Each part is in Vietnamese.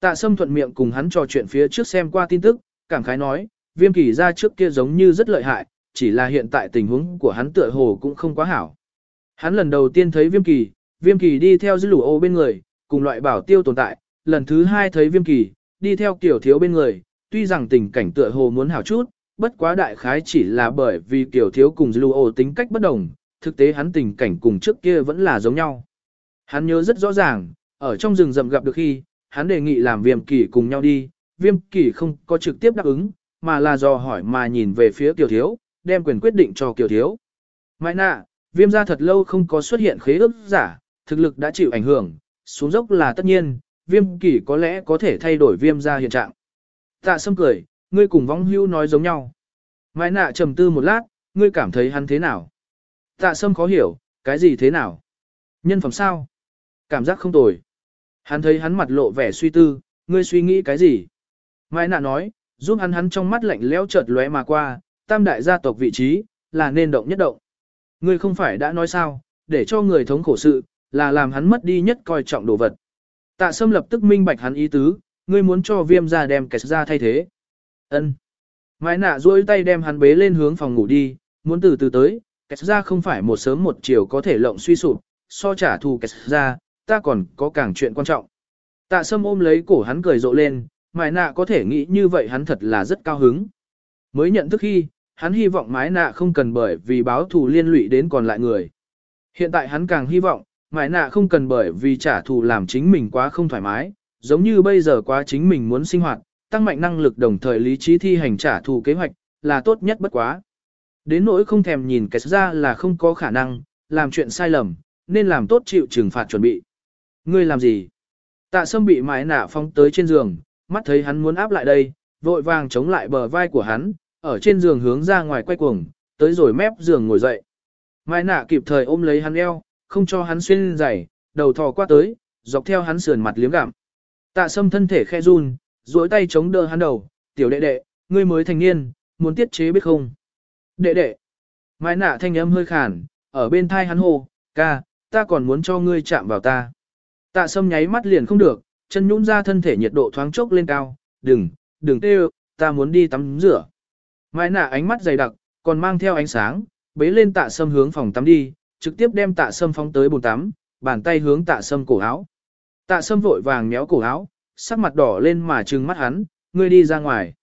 Tạ sâm thuận miệng cùng hắn trò chuyện phía trước xem qua tin tức, cảm khái nói, viêm kỳ ra trước kia giống như rất lợi hại, chỉ là hiện tại tình huống của hắn tựa hồ cũng không quá hảo. Hắn lần đầu tiên thấy viêm kỳ, viêm kỳ đi theo dư lũ ô bên người, cùng loại bảo tiêu tồn tại, lần thứ hai thấy viêm kỳ, đi theo kiểu thiếu bên người, tuy rằng tình cảnh tựa hồ muốn hảo chút, bất quá đại khái chỉ là bởi vì kiểu thiếu cùng dư lũ ô tính cách bất đồng, thực tế hắn tình cảnh cùng trước kia vẫn là giống nhau. Hắn nhớ rất rõ ràng, ở trong rừng rậm gặp được khi, hắn đề nghị làm viêm kỳ cùng nhau đi, viêm kỳ không có trực tiếp đáp ứng, mà là do hỏi mà nhìn về phía tiểu Thiếu, đem quyền quyết định cho tiểu Thiếu. Mãi nạ, viêm gia thật lâu không có xuất hiện khế ước giả, thực lực đã chịu ảnh hưởng, xuống dốc là tất nhiên, viêm kỳ có lẽ có thể thay đổi viêm gia hiện trạng. Tạ sâm cười, ngươi cùng vong hưu nói giống nhau. Mãi nạ trầm tư một lát, ngươi cảm thấy hắn thế nào? Tạ sâm khó hiểu, cái gì thế nào? Nhân phẩm sao? Cảm giác không tồi. Hắn thấy hắn mặt lộ vẻ suy tư, ngươi suy nghĩ cái gì? Mai nạ nói, giúp hắn hắn trong mắt lạnh lẽo chợt lóe mà qua, tam đại gia tộc vị trí, là nên động nhất động. Ngươi không phải đã nói sao, để cho người thống khổ sự, là làm hắn mất đi nhất coi trọng đồ vật. Tạ sâm lập tức minh bạch hắn ý tứ, ngươi muốn cho viêm ra đem kẹt ra thay thế. ân Mai nạ duỗi tay đem hắn bế lên hướng phòng ngủ đi, muốn từ từ tới, kẹt ra không phải một sớm một chiều có thể lộng suy sụp, so trả thù kẹt ra, ta còn có càng chuyện quan trọng. Tạ sâm ôm lấy cổ hắn cười rộ lên, mái nạ có thể nghĩ như vậy hắn thật là rất cao hứng. Mới nhận thức khi, hắn hy vọng mái nạ không cần bởi vì báo thù liên lụy đến còn lại người. Hiện tại hắn càng hy vọng, mái nạ không cần bởi vì trả thù làm chính mình quá không thoải mái, giống như bây giờ quá chính mình muốn sinh hoạt, tăng mạnh năng lực đồng thời lý trí thi hành trả thù kế hoạch, là tốt nhất bất quá. Đến nỗi không thèm nhìn cái ra là không có khả năng, làm chuyện sai lầm, nên làm tốt chịu trừng phạt chuẩn bị. Ngươi làm gì? Tạ sâm bị mái nạ phong tới trên giường, mắt thấy hắn muốn áp lại đây, vội vàng chống lại bờ vai của hắn, ở trên giường hướng ra ngoài quay cuồng, tới rồi mép giường ngồi dậy. Mai nạ kịp thời ôm lấy hắn eo, không cho hắn xuyên giày, đầu thò qua tới, dọc theo hắn sườn mặt liếm gặm. Tạ sâm thân thể khe run, duỗi tay chống đỡ hắn đầu, tiểu đệ đệ, ngươi mới thành niên, muốn tiết chế biết không? Đệ đệ. Mai nạ thanh âm hơi khàn, ở bên thai hắn hô, ca, ta còn muốn cho ngươi chạm vào ta. Tạ sâm nháy mắt liền không được, chân nhũn ra thân thể nhiệt độ thoáng chốc lên cao, đừng, đừng tê ta muốn đi tắm rửa. Mai nạ ánh mắt dày đặc, còn mang theo ánh sáng, bế lên tạ sâm hướng phòng tắm đi, trực tiếp đem tạ sâm phóng tới bồn tắm, bàn tay hướng tạ sâm cổ áo. Tạ sâm vội vàng méo cổ áo, sắc mặt đỏ lên mà trừng mắt hắn, ngươi đi ra ngoài.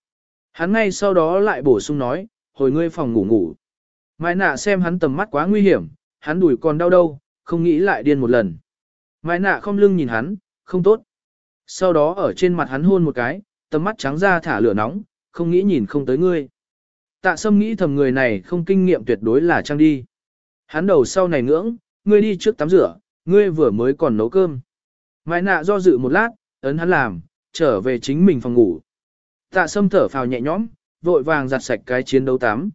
Hắn ngay sau đó lại bổ sung nói, hồi ngươi phòng ngủ ngủ. Mai nạ xem hắn tầm mắt quá nguy hiểm, hắn đuổi còn đau đâu, không nghĩ lại điên một lần. Mai nạ không lưng nhìn hắn, không tốt. Sau đó ở trên mặt hắn hôn một cái, tầm mắt trắng ra thả lửa nóng, không nghĩ nhìn không tới ngươi. Tạ sâm nghĩ thầm người này không kinh nghiệm tuyệt đối là trang đi. Hắn đầu sau này ngưỡng, ngươi đi trước tắm rửa, ngươi vừa mới còn nấu cơm. Mai nạ do dự một lát, ấn hắn làm, trở về chính mình phòng ngủ. Tạ sâm thở phào nhẹ nhõm, vội vàng giặt sạch cái chiến đấu tắm.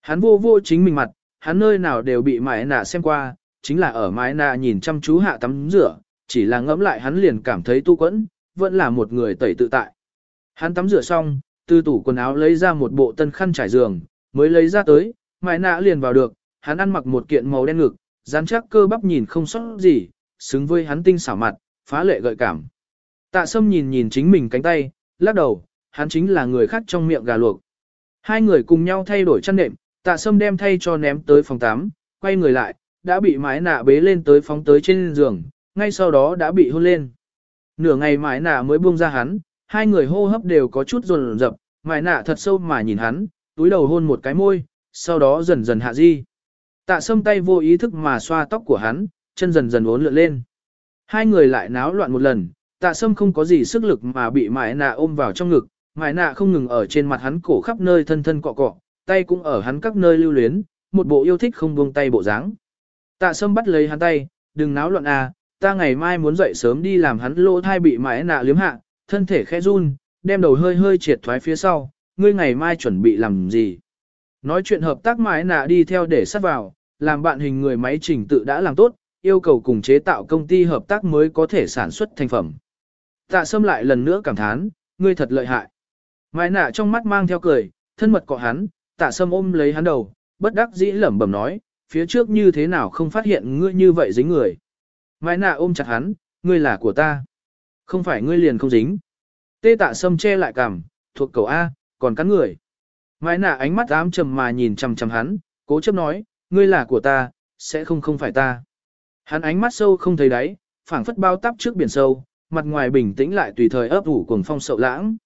Hắn vô vô chính mình mặt, hắn nơi nào đều bị mãi nạ xem qua, chính là ở mái nạ nhìn chăm chú hạ tắm rửa, chỉ là ngẫm lại hắn liền cảm thấy tu quẫn, vẫn là một người tẩy tự tại. Hắn tắm rửa xong, từ tủ quần áo lấy ra một bộ tân khăn trải giường, mới lấy ra tới, mái nạ liền vào được, hắn ăn mặc một kiện màu đen ngực, rắn chắc cơ bắp nhìn không sót gì, xứng với hắn tinh xảo mặt, phá lệ gợi cảm. Tạ sâm nhìn nhìn chính mình cánh tay, lắc đầu, hắn chính là người khác trong miệng gà luộc. Hai người cùng nhau thay đổi chăn nệm, tạ sâm đem thay cho ném tới phòng 8, quay người lại, đã bị mái nạ bế lên tới phóng tới trên giường, ngay sau đó đã bị hôn lên. Nửa ngày mái nạ mới buông ra hắn, hai người hô hấp đều có chút rồn rập, mái nạ thật sâu mà nhìn hắn, túi đầu hôn một cái môi, sau đó dần dần hạ di. Tạ sâm tay vô ý thức mà xoa tóc của hắn, chân dần dần uốn lượn lên. Hai người lại náo loạn một lần, tạ sâm không có gì sức lực mà bị mái nạ ôm vào trong ngực, mái nạ không ngừng ở trên mặt hắn cổ khắp nơi thân thân cọ cọ, tay cũng ở hắn các nơi lưu luyến, một bộ yêu thích không buông tay bộ dáng. Tạ sâm bắt lấy hắn tay, đừng náo loạn à, ta ngày mai muốn dậy sớm đi làm hắn lỗ thai bị mãi nạ liếm hạ, thân thể khẽ run, đem đầu hơi hơi triệt thoái phía sau, ngươi ngày mai chuẩn bị làm gì. Nói chuyện hợp tác mãi nạ đi theo để sát vào, làm bạn hình người máy trình tự đã làm tốt, yêu cầu cùng chế tạo công ty hợp tác mới có thể sản xuất thành phẩm. Tạ sâm lại lần nữa cảm thán, ngươi thật lợi hại. Mãi nạ trong mắt mang theo cười, thân mật cọ hắn, tạ sâm ôm lấy hắn đầu, bất đắc dĩ lẩm bẩm nói, phía trước như thế nào không phát hiện ngươi như vậy dính người. Mai nạ ôm chặt hắn, ngươi là của ta. Không phải ngươi liền không dính, Tê tạ sâm che lại cằm, thuộc cầu A, còn cắn người. Mai nạ ánh mắt ám trầm mà nhìn chằm chằm hắn, cố chấp nói, ngươi là của ta, sẽ không không phải ta. Hắn ánh mắt sâu không thấy đáy, phảng phất bao tắp trước biển sâu, mặt ngoài bình tĩnh lại tùy thời ấp ủ cuồng phong sậu lãng.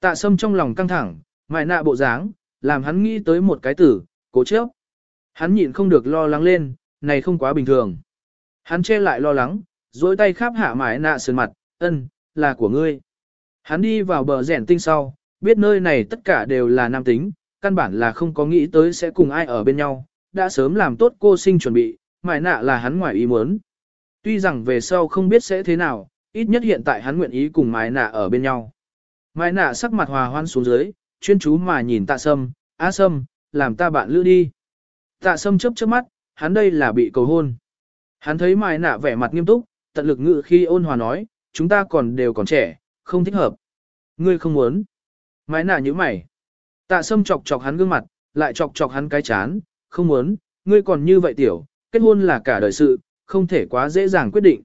Tạ sâm trong lòng căng thẳng, mai nạ bộ dáng, làm hắn nghĩ tới một cái tử, cố chấp. Hắn nhịn không được lo lắng lên, này không quá bình thường. Hắn che lại lo lắng, dối tay khắp hạ mãi nạ sườn mặt, ân, là của ngươi. Hắn đi vào bờ rẻn tinh sau, biết nơi này tất cả đều là nam tính, căn bản là không có nghĩ tới sẽ cùng ai ở bên nhau, đã sớm làm tốt cô sinh chuẩn bị, mãi nạ là hắn ngoài ý muốn. Tuy rằng về sau không biết sẽ thế nào, ít nhất hiện tại hắn nguyện ý cùng mãi nạ ở bên nhau. Mãi nạ sắc mặt hòa hoan xuống dưới, chuyên chú mà nhìn tạ sâm, á sâm, làm ta bạn lữ đi. Tạ sâm chớp chớp mắt, hắn đây là bị cầu hôn. Hắn thấy Mai nạ vẻ mặt nghiêm túc, tận lực ngự khi ôn hòa nói, chúng ta còn đều còn trẻ, không thích hợp. Ngươi không muốn. Mái nạ như mày. Tạ sâm chọc chọc hắn gương mặt, lại chọc chọc hắn cái chán, không muốn, ngươi còn như vậy tiểu, kết hôn là cả đời sự, không thể quá dễ dàng quyết định.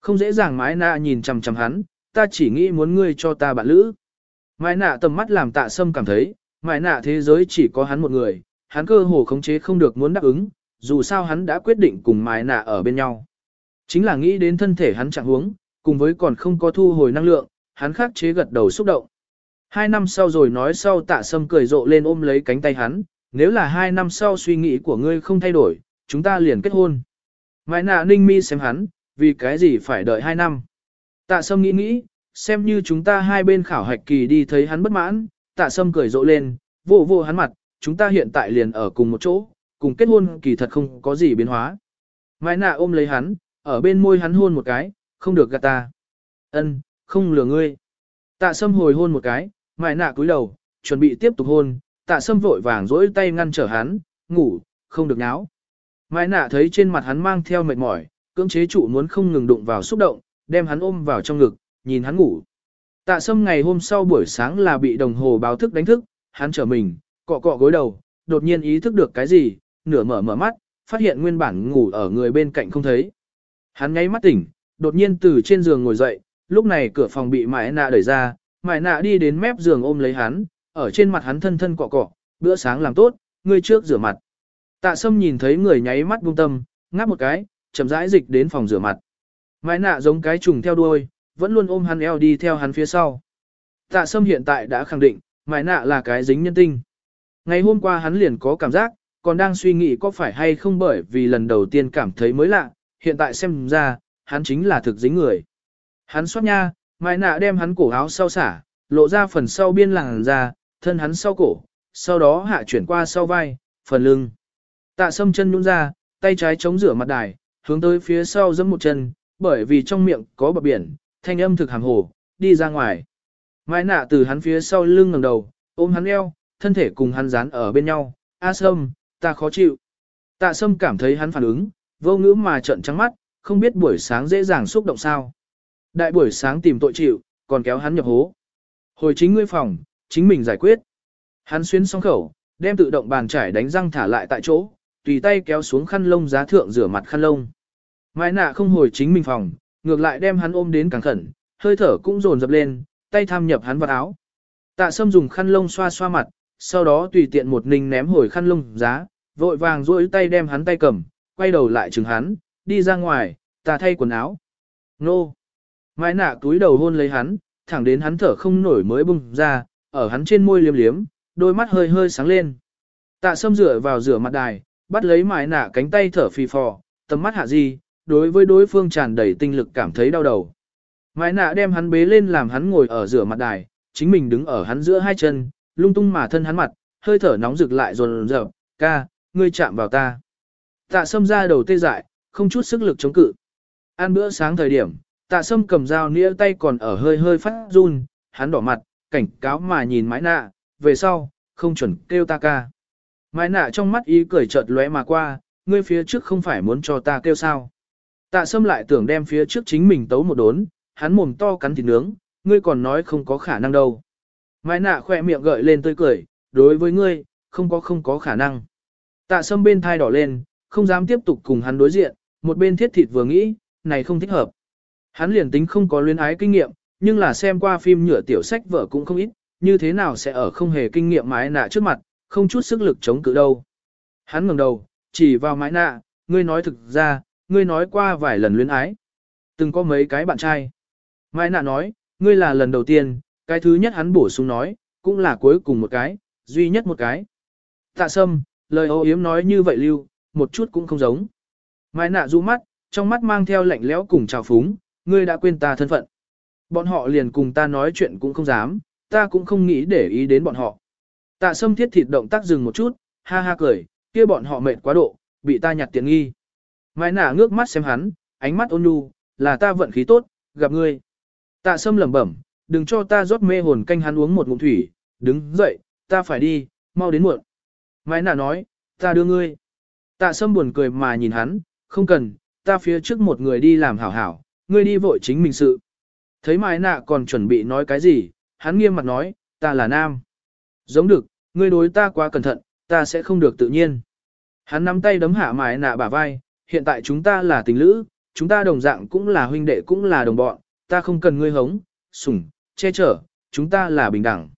Không dễ dàng mái nạ nhìn chằm chằm hắn, ta chỉ nghĩ muốn ngươi cho ta bạn lữ. Mái nạ tầm mắt làm tạ sâm cảm thấy, mái nạ thế giới chỉ có hắn một người, hắn cơ hồ khống chế không được muốn đáp ứng, dù sao hắn đã quyết định cùng mái nạ ở bên nhau. Chính là nghĩ đến thân thể hắn trạng huống, cùng với còn không có thu hồi năng lượng, hắn khắc chế gật đầu xúc động. Hai năm sau rồi nói sau tạ sâm cười rộ lên ôm lấy cánh tay hắn, nếu là hai năm sau suy nghĩ của ngươi không thay đổi, chúng ta liền kết hôn. Mai nạ ninh mi xem hắn, vì cái gì phải đợi hai năm. Tạ sâm nghĩ nghĩ, xem như chúng ta hai bên khảo hạch kỳ đi thấy hắn bất mãn, tạ sâm cười rộ lên, vỗ vỗ hắn mặt, chúng ta hiện tại liền ở cùng một chỗ, cùng kết hôn kỳ thật không có gì biến hóa. Mai nạ ôm lấy hắn, ở bên môi hắn hôn một cái, không được gạt ta. Ân, không lừa ngươi. Tạ sâm hồi hôn một cái, mai nạ cúi đầu, chuẩn bị tiếp tục hôn, tạ sâm vội vàng dỗi tay ngăn trở hắn, ngủ, không được náo. Mai nạ thấy trên mặt hắn mang theo mệt mỏi, cưỡng chế chủ muốn không ngừng đụng vào xúc động, đem hắn ôm vào trong ngực, nhìn hắn ngủ. Tạ sâm ngày hôm sau buổi sáng là bị đồng hồ báo thức đánh thức, hắn trở mình, cọ cọ gối đầu, đột nhiên ý thức được cái gì, nửa mở mở mắt, phát hiện nguyên bản ngủ ở người bên cạnh không thấy. Hắn ngáy mắt tỉnh, đột nhiên từ trên giường ngồi dậy, lúc này cửa phòng bị mại nạ đẩy ra, mại nạ đi đến mép giường ôm lấy hắn, ở trên mặt hắn thân thân cọ cọ, bữa sáng làm tốt, ngươi trước rửa mặt. Tạ sâm nhìn thấy người nháy mắt buông tâm, ngáp một cái, chậm rãi dịch đến phòng rửa mặt. Mãi nạ giống cái trùng theo đuôi, vẫn luôn ôm hắn eo đi theo hắn phía sau. Tạ sâm hiện tại đã khẳng định, mãi nạ là cái dính nhân tinh. Ngày hôm qua hắn liền có cảm giác, còn đang suy nghĩ có phải hay không bởi vì lần đầu tiên cảm thấy mới lạ, hiện tại xem ra, hắn chính là thực dính người. Hắn xoát nha, mai nạ đem hắn cổ áo sau xả, lộ ra phần sau biên làng ra, thân hắn sau cổ, sau đó hạ chuyển qua sau vai, phần lưng. Tạ sâm chân nhún ra, tay trái chống rửa mặt đài, hướng tới phía sau giẫm một chân, bởi vì trong miệng có bờ biển, thanh âm thực hàm hồ, đi ra ngoài. Mai nạ từ hắn phía sau lưng ngẩng đầu, ôm hắn eo, thân thể cùng hắn dán ở bên nhau, A sâm, ta khó chịu. Tạ sâm cảm thấy hắn phản ứng, vô ngữ mà trợn trắng mắt, không biết buổi sáng dễ dàng xúc động sao. Đại buổi sáng tìm tội chịu, còn kéo hắn nhập hố. Hồi chính ngươi phòng, chính mình giải quyết. Hắn xuyên xong khẩu, đem tự động bàn trải đánh răng thả lại tại chỗ, tùy tay kéo xuống khăn lông giá thượng rửa mặt khăn lông. Mai nạ không hồi chính mình phòng, ngược lại đem hắn ôm đến càng khẩn, hơi thở cũng dồn dập lên, tay tham nhập hắn vào áo. Tạ sâm dùng khăn lông xoa xoa mặt, sau đó tùy tiện một ninh ném hồi khăn lông giá, vội vàng duỗi tay đem hắn tay cầm, quay đầu lại chừng hắn, đi ra ngoài, ta thay quần áo. Nô! Mai nạ túi đầu hôn lấy hắn, thẳng đến hắn thở không nổi mới bung ra, ở hắn trên môi liếm liếm, đôi mắt hơi hơi sáng lên. Tạ sâm rửa vào rửa mặt đài, bắt lấy mái nạ cánh tay thở phì phò, tầm mắt hạ gì, đối với đối phương tràn đầy tinh lực cảm thấy đau đầu. Mái nạ đem hắn bế lên làm hắn ngồi ở rửa mặt đài, chính mình đứng ở hắn giữa hai chân, lung tung mà thân hắn mặt, hơi thở nóng rực lại dồn dập, ca, ngươi chạm vào ta. Tạ sâm ra đầu tê dại, không chút sức lực chống cự. Ăn bữa sáng thời điểm, tạ sâm cầm dao nĩa tay còn ở hơi hơi phát run, hắn đỏ mặt, cảnh cáo mà nhìn mái nạ, về sau, không chuẩn kêu ta ca. Mai nạ trong mắt ý cười chợt lóe mà qua, ngươi phía trước không phải muốn cho ta kêu sao. Tạ sâm lại tưởng đem phía trước chính mình tấu một đốn, hắn mồm to cắn thịt nướng, ngươi còn nói không có khả năng đâu. Mai nạ khoe miệng gợi lên tươi cười, đối với ngươi, không có không có khả năng. Tạ sâm bên thai đỏ lên, không dám tiếp tục cùng hắn đối diện, một bên thiết thịt vừa nghĩ, này không thích hợp. Hắn liền tính không có luyến ái kinh nghiệm, nhưng là xem qua phim nhựa tiểu sách vợ cũng không ít, như thế nào sẽ ở không hề kinh nghiệm mái nạ trước mặt, không chút sức lực chống cự đâu. Hắn ngẩng đầu, chỉ vào mái nạ, ngươi nói thực ra, ngươi nói qua vài lần luyến ái. Từng có mấy cái bạn trai. Mái nạ nói, ngươi là lần đầu tiên, cái thứ nhất hắn bổ sung nói, cũng là cuối cùng một cái, duy nhất một cái. Tạ sâm, lời ô yếm nói như vậy lưu, một chút cũng không giống. Mai nạ du mắt, trong mắt mang theo lạnh lẽo cùng trào phúng, ngươi đã quên ta thân phận. Bọn họ liền cùng ta nói chuyện cũng không dám, ta cũng không nghĩ để ý đến bọn họ. Tạ sâm thiết thịt động tác dừng một chút, ha ha cười, kia bọn họ mệt quá độ, bị ta nhặt tiện nghi. Mai nạ ngước mắt xem hắn, ánh mắt ôn nhu, là ta vận khí tốt, gặp ngươi. Tạ sâm lẩm bẩm, đừng cho ta rót mê hồn canh hắn uống một ngụm thủy, đứng dậy, ta phải đi, mau đến muộn. Mai nạ nói, ta đưa ngươi. Tạ sâm buồn cười mà nhìn hắn, không cần, ta phía trước một người đi làm hảo hảo, ngươi đi vội chính mình sự. Thấy mai nạ còn chuẩn bị nói cái gì, hắn nghiêm mặt nói, ta là nam. Giống được, ngươi đối ta quá cẩn thận, ta sẽ không được tự nhiên. Hắn nắm tay đấm hạ mai nạ bả vai, hiện tại chúng ta là tình lữ, chúng ta đồng dạng cũng là huynh đệ cũng là đồng bọn, ta không cần ngươi hống, sủng, che chở, chúng ta là bình đẳng.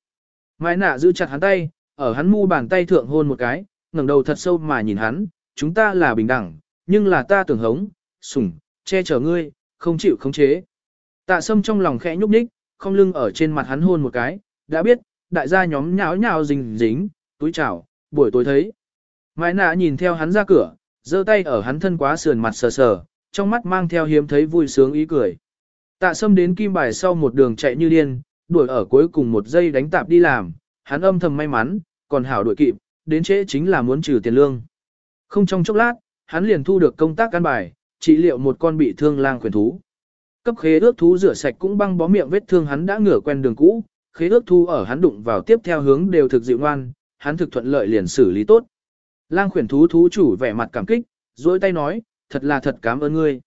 Mai nạ giữ chặt hắn tay, ở hắn mu bàn tay thượng hôn một cái, ngẩng đầu thật sâu mà nhìn hắn, chúng ta là bình đẳng, nhưng là ta tưởng hống, sủng, che chở ngươi, không chịu khống chế. Tạ sâm trong lòng khẽ nhúc nhích, không lưng ở trên mặt hắn hôn một cái, đã biết, đại gia nhóm nháo nhào dính dính, túi chảo, buổi tối thấy. Mai nạ nhìn theo hắn ra cửa, giơ tay ở hắn thân quá sườn mặt sờ sờ, trong mắt mang theo hiếm thấy vui sướng ý cười. Tạ sâm đến kim bài sau một đường chạy như điên, đuổi ở cuối cùng một giây đánh tạp đi làm, hắn âm thầm may mắn, còn hảo đuổi kịp, đến trễ chính là muốn trừ tiền lương. Không trong chốc lát, hắn liền thu được công tác căn bài, trị liệu một con bị thương lang quyền thú. Cấp khế ước thú rửa sạch cũng băng bó miệng vết thương hắn đã ngửa quen đường cũ, khế ước thú ở hắn đụng vào tiếp theo hướng đều thực dịu ngoan, hắn thực thuận lợi liền xử lý tốt. Lang khuyển thú thú chủ vẻ mặt cảm kích, duỗi tay nói, thật là thật cảm ơn ngươi.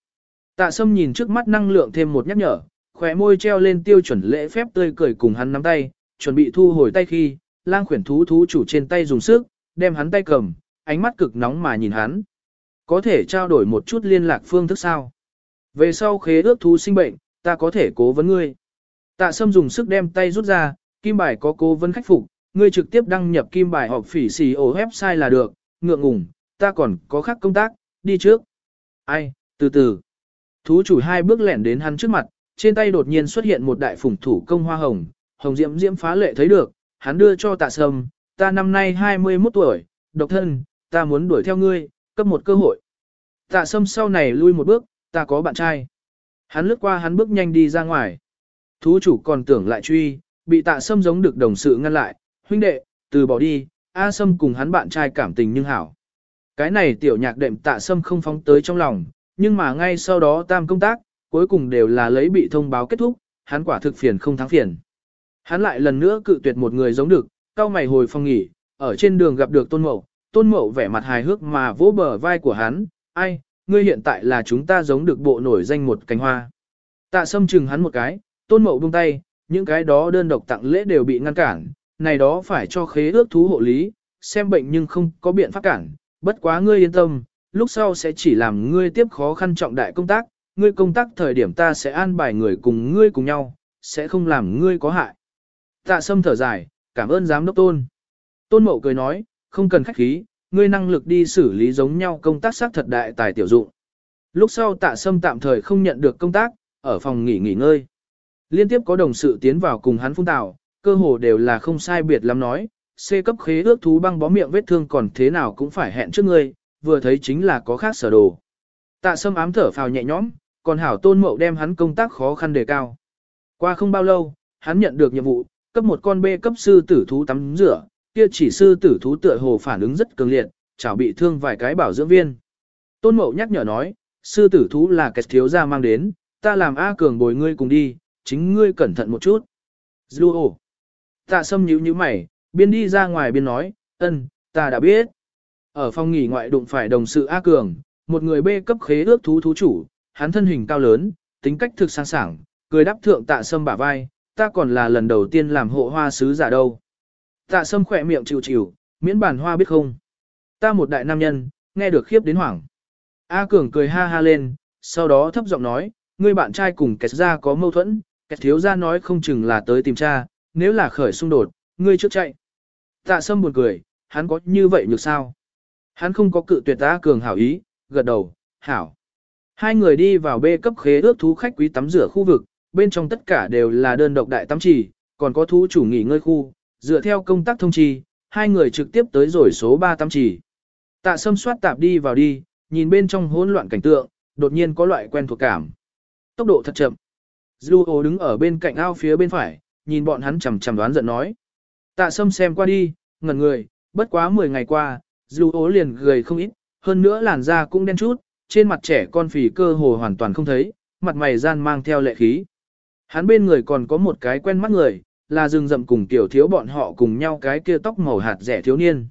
Tạ sâm nhìn trước mắt năng lượng thêm một nhắc nhở, khóe môi treo lên tiêu chuẩn lễ phép tươi cười cùng hắn nắm tay, chuẩn bị thu hồi tay khi, lang khuyển thú thú chủ trên tay dùng sức, đem hắn tay cầm, ánh mắt cực nóng mà nhìn hắn. Có thể trao đổi một chút liên lạc phương thức sao? Về sau khế ước thú sinh bệnh, ta có thể cố vấn ngươi. Tạ sâm dùng sức đem tay rút ra, kim bài có cố vấn khách phục, ngươi trực tiếp đăng nhập kim bài họp phỉ xì ổ website là được, ngượng ngùng, ta còn có khác công tác, đi trước. Ai, từ từ. Thú chủ hai bước lẻn đến hắn trước mặt, trên tay đột nhiên xuất hiện một đại phủng thủ công hoa hồng, hồng diễm diễm phá lệ thấy được, hắn đưa cho tạ sâm, ta năm nay 21 tuổi, độc thân, ta muốn đuổi theo ngươi, cấp một cơ hội. Tạ sâm sau này lui một bước, ta có bạn trai. Hắn lướt qua hắn bước nhanh đi ra ngoài. Thú chủ còn tưởng lại truy, bị tạ sâm giống được đồng sự ngăn lại, huynh đệ, từ bỏ đi, A sâm cùng hắn bạn trai cảm tình nhưng hảo. Cái này tiểu nhạc đệm tạ sâm không phóng tới trong lòng, nhưng mà ngay sau đó tam công tác, cuối cùng đều là lấy bị thông báo kết thúc, hắn quả thực phiền không thắng phiền. Hắn lại lần nữa cự tuyệt một người giống được, cao mày hồi phòng nghỉ, ở trên đường gặp được tôn mậu, tôn mậu vẻ mặt hài hước mà vỗ bờ vai của hắn, ai, ngươi hiện tại là chúng ta giống được bộ nổi danh một cánh hoa. Tạ sâm chừng hắn một cái, tôn mậu buông tay, những cái đó đơn độc tặng lễ đều bị ngăn cản, này đó phải cho khế ước thú hộ lý, xem bệnh nhưng không có biện pháp cản, bất quá ngươi yên tâm, lúc sau sẽ chỉ làm ngươi tiếp khó khăn trọng đại công tác, ngươi công tác thời điểm ta sẽ an bài người cùng ngươi cùng nhau, sẽ không làm ngươi có hại. Tạ sâm thở dài, cảm ơn giám đốc tôn. Tôn mậu cười nói, không cần khách khí, ngươi năng lực đi xử lý giống nhau công tác xác thật đại tài tiểu dụng. Lúc sau tạ sâm tạm thời không nhận được công tác, ở phòng nghỉ nghỉ ngơi. Liên tiếp có đồng sự tiến vào cùng hắn phun tạo, cơ hồ đều là không sai biệt lắm nói, C cấp khế ước thú băng bó miệng vết thương còn thế nào cũng phải hẹn trước ngươi, vừa thấy chính là có khác sở đồ. Tạ sâm ám thở phào nhẹ nhõm, còn hảo tôn mậu đem hắn công tác khó khăn đề cao. Qua không bao lâu, hắn nhận được nhiệm vụ, cấp một con bê cấp sư tử thú tắm rửa, kia chỉ sư tử thú tựa hồ phản ứng rất cường liệt, chảo bị thương vài cái bảo dưỡng viên. Tôn mậu nhắc nhở nói, sư tử thú là kẻ thiếu gia mang đến, ta làm A cường bồi ngươi cùng đi, chính ngươi cẩn thận một chút. Zlu Tạ sâm nhíu nhíu mày, biên đi ra ngoài biên nói, ân, ta đã biết. Ở phòng nghỉ ngoại đụng phải đồng sự A Cường, một người bê cấp khế ước thú thú chủ, hắn thân hình cao lớn, tính cách thực sáng sảng, cười đáp thượng tạ sâm bả vai, ta còn là lần đầu tiên làm hộ hoa sứ giả đâu. Tạ sâm khỏe miệng chịu chịu, miễn bản hoa biết không. Ta một đại nam nhân, nghe được khiếp đến hoảng. A Cường cười ha ha lên, sau đó thấp giọng nói, ngươi bạn trai cùng kẹt ra có mâu thuẫn, kẹt thiếu ra nói không chừng là tới tìm cha, nếu là khởi xung đột, ngươi trước chạy. Tạ sâm buồn cười, hắn có như vậy được sao? Hắn không có cự tuyệt ta cường hảo ý, gật đầu, hảo. Hai người đi vào bê cấp khế ước thú khách quý tắm rửa khu vực, bên trong tất cả đều là đơn độc đại tắm trì, còn có thú chủ nghỉ ngơi khu, dựa theo công tác thông trì, hai người trực tiếp tới rồi số 3 tắm trì. Tạ sâm soát tạp đi vào đi, nhìn bên trong hỗn loạn cảnh tượng, đột nhiên có loại quen thuộc cảm. Tốc độ thật chậm. Zuo đứng ở bên cạnh ao phía bên phải, nhìn bọn hắn chầm chầm đoán giận nói. Tạ sâm xem qua đi, ngẩn người, bất quá 10 ngày qua, dù ố liền gầy không ít, hơn nữa làn da cũng đen chút, trên mặt trẻ con phì cơ hồ hoàn toàn không thấy, mặt mày gian mang theo lệ khí. Hắn bên người còn có một cái quen mắt người, là rừng rậm cùng tiểu thiếu bọn họ cùng nhau cái kia tóc màu hạt rẻ thiếu niên.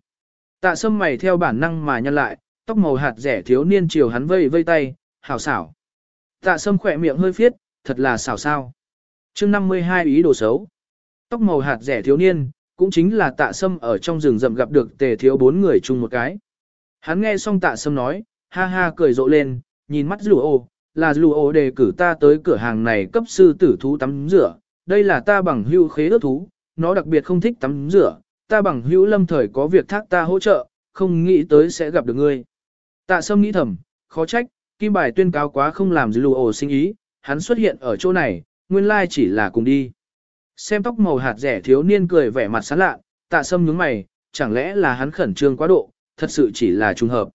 Tạ sâm mày theo bản năng mà nhăn lại, tóc màu hạt rẻ thiếu niên chiều hắn vây vây tay, hảo xảo. Tạ sâm khỏe miệng hơi phiết, thật là xảo sao. chương 52 ý đồ xấu. Tóc màu hạt rẻ thiếu niên, cũng chính là tạ sâm ở trong rừng rậm gặp được tề thiếu bốn người chung một cái. Hắn nghe xong tạ sâm nói, ha ha cười rộ lên, nhìn mắt lù ô, là lù ô đề cử ta tới cửa hàng này cấp sư tử thú tắm rửa, đây là ta bằng hưu khế ước thú, nó đặc biệt không thích tắm rửa, ta bằng hữu lâm thời có việc thác ta hỗ trợ, không nghĩ tới sẽ gặp được ngươi. Tạ sâm nghĩ thầm, khó trách, kim bài tuyên cáo quá không làm rùa lù ổ sinh ý, hắn xuất hiện ở chỗ này, nguyên lai chỉ là cùng đi. Xem tóc màu hạt rẻ thiếu niên cười vẻ mặt sán lạ, tạ sâm nhướng mày, chẳng lẽ là hắn khẩn trương quá độ, thật sự chỉ là trùng hợp.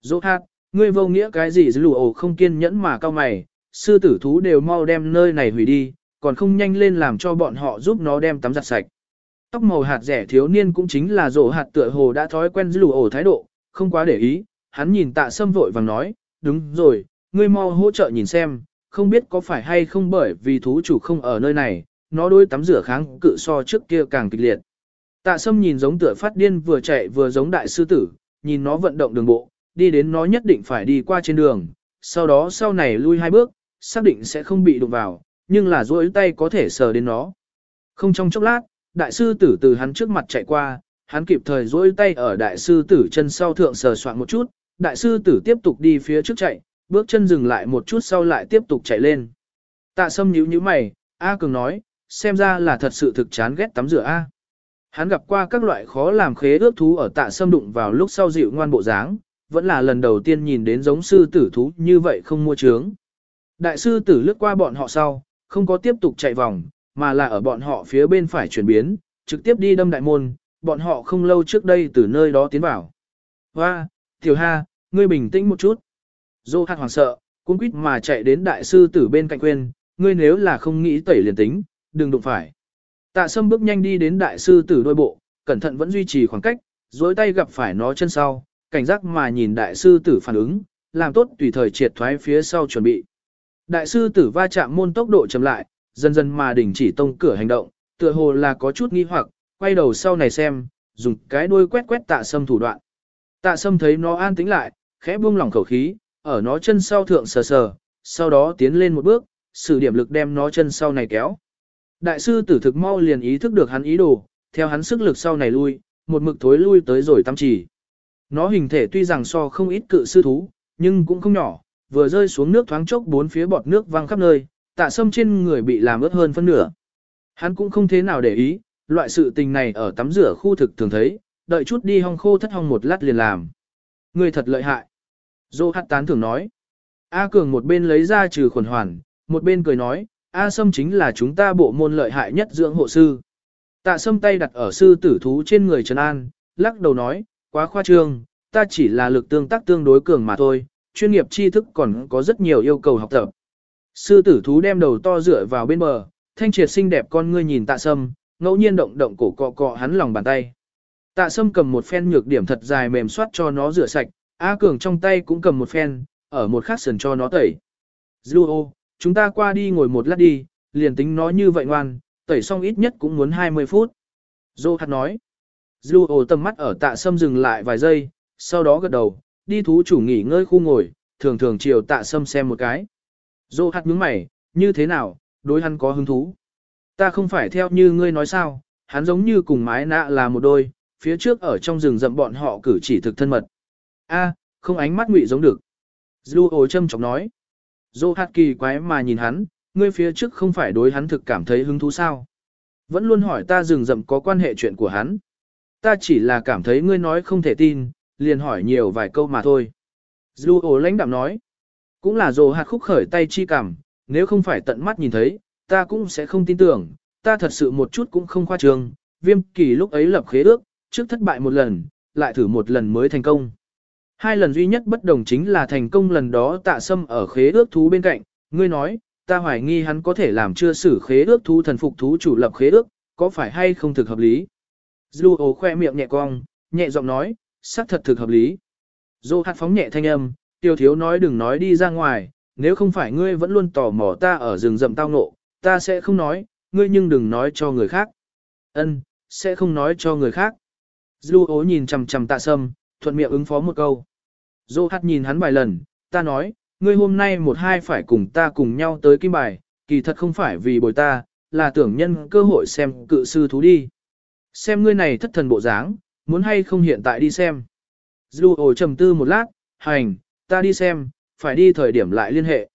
Dỗ hạt, ngươi vô nghĩa cái gì dư lù ổ không kiên nhẫn mà cao mày, sư tử thú đều mau đem nơi này hủy đi, còn không nhanh lên làm cho bọn họ giúp nó đem tắm giặt sạch. Tóc màu hạt rẻ thiếu niên cũng chính là rổ hạt tựa hồ đã thói quen dư lù ổ thái độ, không quá để ý, hắn nhìn tạ sâm vội vàng nói, đúng rồi, ngươi mau hỗ trợ nhìn xem, không biết có phải hay không bởi vì thú chủ không ở nơi này, nó đôi tắm rửa kháng cự so trước kia càng kịch liệt. Tạ sâm nhìn giống tựa phát điên vừa chạy vừa giống đại sư tử, nhìn nó vận động đường bộ, đi đến nó nhất định phải đi qua trên đường, sau đó sau này lui hai bước, xác định sẽ không bị đụng vào, nhưng là duỗi tay có thể sờ đến nó. Không trong chốc lát, đại sư tử từ hắn trước mặt chạy qua, hắn kịp thời duỗi tay ở đại sư tử chân sau thượng sờ soạn một chút, đại sư tử tiếp tục đi phía trước chạy, bước chân dừng lại một chút sau lại tiếp tục chạy lên. Tạ sâm nhíu nhíu mày, A Cường nói, xem ra là thật sự thực chán ghét tắm rửa A. Hắn gặp qua các loại khó làm khế ước thú ở tạ sâm đụng vào lúc sau dịu ngoan bộ dáng, vẫn là lần đầu tiên nhìn đến giống sư tử thú như vậy không mua trướng. Đại sư tử lướt qua bọn họ sau, không có tiếp tục chạy vòng, mà là ở bọn họ phía bên phải chuyển biến, trực tiếp đi đâm đại môn, bọn họ không lâu trước đây từ nơi đó tiến vào. Hoa, tiểu ha, ngươi bình tĩnh một chút. Dô hạt hoàng sợ, cũng quýt mà chạy đến đại sư tử bên cạnh quên, ngươi nếu là không nghĩ tẩy liền tính, đừng đụng phải. Tạ sâm bước nhanh đi đến đại sư tử đôi bộ, cẩn thận vẫn duy trì khoảng cách, dối tay gặp phải nó chân sau, cảnh giác mà nhìn đại sư tử phản ứng, làm tốt tùy thời triệt thoái phía sau chuẩn bị. Đại sư tử va chạm môn tốc độ chậm lại, dần dần mà đình chỉ tông cửa hành động, tựa hồ là có chút nghi hoặc, quay đầu sau này xem, dùng cái đuôi quét quét tạ sâm thủ đoạn. Tạ sâm thấy nó an tĩnh lại, khẽ buông lỏng khẩu khí, ở nó chân sau thượng sờ sờ, sau đó tiến lên một bước, sử điểm lực đem nó chân sau này kéo. Đại sư tử thực mau liền ý thức được hắn ý đồ, theo hắn sức lực sau này lui, một mực thối lui tới rồi tâm chỉ. Nó hình thể tuy rằng so không ít cự sư thú, nhưng cũng không nhỏ, vừa rơi xuống nước thoáng chốc bốn phía bọt nước văng khắp nơi, tạ sâm trên người bị làm ướt hơn phân nửa. Hắn cũng không thế nào để ý, loại sự tình này ở tắm rửa khu thực thường thấy, đợi chút đi hong khô thất hong một lát liền làm. Người thật lợi hại. Dô hát tán thường nói. A Cường một bên lấy ra trừ khuẩn hoàn, một bên cười nói, A Sâm chính là chúng ta bộ môn lợi hại nhất dưỡng hộ sư. Tạ Sâm tay đặt ở sư tử thú trên người Trần An, lắc đầu nói, quá khoa trương, ta chỉ là lực tương tác tương đối cường mà thôi, chuyên nghiệp tri thức còn có rất nhiều yêu cầu học tập. Sư tử thú đem đầu to dựa vào bên bờ, thanh triệt xinh đẹp con ngươi nhìn tạ sâm, ngẫu nhiên động động cổ cọ cọ hắn lòng bàn tay. Tạ sâm cầm một phen nhược điểm thật dài mềm soát cho nó rửa sạch, A Cường trong tay cũng cầm một phen, ở một khắc sườn cho nó tẩy. Zuo chúng ta qua đi ngồi một lát đi, liền tính nói như vậy ngoan, tẩy xong ít nhất cũng muốn 20 phút. Dô hạt nói. Dluo tầm mắt ở tạ sâm dừng lại vài giây, sau đó gật đầu, đi thú chủ nghỉ ngơi khu ngồi, thường thường chiều tạ sâm xem một cái. Dô hạt nhướng mày, như thế nào, đối hắn có hứng thú. Ta không phải theo như ngươi nói sao, hắn giống như cùng mái nạ là một đôi, phía trước ở trong rừng rậm bọn họ cử chỉ thực thân mật. A, không ánh mắt ngụy giống được. Dù ồ châm chọc nói. Dô hạt kỳ quái mà nhìn hắn, ngươi phía trước không phải đối hắn thực cảm thấy hứng thú sao? Vẫn luôn hỏi ta rừng rậm có quan hệ chuyện của hắn. Ta chỉ là cảm thấy ngươi nói không thể tin, liền hỏi nhiều vài câu mà thôi. Dù ổ lãnh đạm nói. Cũng là dồ hạt khúc khởi tay chi cảm, nếu không phải tận mắt nhìn thấy, ta cũng sẽ không tin tưởng, ta thật sự một chút cũng không khoa trương. Viêm kỳ lúc ấy lập khế ước, trước thất bại một lần, lại thử một lần mới thành công. Hai lần duy nhất bất đồng chính là thành công lần đó tạ sâm ở khế ước thú bên cạnh, ngươi nói, ta hoài nghi hắn có thể làm chưa xử khế ước thú thần phục thú chủ lập khế ước, có phải hay không thực hợp lý? Dù ố khoe miệng nhẹ cong, nhẹ giọng nói, xác thật thực hợp lý. Dô hạt phóng nhẹ thanh âm, tiêu thiếu nói đừng nói đi ra ngoài, nếu không phải ngươi vẫn luôn tò mò ta ở rừng rậm tao ngộ, ta sẽ không nói, ngươi nhưng đừng nói cho người khác. Ân, sẽ không nói cho người khác. Dlu ố nhìn chằm chằm tạ sâm, thuận miệng ứng phó một câu. Dô hạt nhìn hắn vài lần, ta nói, ngươi hôm nay một hai phải cùng ta cùng nhau tới kim bài, kỳ thật không phải vì bồi ta, là tưởng nhân cơ hội xem cự sư thú đi. Xem ngươi này thất thần bộ dáng, muốn hay không hiện tại đi xem. Dù ổ trầm tư một lát, hành, ta đi xem, phải đi thời điểm lại liên hệ.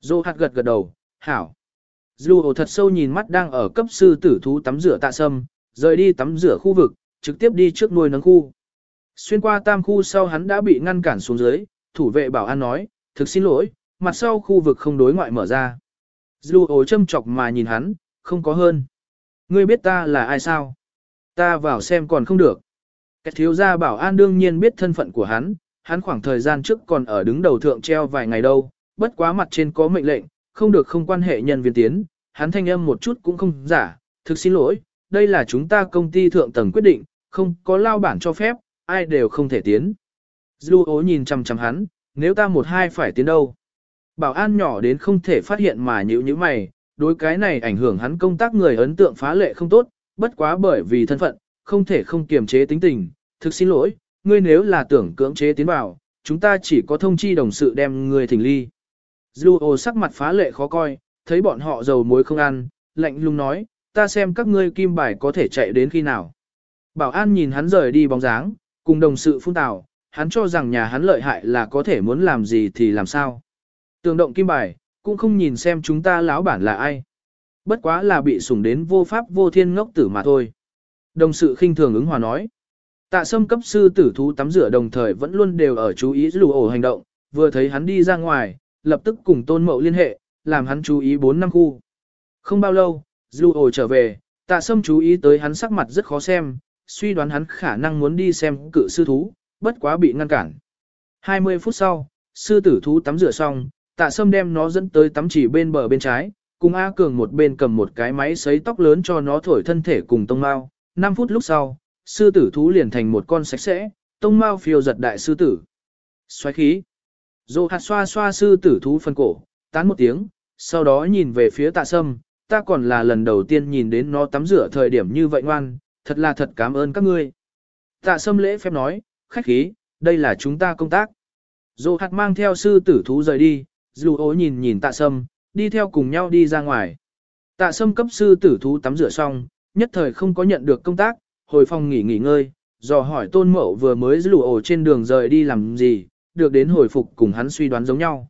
Dô hạt gật gật đầu, hảo. Dù ổ thật sâu nhìn mắt đang ở cấp sư tử thú tắm rửa tạ sâm, rời đi tắm rửa khu vực, trực tiếp đi trước nuôi nấng khu. Xuyên qua tam khu sau hắn đã bị ngăn cản xuống dưới, thủ vệ bảo an nói, thực xin lỗi, mặt sau khu vực không đối ngoại mở ra. Dù ổ châm chọc mà nhìn hắn, không có hơn. Ngươi biết ta là ai sao? Ta vào xem còn không được. Cái thiếu gia bảo an đương nhiên biết thân phận của hắn, hắn khoảng thời gian trước còn ở đứng đầu thượng treo vài ngày đâu, bất quá mặt trên có mệnh lệnh, không được không quan hệ nhân viên tiến, hắn thanh âm một chút cũng không giả, thực xin lỗi, đây là chúng ta công ty thượng tầng quyết định, không có lao bản cho phép, ai đều không thể tiến. Dư ố nhìn chằm chằm hắn, nếu ta một hai phải tiến đâu. Bảo an nhỏ đến không thể phát hiện mà nhữ như mày, đối cái này ảnh hưởng hắn công tác người ấn tượng phá lệ không tốt, bất quá bởi vì thân phận, không thể không kiềm chế tính tình, thực xin lỗi, ngươi nếu là tưởng cưỡng chế tiến vào, chúng ta chỉ có thông chi đồng sự đem người thỉnh ly. Dư ô sắc mặt phá lệ khó coi, thấy bọn họ dầu muối không ăn, lạnh lùng nói, ta xem các ngươi kim bài có thể chạy đến khi nào. Bảo an nhìn hắn rời đi bóng dáng, cùng đồng sự phun tào, hắn cho rằng nhà hắn lợi hại là có thể muốn làm gì thì làm sao. Tường động kim bài, cũng không nhìn xem chúng ta lão bản là ai. Bất quá là bị sủng đến vô pháp vô thiên ngốc tử mà thôi. Đồng sự khinh thường ứng hòa nói. Tạ sâm cấp sư tử thú tắm rửa đồng thời vẫn luôn đều ở chú ý lù ổ hành động, vừa thấy hắn đi ra ngoài, lập tức cùng tôn mậu liên hệ, làm hắn chú ý 4 năm khu. Không bao lâu, lù ổ trở về, tạ sâm chú ý tới hắn sắc mặt rất khó xem, suy đoán hắn khả năng muốn đi xem cự sư thú, bất quá bị ngăn cản. 20 phút sau, sư tử thú tắm rửa xong, tạ sâm đem nó dẫn tới tắm chỉ bên bờ bên trái, cùng A Cường một bên cầm một cái máy sấy tóc lớn cho nó thổi thân thể cùng tông mao. 5 phút lúc sau, sư tử thú liền thành một con sạch sẽ, tông mao phiêu giật đại sư tử. Xoáy khí. Dô hạt xoa xoa sư tử thú phân cổ, tán một tiếng, sau đó nhìn về phía tạ sâm, ta còn là lần đầu tiên nhìn đến nó tắm rửa thời điểm như vậy ngoan, thật là thật cảm ơn các ngươi. Tạ sâm lễ phép nói, khách khí, đây là chúng ta công tác. Dô hạt mang theo sư tử thú rời đi, dù ố nhìn nhìn tạ sâm, đi theo cùng nhau đi ra ngoài. Tạ sâm cấp sư tử thú tắm rửa xong, nhất thời không có nhận được công tác, hồi phòng nghỉ nghỉ ngơi, dò hỏi tôn mậu vừa mới dù ổ trên đường rời đi làm gì, được đến hồi phục cùng hắn suy đoán giống nhau.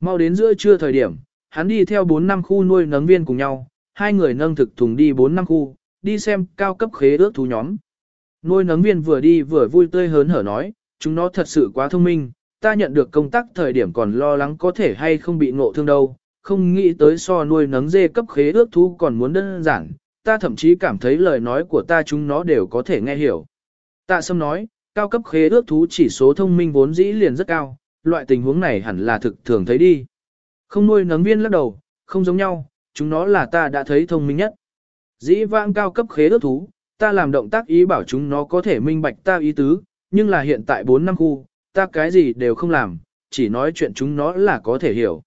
Mau đến giữa trưa thời điểm, hắn đi theo 4 năm khu nuôi nấng viên cùng nhau, hai người nâng thực thùng đi 4 năm khu, đi xem cao cấp khế ước thú nhóm. Nuôi nấng viên vừa đi vừa vui tươi hớn hở nói, chúng nó thật sự quá thông minh, ta nhận được công tác thời điểm còn lo lắng có thể hay không bị ngộ thương đâu, không nghĩ tới so nuôi nấng dê cấp khế ước thú còn muốn đơn giản, ta thậm chí cảm thấy lời nói của ta chúng nó đều có thể nghe hiểu. Tạ Sâm nói, cao cấp khế ước thú chỉ số thông minh vốn dĩ liền rất cao, loại tình huống này hẳn là thực thường thấy đi. Không nuôi nấng viên lắc đầu, không giống nhau, chúng nó là ta đã thấy thông minh nhất. Dĩ vãng cao cấp khế ước thú, ta làm động tác ý bảo chúng nó có thể minh bạch ta ý tứ, nhưng là hiện tại 4 năm khu, ta cái gì đều không làm, chỉ nói chuyện chúng nó là có thể hiểu.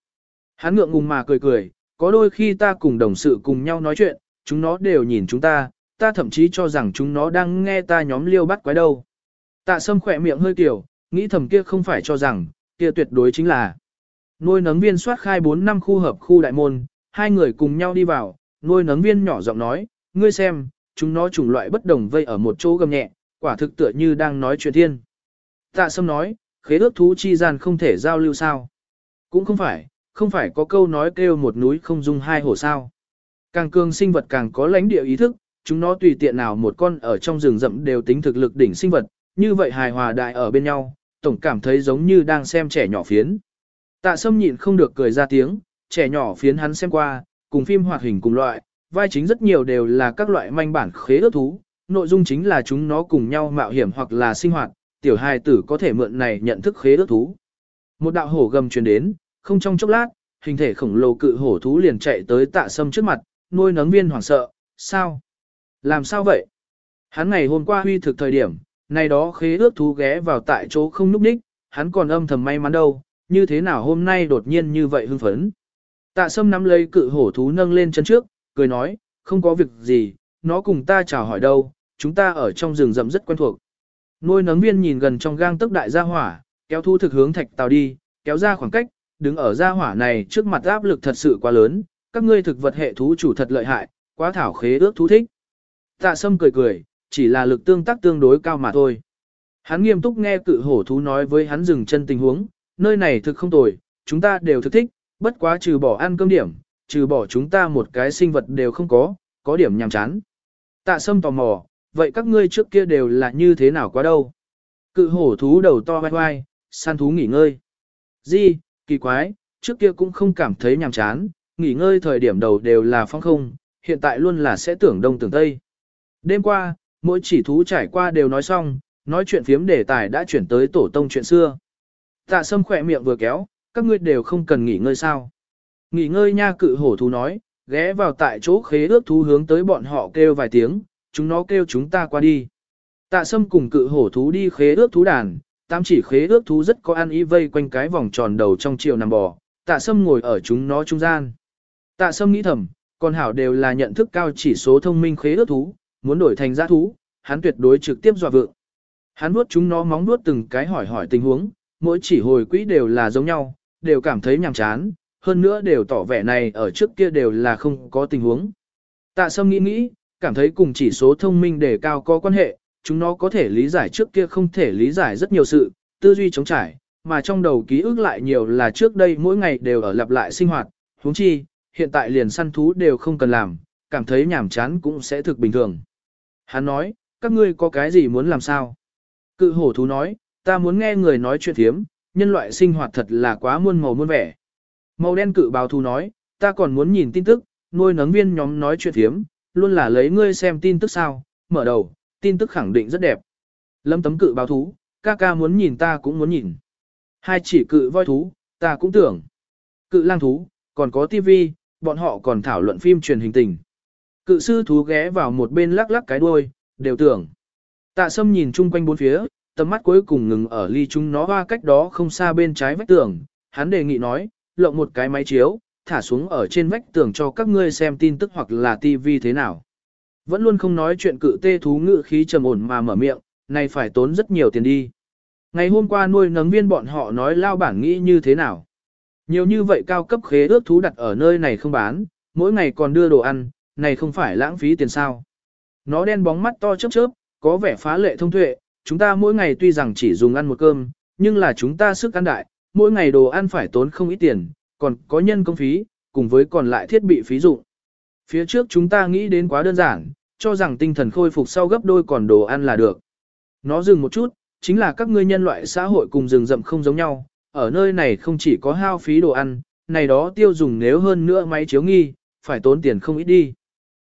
Hắn ngượng ngùng mà cười cười, có đôi khi ta cùng đồng sự cùng nhau nói chuyện, chúng nó đều nhìn chúng ta, ta thậm chí cho rằng chúng nó đang nghe ta nhóm liêu bắt quái đâu. Tạ sâm khỏe miệng hơi kiểu, nghĩ thầm kia không phải cho rằng, kia tuyệt đối chính là. Nuôi nấng viên soát khai 4 năm khu hợp khu đại môn, hai người cùng nhau đi vào, nuôi nấng viên nhỏ giọng nói, ngươi xem, chúng nó chủng loại bất đồng vây ở một chỗ gầm nhẹ, quả thực tựa như đang nói chuyện thiên. Tạ sâm nói, khế ước thú chi gian không thể giao lưu sao. Cũng không phải, không phải có câu nói kêu một núi không dung hai hổ sao. Càng cường sinh vật càng có lãnh địa ý thức, chúng nó tùy tiện nào một con ở trong rừng rậm đều tính thực lực đỉnh sinh vật, như vậy hài hòa đại ở bên nhau, tổng cảm thấy giống như đang xem trẻ nhỏ phiến. Tạ sâm nhịn không được cười ra tiếng, trẻ nhỏ phiến hắn xem qua, cùng phim hoạt hình cùng loại, vai chính rất nhiều đều là các loại manh bản khế ước thú, nội dung chính là chúng nó cùng nhau mạo hiểm hoặc là sinh hoạt, tiểu hài tử có thể mượn này nhận thức khế ước thú. Một đạo hổ gầm truyền đến, không trong chốc lát, hình thể khổng lồ cự hổ thú liền chạy tới tạ sâm trước mặt, nuôi nấng viên hoảng sợ, sao? Làm sao vậy? Hắn ngày hôm qua huy thực thời điểm, nay đó khế ước thú ghé vào tại chỗ không núp đích, hắn còn âm thầm may mắn đâu, như thế nào hôm nay đột nhiên như vậy hưng phấn. Tạ sâm nắm lấy cự hổ thú nâng lên chân trước, cười nói, không có việc gì, nó cùng ta chào hỏi đâu, chúng ta ở trong rừng rậm rất quen thuộc. Nuôi nấng viên nhìn gần trong gang tấc đại gia hỏa, kéo thu thực hướng thạch tàu đi, kéo ra khoảng cách, đứng ở gia hỏa này trước mặt áp lực thật sự quá lớn, các ngươi thực vật hệ thú chủ thật lợi hại, quá thảo khế ước thú thích. Tạ sâm cười cười, chỉ là lực tương tác tương đối cao mà thôi. Hắn nghiêm túc nghe cự hổ thú nói với hắn dừng chân tình huống, nơi này thực không tồi, chúng ta đều thực thích, bất quá trừ bỏ ăn cơm điểm, trừ bỏ chúng ta một cái sinh vật đều không có, có điểm nhàm chán. Tạ sâm tò mò, vậy các ngươi trước kia đều là như thế nào quá đâu? Cự hổ thú đầu to vai vai, săn thú nghỉ ngơi. Di, kỳ quái, trước kia cũng không cảm thấy nhàm chán, nghỉ ngơi thời điểm đầu đều là phong không, hiện tại luôn là sẽ tưởng đông tưởng tây. Đêm qua, mỗi chỉ thú trải qua đều nói xong, nói chuyện phiếm đề tài đã chuyển tới tổ tông chuyện xưa. Tạ sâm khỏe miệng vừa kéo, các ngươi đều không cần nghỉ ngơi sao. Nghỉ ngơi nha cự hổ thú nói, ghé vào tại chỗ khế ước thú hướng tới bọn họ kêu vài tiếng, chúng nó kêu chúng ta qua đi. Tạ sâm cùng cự hổ thú đi khế ước thú đàn, tam chỉ khế ước thú rất có ăn ý vây quanh cái vòng tròn đầu trong chiều nằm bò, tạ sâm ngồi ở chúng nó trung gian. Tạ sâm nghĩ thầm, còn hảo đều là nhận thức cao chỉ số thông minh khế ước thú, muốn đổi thành giã thú, hắn tuyệt đối trực tiếp dọa vượng. Hắn nuốt chúng nó móng nuốt từng cái hỏi hỏi tình huống, mỗi chỉ hồi quỹ đều là giống nhau, đều cảm thấy nhàm chán, hơn nữa đều tỏ vẻ này ở trước kia đều là không có tình huống. Tạ sâm nghĩ nghĩ, cảm thấy cùng chỉ số thông minh đề cao có quan hệ, chúng nó có thể lý giải trước kia không thể lý giải rất nhiều sự, tư duy chống trải, mà trong đầu ký ức lại nhiều là trước đây mỗi ngày đều ở lặp lại sinh hoạt, huống chi, hiện tại liền săn thú đều không cần làm, cảm thấy nhàm chán cũng sẽ thực bình thường. Hắn nói, các ngươi có cái gì muốn làm sao? Cự hổ thú nói, ta muốn nghe người nói chuyện thiếm, nhân loại sinh hoạt thật là quá muôn màu muôn vẻ. Màu đen cự bào thú nói, ta còn muốn nhìn tin tức, nuôi nấng viên nhóm nói chuyện thiếm, luôn là lấy ngươi xem tin tức sao, mở đầu, tin tức khẳng định rất đẹp. Lâm tấm cự báo thú, ca ca muốn nhìn ta cũng muốn nhìn. Hai chỉ cự voi thú, ta cũng tưởng. Cự lang thú, còn có tivi, bọn họ còn thảo luận phim truyền hình tình. Cự sư thú ghé vào một bên lắc lắc cái đuôi, đều tưởng. Tạ sâm nhìn chung quanh bốn phía, tầm mắt cuối cùng ngừng ở ly chúng nó hoa cách đó không xa bên trái vách tường. Hắn đề nghị nói, lộng một cái máy chiếu, thả xuống ở trên vách tường cho các ngươi xem tin tức hoặc là tivi thế nào. Vẫn luôn không nói chuyện cự tê thú ngự khí trầm ổn mà mở miệng, này phải tốn rất nhiều tiền đi. Ngày hôm qua nuôi nấng viên bọn họ nói lao bản nghĩ như thế nào. Nhiều như vậy cao cấp khế ước thú đặt ở nơi này không bán, mỗi ngày còn đưa đồ ăn, này không phải lãng phí tiền sao. Nó đen bóng mắt to chớp chớp, có vẻ phá lệ thông tuệ, chúng ta mỗi ngày tuy rằng chỉ dùng ăn một cơm, nhưng là chúng ta sức ăn đại, mỗi ngày đồ ăn phải tốn không ít tiền, còn có nhân công phí, cùng với còn lại thiết bị phí dụng. Phía trước chúng ta nghĩ đến quá đơn giản, cho rằng tinh thần khôi phục sau gấp đôi còn đồ ăn là được. Nó dừng một chút, chính là các ngươi nhân loại xã hội cùng rừng rậm không giống nhau, ở nơi này không chỉ có hao phí đồ ăn, này đó tiêu dùng nếu hơn nữa máy chiếu nghi, phải tốn tiền không ít đi.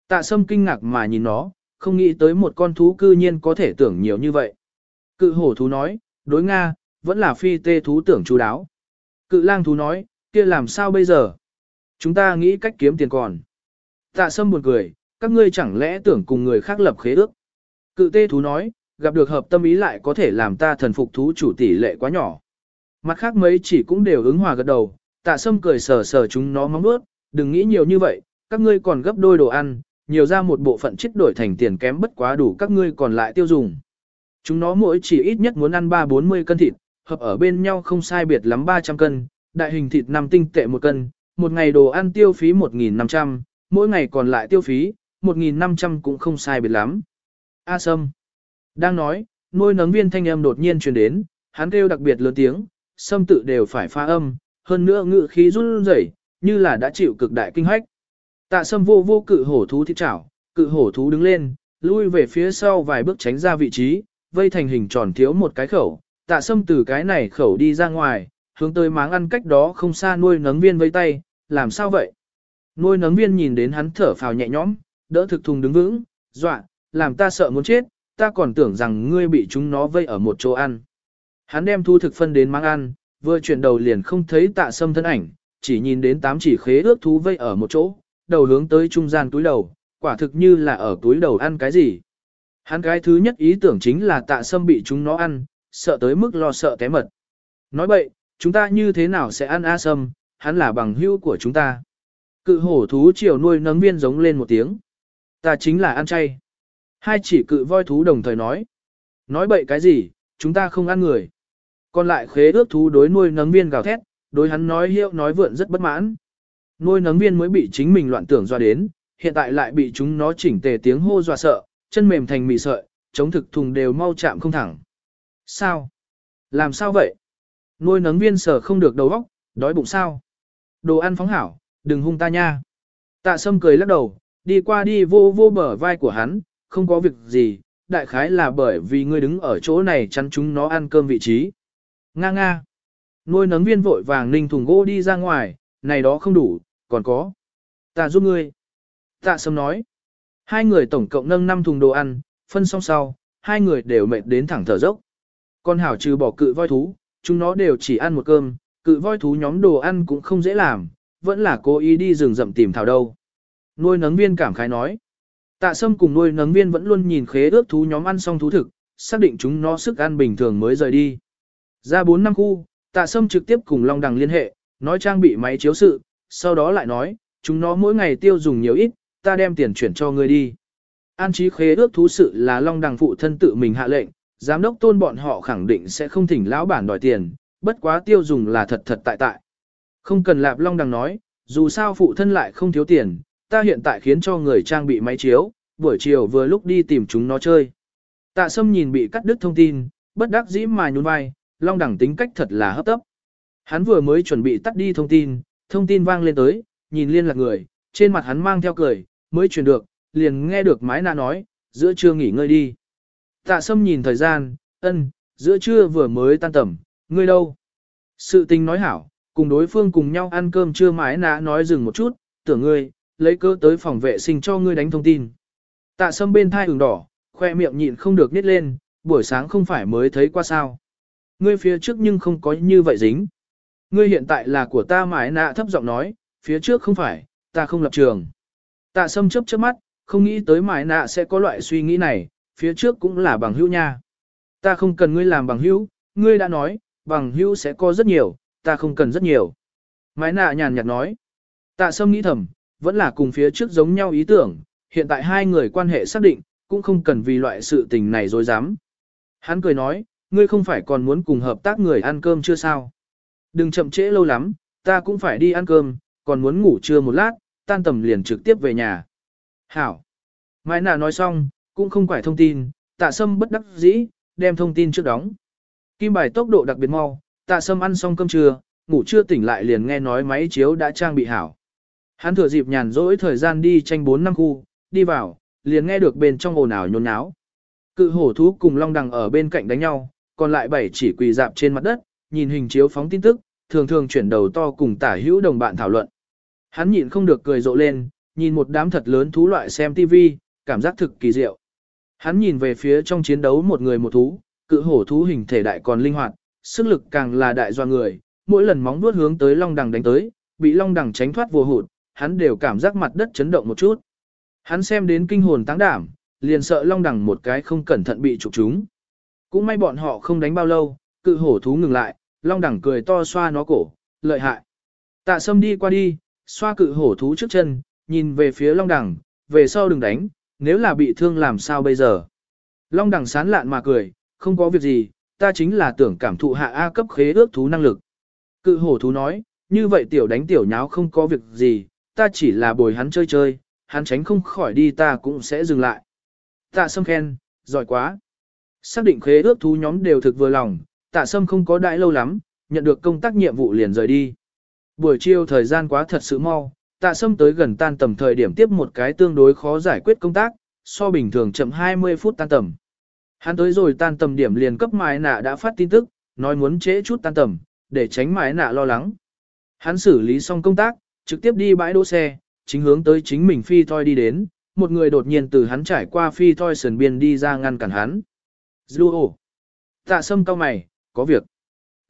Tạ sâm kinh ngạc mà nhìn nó, không nghĩ tới một con thú cư nhiên có thể tưởng nhiều như vậy. Cự hổ thú nói, đối Nga, vẫn là phi tê thú tưởng chú đáo. Cự lang thú nói, kia làm sao bây giờ? Chúng ta nghĩ cách kiếm tiền còn. Tạ sâm buồn cười, các ngươi chẳng lẽ tưởng cùng người khác lập khế ước. Cự tê thú nói, gặp được hợp tâm ý lại có thể làm ta thần phục thú chủ tỷ lệ quá nhỏ. Mặt khác mấy chỉ cũng đều ứng hòa gật đầu, tạ sâm cười sờ sờ chúng nó móng bước, đừng nghĩ nhiều như vậy, các ngươi còn gấp đôi đồ ăn, nhiều ra một bộ phận chết đổi thành tiền kém bất quá đủ các ngươi còn lại tiêu dùng. Chúng nó mỗi chỉ ít nhất muốn ăn 3-40 cân thịt, hợp ở bên nhau không sai biệt lắm 300 cân, đại hình thịt 5 tinh tệ một cân, một ngày đồ ăn tiêu phí 1.500, mỗi ngày còn lại tiêu phí, 1.500 cũng không sai biệt lắm. A Sâm. Đang nói, nuôi nấng viên thanh âm đột nhiên truyền đến, hắn kêu đặc biệt lớn tiếng, Sâm tự đều phải pha âm, hơn nữa ngự khí run rẩy, như là đã chịu cực đại kinh hách. Tạ sâm vô vô cự hổ thú thịt chảo, cự hổ thú đứng lên, lui về phía sau vài bước tránh ra vị trí, vây thành hình tròn thiếu một cái khẩu. Tạ sâm từ cái này khẩu đi ra ngoài, hướng tới máng ăn cách đó không xa nuôi nấng viên vây tay, làm sao vậy? Nuôi nấng viên nhìn đến hắn thở phào nhẹ nhõm, đỡ thực thùng đứng vững, dọa, làm ta sợ muốn chết, ta còn tưởng rằng ngươi bị chúng nó vây ở một chỗ ăn. Hắn đem thu thực phân đến máng ăn, vừa chuyển đầu liền không thấy tạ sâm thân ảnh, chỉ nhìn đến tám chỉ khế ước thú vây ở một chỗ, đầu hướng tới trung gian túi đầu, quả thực như là ở túi đầu ăn cái gì. Hắn cái thứ nhất ý tưởng chính là tạ sâm bị chúng nó ăn, sợ tới mức lo sợ té mật. Nói vậy, chúng ta như thế nào sẽ ăn A sâm, hắn là bằng hữu của chúng ta. Cự hổ thú chiều nuôi nấng viên giống lên một tiếng. Ta chính là ăn chay. Hai chỉ cự voi thú đồng thời nói. Nói bậy cái gì, chúng ta không ăn người. Còn lại khế ước thú đối nuôi nấng viên gào thét, đối hắn nói hiệu nói vượn rất bất mãn. Nuôi nấng viên mới bị chính mình loạn tưởng dọa đến, hiện tại lại bị chúng nó chỉnh tề tiếng hô dọa sợ, chân mềm thành mì sợi, chống thực thùng đều mau chạm không thẳng. Sao? Làm sao vậy? Nuôi nấng viên sở không được đầu óc, đói bụng sao? Đồ ăn phóng hảo, đừng hung ta nha. Tạ sâm cười lắc đầu, đi qua đi vô vô bờ vai của hắn, không có việc gì, đại khái là bởi vì ngươi đứng ở chỗ này chắn chúng nó ăn cơm vị trí. Nga nga. Nuôi nấng viên vội vàng ninh thùng gỗ đi ra ngoài, này đó không đủ, còn có. Ta giúp ngươi. Tạ sâm nói. Hai người tổng cộng nâng 5 thùng đồ ăn, phân xong sau, hai người đều mệt đến thẳng thở dốc. Con hảo trừ bỏ cự voi thú, chúng nó đều chỉ ăn một cơm, cự voi thú nhóm đồ ăn cũng không dễ làm, vẫn là cố ý đi rừng rậm tìm thảo đâu. Nuôi nấng viên cảm khái nói. Tạ sâm cùng nuôi nấng viên vẫn luôn nhìn khế ước thú nhóm ăn xong thú thực, xác định chúng nó sức ăn bình thường mới rời đi. Ra 4 năm khu, tạ sâm trực tiếp cùng Long Đằng liên hệ, nói trang bị máy chiếu sự, sau đó lại nói, chúng nó mỗi ngày tiêu dùng nhiều ít, ta đem tiền chuyển cho ngươi đi. An trí khế ước thú sự là Long Đằng phụ thân tự mình hạ lệnh, giám đốc tôn bọn họ khẳng định sẽ không thỉnh lão bản đòi tiền, bất quá tiêu dùng là thật thật tại tại. Không cần lạp Long Đằng nói, dù sao phụ thân lại không thiếu tiền, ta hiện tại khiến cho người trang bị máy chiếu, buổi chiều vừa lúc đi tìm chúng nó chơi. Tạ Sâm nhìn bị cắt đứt thông tin, bất đắc dĩ mà nhún vai, Long Đằng tính cách thật là hấp tấp. Hắn vừa mới chuẩn bị tắt đi thông tin, thông tin vang lên tới, nhìn liên lạc người, trên mặt hắn mang theo cười, mới truyền được, liền nghe được mái nạ nói, giữa trưa nghỉ ngơi đi. Tạ Sâm nhìn thời gian, ân, giữa trưa vừa mới tan tầm, ngươi đâu? Sự tình nói hảo, cùng đối phương cùng nhau ăn cơm trưa mái nạ nói dừng một chút, tưởng ngươi, lấy cơ tới phòng vệ sinh cho ngươi đánh thông tin. Tạ Sâm bên thai ửng đỏ, khoe miệng nhịn không được nít lên, buổi sáng không phải mới thấy qua sao. Ngươi phía trước nhưng không có như vậy dính. Ngươi hiện tại là của ta mái nạ thấp giọng nói, phía trước không phải, ta không lập trường. Tạ sâm chớp chớp mắt, không nghĩ tới mái nạ sẽ có loại suy nghĩ này, phía trước cũng là bằng hữu nha. Ta không cần ngươi làm bằng hữu, ngươi đã nói, bằng hữu sẽ có rất nhiều, ta không cần rất nhiều. Mái nạ nhàn nhạt nói. Tạ sâm nghĩ thầm, vẫn là cùng phía trước giống nhau ý tưởng, hiện tại hai người quan hệ xác định, cũng không cần vì loại sự tình này dối dám. Hắn cười nói, ngươi không phải còn muốn cùng hợp tác người ăn cơm chưa sao? Đừng chậm trễ lâu lắm, ta cũng phải đi ăn cơm, còn muốn ngủ trưa một lát, tan tầm liền trực tiếp về nhà. Hảo. Mai nà nói xong, cũng không quải thông tin, tạ sâm bất đắc dĩ, đem thông tin trước đóng. Kim bài tốc độ đặc biệt mau, tạ sâm ăn xong cơm trưa, ngủ chưa tỉnh lại liền nghe nói máy chiếu đã trang bị hảo. Hắn thừa dịp nhàn rỗi thời gian đi tranh 4 năm khu, đi vào, liền nghe được bên trong ồn ào nhốn nháo. Cự hổ thú cùng long đằng ở bên cạnh đánh nhau, còn lại bảy chỉ quỳ dạp trên mặt đất, nhìn hình chiếu phóng tin tức, thường thường chuyển đầu to cùng tả hữu đồng bạn thảo luận. Hắn nhịn không được cười rộ lên, nhìn một đám thật lớn thú loại xem TV, cảm giác thực kỳ diệu. Hắn nhìn về phía trong chiến đấu một người một thú, cự hổ thú hình thể đại còn linh hoạt, sức lực càng là đại doa người, mỗi lần móng vuốt hướng tới long đằng đánh tới, bị long đằng tránh thoát vô hụt, hắn đều cảm giác mặt đất chấn động một chút. Hắn xem đến kinh hồn táng đảm, liền sợ long đằng một cái không cẩn thận bị trục chúng. Cũng may bọn họ không đánh bao lâu, cự hổ thú ngừng lại, long đẳng cười to xoa nó cổ, lợi hại. Tạ sâm đi qua đi, xoa cự hổ thú trước chân, nhìn về phía long đẳng, về sau đừng đánh, nếu là bị thương làm sao bây giờ. Long đẳng sán lạn mà cười, không có việc gì, ta chính là tưởng cảm thụ hạ A cấp khế ước thú năng lực. Cự hổ thú nói, như vậy tiểu đánh tiểu nháo không có việc gì, ta chỉ là bồi hắn chơi chơi, hắn tránh không khỏi đi ta cũng sẽ dừng lại. Tạ sâm khen, giỏi quá. Xác định khế ước thú nhóm đều thực vừa lòng, tạ sâm không có đãi lâu lắm, nhận được công tác nhiệm vụ liền rời đi. Buổi chiều thời gian quá thật sự mau, tạ sâm tới gần tan tầm thời điểm tiếp một cái tương đối khó giải quyết công tác, so bình thường chậm 20 phút tan tầm. Hắn tới rồi tan tầm điểm liền cấp mái nạ đã phát tin tức, nói muốn trễ chút tan tầm, để tránh mái nạ lo lắng. Hắn xử lý xong công tác, trực tiếp đi bãi đỗ xe, chính hướng tới chính mình phi thoi đi đến, một người đột nhiên từ hắn trải qua phi thoi sườn biên đi ra ngăn cản hắn. Zluo. Tạ sâm cao mày, có việc.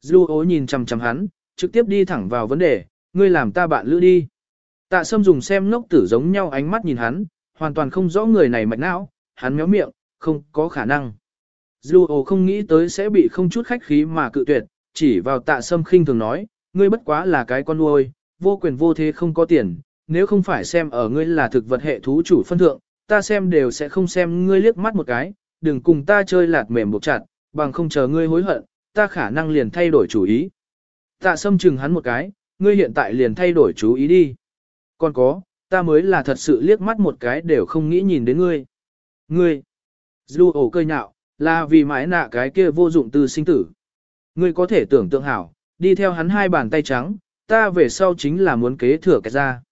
Zluo nhìn chằm chằm hắn, trực tiếp đi thẳng vào vấn đề, ngươi làm ta bạn lữ đi. Tạ sâm dùng xem ngốc tử giống nhau ánh mắt nhìn hắn, hoàn toàn không rõ người này mạch não, hắn méo miệng, không có khả năng. Zluo không nghĩ tới sẽ bị không chút khách khí mà cự tuyệt, chỉ vào tạ sâm khinh thường nói, ngươi bất quá là cái con nuôi, vô quyền vô thế không có tiền, nếu không phải xem ở ngươi là thực vật hệ thú chủ phân thượng, ta xem đều sẽ không xem ngươi liếc mắt một cái, đừng cùng ta chơi lạt mềm buộc chặt, bằng không chờ ngươi hối hận, ta khả năng liền thay đổi chủ ý. Tạ sâm chừng hắn một cái, ngươi hiện tại liền thay đổi chú ý đi. Còn có, ta mới là thật sự liếc mắt một cái đều không nghĩ nhìn đến ngươi. Ngươi, dù ổ cơi nhạo, là vì mãi nạ cái kia vô dụng từ sinh tử. Ngươi có thể tưởng tượng hảo, đi theo hắn hai bàn tay trắng, ta về sau chính là muốn kế thừa cái ra.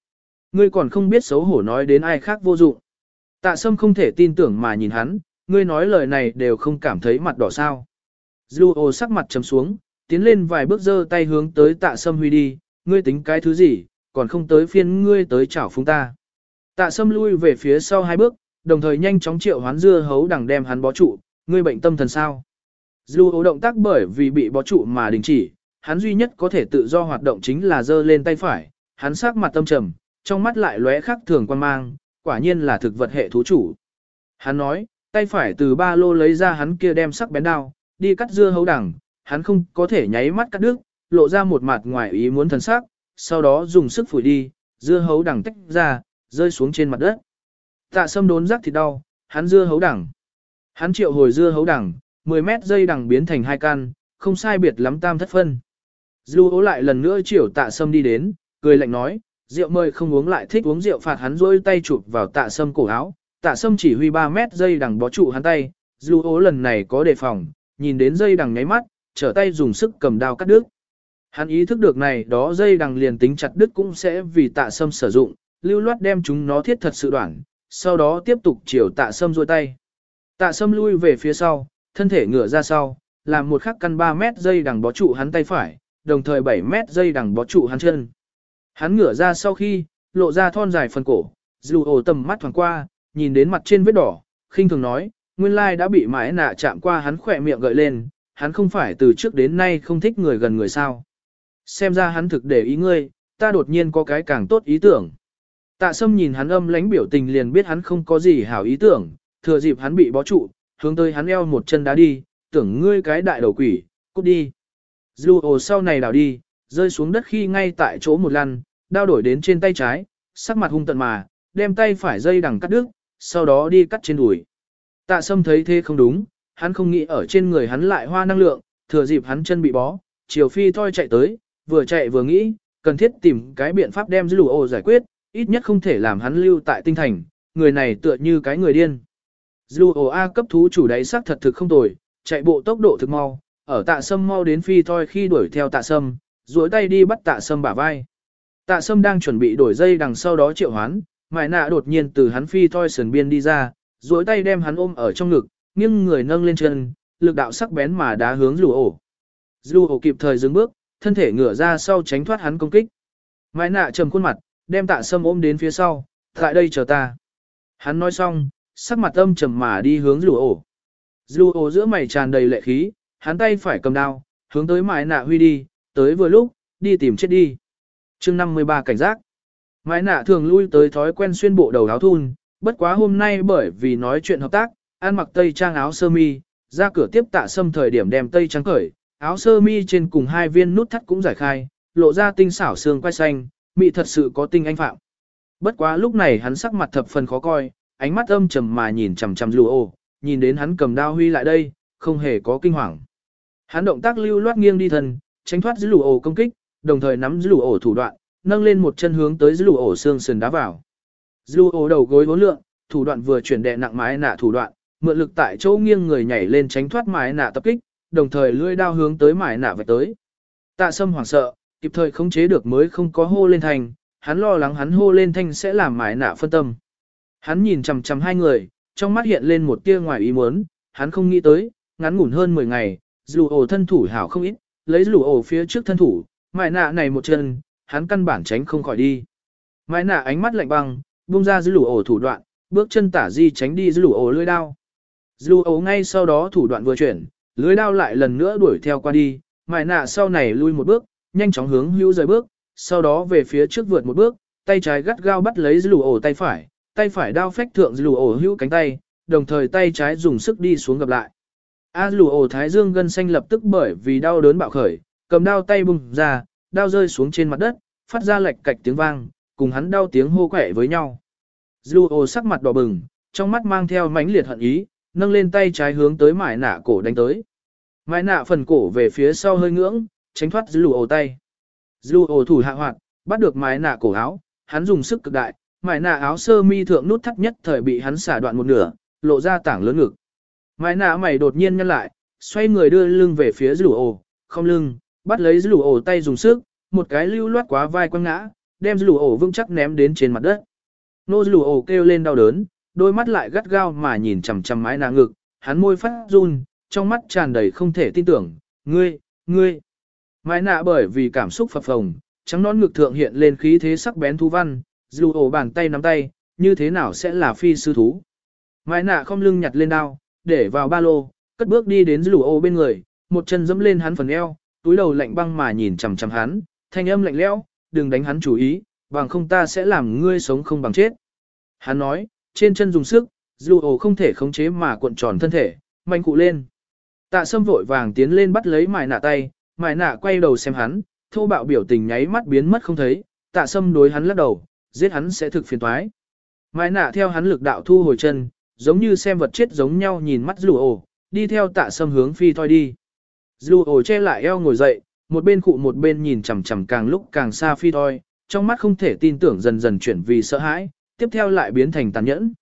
Ngươi còn không biết xấu hổ nói đến ai khác vô dụng. Tạ sâm không thể tin tưởng mà nhìn hắn, ngươi nói lời này đều không cảm thấy mặt đỏ sao. Dlu sắc mặt chấm xuống, tiến lên vài bước giơ tay hướng tới tạ sâm huy đi, ngươi tính cái thứ gì, còn không tới phiên ngươi tới chảo phúng ta. Tạ sâm lui về phía sau hai bước, đồng thời nhanh chóng triệu hoán dưa hấu đằng đem hắn bó trụ, ngươi bệnh tâm thần sao. Dlu động tác bởi vì bị bó trụ mà đình chỉ, hắn duy nhất có thể tự do hoạt động chính là giơ lên tay phải, hắn sắc mặt tâm trầm, trong mắt lại lóe khắc thường quan mang, quả nhiên là thực vật hệ thú chủ. Hắn nói, tay phải từ ba lô lấy ra hắn kia đem sắc bén đao, đi cắt dưa hấu đằng, hắn không có thể nháy mắt cắt đứt, lộ ra một mặt ngoài ý muốn thần sắc, sau đó dùng sức phủi đi, dưa hấu đằng tách ra, rơi xuống trên mặt đất. Tạ sâm đốn rắc thịt đau, hắn dưa hấu đằng. Hắn triệu hồi dưa hấu đằng, 10 mét dây đằng biến thành hai căn, không sai biệt lắm tam thất phân. Dư ố lại lần nữa triệu tạ sâm đi đến, cười lạnh nói, rượu mời không uống lại thích uống rượu phạt hắn rôi tay chụp vào tạ sâm cổ áo, tạ sâm chỉ huy 3 mét dây đằng bó trụ hắn tay, dư ố lần này có đề phòng, nhìn đến dây đằng nháy mắt, trở tay dùng sức cầm đao cắt đứt. Hắn ý thức được này đó dây đằng liền tính chặt đứt cũng sẽ vì tạ sâm sử dụng, lưu loát đem chúng nó thiết thật sự đoạn, sau đó tiếp tục chiều tạ sâm rôi tay. Tạ sâm lui về phía sau, thân thể ngửa ra sau, làm một khắc căn 3 mét dây đằng bó trụ hắn tay phải, đồng thời 7 mét dây đằng bó trụ hắn chân. Hắn ngửa ra sau khi, lộ ra thon dài phần cổ, dù ổ tầm mắt thoáng qua, nhìn đến mặt trên vết đỏ, khinh thường nói, nguyên lai đã bị mãi nạ chạm qua hắn khỏe miệng gợi lên, hắn không phải từ trước đến nay không thích người gần người sao. Xem ra hắn thực để ý ngươi, ta đột nhiên có cái càng tốt ý tưởng. Tạ sâm nhìn hắn âm lánh biểu tình liền biết hắn không có gì hảo ý tưởng, thừa dịp hắn bị bó trụ, hướng tới hắn eo một chân đá đi, tưởng ngươi cái đại đầu quỷ, cút đi. Dù ồ sau này đảo đi, rơi xuống đất khi ngay tại chỗ một lần, đao đổi đến trên tay trái, sắc mặt hung tận mà, đem tay phải dây đằng cắt đứt, sau đó đi cắt trên đùi. Tạ sâm thấy thế không đúng, hắn không nghĩ ở trên người hắn lại hoa năng lượng, thừa dịp hắn chân bị bó, chiều phi Thoi chạy tới, vừa chạy vừa nghĩ, cần thiết tìm cái biện pháp đem dư ồ giải quyết, ít nhất không thể làm hắn lưu tại tinh thành, người này tựa như cái người điên. Dư ồ A cấp thú chủ đáy sắc thật thực không tồi, chạy bộ tốc độ thực mau, ở tạ sâm mau đến phi Thoi khi đuổi theo tạ sâm, duỗi tay đi bắt tạ sâm bả vai. Tạ sâm đang chuẩn bị đổi dây đằng sau đó triệu hoán, mại nạ đột nhiên từ hắn phi Thoi sườn biên đi ra, duỗi tay đem hắn ôm ở trong ngực, nghiêng người nâng lên chân, lực đạo sắc bén mà đá hướng dù ổ. Dù ổ kịp thời dừng bước, thân thể ngửa ra sau tránh thoát hắn công kích. Mai nạ trầm khuôn mặt, đem tạ sâm ôm đến phía sau, tại đây chờ ta. Hắn nói xong, sắc mặt âm trầm mà đi hướng dù ổ. Dù ổ giữa mày tràn đầy lệ khí, hắn tay phải cầm đao, hướng tới Mai nạ huy đi, tới vừa lúc, đi tìm chết đi. chương 53 cảnh giác. Mai nạ thường lui tới thói quen xuyên bộ đầu áo thun, bất quá hôm nay bởi vì nói chuyện hợp tác, ăn mặc tây trang áo sơ mi, ra cửa tiếp tạ xâm thời điểm đem tây trắng cởi, áo sơ mi trên cùng hai viên nút thắt cũng giải khai, lộ ra tinh xảo xương quai xanh, mị thật sự có tinh anh phạm. Bất quá lúc này hắn sắc mặt thập phần khó coi, ánh mắt âm trầm mà nhìn chằm chằm lùa ồ, nhìn đến hắn cầm đao huy lại đây, không hề có kinh hoàng. Hắn động tác lưu loát nghiêng đi thân, tránh thoát giữ lù ổ công kích, đồng thời nắm giữ lù ổ thủ đoạn, nâng lên một chân hướng tới giữ lù ổ xương sườn đá vào. Giữ lù đầu gối vốn lượng, thủ đoạn vừa chuyển đè nặng mái nạ thủ đoạn, mượn lực tại chỗ nghiêng người nhảy lên tránh thoát mái nạ tập kích, đồng thời lưỡi đao hướng tới mái nạ vạch tới. Tạ Sâm hoảng sợ, kịp thời khống chế được mới không có hô lên thành, hắn lo lắng hắn hô lên thanh sẽ làm mải nạ phân tâm. Hắn nhìn chằm chằm hai người, trong mắt hiện lên một tia ngoài ý muốn, hắn không nghĩ tới, ngắn ngủn hơn 10 ngày, dù ổ thân thủ hảo không ít, lấy dù ổ phía trước thân thủ, mải nạ này một chân, hắn căn bản tránh không khỏi đi. Mải nạ ánh mắt lạnh băng, buông ra dư lũ ổ thủ đoạn, bước chân tả di tránh đi dư lũ ổ lưỡi đao. Dù ấu ngay sau đó thủ đoạn vừa chuyển, lưới đao lại lần nữa đuổi theo qua đi, mải nạ sau này lui một bước, nhanh chóng hướng hữu rời bước, sau đó về phía trước vượt một bước, tay trái gắt gao bắt lấy dù ổ tay phải, tay phải đao phách thượng dù ổ hữu cánh tay, đồng thời tay trái dùng sức đi xuống gặp lại. A dù ổ thái dương gân xanh lập tức bởi vì đau đớn bạo khởi, cầm đao tay bùng ra, đao rơi xuống trên mặt đất, phát ra lệch cạch tiếng vang, cùng hắn đau tiếng hô quẻ với nhau. Dù ổ sắc mặt đỏ bừng, trong mắt mang theo mãnh liệt hận ý, nâng lên tay trái hướng tới mải nạ cổ đánh tới. Mải nạ phần cổ về phía sau hơi ngưỡng, tránh thoát lù ổ tay. Lù ổ thủ hạ hoạt, bắt được mải nạ cổ áo, hắn dùng sức cực đại, mải nạ áo sơ mi thượng nút thắt nhất thời bị hắn xả đoạn một nửa, lộ ra tảng lớn ngực. Mải nạ mày đột nhiên nhăn lại, xoay người đưa lưng về phía rủ ổ, không lưng, bắt lấy rủ ổ tay dùng sức, một cái lưu loát quá vai quăng ngã, đem rủ ổ vững chắc ném đến trên mặt đất. Nô rủ ổ kêu lên đau đớn, đôi mắt lại gắt gao mà nhìn chằm chằm mái nàng ngực, hắn môi phát run, trong mắt tràn đầy không thể tin tưởng, ngươi, ngươi. Mái nạ bởi vì cảm xúc phập phồng, trắng nón ngực thượng hiện lên khí thế sắc bén thú văn, dù ổ bàn tay nắm tay, như thế nào sẽ là phi sư thú. Mái nạ không lưng nhặt lên đao, để vào ba lô, cất bước đi đến dù ổ bên người, một chân dẫm lên hắn phần eo, túi đầu lạnh băng mà nhìn chằm chằm hắn, thanh âm lạnh lẽo, đừng đánh hắn chủ ý, bằng không ta sẽ làm ngươi sống không bằng chết. Hắn nói, trên chân dùng sức, dù ổ không thể khống chế mà cuộn tròn thân thể, mạnh cụ lên. Tạ sâm vội vàng tiến lên bắt lấy mài nạ tay, mài nạ quay đầu xem hắn, thô bạo biểu tình nháy mắt biến mất không thấy, tạ sâm đối hắn lắc đầu, giết hắn sẽ thực phiền toái. Mài nạ theo hắn lực đạo thu hồi chân, giống như xem vật chết giống nhau nhìn mắt dù ổ, đi theo tạ sâm hướng phi thoi đi. Dù ổ che lại eo ngồi dậy, một bên cụ một bên nhìn chằm chằm càng lúc càng xa phi thoi, trong mắt không thể tin tưởng dần dần chuyển vì sợ hãi, tiếp theo lại biến thành tàn nhẫn.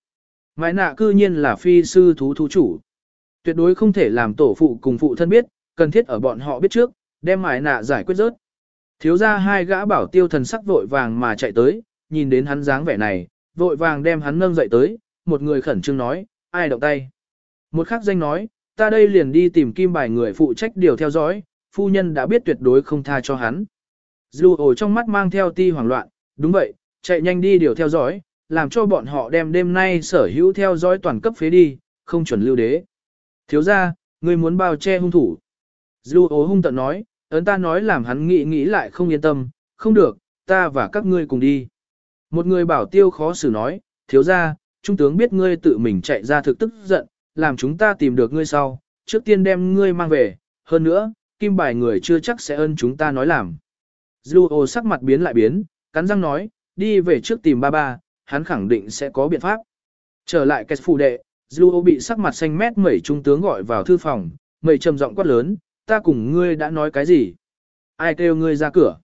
Mãi nạ cư nhiên là phi sư thú thú chủ. Tuyệt đối không thể làm tổ phụ cùng phụ thân biết, cần thiết ở bọn họ biết trước, đem mãi nạ giải quyết rớt. Thiếu ra hai gã bảo tiêu thần sắc vội vàng mà chạy tới, nhìn đến hắn dáng vẻ này, vội vàng đem hắn nâng dậy tới, một người khẩn trương nói, ai động tay. Một khắc danh nói, ta đây liền đi tìm kim bài người phụ trách điều theo dõi, phu nhân đã biết tuyệt đối không tha cho hắn. Dù ổ trong mắt mang theo ti hoảng loạn, đúng vậy, chạy nhanh đi điều theo dõi, làm cho bọn họ đem đêm nay sở hữu theo dõi toàn cấp phế đi, không chuẩn lưu đế. Thiếu ra, người muốn bao che hung thủ. Dù ố hung tận nói, ấn ta nói làm hắn nghĩ nghĩ lại không yên tâm, không được, ta và các ngươi cùng đi. Một người bảo tiêu khó xử nói, thiếu ra, trung tướng biết ngươi tự mình chạy ra thực tức giận, làm chúng ta tìm được ngươi sau, trước tiên đem ngươi mang về, hơn nữa, kim bài người chưa chắc sẽ ơn chúng ta nói làm. Dù ố sắc mặt biến lại biến, cắn răng nói, đi về trước tìm ba ba, hắn khẳng định sẽ có biện pháp. Trở lại kết phụ đệ, Zuo bị sắc mặt xanh mét mẩy trung tướng gọi vào thư phòng, mẩy trầm giọng quát lớn, ta cùng ngươi đã nói cái gì? Ai kêu ngươi ra cửa?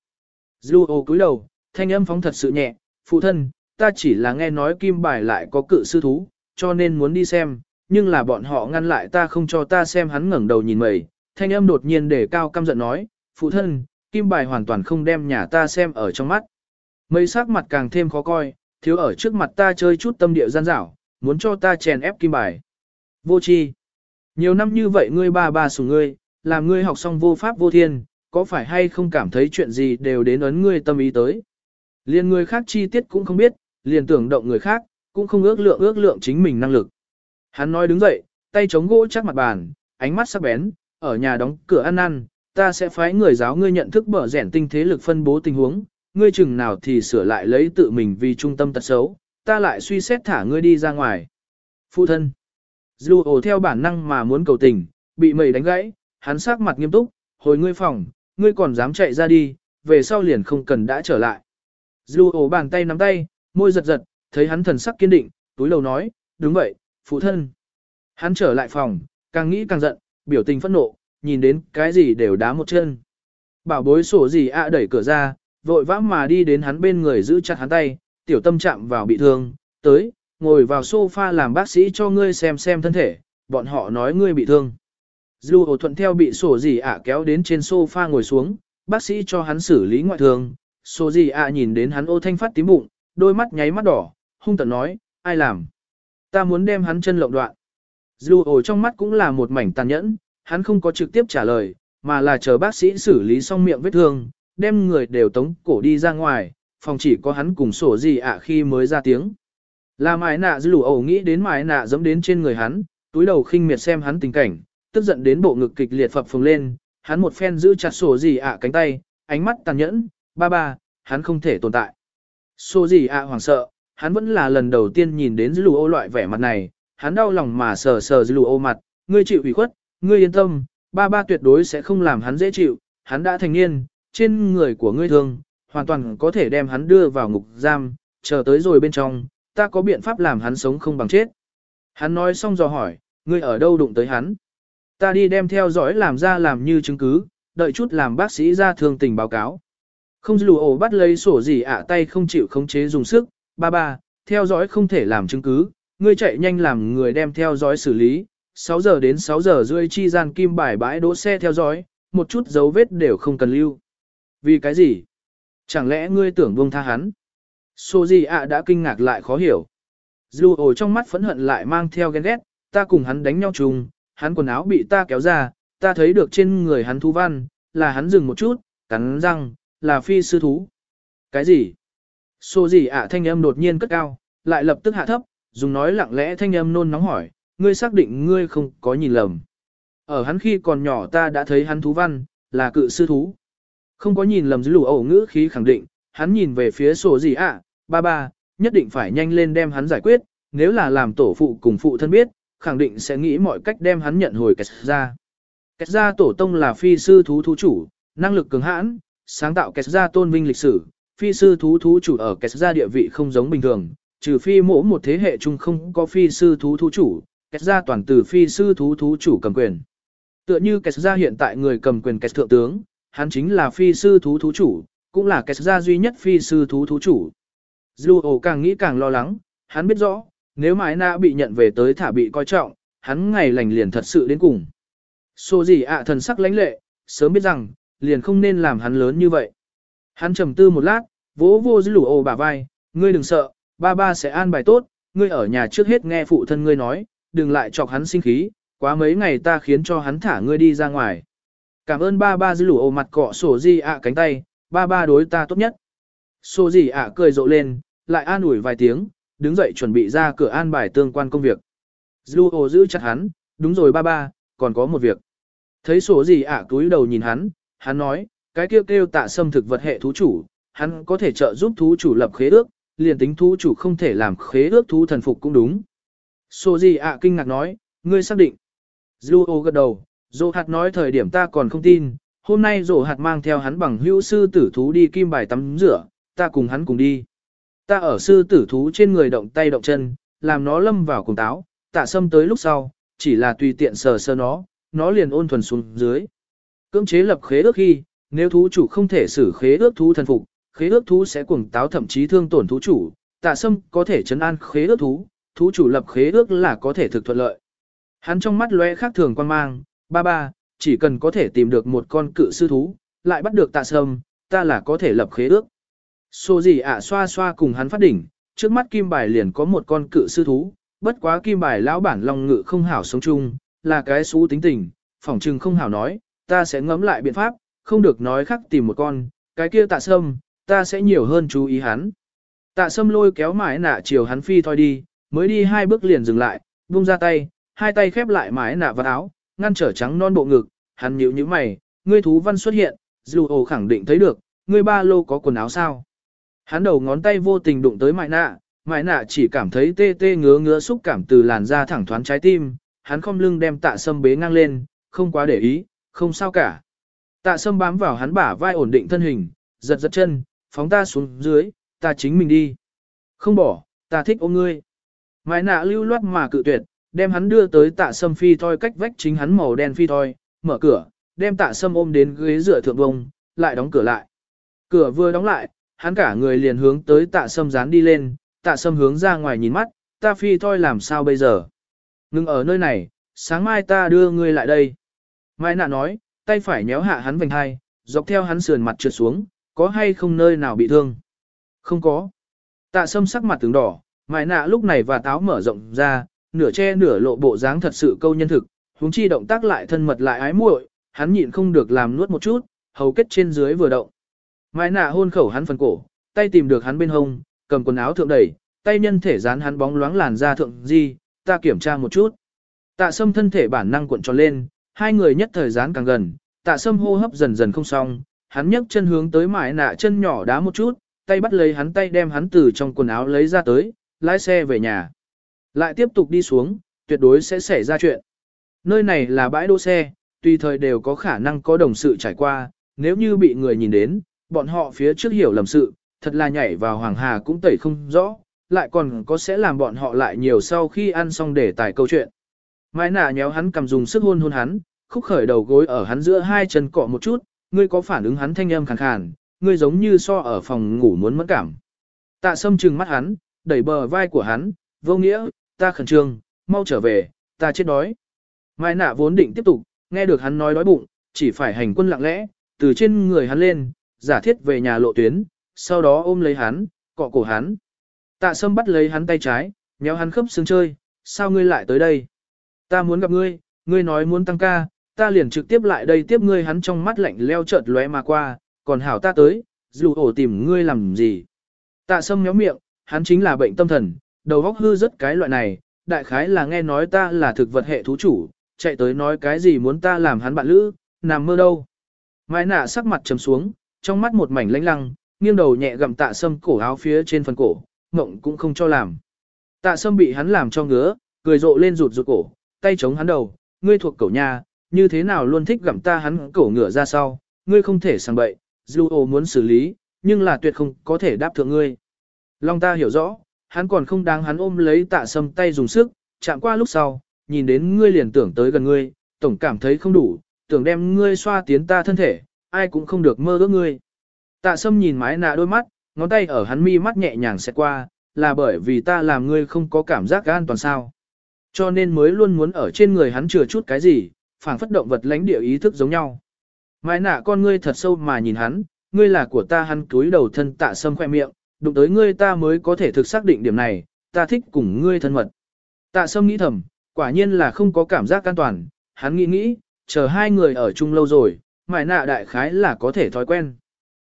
Zuo cúi đầu, thanh âm phóng thật sự nhẹ, phụ thân, ta chỉ là nghe nói kim bài lại có cự sư thú, cho nên muốn đi xem, nhưng là bọn họ ngăn lại ta không cho ta xem hắn ngẩng đầu nhìn mẩy. thanh âm đột nhiên để cao căm giận nói, phụ thân, kim bài hoàn toàn không đem nhà ta xem ở trong mắt. Mây sắc mặt càng thêm khó coi, thiếu ở trước mặt ta chơi chút tâm địa gian dảo, muốn cho ta chèn ép kim bài. Vô chi. Nhiều năm như vậy ngươi ba ba sủng ngươi, làm ngươi học xong vô pháp vô thiên, có phải hay không cảm thấy chuyện gì đều đến ấn ngươi tâm ý tới. liền người khác chi tiết cũng không biết, liền tưởng động người khác, cũng không ước lượng ước lượng chính mình năng lực. Hắn nói đứng dậy, tay chống gỗ chắc mặt bàn, ánh mắt sắc bén, ở nhà đóng cửa ăn ăn, ta sẽ phái người giáo ngươi nhận thức bở rẻn tinh thế lực phân bố tình huống, ngươi chừng nào thì sửa lại lấy tự mình vì trung tâm tật xấu, ta lại suy xét thả ngươi đi ra ngoài. Phụ thân. Dù ổ theo bản năng mà muốn cầu tình, bị mầy đánh gãy, hắn sắc mặt nghiêm túc, hồi ngươi phòng, ngươi còn dám chạy ra đi, về sau liền không cần đã trở lại. Dù ổ bàn tay nắm tay, môi giật giật, thấy hắn thần sắc kiên định, túi lầu nói, đúng vậy, phụ thân. Hắn trở lại phòng, càng nghĩ càng giận, biểu tình phẫn nộ, nhìn đến cái gì đều đá một chân. Bảo bối sổ gì ạ đẩy cửa ra, vội vã mà đi đến hắn bên người giữ chặt hắn tay, tiểu tâm chạm vào bị thương, tới, ngồi vào sofa làm bác sĩ cho ngươi xem xem thân thể, bọn họ nói ngươi bị thương. Dù hồ thuận theo bị sổ gì ạ kéo đến trên sofa ngồi xuống, bác sĩ cho hắn xử lý ngoại thương. sổ gì ạ nhìn đến hắn ô thanh phát tím bụng, đôi mắt nháy mắt đỏ, hung tận nói, ai làm? Ta muốn đem hắn chân lộng đoạn. Dù hồ trong mắt cũng là một mảnh tàn nhẫn, hắn không có trực tiếp trả lời, mà là chờ bác sĩ xử lý xong miệng vết thương, đem người đều tống cổ đi ra ngoài, phòng chỉ có hắn cùng sổ gì ạ khi mới ra tiếng. Là mái nạ dư lù ẩu nghĩ đến mái nạ dẫm đến trên người hắn, túi đầu khinh miệt xem hắn tình cảnh, tức giận đến bộ ngực kịch liệt phập phồng lên, hắn một phen giữ chặt sổ gì ạ cánh tay, ánh mắt tàn nhẫn, ba ba, hắn không thể tồn tại. Sổ gì ạ hoảng sợ, hắn vẫn là lần đầu tiên nhìn đến dư lù ô loại vẻ mặt này, hắn đau lòng mà sờ sờ dư lù ô mặt, ngươi chịu ủy khuất, ngươi yên tâm, ba ba tuyệt đối sẽ không làm hắn dễ chịu, hắn đã thành niên, trên người của ngươi thương, hoàn toàn có thể đem hắn đưa vào ngục giam, chờ tới rồi bên trong, ta có biện pháp làm hắn sống không bằng chết. Hắn nói xong dò hỏi, ngươi ở đâu đụng tới hắn? Ta đi đem theo dõi làm ra làm như chứng cứ, đợi chút làm bác sĩ ra thương tình báo cáo. Không lù ổ bắt lấy sổ gì ạ tay không chịu khống chế dùng sức, ba ba, theo dõi không thể làm chứng cứ, ngươi chạy nhanh làm người đem theo dõi xử lý, 6 giờ đến 6 giờ rưỡi chi gian kim bài bãi đỗ xe theo dõi, một chút dấu vết đều không cần lưu. Vì cái gì? Chẳng lẽ ngươi tưởng buông tha hắn? Sô gì ạ đã kinh ngạc lại khó hiểu. Dù ổ trong mắt phẫn hận lại mang theo ghen ghét, ta cùng hắn đánh nhau chung, hắn quần áo bị ta kéo ra, ta thấy được trên người hắn thú văn, là hắn dừng một chút, cắn răng, là phi sư thú. Cái gì? Sô gì ạ thanh âm đột nhiên cất cao, lại lập tức hạ thấp, dùng nói lặng lẽ thanh âm nôn nóng hỏi, ngươi xác định ngươi không có nhìn lầm. Ở hắn khi còn nhỏ ta đã thấy hắn thú văn, là cự sư thú. Không có nhìn lầm dưới lù ẩu ngữ khí khẳng định, hắn nhìn về phía sổ gì ạ, ba ba, nhất định phải nhanh lên đem hắn giải quyết, nếu là làm tổ phụ cùng phụ thân biết, khẳng định sẽ nghĩ mọi cách đem hắn nhận hồi kẹt ra. kẹt ra tổ tông là phi sư thú thú chủ, năng lực cường hãn, sáng tạo kẹt ra tôn vinh lịch sử, phi sư thú thú chủ ở kẹt ra địa vị không giống bình thường, trừ phi mỗi một thế hệ chung không có phi sư thú thú chủ, kẹt ra toàn từ phi sư thú thú chủ cầm quyền. Tựa như kẹt ra hiện tại người cầm quyền kẹt thượng tướng, hắn chính là phi sư thú thú chủ, cũng là kết ra duy nhất phi sư thú thú chủ. Dù ổ càng nghĩ càng lo lắng, hắn biết rõ, nếu mái na bị nhận về tới thả bị coi trọng, hắn ngày lành liền thật sự đến cùng. Xô gì ạ thần sắc lãnh lệ, sớm biết rằng, liền không nên làm hắn lớn như vậy. Hắn trầm tư một lát, vỗ vô dư lũ ổ bả vai, ngươi đừng sợ, ba ba sẽ an bài tốt, ngươi ở nhà trước hết nghe phụ thân ngươi nói, đừng lại chọc hắn sinh khí, quá mấy ngày ta khiến cho hắn thả ngươi đi ra ngoài. Cảm ơn ba ba dư lũ ổ mặt cọ sổ gì ạ cánh tay, ba ba đối ta tốt nhất. Sổ gì ạ cười rộ lên, lại an ủi vài tiếng, đứng dậy chuẩn bị ra cửa an bài tương quan công việc. Dư ổ giữ chặt hắn, đúng rồi ba ba, còn có một việc. Thấy sổ gì ạ cúi đầu nhìn hắn, hắn nói, cái kêu kêu tạ xâm thực vật hệ thú chủ, hắn có thể trợ giúp thú chủ lập khế ước, liền tính thú chủ không thể làm khế ước thú thần phục cũng đúng. Sổ gì ạ kinh ngạc nói, ngươi xác định. Dư gật đầu, Dỗ hạt nói thời điểm ta còn không tin, hôm nay dỗ hạt mang theo hắn bằng hữu sư tử thú đi kim bài tắm rửa, ta cùng hắn cùng đi. Ta ở sư tử thú trên người động tay động chân, làm nó lâm vào cùng táo, tạ sâm tới lúc sau, chỉ là tùy tiện sờ sờ nó, nó liền ôn thuần xuống dưới. Cưỡng chế lập khế ước khi, nếu thú chủ không thể xử khế ước thú thần phục, khế ước thú sẽ cuồng táo thậm chí thương tổn thú chủ, tạ sâm có thể chấn an khế ước thú, thú chủ lập khế ước là có thể thực thuận lợi. Hắn trong mắt lóe khác thường quan mang, ba ba, chỉ cần có thể tìm được một con cự sư thú, lại bắt được tạ sâm, ta là có thể lập khế ước. Sô gì ạ xoa xoa cùng hắn phát đỉnh, trước mắt kim bài liền có một con cự sư thú, bất quá kim bài lão bản lòng ngự không hảo sống chung, là cái xú tính tình, phỏng trừng không hảo nói, ta sẽ ngẫm lại biện pháp, không được nói khác tìm một con, cái kia tạ sâm, ta sẽ nhiều hơn chú ý hắn. Tạ sâm lôi kéo mái nạ chiều hắn phi thôi đi, mới đi hai bước liền dừng lại, buông ra tay, hai tay khép lại mái nạ vào áo, ngăn trở trắng non bộ ngực, hắn nhíu như mày, ngươi thú văn xuất hiện, dù ồ khẳng định thấy được, ngươi ba lô có quần áo sao. Hắn đầu ngón tay vô tình đụng tới mại nạ, mại nạ chỉ cảm thấy tê tê ngứa ngứa xúc cảm từ làn da thẳng thoáng trái tim, hắn không lưng đem tạ sâm bế ngang lên, không quá để ý, không sao cả. Tạ sâm bám vào hắn bả vai ổn định thân hình, giật giật chân, phóng ta xuống dưới, ta chính mình đi. Không bỏ, ta thích ôm ngươi. Mại nạ lưu loát mà cự tuyệt, đem hắn đưa tới tạ sâm phi thoi cách vách chính hắn màu đen phi thoi, mở cửa, đem tạ sâm ôm đến ghế dựa thượng bông, lại đóng cửa lại. Cửa vừa đóng lại, hắn cả người liền hướng tới tạ sâm dán đi lên, tạ sâm hướng ra ngoài nhìn mắt, ta phi thôi làm sao bây giờ. Ngưng ở nơi này, sáng mai ta đưa ngươi lại đây. Mai nạ nói, tay phải nhéo hạ hắn vành hai, dọc theo hắn sườn mặt trượt xuống, có hay không nơi nào bị thương? Không có. Tạ sâm sắc mặt tướng đỏ, Mai nạ lúc này và táo mở rộng ra, nửa che nửa lộ bộ dáng thật sự câu nhân thực, huống chi động tác lại thân mật lại ái muội, hắn nhịn không được làm nuốt một chút, hầu kết trên dưới vừa động. Mai nạ hôn khẩu hắn phần cổ, tay tìm được hắn bên hông, cầm quần áo thượng đẩy, tay nhân thể dán hắn bóng loáng làn da thượng di, ta kiểm tra một chút. Tạ sâm thân thể bản năng cuộn tròn lên, hai người nhất thời dán càng gần, tạ sâm hô hấp dần dần không xong, hắn nhấc chân hướng tới mãi nạ chân nhỏ đá một chút, tay bắt lấy hắn tay đem hắn từ trong quần áo lấy ra tới, lái xe về nhà. Lại tiếp tục đi xuống, tuyệt đối sẽ xảy ra chuyện. Nơi này là bãi đỗ xe, tùy thời đều có khả năng có đồng sự trải qua, nếu như bị người nhìn đến, bọn họ phía trước hiểu lầm sự, thật là nhảy vào hoàng hà cũng tẩy không rõ, lại còn có sẽ làm bọn họ lại nhiều sau khi ăn xong để tải câu chuyện. Mai nả nhéo hắn cầm dùng sức hôn hôn hắn, khúc khởi đầu gối ở hắn giữa hai chân cọ một chút, ngươi có phản ứng hắn thanh âm khàn khàn, ngươi giống như so ở phòng ngủ muốn mất cảm. Tạ sâm trừng mắt hắn, đẩy bờ vai của hắn, vô nghĩa, ta khẩn trương, mau trở về, ta chết đói. Mai nạ vốn định tiếp tục, nghe được hắn nói đói bụng, chỉ phải hành quân lặng lẽ, từ trên người hắn lên, giả thiết về nhà lộ tuyến, sau đó ôm lấy hắn, cọ cổ hắn. Tạ sâm bắt lấy hắn tay trái, nhéo hắn khớp xương chơi, sao ngươi lại tới đây? Ta muốn gặp ngươi, ngươi nói muốn tăng ca, ta liền trực tiếp lại đây tiếp ngươi hắn trong mắt lạnh leo chợt lóe mà qua, còn hảo ta tới, dù ổ tìm ngươi làm gì. Tạ sâm méo miệng, hắn chính là bệnh tâm thần, đầu óc hư rất cái loại này, đại khái là nghe nói ta là thực vật hệ thú chủ, chạy tới nói cái gì muốn ta làm hắn bạn lữ, nằm mơ đâu. Mai nạ sắc mặt trầm xuống, trong mắt một mảnh lãnh lăng, nghiêng đầu nhẹ gặm tạ sâm cổ áo phía trên phần cổ, mộng cũng không cho làm. Tạ sâm bị hắn làm cho ngứa, cười rộ lên rụt rụt cổ, tay chống hắn đầu, ngươi thuộc cổ nhà, như thế nào luôn thích gặm ta hắn cổ ngửa ra sau, ngươi không thể sang bậy, dù muốn xử lý, nhưng là tuyệt không có thể đáp thượng ngươi. Long ta hiểu rõ, hắn còn không đáng hắn ôm lấy tạ sâm tay dùng sức, chạm qua lúc sau, nhìn đến ngươi liền tưởng tới gần ngươi, tổng cảm thấy không đủ, tưởng đem ngươi xoa tiến ta thân thể, ai cũng không được mơ ước ngươi. Tạ sâm nhìn mái nạ đôi mắt, ngón tay ở hắn mi mắt nhẹ nhàng xét qua, là bởi vì ta làm ngươi không có cảm giác an toàn sao. Cho nên mới luôn muốn ở trên người hắn chừa chút cái gì, phảng phất động vật lãnh địa ý thức giống nhau. Mái nạ con ngươi thật sâu mà nhìn hắn, ngươi là của ta hắn cúi đầu thân tạ sâm khoe miệng, đụng tới ngươi ta mới có thể thực xác định điểm này, ta thích cùng ngươi thân mật. Tạ sâm nghĩ thầm, quả nhiên là không có cảm giác an toàn, hắn nghĩ nghĩ, chờ hai người ở chung lâu rồi, mải nạ đại khái là có thể thói quen.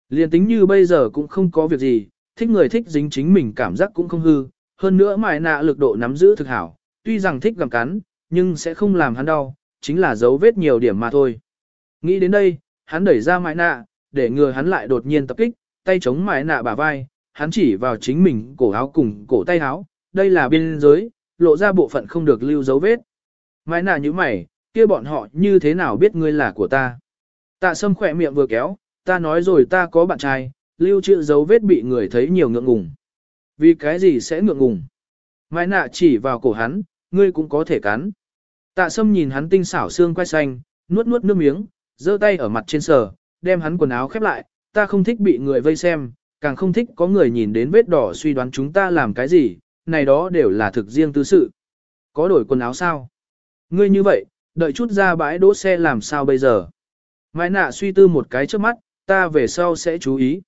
Liên tính như bây giờ cũng không có việc gì, thích người thích dính chính mình cảm giác cũng không hư, hơn nữa mải nạ lực độ nắm giữ thực hảo, tuy rằng thích gặm cắn, nhưng sẽ không làm hắn đau, chính là dấu vết nhiều điểm mà thôi. Nghĩ đến đây, hắn đẩy ra mải nạ, để ngừa hắn lại đột nhiên tập kích, tay chống mải nạ bả vai, hắn chỉ vào chính mình cổ áo cùng cổ tay áo, đây là biên giới, lộ ra bộ phận không được lưu dấu vết. Mai nà như mày, kia bọn họ như thế nào biết ngươi là của ta. Tạ sâm khỏe miệng vừa kéo, ta nói rồi ta có bạn trai, lưu trữ dấu vết bị người thấy nhiều ngượng ngùng. Vì cái gì sẽ ngượng ngùng? Mai nạ chỉ vào cổ hắn, ngươi cũng có thể cắn. Tạ sâm nhìn hắn tinh xảo xương quay xanh, nuốt nuốt nước miếng, giơ tay ở mặt trên sờ, đem hắn quần áo khép lại, ta không thích bị người vây xem, càng không thích có người nhìn đến vết đỏ suy đoán chúng ta làm cái gì, này đó đều là thực riêng tư sự. Có đổi quần áo sao? Ngươi như vậy, đợi chút ra bãi đỗ xe làm sao bây giờ? Mai nạ suy tư một cái trước mắt, ta về sau sẽ chú ý.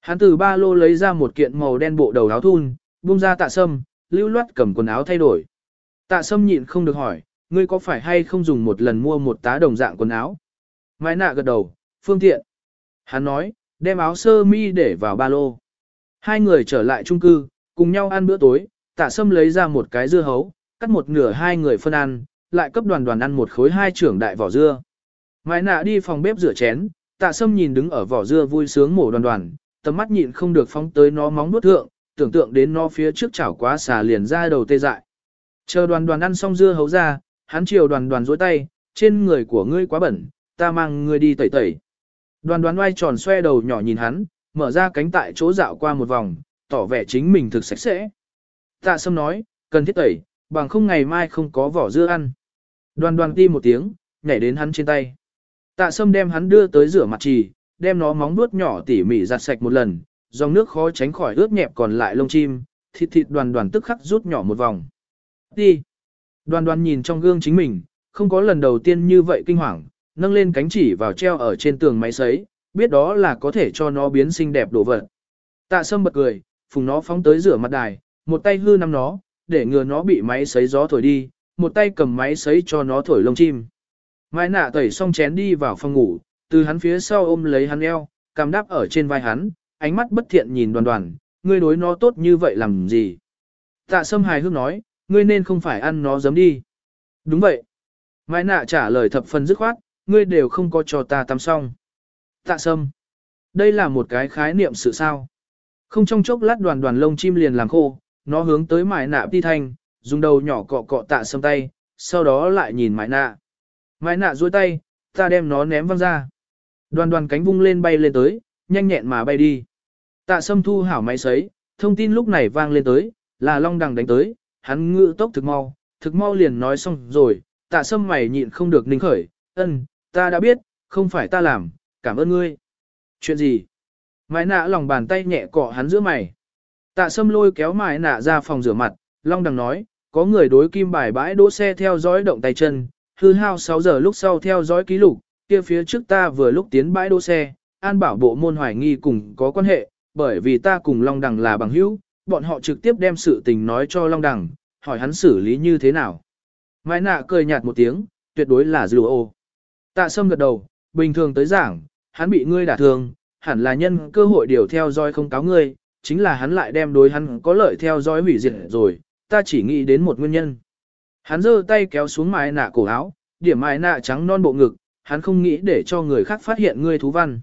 Hắn từ ba lô lấy ra một kiện màu đen bộ đầu áo thun, buông ra tạ sâm, lưu loát cầm quần áo thay đổi. Tạ sâm nhịn không được hỏi, ngươi có phải hay không dùng một lần mua một tá đồng dạng quần áo? Mai nạ gật đầu, phương tiện. Hắn nói, đem áo sơ mi để vào ba lô. Hai người trở lại chung cư, cùng nhau ăn bữa tối, tạ sâm lấy ra một cái dưa hấu, cắt một nửa hai người phân ăn, lại cấp đoàn đoàn ăn một khối hai trưởng đại vỏ dưa. Mai nạ đi phòng bếp rửa chén, tạ sâm nhìn đứng ở vỏ dưa vui sướng mổ đoàn đoàn, tầm mắt nhịn không được phóng tới nó móng nuốt thượng, tưởng tượng đến nó phía trước chảo quá xà liền ra đầu tê dại. Chờ đoàn đoàn ăn xong dưa hấu ra, hắn chiều đoàn đoàn dối tay, trên người của ngươi quá bẩn, ta mang ngươi đi tẩy tẩy. Đoàn đoàn oai tròn xoe đầu nhỏ nhìn hắn, mở ra cánh tại chỗ dạo qua một vòng, tỏ vẻ chính mình thực sạch sẽ. Tạ sâm nói, cần thiết tẩy, bằng không ngày mai không có vỏ dưa ăn. Đoàn đoàn ti một tiếng, nhảy đến hắn trên tay. Tạ sâm đem hắn đưa tới rửa mặt trì, đem nó móng vuốt nhỏ tỉ mỉ giặt sạch một lần, dòng nước khó tránh khỏi ướt nhẹp còn lại lông chim, thịt thịt đoàn đoàn tức khắc rút nhỏ một vòng. Đi. Đoàn đoàn nhìn trong gương chính mình, không có lần đầu tiên như vậy kinh hoàng, nâng lên cánh chỉ vào treo ở trên tường máy sấy, biết đó là có thể cho nó biến xinh đẹp đổ vật. Tạ sâm bật cười, phùng nó phóng tới rửa mặt đài, một tay hư nắm nó, để ngừa nó bị máy sấy gió thổi đi, một tay cầm máy sấy cho nó thổi lông chim. Mai nạ tẩy xong chén đi vào phòng ngủ, từ hắn phía sau ôm lấy hắn eo, cằm đáp ở trên vai hắn, ánh mắt bất thiện nhìn đoàn đoàn, ngươi đối nó tốt như vậy làm gì? Tạ sâm hài hước nói, ngươi nên không phải ăn nó giấm đi. Đúng vậy. Mai nạ trả lời thập phần dứt khoát, ngươi đều không có cho ta tắm xong. Tạ sâm. Đây là một cái khái niệm sự sao. Không trong chốc lát đoàn đoàn lông chim liền làm khô, nó hướng tới mải nạ đi thanh, dùng đầu nhỏ cọ cọ tạ sâm tay, sau đó lại nhìn mải nạ. Mải nạ duỗi tay, ta đem nó ném văng ra. Đoàn đoàn cánh vung lên bay lên tới, nhanh nhẹn mà bay đi. Tạ sâm thu hảo máy sấy, thông tin lúc này vang lên tới, là long đằng đánh tới, hắn ngự tốc thực mau, thực mau liền nói xong rồi, tạ sâm mày nhịn không được ninh khởi, ân, ta đã biết, không phải ta làm, cảm ơn ngươi. Chuyện gì? Mãi nạ lòng bàn tay nhẹ cọ hắn giữa mày. Tạ sâm lôi kéo mãi nạ ra phòng rửa mặt, long đằng nói, có người đối kim bài bãi đỗ xe theo dõi động tay chân, hư hao 6 giờ lúc sau theo dõi ký lục, kia phía trước ta vừa lúc tiến bãi đỗ xe, an bảo bộ môn hoài nghi cùng có quan hệ, bởi vì ta cùng Long Đằng là bằng hữu, bọn họ trực tiếp đem sự tình nói cho Long Đằng, hỏi hắn xử lý như thế nào. Mai nạ cười nhạt một tiếng, tuyệt đối là dù ô. Tạ sâm gật đầu, bình thường tới giảng, hắn bị ngươi đả thương, hẳn là nhân cơ hội điều theo dõi không cáo ngươi, chính là hắn lại đem đối hắn có lợi theo dõi hủy diệt rồi, ta chỉ nghĩ đến một nguyên nhân. Hắn giơ tay kéo xuống mái nạ cổ áo, điểm mái nạ trắng non bộ ngực, hắn không nghĩ để cho người khác phát hiện ngươi thú văn.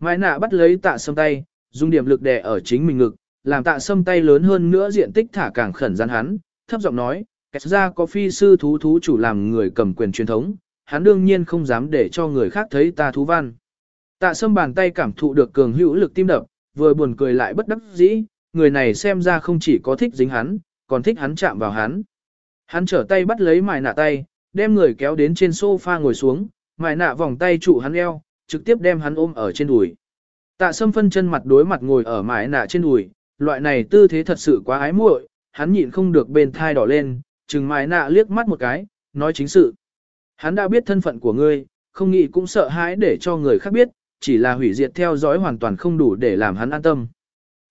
Mái nạ bắt lấy tạ sâm tay, dùng điểm lực đè ở chính mình ngực, làm tạ sâm tay lớn hơn nữa diện tích thả càng khẩn gian hắn, thấp giọng nói, kẹt ra có phi sư thú thú chủ làm người cầm quyền truyền thống, hắn đương nhiên không dám để cho người khác thấy ta thú văn. Tạ sâm bàn tay cảm thụ được cường hữu lực tim đập, vừa buồn cười lại bất đắc dĩ, người này xem ra không chỉ có thích dính hắn, còn thích hắn chạm vào hắn. Hắn trở tay bắt lấy mài nạ tay, đem người kéo đến trên sofa ngồi xuống, mài nạ vòng tay trụ hắn eo, trực tiếp đem hắn ôm ở trên đùi. Tạ sâm phân chân mặt đối mặt ngồi ở mài nạ trên đùi, loại này tư thế thật sự quá ái muội, hắn nhịn không được bên thai đỏ lên, chừng mài nạ liếc mắt một cái, nói chính sự. Hắn đã biết thân phận của ngươi, không nghĩ cũng sợ hãi để cho người khác biết, chỉ là hủy diệt theo dõi hoàn toàn không đủ để làm hắn an tâm.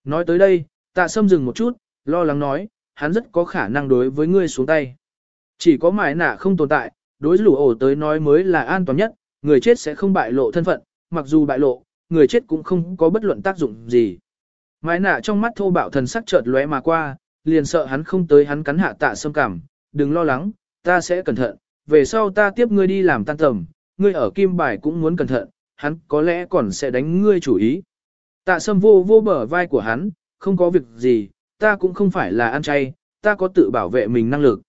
Nói tới đây, tạ sâm dừng một chút, lo lắng nói, hắn rất có khả năng đối với ngươi xuống tay. Chỉ có mãi nạ không tồn tại, đối lũ ổ tới nói mới là an toàn nhất, người chết sẽ không bại lộ thân phận, mặc dù bại lộ, người chết cũng không có bất luận tác dụng gì. Mãi nạ trong mắt thô bạo thần sắc chợt lóe mà qua, liền sợ hắn không tới hắn cắn hạ tạ sâm cảm, đừng lo lắng, ta sẽ cẩn thận, về sau ta tiếp ngươi đi làm tan tầm, ngươi ở kim bài cũng muốn cẩn thận, hắn có lẽ còn sẽ đánh ngươi chủ ý. Tạ sâm vô vô bờ vai của hắn, không có việc gì, ta cũng không phải là ăn chay, ta có tự bảo vệ mình năng lực.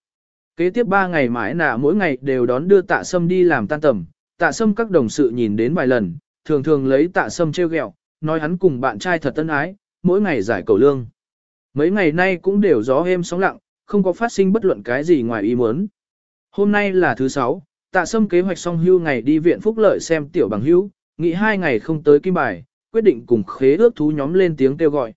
Kế tiếp 3 ngày mãi nạ mỗi ngày đều đón đưa tạ sâm đi làm tan tầm, tạ sâm các đồng sự nhìn đến vài lần, thường thường lấy tạ sâm treo ghẹo, nói hắn cùng bạn trai thật tân ái, mỗi ngày giải cầu lương. Mấy ngày nay cũng đều gió êm sóng lặng, không có phát sinh bất luận cái gì ngoài ý muốn. Hôm nay là thứ sáu, tạ sâm kế hoạch xong hưu ngày đi viện phúc lợi xem tiểu bằng hưu, nghỉ hai ngày không tới kim bài, quyết định cùng khế ước thú nhóm lên tiếng kêu gọi.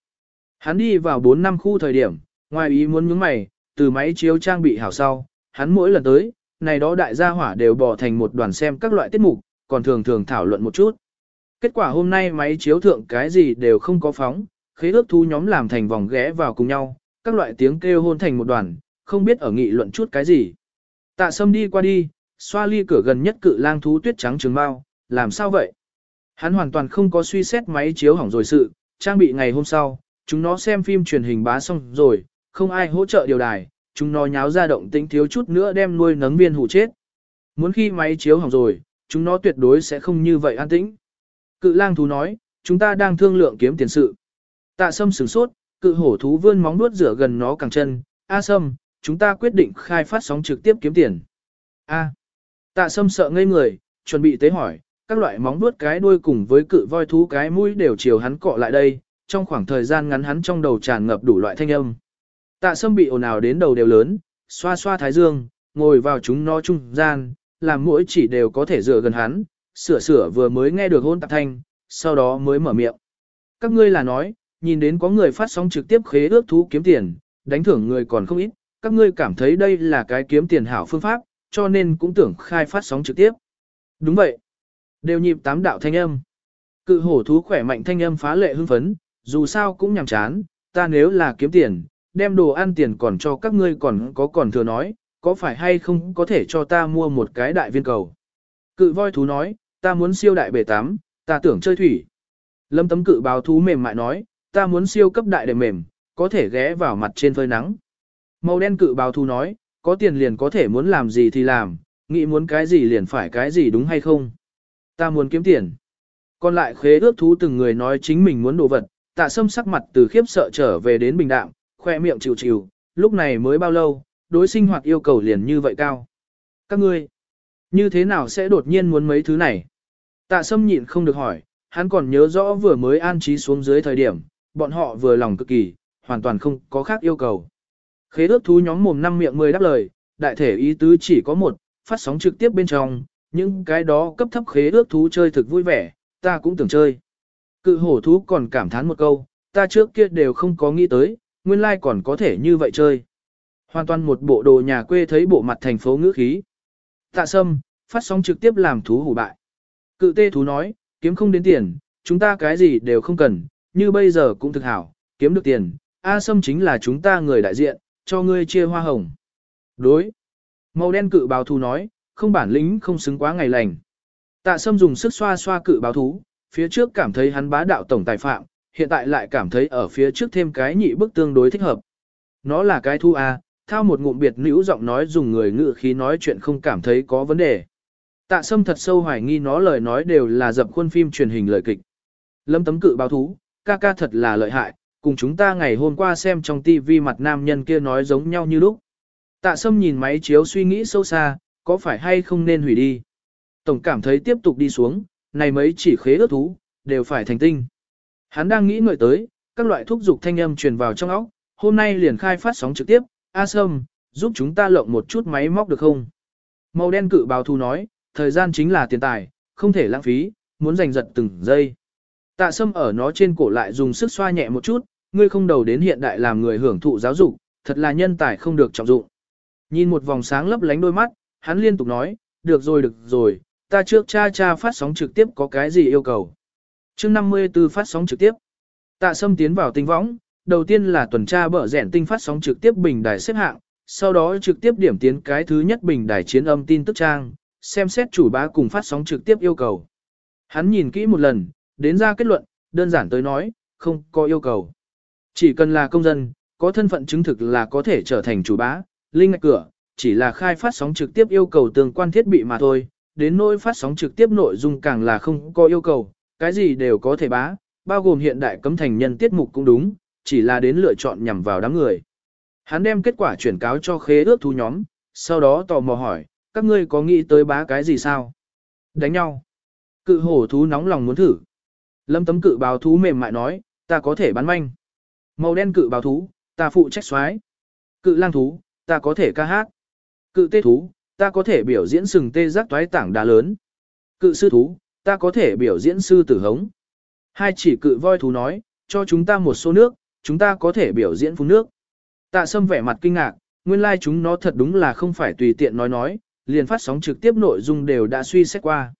Hắn đi vào 4 năm khu thời điểm, ngoài ý muốn nhướng mày, từ máy chiếu trang bị hảo sau, hắn mỗi lần tới, này đó đại gia hỏa đều bỏ thành một đoàn xem các loại tiết mục, còn thường thường thảo luận một chút. Kết quả hôm nay máy chiếu thượng cái gì đều không có phóng, khế ước thú nhóm làm thành vòng ghé vào cùng nhau, các loại tiếng kêu hôn thành một đoàn, không biết ở nghị luận chút cái gì. Tạ sâm đi qua đi, xoa ly cửa gần nhất cự lang thú tuyết trắng trường bao, làm sao vậy? Hắn hoàn toàn không có suy xét máy chiếu hỏng rồi sự, trang bị ngày hôm sau, chúng nó xem phim truyền hình bá xong rồi, không ai hỗ trợ điều đài, chúng nó nháo ra động tĩnh thiếu chút nữa đem nuôi nấng viên hủ chết. Muốn khi máy chiếu hỏng rồi, chúng nó tuyệt đối sẽ không như vậy an tĩnh. Cự lang thú nói, chúng ta đang thương lượng kiếm tiền sự. Tạ sâm sửng sốt, cự hổ thú vươn móng nuốt rửa gần nó càng chân. A sâm, chúng ta quyết định khai phát sóng trực tiếp kiếm tiền. A. Tạ sâm sợ ngây người, chuẩn bị tế hỏi, các loại móng vuốt cái đuôi cùng với cự voi thú cái mũi đều chiều hắn cọ lại đây, trong khoảng thời gian ngắn hắn trong đầu tràn ngập đủ loại thanh âm. Tạ sâm bị ồn ào đến đầu đều lớn, xoa xoa thái dương, ngồi vào chúng nó trung gian, làm mỗi chỉ đều có thể dựa gần hắn, sửa sửa vừa mới nghe được hôn tạp thanh, sau đó mới mở miệng. Các ngươi là nói, nhìn đến có người phát sóng trực tiếp khế ước thú kiếm tiền, đánh thưởng người còn không ít, các ngươi cảm thấy đây là cái kiếm tiền hảo phương pháp, cho nên cũng tưởng khai phát sóng trực tiếp. Đúng vậy. Đều nhịp tám đạo thanh âm. Cự hổ thú khỏe mạnh thanh âm phá lệ hưng phấn, dù sao cũng nhàm chán, ta nếu là kiếm tiền, đem đồ ăn tiền còn cho các ngươi còn có còn thừa nói, có phải hay không có thể cho ta mua một cái đại viên cầu. Cự voi thú nói, ta muốn siêu đại bể tắm, ta tưởng chơi thủy. Lâm tấm cự báo thú mềm mại nói, ta muốn siêu cấp đại đệm mềm, có thể ghé vào mặt trên phơi nắng. Màu đen cự báo thú nói, có tiền liền có thể muốn làm gì thì làm, nghĩ muốn cái gì liền phải cái gì đúng hay không. Ta muốn kiếm tiền. Còn lại khế ước thú từng người nói chính mình muốn đồ vật, tạ sâm sắc mặt từ khiếp sợ trở về đến bình đạm, khoe miệng chịu chịu, lúc này mới bao lâu, đối sinh hoạt yêu cầu liền như vậy cao. Các ngươi, như thế nào sẽ đột nhiên muốn mấy thứ này? Tạ sâm nhịn không được hỏi, hắn còn nhớ rõ vừa mới an trí xuống dưới thời điểm, bọn họ vừa lòng cực kỳ, hoàn toàn không có khác yêu cầu. Khế ước thú nhóm mồm năm miệng mười đáp lời, đại thể ý tứ chỉ có một, phát sóng trực tiếp bên trong, những cái đó cấp thấp khế ước thú chơi thực vui vẻ, ta cũng tưởng chơi. Cự hổ thú còn cảm thán một câu, ta trước kia đều không có nghĩ tới, nguyên lai like còn có thể như vậy chơi. Hoàn toàn một bộ đồ nhà quê thấy bộ mặt thành phố ngữ khí. Tạ sâm, phát sóng trực tiếp làm thú hủ bại. Cự tê thú nói, kiếm không đến tiền, chúng ta cái gì đều không cần, như bây giờ cũng thực hảo, kiếm được tiền, A sâm chính là chúng ta người đại diện, cho ngươi chia hoa hồng. Đối. Màu đen cự báo thú nói, không bản lĩnh không xứng quá ngày lành. Tạ sâm dùng sức xoa xoa cự báo thú, phía trước cảm thấy hắn bá đạo tổng tài phạm, hiện tại lại cảm thấy ở phía trước thêm cái nhị bức tương đối thích hợp. Nó là cái thu A, à, thao một ngụm biệt nữ giọng nói dùng người ngựa khí nói chuyện không cảm thấy có vấn đề. Tạ sâm thật sâu hoài nghi nó lời nói đều là dập khuôn phim truyền hình lời kịch. Lâm tấm cự báo thú, ca ca thật là lợi hại, cùng chúng ta ngày hôm qua xem trong tivi mặt nam nhân kia nói giống nhau như lúc. Tạ sâm nhìn máy chiếu suy nghĩ sâu xa, có phải hay không nên hủy đi. Tổng cảm thấy tiếp tục đi xuống, này mấy chỉ khế ước thú, đều phải thành tinh. Hắn đang nghĩ ngợi tới, các loại thuốc dục thanh âm truyền vào trong óc, hôm nay liền khai phát sóng trực tiếp, A Sâm, giúp chúng ta lộng một chút máy móc được không? Màu đen cự bào thu nói, thời gian chính là tiền tài, không thể lãng phí, muốn giành giật từng giây. Tạ Sâm ở nó trên cổ lại dùng sức xoa nhẹ một chút, ngươi không đầu đến hiện đại làm người hưởng thụ giáo dục, thật là nhân tài không được trọng dụng. Nhìn một vòng sáng lấp lánh đôi mắt, hắn liên tục nói, được rồi được rồi, ta trước cha cha phát sóng trực tiếp có cái gì yêu cầu. Trước 54 phát sóng trực tiếp. Tạ Sâm tiến vào tinh võng, đầu tiên là tuần tra bở rẻn tinh phát sóng trực tiếp bình đài xếp hạng, sau đó trực tiếp điểm tiến cái thứ nhất bình đài chiến âm tin tức trang, xem xét chủ bá cùng phát sóng trực tiếp yêu cầu. Hắn nhìn kỹ một lần, đến ra kết luận, đơn giản tới nói, không có yêu cầu. Chỉ cần là công dân, có thân phận chứng thực là có thể trở thành chủ bá, linh ngạch cửa, chỉ là khai phát sóng trực tiếp yêu cầu tương quan thiết bị mà thôi, đến nỗi phát sóng trực tiếp nội dung càng là không có yêu cầu, cái gì đều có thể bá, bao gồm hiện đại cấm thành nhân tiết mục cũng đúng, chỉ là đến lựa chọn nhằm vào đám người. Hắn đem kết quả chuyển cáo cho khế ước thú nhóm, sau đó tò mò hỏi, các ngươi có nghĩ tới bá cái gì sao? Đánh nhau. Cự hổ thú nóng lòng muốn thử. Lâm tấm cự báo thú mềm mại nói, ta có thể bán manh. Màu đen cự báo thú, ta phụ trách xoái. Cự lang thú, ta có thể ca hát. Cự tê thú, ta có thể biểu diễn sừng tê giác toái tảng đá lớn. Cự sư thú, ta có thể biểu diễn sư tử hống. Hai chỉ cự voi thú nói, cho chúng ta một số nước, chúng ta có thể biểu diễn phun nước. Tạ sâm vẻ mặt kinh ngạc, nguyên lai like chúng nó thật đúng là không phải tùy tiện nói nói, liền phát sóng trực tiếp nội dung đều đã suy xét qua.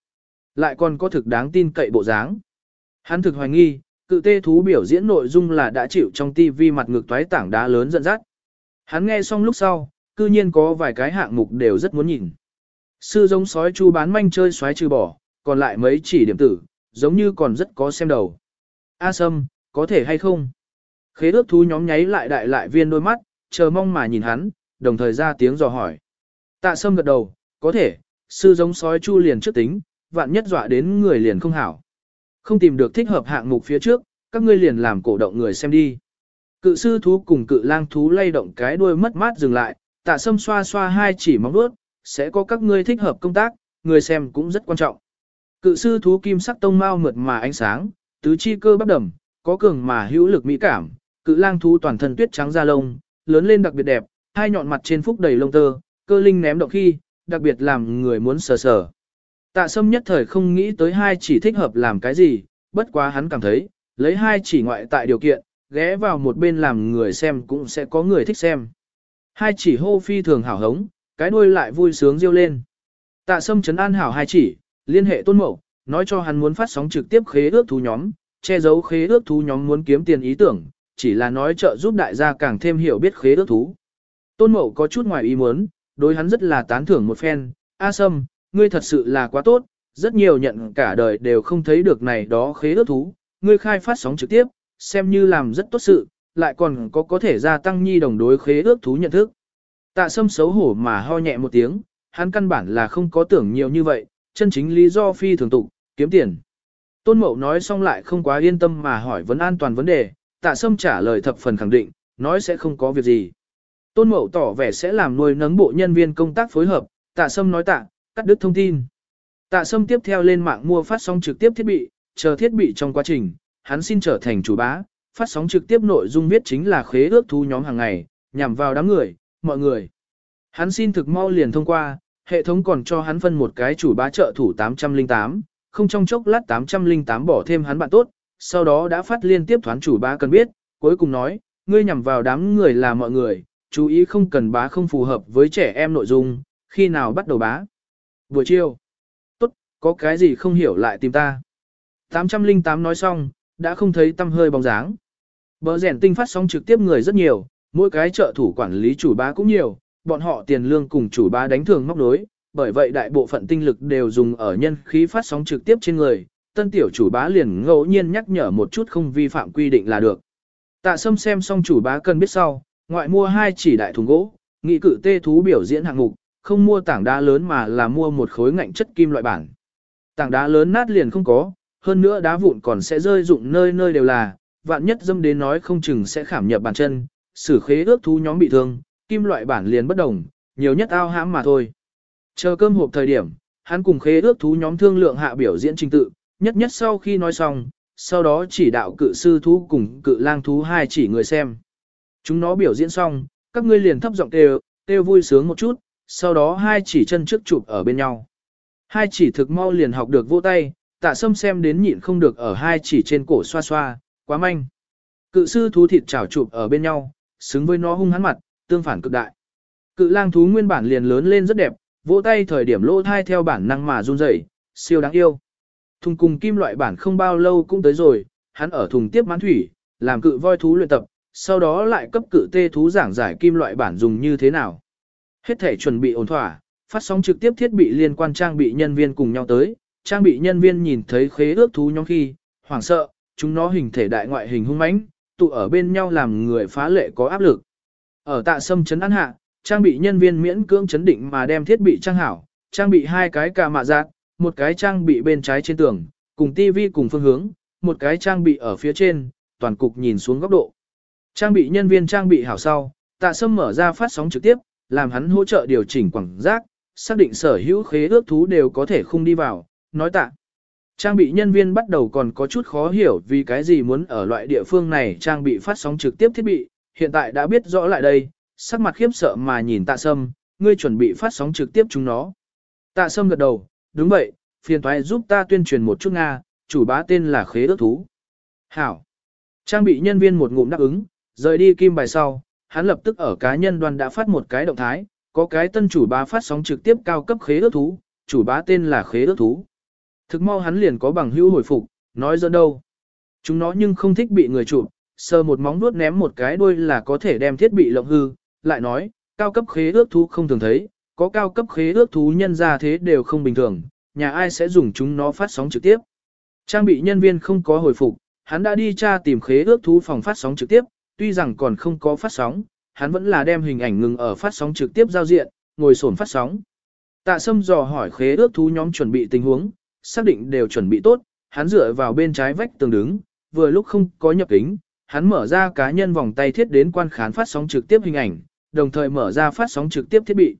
Lại còn có thực đáng tin cậy bộ dáng. Hắn thực hoài nghi, cự tê thú biểu diễn nội dung là đã chịu trong tivi mặt ngược toái tảng đá lớn dẫn dắt. Hắn nghe xong lúc sau, cư nhiên có vài cái hạng mục đều rất muốn nhìn. Sư giống sói chu bán manh chơi xoáy trừ bỏ, còn lại mấy chỉ điểm tử, giống như còn rất có xem đầu. A Sâm, có thể hay không? Khế ước thú nhóm nháy lại đại lại viên đôi mắt, chờ mong mà nhìn hắn, đồng thời ra tiếng dò hỏi. Tạ Sâm gật đầu, có thể, sư giống sói chu liền trước tính, vạn nhất dọa đến người liền không hảo. Không tìm được thích hợp hạng mục phía trước, các ngươi liền làm cổ động người xem đi. Cự sư thú cùng cự lang thú lay động cái đuôi mất mát dừng lại, tạ sâm xoa xoa hai chỉ móng vuốt, sẽ có các ngươi thích hợp công tác, người xem cũng rất quan trọng. Cự sư thú kim sắc tông mau mượt mà ánh sáng, tứ chi cơ bắp đầm, có cường mà hữu lực mỹ cảm, cự lang thú toàn thân tuyết trắng da lông, lớn lên đặc biệt đẹp, hai nhọn mặt trên phúc đầy lông tơ, cơ linh ném động khi, đặc biệt làm người muốn sờ sờ. Tạ sâm nhất thời không nghĩ tới hai chỉ thích hợp làm cái gì, bất quá hắn cảm thấy, lấy hai chỉ ngoại tại điều kiện, ghé vào một bên làm người xem cũng sẽ có người thích xem. Hai chỉ hô phi thường hảo hống, cái đuôi lại vui sướng riêu lên. Tạ sâm chấn an hảo hai chỉ, liên hệ tôn mậu, nói cho hắn muốn phát sóng trực tiếp khế ước thú nhóm, che giấu khế ước thú nhóm muốn kiếm tiền ý tưởng, chỉ là nói trợ giúp đại gia càng thêm hiểu biết khế ước thú. Tôn Mậu có chút ngoài ý muốn, đối hắn rất là tán thưởng một phen, A Sâm, ngươi thật sự là quá tốt, rất nhiều nhận cả đời đều không thấy được này đó khế ước thú, ngươi khai phát sóng trực tiếp, xem như làm rất tốt sự, lại còn có có thể gia tăng nhi đồng đối khế ước thú nhận thức. Tạ Sâm xấu hổ mà ho nhẹ một tiếng, hắn căn bản là không có tưởng nhiều như vậy, chân chính lý do phi thường tụ, kiếm tiền. Tôn Mậu nói xong lại không quá yên tâm mà hỏi vấn an toàn vấn đề, Tạ Sâm trả lời thập phần khẳng định, nói sẽ không có việc gì. Tôn Mậu tỏ vẻ sẽ làm nuôi nấng bộ nhân viên công tác phối hợp, Tạ Sâm nói tạ, cắt đứt thông tin. Tạ Sâm tiếp theo lên mạng mua phát sóng trực tiếp thiết bị, chờ thiết bị trong quá trình, hắn xin trở thành chủ bá, phát sóng trực tiếp nội dung viết chính là khế ước thu nhóm hàng ngày, nhằm vào đám người, mọi người. Hắn xin thực mau liền thông qua, hệ thống còn cho hắn phân một cái chủ bá trợ thủ 808, không trong chốc lát 808 bỏ thêm hắn bạn tốt, sau đó đã phát liên tiếp thoán chủ bá cần biết, cuối cùng nói, ngươi nhằm vào đám người là mọi người, chú ý không cần bá không phù hợp với trẻ em nội dung, khi nào bắt đầu bá. Buổi chiều. Tốt, có cái gì không hiểu lại tìm ta. 808 nói xong, đã không thấy tâm hơi bóng dáng. Bờ rèn tinh phát sóng trực tiếp người rất nhiều, mỗi cái trợ thủ quản lý chủ bá cũng nhiều, bọn họ tiền lương cùng chủ bá đánh thường móc đối, bởi vậy đại bộ phận tinh lực đều dùng ở nhân khí phát sóng trực tiếp trên người, tân tiểu chủ bá liền ngẫu nhiên nhắc nhở một chút không vi phạm quy định là được. Tạ sâm xem xong chủ bá cần biết sau, ngoại mua hai chỉ đại thùng gỗ, nghị cử tê thú biểu diễn hạng mục, không mua tảng đá lớn mà là mua một khối ngạnh chất kim loại bản. Tảng đá lớn nát liền không có, hơn nữa đá vụn còn sẽ rơi rụng nơi nơi đều là, vạn nhất dâm đến nói không chừng sẽ khảm nhập bàn chân, xử khế ước thú nhóm bị thương, kim loại bản liền bất đồng, nhiều nhất ao hãm mà thôi. Chờ cơm hộp thời điểm, hắn cùng khế ước thú nhóm thương lượng hạ biểu diễn trình tự, nhất nhất sau khi nói xong, sau đó chỉ đạo cự sư thú cùng cự lang thú hai chỉ người xem. Chúng nó biểu diễn xong, các ngươi liền thấp giọng kêu, kêu vui sướng một chút, sau đó hai chỉ chân trước chụp ở bên nhau. Hai chỉ thực mau liền học được vỗ tay, tạ sâm xem đến nhịn không được ở hai chỉ trên cổ xoa xoa, quá manh. Cự sư thú thịt chảo chụp ở bên nhau, xứng với nó hung hắn mặt, tương phản cực đại. Cự lang thú nguyên bản liền lớn lên rất đẹp, vỗ tay thời điểm lỗ thai theo bản năng mà run rẩy, siêu đáng yêu. Thùng cùng kim loại bản không bao lâu cũng tới rồi, hắn ở thùng tiếp mãn thủy, làm cự voi thú luyện tập, sau đó lại cấp cự tê thú giảng giải kim loại bản dùng như thế nào. Hết thể chuẩn bị ổn thỏa, phát sóng trực tiếp thiết bị liên quan trang bị nhân viên cùng nhau tới, trang bị nhân viên nhìn thấy khế ước thú nhóm khi, hoảng sợ, chúng nó hình thể đại ngoại hình hung mãnh, tụ ở bên nhau làm người phá lệ có áp lực. Ở tạ sâm chấn ăn hạ, trang bị nhân viên miễn cưỡng chấn định mà đem thiết bị trang hảo, trang bị hai cái cà mạ giác, một cái trang bị bên trái trên tường, cùng tivi cùng phương hướng, một cái trang bị ở phía trên, toàn cục nhìn xuống góc độ. Trang bị nhân viên trang bị hảo sau, tạ sâm mở ra phát sóng trực tiếp, làm hắn hỗ trợ điều chỉnh quảng giác, xác định sở hữu khế ước thú đều có thể không đi vào, nói tạ. Trang bị nhân viên bắt đầu còn có chút khó hiểu vì cái gì muốn ở loại địa phương này trang bị phát sóng trực tiếp thiết bị, hiện tại đã biết rõ lại đây, sắc mặt khiếp sợ mà nhìn tạ sâm, ngươi chuẩn bị phát sóng trực tiếp chúng nó. Tạ sâm gật đầu, đúng vậy, phiền thoái giúp ta tuyên truyền một chút Nga, chủ bá tên là khế ước thú. Hảo. Trang bị nhân viên một ngụm đáp ứng, rời đi kim bài sau, hắn lập tức ở cá nhân đoàn đã phát một cái động thái, có cái tân chủ bá phát sóng trực tiếp cao cấp khế ước thú, chủ bá tên là khế ước thú. Thực mau hắn liền có bằng hữu hồi phục, nói dẫn đâu. Chúng nó nhưng không thích bị người chụp, sờ một móng vuốt ném một cái đuôi là có thể đem thiết bị lộng hư, lại nói, cao cấp khế ước thú không thường thấy, có cao cấp khế ước thú nhân ra thế đều không bình thường, nhà ai sẽ dùng chúng nó phát sóng trực tiếp. Trang bị nhân viên không có hồi phục, hắn đã đi tra tìm khế ước thú phòng phát sóng trực tiếp, tuy rằng còn không có phát sóng, hắn vẫn là đem hình ảnh ngừng ở phát sóng trực tiếp giao diện, ngồi sổn phát sóng. Tạ Sâm dò hỏi khế ước thú nhóm chuẩn bị tình huống, xác định đều chuẩn bị tốt, hắn dựa vào bên trái vách tường đứng, vừa lúc không có nhập kính, hắn mở ra cá nhân vòng tay thiết đến quan khán phát sóng trực tiếp hình ảnh, đồng thời mở ra phát sóng trực tiếp thiết bị.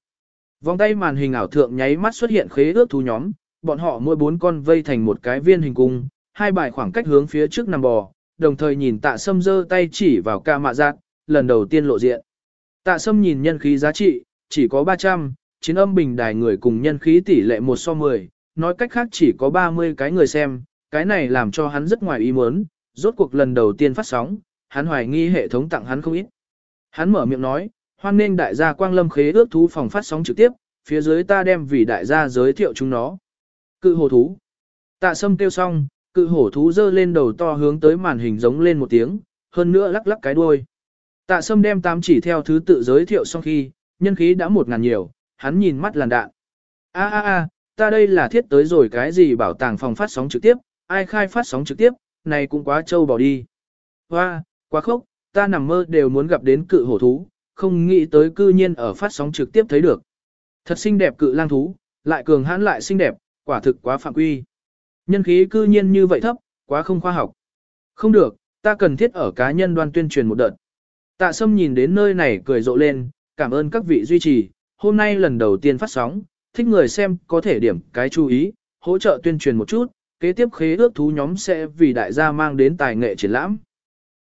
Vòng tay màn hình ảo thượng nháy mắt xuất hiện khế ước thú nhóm, bọn họ mỗi bốn con vây thành một cái viên hình cung, hai bài khoảng cách hướng phía trước nằm bò, đồng thời nhìn tạ sâm giơ tay chỉ vào ca mạ giác, lần đầu tiên lộ diện. Tạ sâm nhìn nhân khí giá trị, chỉ có 300, chiến âm bình đài người cùng nhân khí tỷ lệ 1 so 10, nói cách khác chỉ có 30 cái người xem, cái này làm cho hắn rất ngoài ý muốn, rốt cuộc lần đầu tiên phát sóng, hắn hoài nghi hệ thống tặng hắn không ít. Hắn mở miệng nói, hoan nên đại gia Quang Lâm khế ước thú phòng phát sóng trực tiếp, phía dưới ta đem vì đại gia giới thiệu chúng nó. Cự hồ thú. Tạ sâm kêu xong, cự hổ thú dơ lên đầu to hướng tới màn hình giống lên một tiếng, hơn nữa lắc lắc cái đuôi. Tạ sâm đem tám chỉ theo thứ tự giới thiệu xong khi, nhân khí đã một ngàn nhiều, hắn nhìn mắt làn đạn. A a a, ta đây là thiết tới rồi cái gì bảo tàng phòng phát sóng trực tiếp, ai khai phát sóng trực tiếp, này cũng quá trâu bỏ đi. Hoa, quá khốc, ta nằm mơ đều muốn gặp đến cự hổ thú, không nghĩ tới cư nhiên ở phát sóng trực tiếp thấy được. Thật xinh đẹp cự lang thú, lại cường hãn lại xinh đẹp, quả thực quá phạm quy. Nhân khí cư nhiên như vậy thấp, quá không khoa học. Không được, ta cần thiết ở cá nhân đoan tuyên truyền một đợt. Tạ Sâm nhìn đến nơi này cười rộ lên, cảm ơn các vị duy trì, hôm nay lần đầu tiên phát sóng, thích người xem có thể điểm cái chú ý, hỗ trợ tuyên truyền một chút, kế tiếp khế ước thú nhóm sẽ vì đại gia mang đến tài nghệ triển lãm.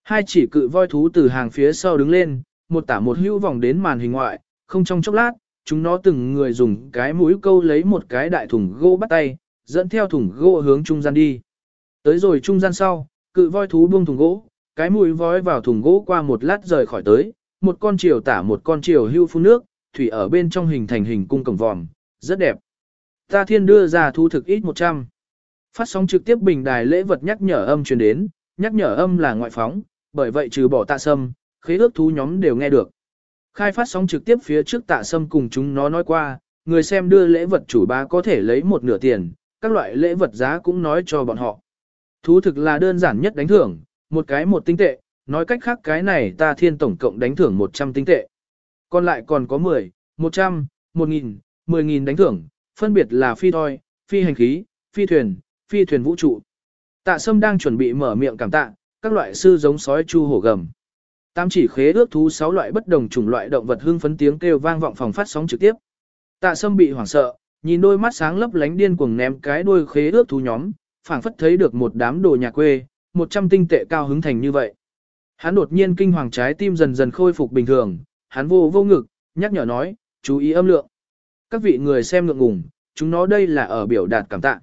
Hai chỉ cự voi thú từ hàng phía sau đứng lên, một tả một hữu vòng đến màn hình ngoại, không trong chốc lát, chúng nó từng người dùng cái mũi câu lấy một cái đại thùng gỗ bắt tay, dẫn theo thùng gỗ hướng trung gian đi. Tới rồi trung gian sau, cự voi thú buông thùng gỗ, cái mũi vói vào thùng gỗ qua một lát rời khỏi tới, một con chiều tả một con chiều hưu phun nước, thủy ở bên trong hình thành hình cung cổng vòm, rất đẹp. Ta thiên đưa ra thu thực ít 100. Phát sóng trực tiếp bình đài lễ vật nhắc nhở âm truyền đến, nhắc nhở âm là ngoại phóng, bởi vậy trừ bỏ tạ sâm, khế ước thú nhóm đều nghe được. Khai phát sóng trực tiếp phía trước tạ sâm cùng chúng nó nói qua, người xem đưa lễ vật chủ bá có thể lấy một nửa tiền, các loại lễ vật giá cũng nói cho bọn họ. Thú thực là đơn giản nhất đánh thưởng, một cái một tinh tệ, nói cách khác cái này ta thiên tổng cộng đánh thưởng 100 tinh tệ. Còn lại còn có 10, 100, 1000, 10.000 đánh thưởng, phân biệt là phi thoi, phi hành khí, phi thuyền, phi thuyền vũ trụ. Tạ Sâm đang chuẩn bị mở miệng cảm tạ, các loại sư giống sói chu hổ gầm. Tam chỉ khế ước thú 6 loại bất đồng chủng loại động vật hương phấn tiếng kêu vang vọng phòng phát sóng trực tiếp. Tạ Sâm bị hoảng sợ, nhìn đôi mắt sáng lấp lánh điên cuồng ném cái đuôi khế ước thú nhóm, phảng phất thấy được một đám đồ nhà quê, 100 tinh tệ cao hứng thành như vậy. Hắn đột nhiên kinh hoàng trái tim dần dần khôi phục bình thường, hắn vô vô ngực, nhắc nhở nói, chú ý âm lượng. Các vị người xem ngượng ngùng, chúng nó đây là ở biểu đạt cảm tạ.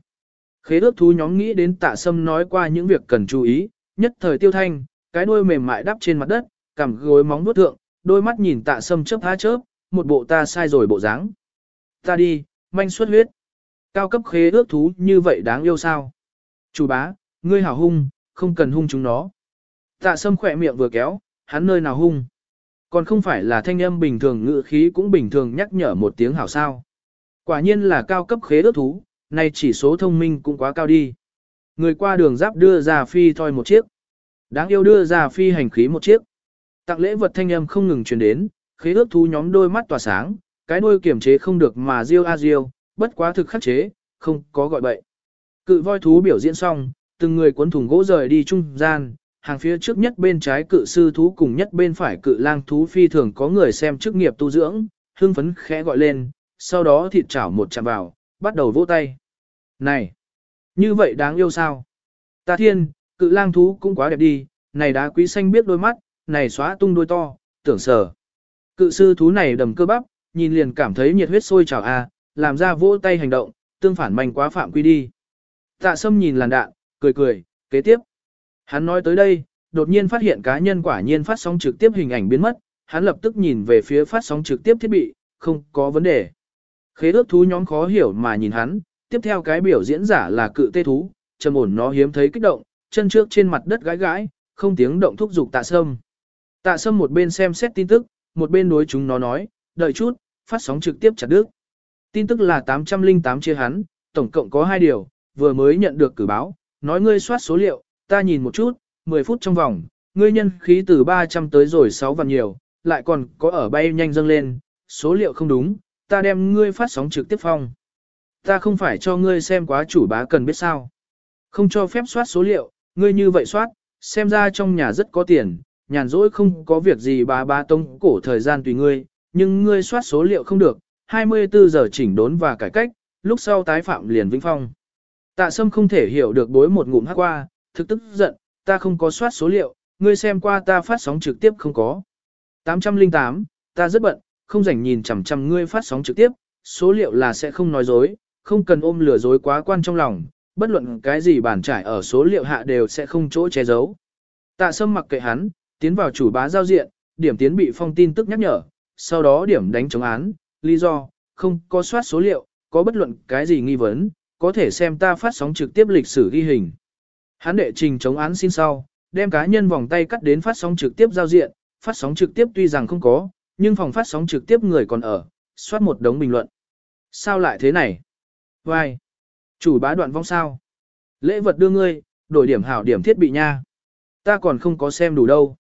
Khế ước thú nhóm nghĩ đến tạ sâm nói qua những việc cần chú ý, nhất thời tiêu thanh, cái đuôi mềm mại đắp trên mặt đất, cằm gối móng vuốt thượng, đôi mắt nhìn tạ sâm chớp há chớp, một bộ ta sai rồi bộ dáng. Ta đi, manh xuất huyết. Cao cấp khế ước thú như vậy đáng yêu sao? Chủ bá, ngươi hảo hung, không cần hung chúng nó. Tạ sâm khỏe miệng vừa kéo, hắn nơi nào hung. Còn không phải là thanh âm bình thường ngữ khí cũng bình thường nhắc nhở một tiếng hảo sao. Quả nhiên là cao cấp khế ước thú, nay chỉ số thông minh cũng quá cao đi. Người qua đường giáp đưa ra phi thoi một chiếc. Đáng yêu đưa ra phi hành khí một chiếc. Tặng lễ vật thanh âm không ngừng truyền đến, khế ước thú nhóm đôi mắt tỏa sáng, cái nuôi kiểm chế không được mà riêu a riêu, bất quá thực khắc chế, không có gọi bậy. Cự voi thú biểu diễn xong, từng người cuốn thùng gỗ rời đi trung gian, hàng phía trước nhất bên trái cự sư thú cùng nhất bên phải cự lang thú phi thường có người xem chức nghiệp tu dưỡng, hương phấn khẽ gọi lên, sau đó thịt chảo một chạm vào, bắt đầu vỗ tay. Này, như vậy đáng yêu sao? Ta thiên, cự lang thú cũng quá đẹp đi, này đá quý xanh biết đôi mắt, này xóa tung đôi to, tưởng sở. Cự sư thú này đầm cơ bắp, nhìn liền cảm thấy nhiệt huyết sôi trào a, làm ra vỗ tay hành động, tương phản mạnh quá phạm quy đi. Tạ sâm nhìn làn đạn, cười cười, kế tiếp. Hắn nói tới đây, đột nhiên phát hiện cá nhân quả nhiên phát sóng trực tiếp hình ảnh biến mất, hắn lập tức nhìn về phía phát sóng trực tiếp thiết bị, không có vấn đề. Khế ước thú nhóm khó hiểu mà nhìn hắn, tiếp theo cái biểu diễn giả là cự tê thú, trầm ổn nó hiếm thấy kích động, chân trước trên mặt đất gãi gãi, không tiếng động thúc giục tạ sâm. Tạ sâm một bên xem xét tin tức, một bên đối chúng nó nói, đợi chút, phát sóng trực tiếp chặt đứt. Tin tức là 808 chia hắn, tổng cộng có hai điều, vừa mới nhận được cử báo, nói ngươi soát số liệu, ta nhìn một chút, 10 phút trong vòng, ngươi nhân khí từ 300 tới rồi 6 vạn nhiều, lại còn có ở bay nhanh dâng lên, số liệu không đúng, ta đem ngươi phát sóng trực tiếp phong. Ta không phải cho ngươi xem quá chủ bá cần biết sao. Không cho phép soát số liệu, ngươi như vậy soát, xem ra trong nhà rất có tiền, nhàn rỗi không có việc gì bá bá tông cổ thời gian tùy ngươi, nhưng ngươi soát số liệu không được, 24 giờ chỉnh đốn và cải cách, lúc sau tái phạm liền vĩnh phong. Tạ Sâm không thể hiểu được đối một ngụm hát qua, thực tức giận, ta không có soát số liệu, ngươi xem qua ta phát sóng trực tiếp không có. 808, ta rất bận, không rảnh nhìn chằm chằm ngươi phát sóng trực tiếp, số liệu là sẽ không nói dối, không cần ôm lừa dối quá quan trong lòng, bất luận cái gì bản trải ở số liệu hạ đều sẽ không chỗ che giấu. Tạ Sâm mặc kệ hắn, tiến vào chủ bá giao diện, điểm tiến bị phong tin tức nhắc nhở, sau đó điểm đánh chống án, lý do, không có soát số liệu, có bất luận cái gì nghi vấn, có thể xem ta phát sóng trực tiếp lịch sử ghi hình. Hắn đệ trình chống án xin sau, đem cá nhân vòng tay cắt đến phát sóng trực tiếp giao diện, phát sóng trực tiếp tuy rằng không có, nhưng phòng phát sóng trực tiếp người còn ở, soát một đống bình luận. Sao lại thế này? Vai! Chủ bá đoạn vong sao? Lễ vật đưa ngươi, đổi điểm hảo điểm thiết bị nha. Ta còn không có xem đủ đâu.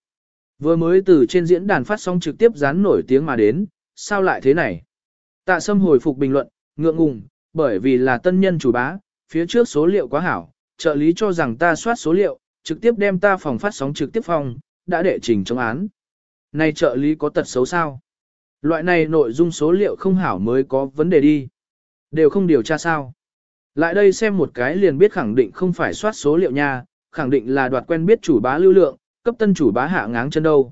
Vừa mới từ trên diễn đàn phát sóng trực tiếp dán nổi tiếng mà đến, sao lại thế này? Tạ Sâm hồi phục bình luận, ngượng ngùng, bởi vì là tân nhân chủ bá, phía trước số liệu quá hảo, trợ lý cho rằng ta soát số liệu, trực tiếp đem ta phòng phát sóng trực tiếp phòng, đã đệ trình chống án. Này trợ lý có tật xấu sao? Loại này nội dung số liệu không hảo mới có vấn đề đi. Đều không điều tra sao? Lại đây xem một cái liền biết khẳng định không phải soát số liệu nha, khẳng định là đoạt quen biết chủ bá lưu lượng, cấp tân chủ bá hạ ngáng chân đâu.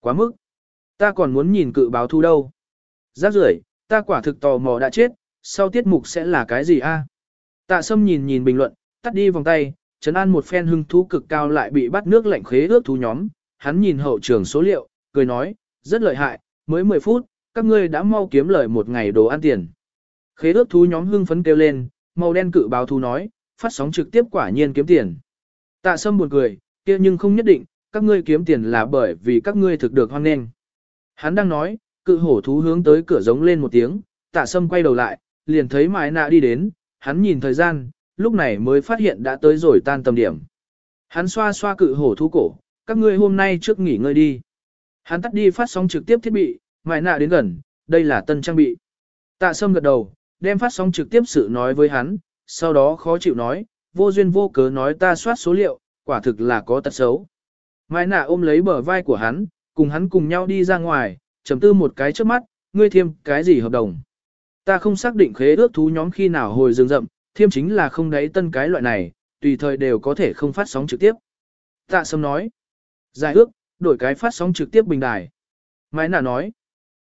Quá mức. Ta còn muốn nhìn cự báo thu đâu. Giác rưởi, ta quả thực tò mò đã chết, sau tiết mục sẽ là cái gì a? Tạ Sâm nhìn nhìn bình luận, tắt đi vòng tay, trấn an một phen hưng thú cực cao lại bị bắt nước lạnh khế ước thú nhóm, hắn nhìn hậu trường số liệu, cười nói, rất lợi hại, mới 10 phút, các ngươi đã mau kiếm lời một ngày đồ ăn tiền. Khế ước thú nhóm hưng phấn kêu lên, màu đen cự báo thú nói, phát sóng trực tiếp quả nhiên kiếm tiền. Tạ Sâm buồn cười, kia nhưng không nhất định, các ngươi kiếm tiền là bởi vì các ngươi thực được hoan nghênh. Hắn đang nói, cự hổ thú hướng tới cửa giống lên một tiếng, tạ sâm quay đầu lại, liền thấy mái nạ đi đến, hắn nhìn thời gian, lúc này mới phát hiện đã tới rồi tan tầm điểm. Hắn xoa xoa cự hổ thú cổ, các ngươi hôm nay trước nghỉ ngơi đi. Hắn tắt đi phát sóng trực tiếp thiết bị, mái nạ đến gần, đây là tân trang bị. Tạ sâm gật đầu, đem phát sóng trực tiếp sự nói với hắn, sau đó khó chịu nói, vô duyên vô cớ nói ta soát số liệu, quả thực là có tật xấu. Mai nạ ôm lấy bờ vai của hắn, cùng hắn cùng nhau đi ra ngoài, trầm tư một cái trước mắt, ngươi thiêm cái gì hợp đồng. Ta không xác định khế ước thú nhóm khi nào hồi rừng rậm, thiêm chính là không đáy tân cái loại này, tùy thời đều có thể không phát sóng trực tiếp. Tạ sâm nói. Giải ước, đổi cái phát sóng trực tiếp bình đài. Mai nạ nói.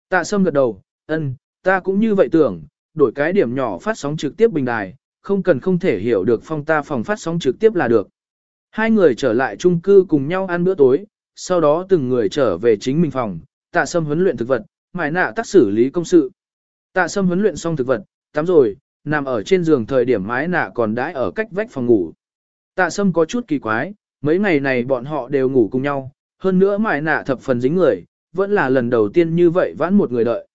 Tạ sâm gật đầu, ân, ta cũng như vậy tưởng, đổi cái điểm nhỏ phát sóng trực tiếp bình đài, không cần không thể hiểu được phong ta phòng phát sóng trực tiếp là được. Hai người trở lại chung cư cùng nhau ăn bữa tối, sau đó từng người trở về chính mình phòng, tạ sâm huấn luyện thực vật, mải nạ tác xử lý công sự. Tạ sâm huấn luyện xong thực vật, tắm rồi, nằm ở trên giường thời điểm mái nạ còn đãi ở cách vách phòng ngủ. Tạ sâm có chút kỳ quái, mấy ngày này bọn họ đều ngủ cùng nhau, hơn nữa mải nạ thập phần dính người, vẫn là lần đầu tiên như vậy vãn một người đợi.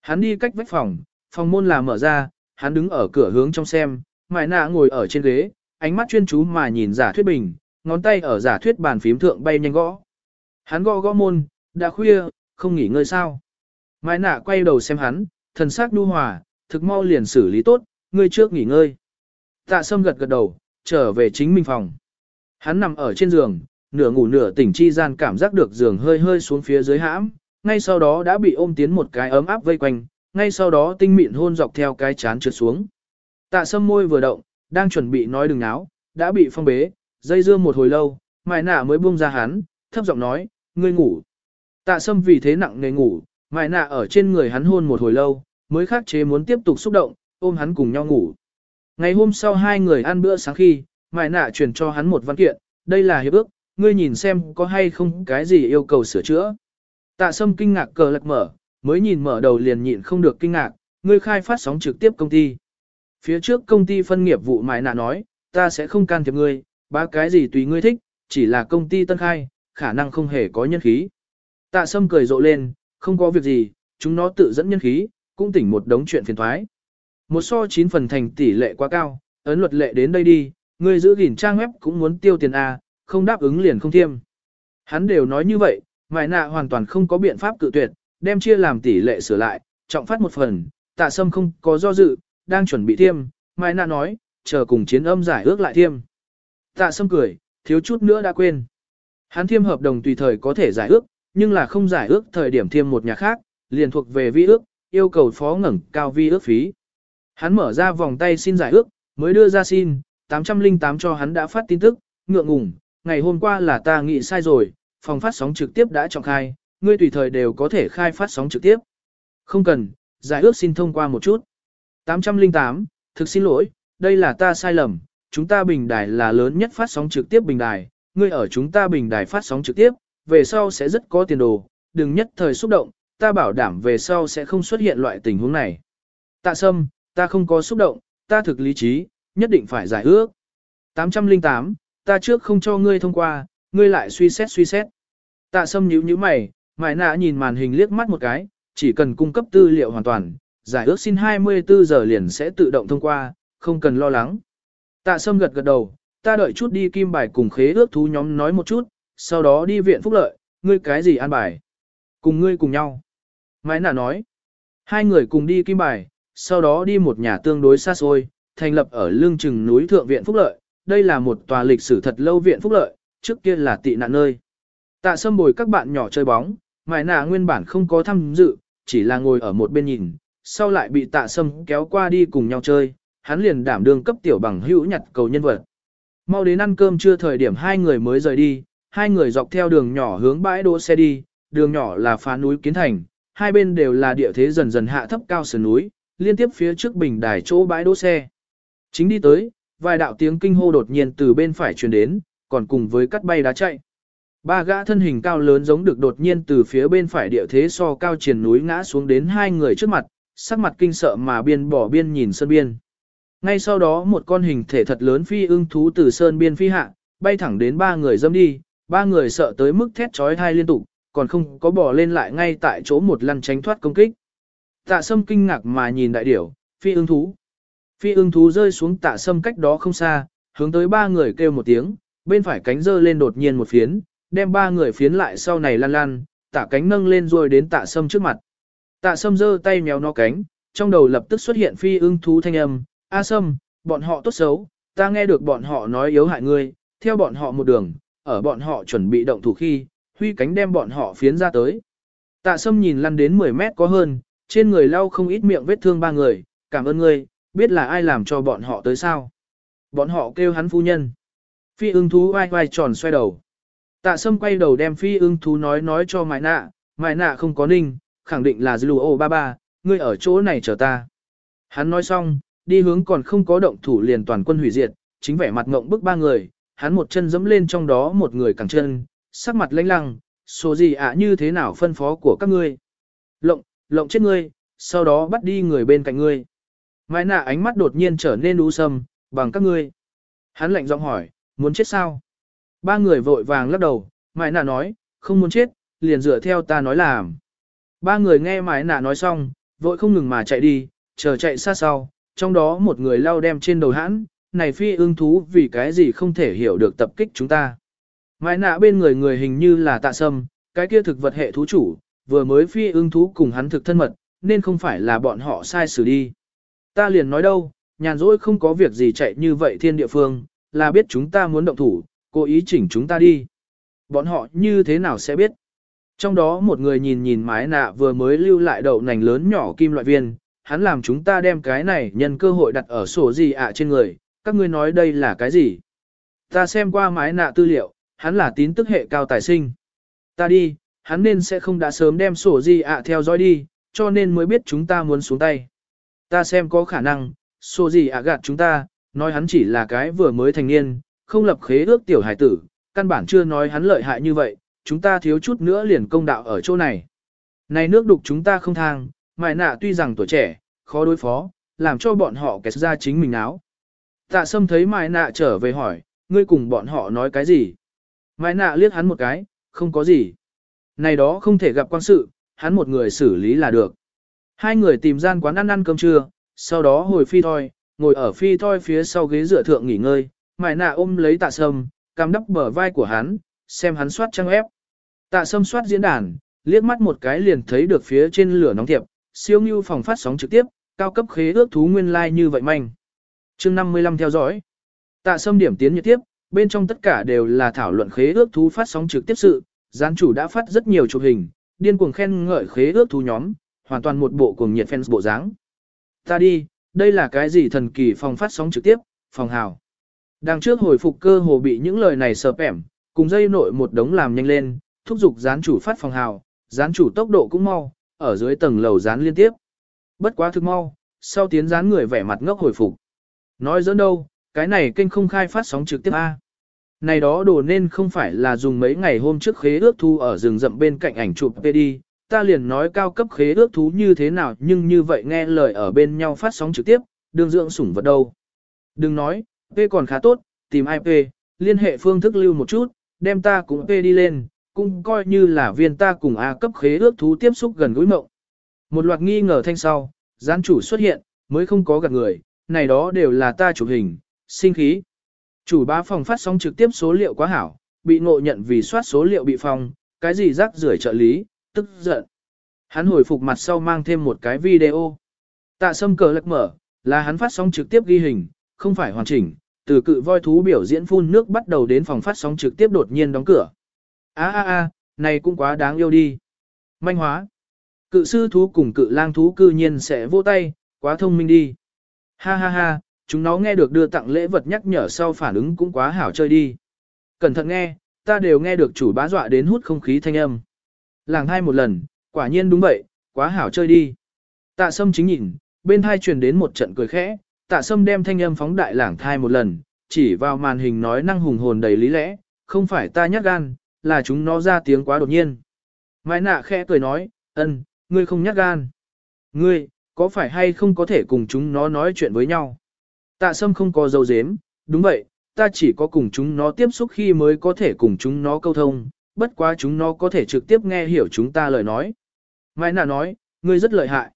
Hắn đi cách vách phòng, phòng môn là mở ra, hắn đứng ở cửa hướng trong xem, mải nạ ngồi ở trên ghế, ánh mắt chuyên chú mà nhìn giả thuyết bình, ngón tay ở giả thuyết bàn phím thượng bay nhanh gõ. Hắn gõ gõ môn, đã khuya, không nghỉ ngơi sao. Mai nạ quay đầu xem hắn, thần sắc đu hòa, thực mau liền xử lý tốt, ngươi trước nghỉ ngơi. Tạ sâm gật gật đầu, trở về chính mình phòng. Hắn nằm ở trên giường, nửa ngủ nửa tỉnh chi gian cảm giác được giường hơi hơi xuống phía dưới hãm, ngay sau đó đã bị ôm tiến một cái ấm áp vây quanh, ngay sau đó tinh mịn hôn dọc theo cái chán trượt xuống. Tạ sâm môi vừa động, đang chuẩn bị nói đừng náo, đã bị phong bế, dây dưa một hồi lâu, mài nạ mới buông ra hắn, thấp giọng nói, ngươi ngủ. Tạ sâm vì thế nặng nề ngủ, mài nạ ở trên người hắn hôn một hồi lâu, mới khắc chế muốn tiếp tục xúc động, ôm hắn cùng nhau ngủ. Ngày hôm sau hai người ăn bữa sáng khi, mài nạ truyền cho hắn một văn kiện, đây là hiệp ước, ngươi nhìn xem có hay không cái gì yêu cầu sửa chữa. Tạ sâm kinh ngạc cờ lật mở, mới nhìn mở đầu liền nhịn không được kinh ngạc, ngươi khai phát sóng trực tiếp công ty. Phía trước công ty phân nghiệp vụ mại nạ nói, ta sẽ không can thiệp ngươi, ba cái gì tùy ngươi thích, chỉ là công ty tân khai, khả năng không hề có nhân khí. Tạ sâm cười rộ lên, không có việc gì, chúng nó tự dẫn nhân khí, cũng tỉnh một đống chuyện phiền thoái. Một so chín phần thành tỷ lệ quá cao, ấn luật lệ đến đây đi, ngươi giữ gìn trang web cũng muốn tiêu tiền A, không đáp ứng liền không thiêm. Hắn đều nói như vậy, mại nạ hoàn toàn không có biện pháp cự tuyệt, đem chia làm tỷ lệ sửa lại, trọng phát một phần, tạ sâm không có do dự, đang chuẩn bị thiêm, Mai Na nói, chờ cùng chiến âm giải ước lại thiêm. Tạ sâm cười, thiếu chút nữa đã quên. Hắn thiêm hợp đồng tùy thời có thể giải ước, nhưng là không giải ước thời điểm thiêm một nhà khác, liền thuộc về vi ước, yêu cầu phó ngẩng cao vi ước phí. Hắn mở ra vòng tay xin giải ước, mới đưa ra xin, 808 cho hắn đã phát tin tức, ngượng ngùng, ngày hôm qua là ta nghĩ sai rồi, phòng phát sóng trực tiếp đã trọng khai, ngươi tùy thời đều có thể khai phát sóng trực tiếp. Không cần, giải ước xin thông qua một chút. 808, thực xin lỗi, đây là ta sai lầm, chúng ta bình đài là lớn nhất phát sóng trực tiếp bình đài, ngươi ở chúng ta bình đài phát sóng trực tiếp, về sau sẽ rất có tiền đồ, đừng nhất thời xúc động, ta bảo đảm về sau sẽ không xuất hiện loại tình huống này. Tạ sâm, ta không có xúc động, ta thực lý trí, nhất định phải giải ước. 808, ta trước không cho ngươi thông qua, ngươi lại suy xét suy xét. Tạ sâm nhíu nhíu mày, mải nạ nhìn màn hình liếc mắt một cái, chỉ cần cung cấp tư liệu hoàn toàn, giải ước xin 24 giờ liền sẽ tự động thông qua, không cần lo lắng. Tạ sâm gật gật đầu, ta đợi chút đi kim bài cùng khế ước thú nhóm nói một chút, sau đó đi viện phúc lợi, ngươi cái gì an bài? Cùng ngươi cùng nhau. Mãi nạ nói. Hai người cùng đi kim bài, sau đó đi một nhà tương đối xa xôi, thành lập ở lương chừng núi thượng viện phúc lợi. Đây là một tòa lịch sử thật lâu viện phúc lợi, trước kia là tị nạn nơi. Tạ sâm bồi các bạn nhỏ chơi bóng, mãi nạ nguyên bản không có tham dự, chỉ là ngồi ở một bên nhìn, sau lại bị tạ sâm kéo qua đi cùng nhau chơi, hắn liền đảm đương cấp tiểu bằng hữu nhặt cầu nhân vật. Mau đến ăn cơm trưa thời điểm hai người mới rời đi, hai người dọc theo đường nhỏ hướng bãi đỗ xe đi, đường nhỏ là phá núi kiến thành, hai bên đều là địa thế dần dần hạ thấp cao sườn núi, liên tiếp phía trước bình đài chỗ bãi đỗ xe. Chính đi tới, vài đạo tiếng kinh hô đột nhiên từ bên phải truyền đến, còn cùng với cắt bay đá chạy. Ba gã thân hình cao lớn giống được đột nhiên từ phía bên phải địa thế so cao triển núi ngã xuống đến hai người trước mặt, sắc mặt kinh sợ mà biên bỏ biên nhìn sơn biên. Ngay sau đó một con hình thể thật lớn phi ưng thú từ sơn biên phi hạ, bay thẳng đến ba người dâm đi, ba người sợ tới mức thét trói thai liên tục, còn không có bỏ lên lại ngay tại chỗ một lăn tránh thoát công kích. Tạ sâm kinh ngạc mà nhìn đại điểu, phi ưng thú. Phi ưng thú rơi xuống tạ sâm cách đó không xa, hướng tới ba người kêu một tiếng, bên phải cánh dơ lên đột nhiên một phiến, đem ba người phiến lại sau này lăn lăn, tạ cánh nâng lên rồi đến tạ sâm trước mặt. Tạ sâm giơ tay méo nó cánh, trong đầu lập tức xuất hiện phi ưng thú thanh âm, A sâm, bọn họ tốt xấu, ta nghe được bọn họ nói yếu hại ngươi, theo bọn họ một đường, ở bọn họ chuẩn bị động thủ khi, huy cánh đem bọn họ phiến ra tới. Tạ sâm nhìn lăn đến 10 mét có hơn, trên người lau không ít miệng vết thương ba người, cảm ơn ngươi, biết là ai làm cho bọn họ tới sao. Bọn họ kêu hắn phu nhân. Phi ưng thú vai vai tròn xoay đầu. Tạ sâm quay đầu đem phi ưng thú nói nói cho mại nạ, mại nạ không có ninh, khẳng định là Zulu ba ba, ngươi ở chỗ này chờ ta. Hắn nói xong, đi hướng còn không có động thủ liền toàn quân hủy diệt, chính vẻ mặt ngộng bức ba người, hắn một chân dẫm lên trong đó một người cẳng chân, sắc mặt lãnh lăng, số gì ạ như thế nào phân phó của các ngươi. Lộng, lộng chết ngươi, sau đó bắt đi người bên cạnh ngươi. Mai nạ ánh mắt đột nhiên trở nên u sâm, bằng các ngươi. Hắn lạnh giọng hỏi, muốn chết sao? Ba người vội vàng lắc đầu, Mai nạ nói, không muốn chết, liền dựa theo ta nói làm. Ba người nghe Mai nạ nói xong, vội không ngừng mà chạy đi, chờ chạy xa sau, trong đó một người lao đem trên đầu hãn, này phi ương thú vì cái gì không thể hiểu được tập kích chúng ta. Mai nạ bên người người hình như là tạ sâm, cái kia thực vật hệ thú chủ, vừa mới phi ương thú cùng hắn thực thân mật, nên không phải là bọn họ sai xử đi. Ta liền nói đâu, nhàn rỗi không có việc gì chạy như vậy thiên địa phương, là biết chúng ta muốn động thủ, cố ý chỉnh chúng ta đi. Bọn họ như thế nào sẽ biết? Trong đó một người nhìn nhìn mái nạ vừa mới lưu lại đậu nành lớn nhỏ kim loại viên, hắn làm chúng ta đem cái này nhân cơ hội đặt ở sổ gì ạ trên người, các ngươi nói đây là cái gì? Ta xem qua mái nạ tư liệu, hắn là tín tức hệ cao tài sinh. Ta đi, hắn nên sẽ không đã sớm đem sổ gì ạ theo dõi đi, cho nên mới biết chúng ta muốn xuống tay. Ta xem có khả năng, sổ gì ạ gạt chúng ta, nói hắn chỉ là cái vừa mới thành niên, không lập khế ước tiểu hải tử, căn bản chưa nói hắn lợi hại như vậy, chúng ta thiếu chút nữa liền công đạo ở chỗ này. Này nước đục chúng ta không thang, mại nạ tuy rằng tuổi trẻ, khó đối phó, làm cho bọn họ kẹt ra chính mình áo. Tạ sâm thấy mại nạ trở về hỏi, ngươi cùng bọn họ nói cái gì? Mại nạ liếc hắn một cái, không có gì. Này đó không thể gặp quan sự, hắn một người xử lý là được. Hai người tìm gian quán ăn ăn cơm trưa, sau đó hồi phi thoi, ngồi ở phi thoi phía sau ghế dựa thượng nghỉ ngơi, mại nạ ôm lấy tạ sâm, cam đắp bờ vai của hắn, xem hắn soát trang ép. Tạ sâm soát diễn đàn, liếc mắt một cái liền thấy được phía trên lửa nóng thiệp, siêu như phòng phát sóng trực tiếp, cao cấp khế ước thú nguyên lai like như vậy manh. chương 55 theo dõi. Tạ sâm điểm tiến nhật tiếp, bên trong tất cả đều là thảo luận khế ước thú phát sóng trực tiếp sự, gián chủ đã phát rất nhiều chụp hình, điên cuồng khen ngợi khế ước thú nhóm, hoàn toàn một bộ cuồng nhiệt fans bộ dáng. Ta đi, đây là cái gì thần kỳ phòng phát sóng trực tiếp, phòng hào. Đằng trước hồi phục cơ hồ bị những lời này sợp ẻm, cùng dây nội một đống làm nhanh lên, thúc giục gián chủ phát phòng hào, gián chủ tốc độ cũng mau, ở dưới tầng lầu gián liên tiếp. Bất quá thực mau, sau tiến gián người vẻ mặt ngốc hồi phục. Nói dẫn đâu, cái này kênh không khai phát sóng trực tiếp A. Này đó đồ nên không phải là dùng mấy ngày hôm trước khế ước thu ở rừng rậm bên cạnh ảnh chụp PD, ta liền nói cao cấp khế ước thú như thế nào nhưng như vậy nghe lời ở bên nhau phát sóng trực tiếp, đương dưỡng sủng vật đâu. Đừng nói, P còn khá tốt, tìm IP liên hệ phương thức lưu một chút, đem ta cũng phê đi lên, cũng coi như là viên ta cùng A cấp khế ước thú tiếp xúc gần gũi mộng. Một loạt nghi ngờ thanh sau, gián chủ xuất hiện, mới không có gặp người, này đó đều là ta chụp hình, sinh khí. Chủ bá phòng phát sóng trực tiếp số liệu quá hảo, bị ngộ nhận vì soát số liệu bị phong, cái gì rác rưởi trợ lý, tức giận. Hắn hồi phục mặt sau mang thêm một cái video. Tạ sâm cờ lật mở, là hắn phát sóng trực tiếp ghi hình, không phải hoàn chỉnh, từ cự voi thú biểu diễn phun nước bắt đầu đến phòng phát sóng trực tiếp đột nhiên đóng cửa. a a a này cũng quá đáng yêu đi. Manh hóa. Cự sư thú cùng cự lang thú cư nhiên sẽ vô tay, quá thông minh đi. Ha ha ha, chúng nó nghe được đưa tặng lễ vật nhắc nhở sau phản ứng cũng quá hảo chơi đi. Cẩn thận nghe, ta đều nghe được chủ bá dọa đến hút không khí thanh âm. Làng hai một lần, quả nhiên đúng vậy, quá hảo chơi đi. Tạ sâm chính nhìn, bên hai truyền đến một trận cười khẽ, tạ sâm đem thanh âm phóng đại lảng thai một lần, chỉ vào màn hình nói năng hùng hồn đầy lý lẽ, không phải ta nhát gan, là chúng nó ra tiếng quá đột nhiên. Mai nạ khẽ cười nói, ân, ngươi không nhát gan. Ngươi, có phải hay không có thể cùng chúng nó nói chuyện với nhau? Tạ sâm không có dấu dếm, đúng vậy, ta chỉ có cùng chúng nó tiếp xúc khi mới có thể cùng chúng nó câu thông, bất quá chúng nó có thể trực tiếp nghe hiểu chúng ta lời nói. Mai nạ nói, ngươi rất lợi hại.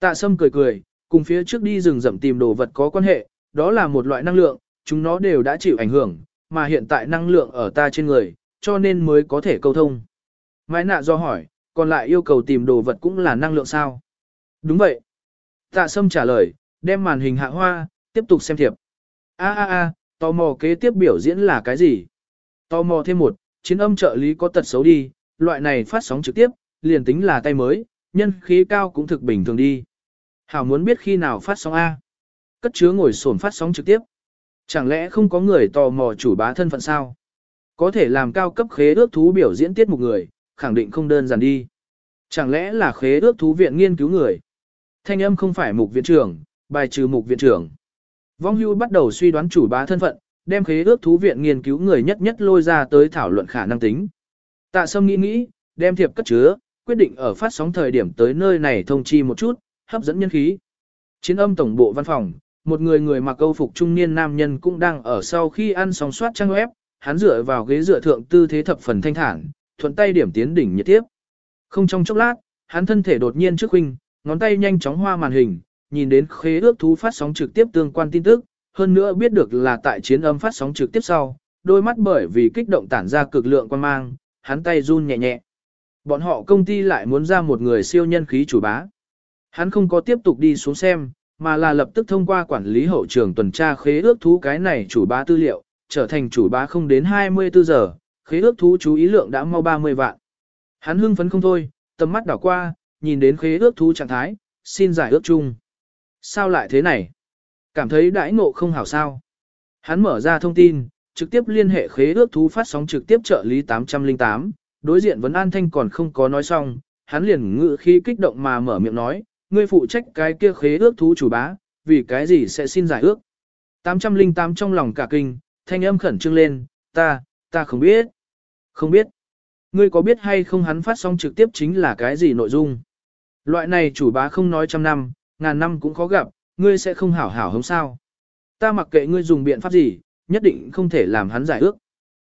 Tạ sâm cười cười, cùng phía trước đi rừng rậm tìm đồ vật có quan hệ, đó là một loại năng lượng, chúng nó đều đã chịu ảnh hưởng, mà hiện tại năng lượng ở ta trên người, cho nên mới có thể câu thông. Mai nạ do hỏi, còn lại yêu cầu tìm đồ vật cũng là năng lượng sao? Đúng vậy. Tạ sâm trả lời, đem màn hình hạ hoa, tiếp tục xem thiệp. A a a, tò mò kế tiếp biểu diễn là cái gì? Tò mò thêm một, chiến âm trợ lý có tật xấu đi, loại này phát sóng trực tiếp, liền tính là tay mới, nhân khí cao cũng thực bình thường đi. Hảo muốn biết khi nào phát sóng A. Cất chứa ngồi sổn phát sóng trực tiếp. Chẳng lẽ không có người tò mò chủ bá thân phận sao? Có thể làm cao cấp khế ước thú biểu diễn tiết một người, khẳng định không đơn giản đi. Chẳng lẽ là khế ước thú viện nghiên cứu người? Thanh âm không phải mục viện trưởng, bài trừ mục viện trưởng. Vong hưu bắt đầu suy đoán chủ bá thân phận, đem khế ước thú viện nghiên cứu người nhất nhất lôi ra tới thảo luận khả năng tính. Tạ sâm nghĩ nghĩ, đem thiệp cất chứa, quyết định ở phát sóng thời điểm tới nơi này thông chi một chút, hấp dẫn nhân khí. Chiến âm tổng bộ văn phòng, một người người mặc câu phục trung niên nam nhân cũng đang ở sau khi ăn xong soát trang web, hắn dựa vào ghế dựa thượng tư thế thập phần thanh thản, thuận tay điểm tiến đỉnh nhiệt tiếp. Không trong chốc lát, hắn thân thể đột nhiên trước huynh, ngón tay nhanh chóng hoa màn hình, nhìn đến khế ước thú phát sóng trực tiếp tương quan tin tức, hơn nữa biết được là tại chiến âm phát sóng trực tiếp sau, đôi mắt bởi vì kích động tản ra cực lượng quan mang, hắn tay run nhẹ nhẹ. Bọn họ công ty lại muốn ra một người siêu nhân khí chủ bá. Hắn không có tiếp tục đi xuống xem, mà là lập tức thông qua quản lý hậu trường tuần tra khế ước thú cái này chủ bá tư liệu, trở thành chủ bá không đến 24 giờ, khế ước thú chú ý lượng đã mau 30 vạn. Hắn hưng phấn không thôi, tầm mắt đảo qua, nhìn đến khế ước thú trạng thái, xin giải ước chung. Sao lại thế này? Cảm thấy đãi ngộ không hảo sao? Hắn mở ra thông tin, trực tiếp liên hệ khế ước thú phát sóng trực tiếp trợ lý 808, đối diện vấn an thanh còn không có nói xong, hắn liền ngự khi kích động mà mở miệng nói, ngươi phụ trách cái kia khế ước thú chủ bá, vì cái gì sẽ xin giải ước. 808 trong lòng cả kinh, thanh âm khẩn trương lên, ta, ta không biết. Không biết. Ngươi có biết hay không hắn phát sóng trực tiếp chính là cái gì nội dung? Loại này chủ bá không nói trăm năm, ngàn năm cũng khó gặp, ngươi sẽ không hảo hảo hống sao. Ta mặc kệ ngươi dùng biện pháp gì, nhất định không thể làm hắn giải ước.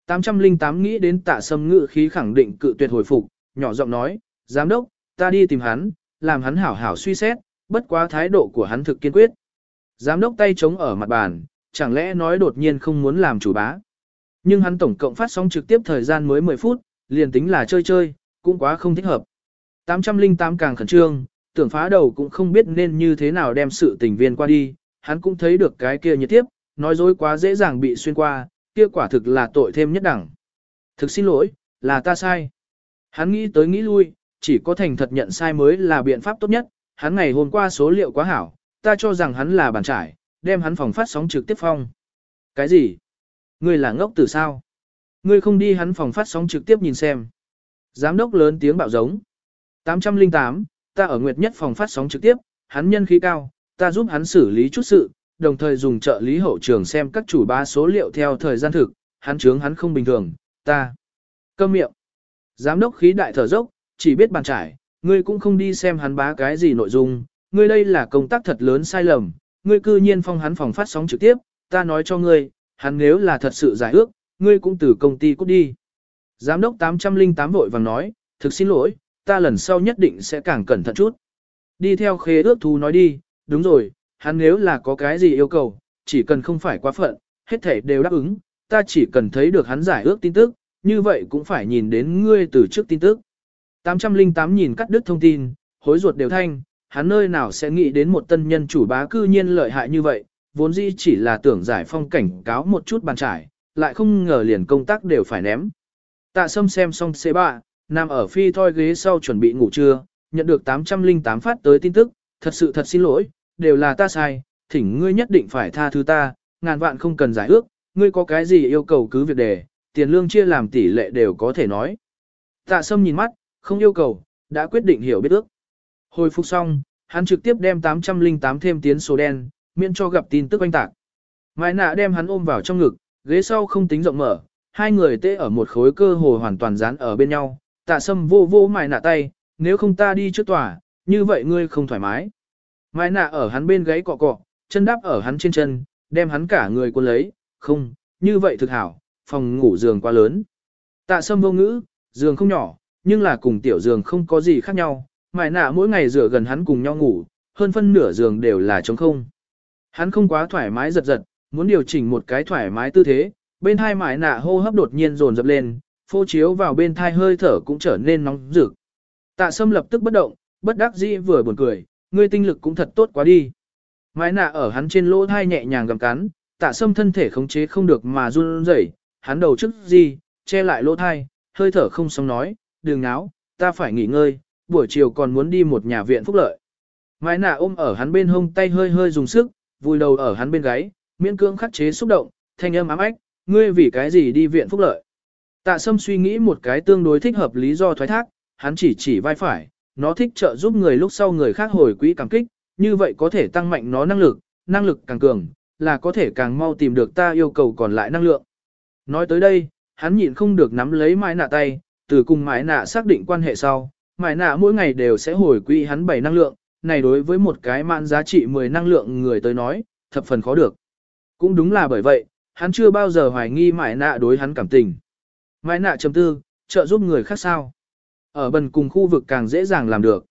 808 nghĩ đến tạ sâm ngự khí khẳng định cự tuyệt hồi phục, nhỏ giọng nói, giám đốc, ta đi tìm hắn, làm hắn hảo hảo suy xét, bất quá thái độ của hắn thực kiên quyết. Giám đốc tay chống ở mặt bàn, chẳng lẽ nói đột nhiên không muốn làm chủ bá. Nhưng hắn tổng cộng phát sóng trực tiếp thời gian mới 10 phút, liền tính là chơi chơi, cũng quá không thích hợp. 808 càng khẩn trương, tưởng phá đầu cũng không biết nên như thế nào đem sự tình viên qua đi, hắn cũng thấy được cái kia nhiệt tiếp, nói dối quá dễ dàng bị xuyên qua, kia quả thực là tội thêm nhất đẳng. Thực xin lỗi, là ta sai. Hắn nghĩ tới nghĩ lui, chỉ có thành thật nhận sai mới là biện pháp tốt nhất, hắn ngày hôm qua số liệu quá hảo, ta cho rằng hắn là bàn trải, đem hắn phòng phát sóng trực tiếp phong. Cái gì? Ngươi là ngốc từ sao? Ngươi không đi hắn phòng phát sóng trực tiếp nhìn xem. Giám đốc lớn tiếng bạo giống. 808, ta ở Nguyệt Nhất phòng phát sóng trực tiếp, hắn nhân khí cao, ta giúp hắn xử lý chút sự, đồng thời dùng trợ lý hậu trường xem các chủ ba số liệu theo thời gian thực, hắn chướng hắn không bình thường, ta. Câm miệng. Giám đốc khí đại thở dốc, chỉ biết bàn trải, ngươi cũng không đi xem hắn bá cái gì nội dung, ngươi đây là công tác thật lớn sai lầm, ngươi cư nhiên phong hắn phòng phát sóng trực tiếp, ta nói cho ngươi, hắn nếu là thật sự giải ước, ngươi cũng từ công ty cút đi. Giám đốc 808 vội vàng nói, thực xin lỗi, ta lần sau nhất định sẽ càng cẩn thận chút. Đi theo khế ước thú nói đi, đúng rồi, hắn nếu là có cái gì yêu cầu, chỉ cần không phải quá phận, hết thể đều đáp ứng, ta chỉ cần thấy được hắn giải ước tin tức, như vậy cũng phải nhìn đến ngươi từ trước tin tức. 808 nhìn cắt đứt thông tin, hối ruột đều thanh, hắn nơi nào sẽ nghĩ đến một tân nhân chủ bá cư nhiên lợi hại như vậy, vốn dĩ chỉ là tưởng giải phong cảnh cáo một chút bàn trải, lại không ngờ liền công tác đều phải ném. Tạ sâm xem xong xe bạ, nằm ở phi thoi ghế sau chuẩn bị ngủ trưa, nhận được 808 phát tới tin tức, thật sự thật xin lỗi, đều là ta sai, thỉnh ngươi nhất định phải tha thứ ta, ngàn vạn không cần giải ước, ngươi có cái gì yêu cầu cứ việc đề, tiền lương chia làm tỷ lệ đều có thể nói. Tạ sâm nhìn mắt, không yêu cầu, đã quyết định hiểu biết ước. Hồi phục xong, hắn trực tiếp đem 808 thêm tiến số đen, miễn cho gặp tin tức oanh tạc. Mai nạ đem hắn ôm vào trong ngực, ghế sau không tính rộng mở, hai người tê ở một khối cơ hồ hoàn toàn dán ở bên nhau, tạ sâm vô vô mai nạ tay, nếu không ta đi trước tòa, như vậy ngươi không thoải mái. Mai nạ ở hắn bên gáy cọ cọ, chân đáp ở hắn trên chân, đem hắn cả người cuốn lấy, không, như vậy thực hảo, phòng ngủ giường quá lớn. Tạ sâm vô ngữ, giường không nhỏ, nhưng là cùng tiểu giường không có gì khác nhau, mại nạ mỗi ngày rửa gần hắn cùng nhau ngủ, hơn phân nửa giường đều là trống không. Hắn không quá thoải mái giật giật, muốn điều chỉnh một cái thoải mái tư thế, bên hai mại nạ hô hấp đột nhiên dồn dập lên, phô chiếu vào bên thai hơi thở cũng trở nên nóng rực. Tạ sâm lập tức bất động, bất đắc dĩ vừa buồn cười, ngươi tinh lực cũng thật tốt quá đi. Mái nạ ở hắn trên lỗ thai nhẹ nhàng gầm cắn, tạ sâm thân thể khống chế không được mà run rẩy, hắn đầu trước gì, che lại lỗ thai, hơi thở không xong nói, đừng náo, ta phải nghỉ ngơi, buổi chiều còn muốn đi một nhà viện phúc lợi. Mai nạ ôm ở hắn bên hông tay hơi hơi dùng sức, vùi đầu ở hắn bên gáy, miễn cưỡng khắc chế xúc động, thanh âm ám ách, ngươi vì cái gì đi viện phúc lợi. Tạ sâm suy nghĩ một cái tương đối thích hợp lý do thoái thác, hắn chỉ chỉ vai phải, nó thích trợ giúp người lúc sau người khác hồi quỹ cảm kích, như vậy có thể tăng mạnh nó năng lực, năng lực càng cường, là có thể càng mau tìm được ta yêu cầu còn lại năng lượng. Nói tới đây, hắn nhịn không được nắm lấy mai nạ tay, từ cùng mãi nạ xác định quan hệ sau, mãi nạ mỗi ngày đều sẽ hồi quỹ hắn 7 năng lượng, này đối với một cái mạn giá trị 10 năng lượng người tới nói, thập phần khó được. Cũng đúng là bởi vậy, hắn chưa bao giờ hoài nghi mại nạ đối hắn cảm tình. Mại nạ chấm tư, trợ giúp người khác sao. Ở bần cùng khu vực càng dễ dàng làm được.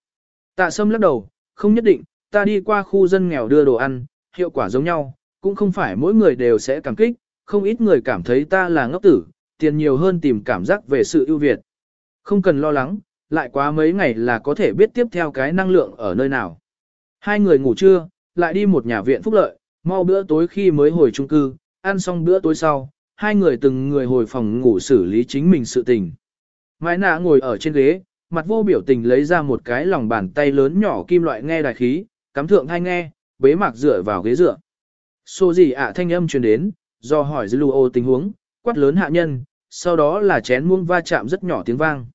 Tạ sâm lắc đầu, không nhất định, ta đi qua khu dân nghèo đưa đồ ăn, hiệu quả giống nhau, cũng không phải mỗi người đều sẽ cảm kích, không ít người cảm thấy ta là ngốc tử, tiền nhiều hơn tìm cảm giác về sự ưu việt. Không cần lo lắng, lại quá mấy ngày là có thể biết tiếp theo cái năng lượng ở nơi nào. Hai người ngủ trưa, lại đi một nhà viện phúc lợi, mau bữa tối khi mới hồi trung cư, ăn xong bữa tối sau, hai người từng người hồi phòng ngủ xử lý chính mình sự tình. Mai nạ ngồi ở trên ghế, mặt vô biểu tình lấy ra một cái lòng bàn tay lớn nhỏ kim loại nghe đài khí, cắm thượng hay nghe, bế mạc dựa vào ghế dựa. Xô gì ạ thanh âm truyền đến, do hỏi dư lù ô tình huống, quát lớn hạ nhân, sau đó là chén muông va chạm rất nhỏ tiếng vang.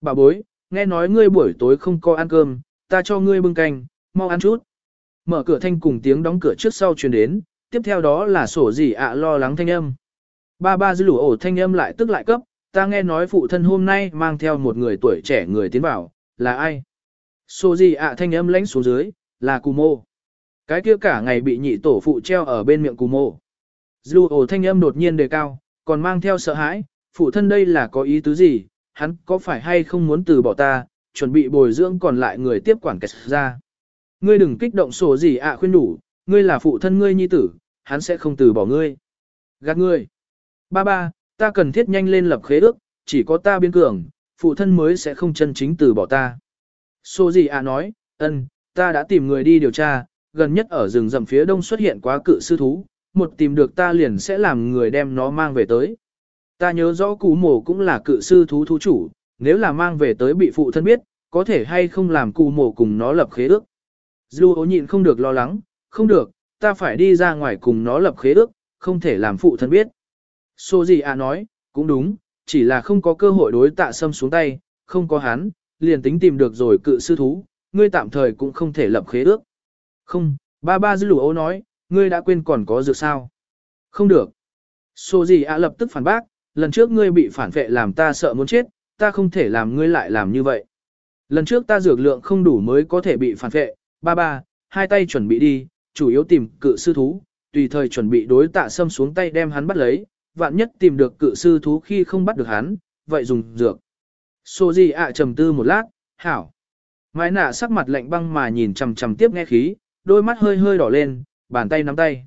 Bà bối, nghe nói ngươi buổi tối không có ăn cơm, ta cho ngươi bưng canh, mau ăn chút. Mở cửa thanh cùng tiếng đóng cửa trước sau truyền đến, tiếp theo đó là sổ gì ạ lo lắng thanh âm. Ba ba dư lũ ổ thanh âm lại tức lại cấp, ta nghe nói phụ thân hôm nay mang theo một người tuổi trẻ người tiến vào, là ai? Sổ gì ạ thanh âm lãnh xuống dưới, là cù mô. Cái kia cả ngày bị nhị tổ phụ treo ở bên miệng cù mô. Dư ổ thanh âm đột nhiên đề cao, còn mang theo sợ hãi, phụ thân đây là có ý tứ gì, hắn có phải hay không muốn từ bỏ ta, chuẩn bị bồi dưỡng còn lại người tiếp quản kẹt ra. Ngươi đừng kích động sổ gì ạ khuyên đủ, ngươi là phụ thân ngươi nhi tử, hắn sẽ không từ bỏ ngươi. Gạt ngươi. Ba ba, ta cần thiết nhanh lên lập khế ước, chỉ có ta biến cường, phụ thân mới sẽ không chân chính từ bỏ ta. Sổ gì ạ nói, ân, ta đã tìm người đi điều tra, gần nhất ở rừng rậm phía đông xuất hiện quá cự sư thú, một tìm được ta liền sẽ làm người đem nó mang về tới. Ta nhớ rõ cú mổ cũng là cự sư thú thú chủ, nếu là mang về tới bị phụ thân biết, có thể hay không làm cù mổ cùng nó lập khế ước. Dư ố nhịn không được lo lắng, không được, ta phải đi ra ngoài cùng nó lập khế ước, không thể làm phụ thân biết. Sô gì à nói, cũng đúng, chỉ là không có cơ hội đối tạ sâm xuống tay, không có hắn, liền tính tìm được rồi cự sư thú, ngươi tạm thời cũng không thể lập khế ước. Không, ba ba dư lũ ố nói, ngươi đã quên còn có dược sao. Không được. Sô gì à lập tức phản bác, lần trước ngươi bị phản vệ làm ta sợ muốn chết, ta không thể làm ngươi lại làm như vậy. Lần trước ta dược lượng không đủ mới có thể bị phản vệ, ba ba, hai tay chuẩn bị đi, chủ yếu tìm cự sư thú, tùy thời chuẩn bị đối tạ sâm xuống tay đem hắn bắt lấy, vạn nhất tìm được cự sư thú khi không bắt được hắn, vậy dùng dược. Sô gì ạ trầm tư một lát, hảo. Mai nạ sắc mặt lạnh băng mà nhìn chầm chầm tiếp nghe khí, đôi mắt hơi hơi đỏ lên, bàn tay nắm tay.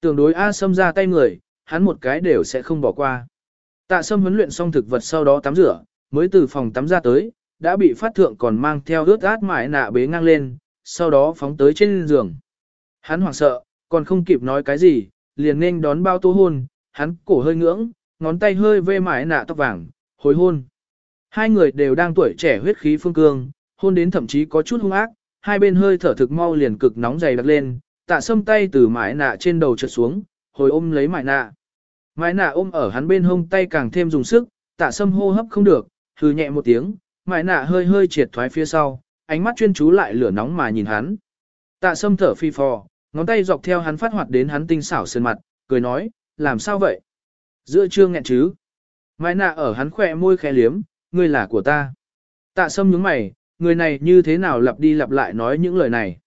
Tưởng đối A Sâm ra tay người, hắn một cái đều sẽ không bỏ qua. Tạ Sâm huấn luyện xong thực vật sau đó tắm rửa, mới từ phòng tắm ra tới, đã bị phát thượng còn mang theo ướt át mãi nạ bế ngang lên, sau đó phóng tới trên giường. Hắn hoảng sợ, còn không kịp nói cái gì, liền nên đón bao tô hôn, hắn cổ hơi ngưỡng, ngón tay hơi vê mãi nạ tóc vàng, hồi hôn. Hai người đều đang tuổi trẻ huyết khí phương cương, hôn đến thậm chí có chút hung ác, hai bên hơi thở thực mau liền cực nóng dày đặc lên, tạ sâm tay từ mãi nạ trên đầu trượt xuống, hồi ôm lấy mãi nạ. Mai nạ ôm ở hắn bên hông tay càng thêm dùng sức, tạ sâm hô hấp không được, hừ nhẹ một tiếng, mai nạ hơi hơi triệt thoái phía sau, ánh mắt chuyên chú lại lửa nóng mà nhìn hắn. Tạ sâm thở phi phò, ngón tay dọc theo hắn phát hoạt đến hắn tinh xảo sơn mặt, cười nói, làm sao vậy? Giữa trương nghẹn chứ? Mai nạ ở hắn khỏe môi khẽ liếm, ngươi là của ta. Tạ sâm nhướng mày, người này như thế nào lặp đi lặp lại nói những lời này.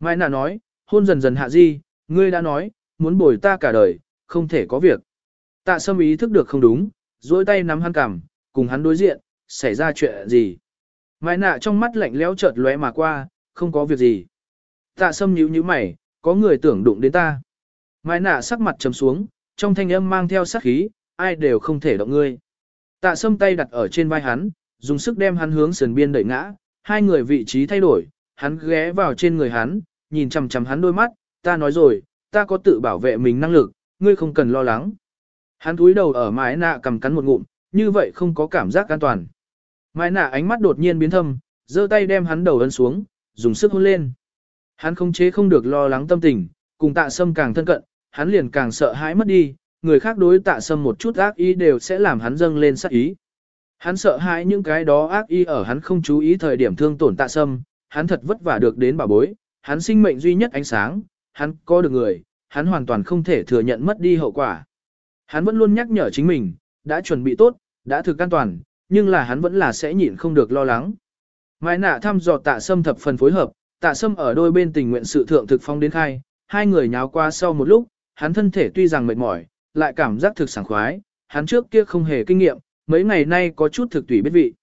Mai nà nói, hôn dần dần hạ di, ngươi đã nói, muốn bồi ta cả đời, không thể có việc. Tạ sâm ý thức được không đúng, duỗi tay nắm hắn cằm, cùng hắn đối diện, xảy ra chuyện gì. Mai nạ trong mắt lạnh lẽo chợt lóe mà qua, không có việc gì. Tạ sâm nhíu nhíu mày, có người tưởng đụng đến ta. Mai nạ sắc mặt trầm xuống, trong thanh âm mang theo sát khí, ai đều không thể động ngươi. Tạ sâm tay đặt ở trên vai hắn, dùng sức đem hắn hướng sườn biên đẩy ngã, hai người vị trí thay đổi, hắn ghé vào trên người hắn, nhìn chằm chằm hắn đôi mắt, ta nói rồi, ta có tự bảo vệ mình năng lực, ngươi không cần lo lắng. Hắn túi đầu ở mái nạ cầm cắn một ngụm, như vậy không có cảm giác an toàn. Mái nạ ánh mắt đột nhiên biến thâm, giơ tay đem hắn đầu ấn xuống, dùng sức hôn lên. Hắn không chế không được lo lắng tâm tình, cùng tạ sâm càng thân cận, hắn liền càng sợ hãi mất đi, người khác đối tạ sâm một chút ác ý đều sẽ làm hắn dâng lên sát ý. Hắn sợ hãi những cái đó ác ý ở hắn không chú ý thời điểm thương tổn tạ sâm, hắn thật vất vả được đến bảo bối, hắn sinh mệnh duy nhất ánh sáng, hắn có được người, hắn hoàn toàn không thể thừa nhận mất đi hậu quả. Hắn vẫn luôn nhắc nhở chính mình, đã chuẩn bị tốt, đã thực an toàn, nhưng là hắn vẫn là sẽ nhịn không được lo lắng. Mai nạ thăm dò tạ sâm thập phần phối hợp, tạ sâm ở đôi bên tình nguyện sự thượng thực phong đến khai, hai người nháo qua sau một lúc, hắn thân thể tuy rằng mệt mỏi, lại cảm giác thực sảng khoái, hắn trước kia không hề kinh nghiệm, mấy ngày nay có chút thực tùy biết vị.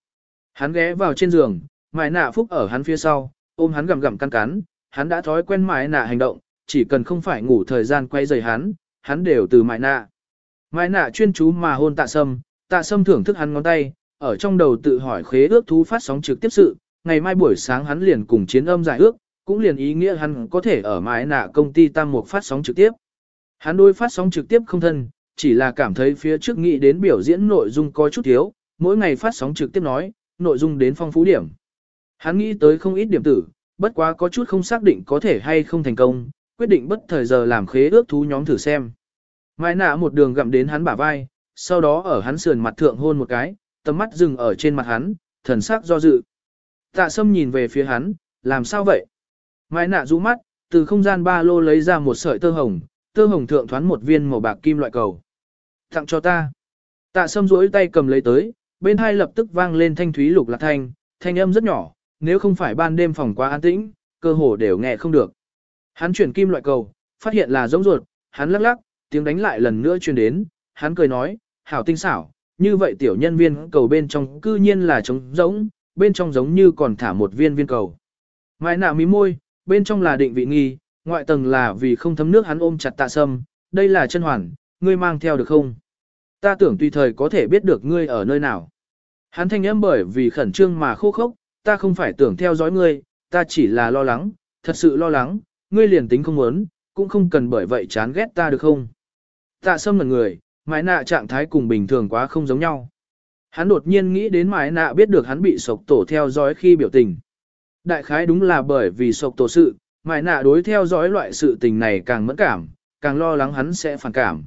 Hắn ghé vào trên giường, Mai nạ phúc ở hắn phía sau, ôm hắn gầm gầm căn cắn, hắn đã thói quen Mai nạ hành động, chỉ cần không phải ngủ thời gian quay rời hắn, hắn đều từ Mai nạ. Mai nạ chuyên chú mà hôn tạ sâm, tạ sâm thưởng thức hắn ngón tay, ở trong đầu tự hỏi khế ước thú phát sóng trực tiếp sự, ngày mai buổi sáng hắn liền cùng chiến âm giải ước, cũng liền ý nghĩa hắn có thể ở mái nạ công ty tam mục phát sóng trực tiếp. Hắn đôi phát sóng trực tiếp không thân, chỉ là cảm thấy phía trước nghĩ đến biểu diễn nội dung có chút thiếu, mỗi ngày phát sóng trực tiếp nói, nội dung đến phong phú điểm. Hắn nghĩ tới không ít điểm tử, bất quá có chút không xác định có thể hay không thành công, quyết định bất thời giờ làm khế ước thú nhóm thử xem. Mai nạ một đường gặm đến hắn bả vai, sau đó ở hắn sườn mặt thượng hôn một cái, tầm mắt dừng ở trên mặt hắn, thần sắc do dự. Tạ sâm nhìn về phía hắn, làm sao vậy? Mai nạ rũ mắt, từ không gian ba lô lấy ra một sợi tơ hồng, tơ hồng thượng thoán một viên màu bạc kim loại cầu. Tặng cho ta. Tạ sâm duỗi tay cầm lấy tới, bên hai lập tức vang lên thanh thúy lục lạc thanh, thanh âm rất nhỏ, nếu không phải ban đêm phòng quá an tĩnh, cơ hồ đều nghe không được. Hắn chuyển kim loại cầu, phát hiện là giống ruột, hắn lắc lắc, tiếng đánh lại lần nữa truyền đến, hắn cười nói, hảo tinh xảo, như vậy tiểu nhân viên cầu bên trong cư nhiên là trống giống, bên trong giống như còn thả một viên viên cầu. Mai nạ mí môi, bên trong là định vị nghi, ngoại tầng là vì không thấm nước hắn ôm chặt tạ sâm, đây là chân hoàn, ngươi mang theo được không? Ta tưởng tùy thời có thể biết được ngươi ở nơi nào. Hắn thanh âm bởi vì khẩn trương mà khô khốc, ta không phải tưởng theo dõi ngươi, ta chỉ là lo lắng, thật sự lo lắng, ngươi liền tính không muốn, cũng không cần bởi vậy chán ghét ta được không? Tạ sâm ngần người, mái nạ trạng thái cùng bình thường quá không giống nhau. Hắn đột nhiên nghĩ đến mái nạ biết được hắn bị sộc tổ theo dõi khi biểu tình. Đại khái đúng là bởi vì sộc tổ sự, mái nạ đối theo dõi loại sự tình này càng mẫn cảm, càng lo lắng hắn sẽ phản cảm.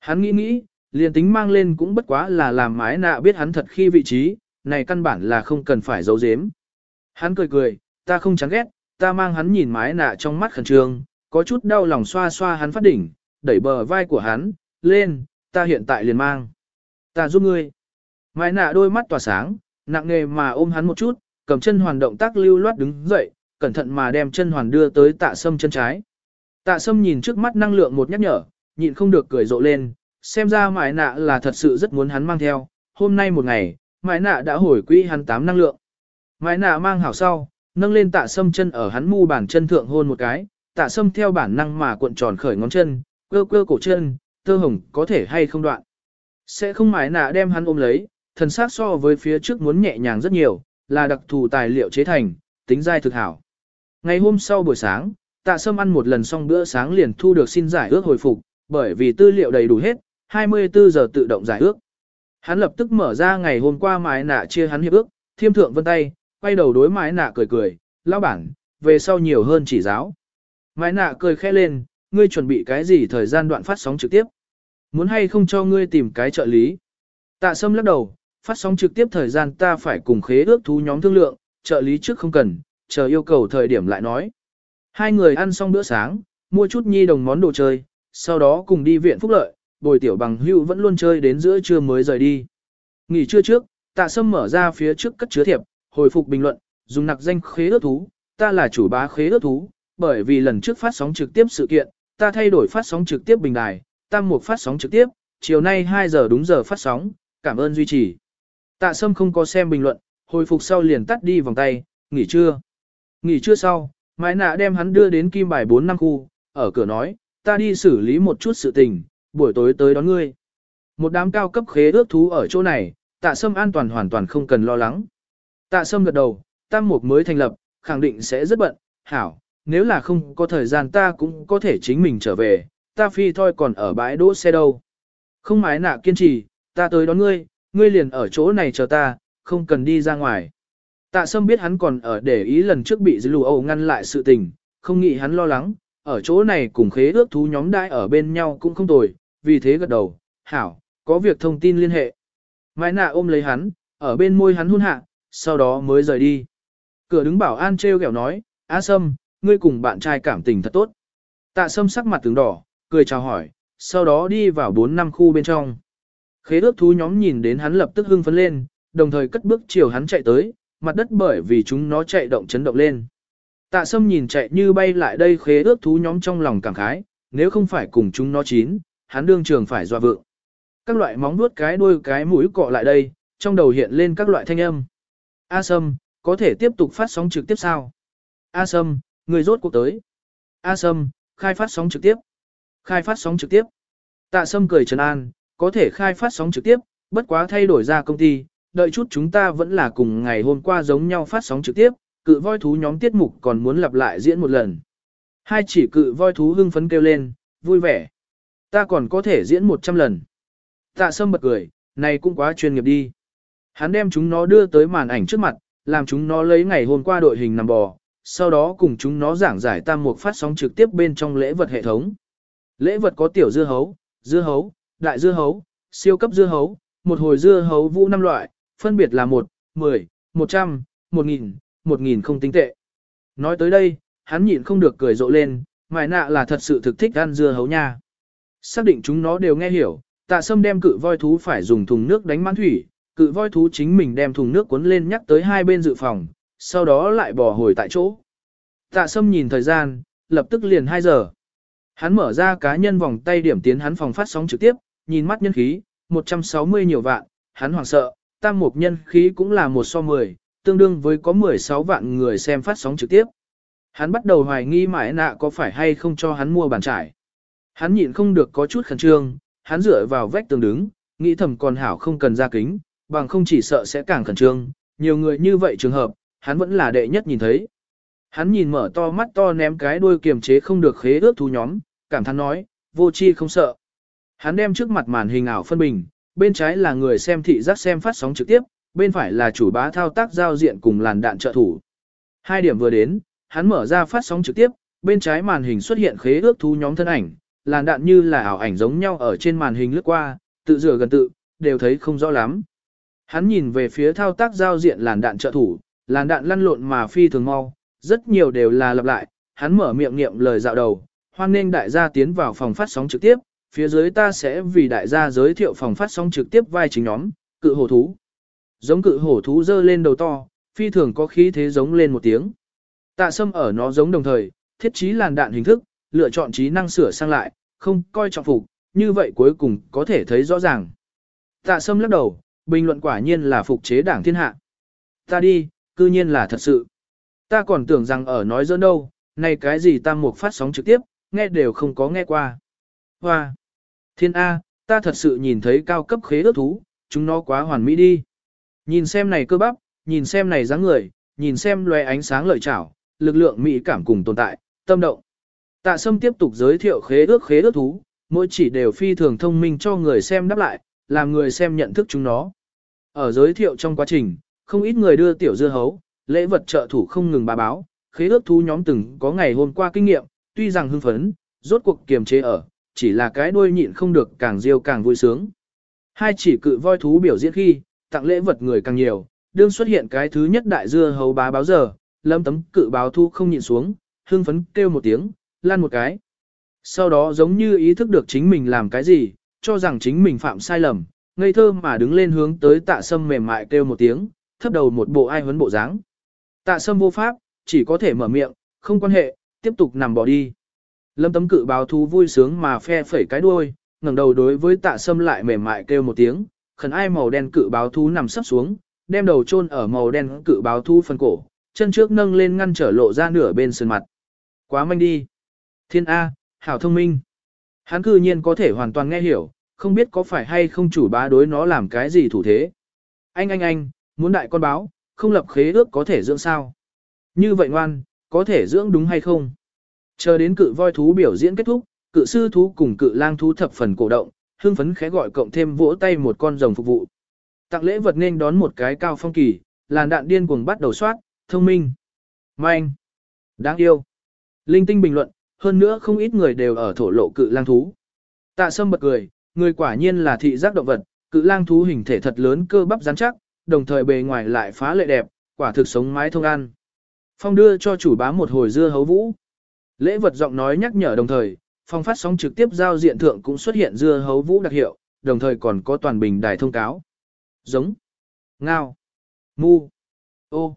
Hắn nghĩ nghĩ, liền tính mang lên cũng bất quá là làm mái nạ biết hắn thật khi vị trí, này căn bản là không cần phải giấu giếm. Hắn cười cười, ta không chán ghét, ta mang hắn nhìn mái nạ trong mắt khẩn trương, có chút đau lòng xoa xoa hắn phát đỉnh, đẩy bờ vai của hắn, lên, ta hiện tại liền mang. Ta giúp ngươi. Mai nạ đôi mắt tỏa sáng, nặng nề mà ôm hắn một chút, cầm chân hoàn động tác lưu loát đứng dậy, cẩn thận mà đem chân hoàn đưa tới tạ sâm chân trái. Tạ sâm nhìn trước mắt năng lượng một nhắc nhở, nhịn không được cười rộ lên, xem ra mãi nạ là thật sự rất muốn hắn mang theo, hôm nay một ngày, mãi nạ đã hồi quỹ hắn tám năng lượng. Mãi nạ mang hảo sau, nâng lên tạ sâm chân ở hắn mu bàn chân thượng hôn một cái, tạ sâm theo bản năng mà cuộn tròn khởi ngón chân, cơ cơ cổ chân, tơ hồng có thể hay không đoạn. Sẽ không mãi nạ đem hắn ôm lấy, thần sắc so với phía trước muốn nhẹ nhàng rất nhiều, là đặc thù tài liệu chế thành, tính dai thực hảo. Ngày hôm sau buổi sáng, tạ sâm ăn một lần xong bữa sáng liền thu được xin giải ước hồi phục, bởi vì tư liệu đầy đủ hết, 24 giờ tự động giải ước. Hắn lập tức mở ra ngày hôm qua mái nạ chia hắn hiệp ước, thiêm thượng vân tay, quay đầu đối mái nạ cười cười, lao bản, về sau nhiều hơn chỉ giáo. Mái nạ cười khẽ lên, ngươi chuẩn bị cái gì thời gian đoạn phát sóng trực tiếp? Muốn hay không cho ngươi tìm cái trợ lý? Tạ sâm lắc đầu, phát sóng trực tiếp thời gian ta phải cùng khế ước thú nhóm thương lượng, trợ lý trước không cần, chờ yêu cầu thời điểm lại nói. Hai người ăn xong bữa sáng, mua chút nhi đồng món đồ chơi, sau đó cùng đi viện phúc lợi, bồi tiểu bằng hưu vẫn luôn chơi đến giữa trưa mới rời đi. Nghỉ trưa trước, tạ sâm mở ra phía trước cất chứa thiệp, hồi phục bình luận, dùng nặc danh khế ước thú, ta là chủ bá khế ước thú, bởi vì lần trước phát sóng trực tiếp sự kiện, ta thay đổi phát sóng trực tiếp bình đài, tam mục phát sóng trực tiếp, chiều nay 2 giờ đúng giờ phát sóng, cảm ơn duy trì. Tạ sâm không có xem bình luận, hồi phục sau liền tắt đi vòng tay, nghỉ trưa. Nghỉ trưa sau, mái nạ đem hắn đưa đến kim bài 4 năm khu, ở cửa nói, ta đi xử lý một chút sự tình, buổi tối tới đón ngươi. Một đám cao cấp khế ước thú ở chỗ này, tạ sâm an toàn hoàn toàn không cần lo lắng. Tạ sâm gật đầu, tam mục mới thành lập, khẳng định sẽ rất bận, hảo, nếu là không có thời gian ta cũng có thể chính mình trở về, ta phi thôi còn ở bãi đỗ xe đâu. Không mái nạ kiên trì, ta tới đón ngươi, ngươi liền ở chỗ này chờ ta, không cần đi ra ngoài. Tạ sâm biết hắn còn ở để ý lần trước bị dư lù âu ngăn lại sự tình, không nghĩ hắn lo lắng, ở chỗ này cùng khế ước thú nhóm đại ở bên nhau cũng không tồi, vì thế gật đầu, hảo, có việc thông tin liên hệ. Mai nạ ôm lấy hắn, ở bên môi hắn hôn hạ, sau đó mới rời đi. Cửa đứng bảo an treo kẹo nói, A Sâm, ngươi cùng bạn trai cảm tình thật tốt. Tạ Sâm sắc mặt tướng đỏ, cười chào hỏi, sau đó đi vào 4 năm khu bên trong. Khế ước thú nhóm nhìn đến hắn lập tức hưng phấn lên, đồng thời cất bước chiều hắn chạy tới, mặt đất bởi vì chúng nó chạy động chấn động lên. Tạ Sâm nhìn chạy như bay lại đây khế ước thú nhóm trong lòng cảm khái, nếu không phải cùng chúng nó chín, hắn đương trường phải dọa vượng. Các loại móng vuốt cái đuôi cái mũi cọ lại đây, trong đầu hiện lên các loại thanh âm. A Sâm, có thể tiếp tục phát sóng trực tiếp sao? A Sâm, người rốt cuộc tới. A Sâm, khai phát sóng trực tiếp. Khai phát sóng trực tiếp. Tạ Sâm cười trấn an, có thể khai phát sóng trực tiếp, bất quá thay đổi ra công ty, đợi chút chúng ta vẫn là cùng ngày hôm qua giống nhau phát sóng trực tiếp, cự voi thú nhóm tiết mục còn muốn lặp lại diễn một lần. Hai chỉ cự voi thú hưng phấn kêu lên, vui vẻ. Ta còn có thể diễn 100 lần. Tạ sâm bật cười, này cũng quá chuyên nghiệp đi. Hắn đem chúng nó đưa tới màn ảnh trước mặt, làm chúng nó lấy ngày hôm qua đội hình nằm bò, sau đó cùng chúng nó giảng giải tam mục phát sóng trực tiếp bên trong lễ vật hệ thống. Lễ vật có tiểu dưa hấu, dưa hấu, đại dưa hấu, siêu cấp dưa hấu, một hồi dưa hấu vũ năm loại, phân biệt là 1, 10, 100, 1000, 1000 không tính tệ. Nói tới đây, hắn nhịn không được cười rộ lên, mài nạ là thật sự thực thích ăn dưa hấu nha. Xác định chúng nó đều nghe hiểu, tạ sâm đem cự voi thú phải dùng thùng nước đánh mãn thủy, cự voi thú chính mình đem thùng nước cuốn lên nhắc tới hai bên dự phòng, sau đó lại bỏ hồi tại chỗ. Tạ sâm nhìn thời gian, lập tức liền 2 giờ. Hắn mở ra cá nhân vòng tay điểm tiến hắn phòng phát sóng trực tiếp, nhìn mắt nhân khí, 160 nhiều vạn, hắn hoảng sợ, tam mục nhân khí cũng là một so 10, tương đương với có 16 vạn người xem phát sóng trực tiếp. Hắn bắt đầu hoài nghi mãi nạ có phải hay không cho hắn mua bàn trải. Hắn nhịn không được có chút khẩn trương, hắn dựa vào vách tường đứng, nghĩ thầm còn hảo không cần ra kính, bằng không chỉ sợ sẽ càng khẩn trương, nhiều người như vậy trường hợp, hắn vẫn là đệ nhất nhìn thấy. Hắn nhìn mở to mắt to ném cái đuôi kiềm chế không được khế ước thú nhóm, cảm thán nói, vô chi không sợ. Hắn đem trước mặt màn hình ảo phân bình, bên trái là người xem thị giác xem phát sóng trực tiếp, bên phải là chủ bá thao tác giao diện cùng làn đạn trợ thủ. Hai điểm vừa đến, hắn mở ra phát sóng trực tiếp, bên trái màn hình xuất hiện khế ước thú nhóm thân ảnh, làn đạn như là ảo ảnh giống nhau ở trên màn hình lướt qua, tự rửa gần tự, đều thấy không rõ lắm. Hắn nhìn về phía thao tác giao diện làn đạn trợ thủ, làn đạn lăn lộn mà phi thường mau, rất nhiều đều là lặp lại, hắn mở miệng niệm lời dạo đầu, hoan nên đại gia tiến vào phòng phát sóng trực tiếp, phía dưới ta sẽ vì đại gia giới thiệu phòng phát sóng trực tiếp vai chính nhóm, cự hổ thú. Giống cự hổ thú dơ lên đầu to, phi thường có khí thế giống lên một tiếng. Tạ sâm ở nó giống đồng thời, thiết trí làn đạn hình thức, lựa chọn trí năng sửa sang lại, không coi trọng phục, như vậy cuối cùng có thể thấy rõ ràng. Tạ sâm lắc đầu, bình luận quả nhiên là phục chế đảng thiên hạ. Ta đi, cư nhiên là thật sự. Ta còn tưởng rằng ở nói dẫn đâu, này cái gì tam mục phát sóng trực tiếp, nghe đều không có nghe qua. Hoa! Thiên A, ta thật sự nhìn thấy cao cấp khế ước thú, chúng nó quá hoàn mỹ đi. Nhìn xem này cơ bắp, nhìn xem này dáng người, nhìn xem loe ánh sáng lợi trảo, lực lượng mỹ cảm cùng tồn tại, tâm động. Tạ Sâm tiếp tục giới thiệu khế ước khế ước thú, mỗi chỉ đều phi thường thông minh cho người xem đáp lại, làm người xem nhận thức chúng nó. Ở giới thiệu trong quá trình, không ít người đưa tiểu dưa hấu, lễ vật trợ thủ không ngừng bà báo, khế ước thú nhóm từng có ngày hôm qua kinh nghiệm, tuy rằng hưng phấn, rốt cuộc kiềm chế ở, chỉ là cái đuôi nhịn không được càng riêu càng vui sướng. Hai chỉ cự voi thú biểu diễn khi, tặng lễ vật người càng nhiều, đương xuất hiện cái thứ nhất đại dưa hấu bá báo giờ, lâm tấm cự báo thu không nhịn xuống, hưng phấn kêu một tiếng, lan một cái. Sau đó giống như ý thức được chính mình làm cái gì, cho rằng chính mình phạm sai lầm, ngây thơ mà đứng lên hướng tới tạ sâm mềm mại kêu một tiếng, thấp đầu một bộ ai huấn bộ dáng. Tạ sâm vô pháp, chỉ có thể mở miệng, không quan hệ, tiếp tục nằm bỏ đi. Lâm tấm cự báo thú vui sướng mà phe phẩy cái đuôi, ngẩng đầu đối với tạ sâm lại mềm mại kêu một tiếng, khẩn ai màu đen cự báo thú nằm sắp xuống, đem đầu chôn ở màu đen cự báo thú phần cổ, chân trước nâng lên ngăn trở lộ ra nửa bên sườn mặt. Quá manh đi. Thiên A, hảo thông minh. Hắn cư nhiên có thể hoàn toàn nghe hiểu, không biết có phải hay không chủ bá đối nó làm cái gì thủ thế. Anh anh anh, muốn đại con báo, không lập khế ước có thể dưỡng sao. Như vậy ngoan, có thể dưỡng đúng hay không? Chờ đến cự voi thú biểu diễn kết thúc, cự sư thú cùng cự lang thú thập phần cổ động, hưng phấn khẽ gọi cộng thêm vỗ tay một con rồng phục vụ. Tặng lễ vật nên đón một cái cao phong kỳ, làn đạn điên cuồng bắt đầu soát, thông minh, manh, đáng yêu. Linh tinh bình luận, hơn nữa không ít người đều ở thổ lộ cự lang thú. Tạ sâm bật cười, người quả nhiên là thị giác động vật, cự lang thú hình thể thật lớn cơ bắp rắn chắc, đồng thời bề ngoài lại phá lệ đẹp, quả thực sống mái thông ăn. Phong đưa cho chủ bá một hồi dưa hấu vũ. Lễ vật giọng nói nhắc nhở đồng thời, phong phát sóng trực tiếp giao diện thượng cũng xuất hiện dưa hấu vũ đặc hiệu, đồng thời còn có toàn bình đài thông cáo. Giống, ngao, mu, ô.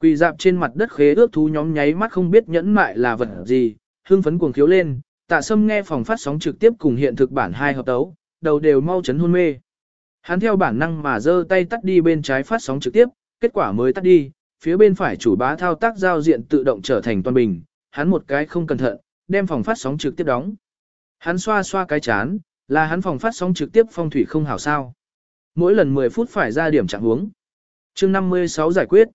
Quỳ dạp trên mặt đất khế ước thú nhóm nháy mắt không biết nhẫn mại là vật gì, hương phấn cuồng khiếu lên, tạ sâm nghe phòng phát sóng trực tiếp cùng hiện thực bản hai hợp tấu, đầu đều mau chấn hôn mê. Hắn theo bản năng mà giơ tay tắt đi bên trái phát sóng trực tiếp, kết quả mới tắt đi, phía bên phải chủ bá thao tác giao diện tự động trở thành toàn bình, hắn một cái không cẩn thận, đem phòng phát sóng trực tiếp đóng. Hắn xoa xoa cái chán, là hắn phòng phát sóng trực tiếp phong thủy không hảo sao. Mỗi lần 10 phút phải ra điểm trạng huống. chương 56 giải quyết.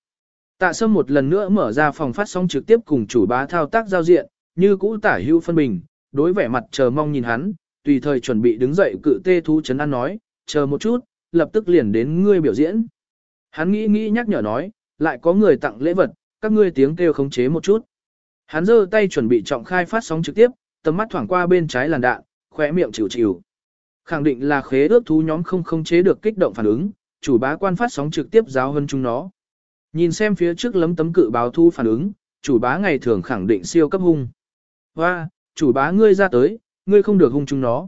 Tạ Sâm một lần nữa mở ra phòng phát sóng trực tiếp cùng chủ bá thao tác giao diện, như cũ tả hữu phân bình, đối vẻ mặt chờ mong nhìn hắn, tùy thời chuẩn bị đứng dậy cự tê thú chấn an nói, chờ một chút, lập tức liền đến ngươi biểu diễn. Hắn nghĩ nghĩ nhắc nhở nói, lại có người tặng lễ vật, các ngươi tiếng kêu khống chế một chút. Hắn giơ tay chuẩn bị trọng khai phát sóng trực tiếp, tầm mắt thoảng qua bên trái làn đạn, khóe miệng chịu chịu. Khẳng định là khế ước thú nhóm không khống chế được kích động phản ứng, chủ bá quan phát sóng trực tiếp giáo hơn chúng nó. Nhìn xem phía trước lấm tấm cự báo thu phản ứng, chủ bá ngày thường khẳng định siêu cấp hung. Hoa, chủ bá ngươi ra tới, ngươi không được hung chúng nó.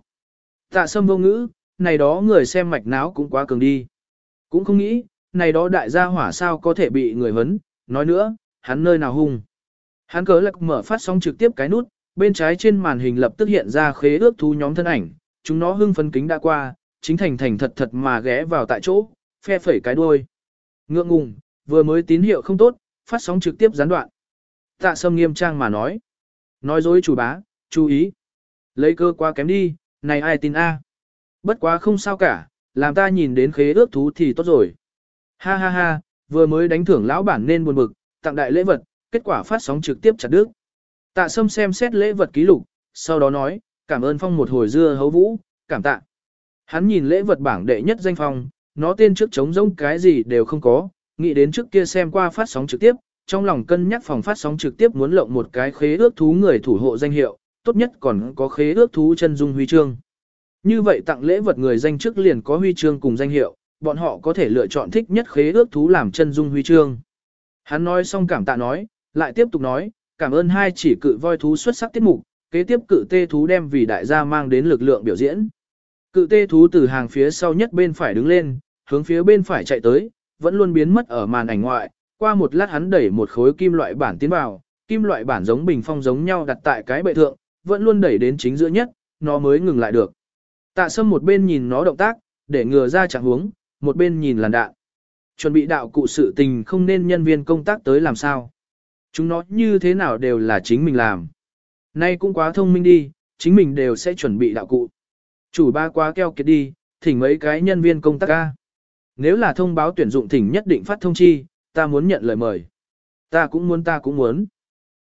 Tạ sâm vô ngữ, này đó người xem mạch não cũng quá cường đi. Cũng không nghĩ, này đó đại gia hỏa sao có thể bị người vấn, nói nữa, hắn nơi nào hung. Hắn cớ lạc mở phát sóng trực tiếp cái nút, bên trái trên màn hình lập tức hiện ra khế ước thú nhóm thân ảnh, chúng nó hưng phấn kính đã qua, chính thành thành thật thật mà ghé vào tại chỗ, phe phẩy cái đuôi. Ngượng ngùng, vừa mới tín hiệu không tốt, phát sóng trực tiếp gián đoạn. Tạ sâm nghiêm trang mà nói. Nói dối chủ bá, chú ý. Lấy cơ quá kém đi, này ai tin a? Bất quá không sao cả, làm ta nhìn đến khế ước thú thì tốt rồi. Ha ha ha, vừa mới đánh thưởng lão bản nên buồn bực, tặng đại lễ vật, kết quả phát sóng trực tiếp chặt đứt. Tạ Sâm xem xét lễ vật ký lục, sau đó nói, cảm ơn phong một hồi dưa hấu vũ, cảm tạ. Hắn nhìn lễ vật bảng đệ nhất danh phong, nó tên trước trống rỗng cái gì đều không có, nghĩ đến trước kia xem qua phát sóng trực tiếp, trong lòng cân nhắc phòng phát sóng trực tiếp muốn lộng một cái khế ước thú người thủ hộ danh hiệu, tốt nhất còn có khế ước thú chân dung huy chương. Như vậy tặng lễ vật người danh chức liền có huy chương cùng danh hiệu, bọn họ có thể lựa chọn thích nhất khế ước thú làm chân dung huy chương. Hắn nói xong cảm tạ nói, lại tiếp tục nói, cảm ơn hai chỉ cự voi thú xuất sắc tiết mục, kế tiếp cự tê thú đem vì đại gia mang đến lực lượng biểu diễn. Cự tê thú từ hàng phía sau nhất bên phải đứng lên, hướng phía bên phải chạy tới, vẫn luôn biến mất ở màn ảnh ngoại, qua một lát hắn đẩy một khối kim loại bản tiến vào, kim loại bản giống bình phong giống nhau đặt tại cái bệ thượng, vẫn luôn đẩy đến chính giữa nhất, nó mới ngừng lại được. Tạ sâm một bên nhìn nó động tác, để ngừa ra trạng huống, một bên nhìn làn đạn. Chuẩn bị đạo cụ sự tình không nên nhân viên công tác tới làm sao. Chúng nó như thế nào đều là chính mình làm. Nay cũng quá thông minh đi, chính mình đều sẽ chuẩn bị đạo cụ. Chủ ba quá keo kiệt đi, thỉnh mấy cái nhân viên công tác ca. Nếu là thông báo tuyển dụng thỉnh nhất định phát thông chi, ta muốn nhận lời mời. Ta cũng muốn ta cũng muốn.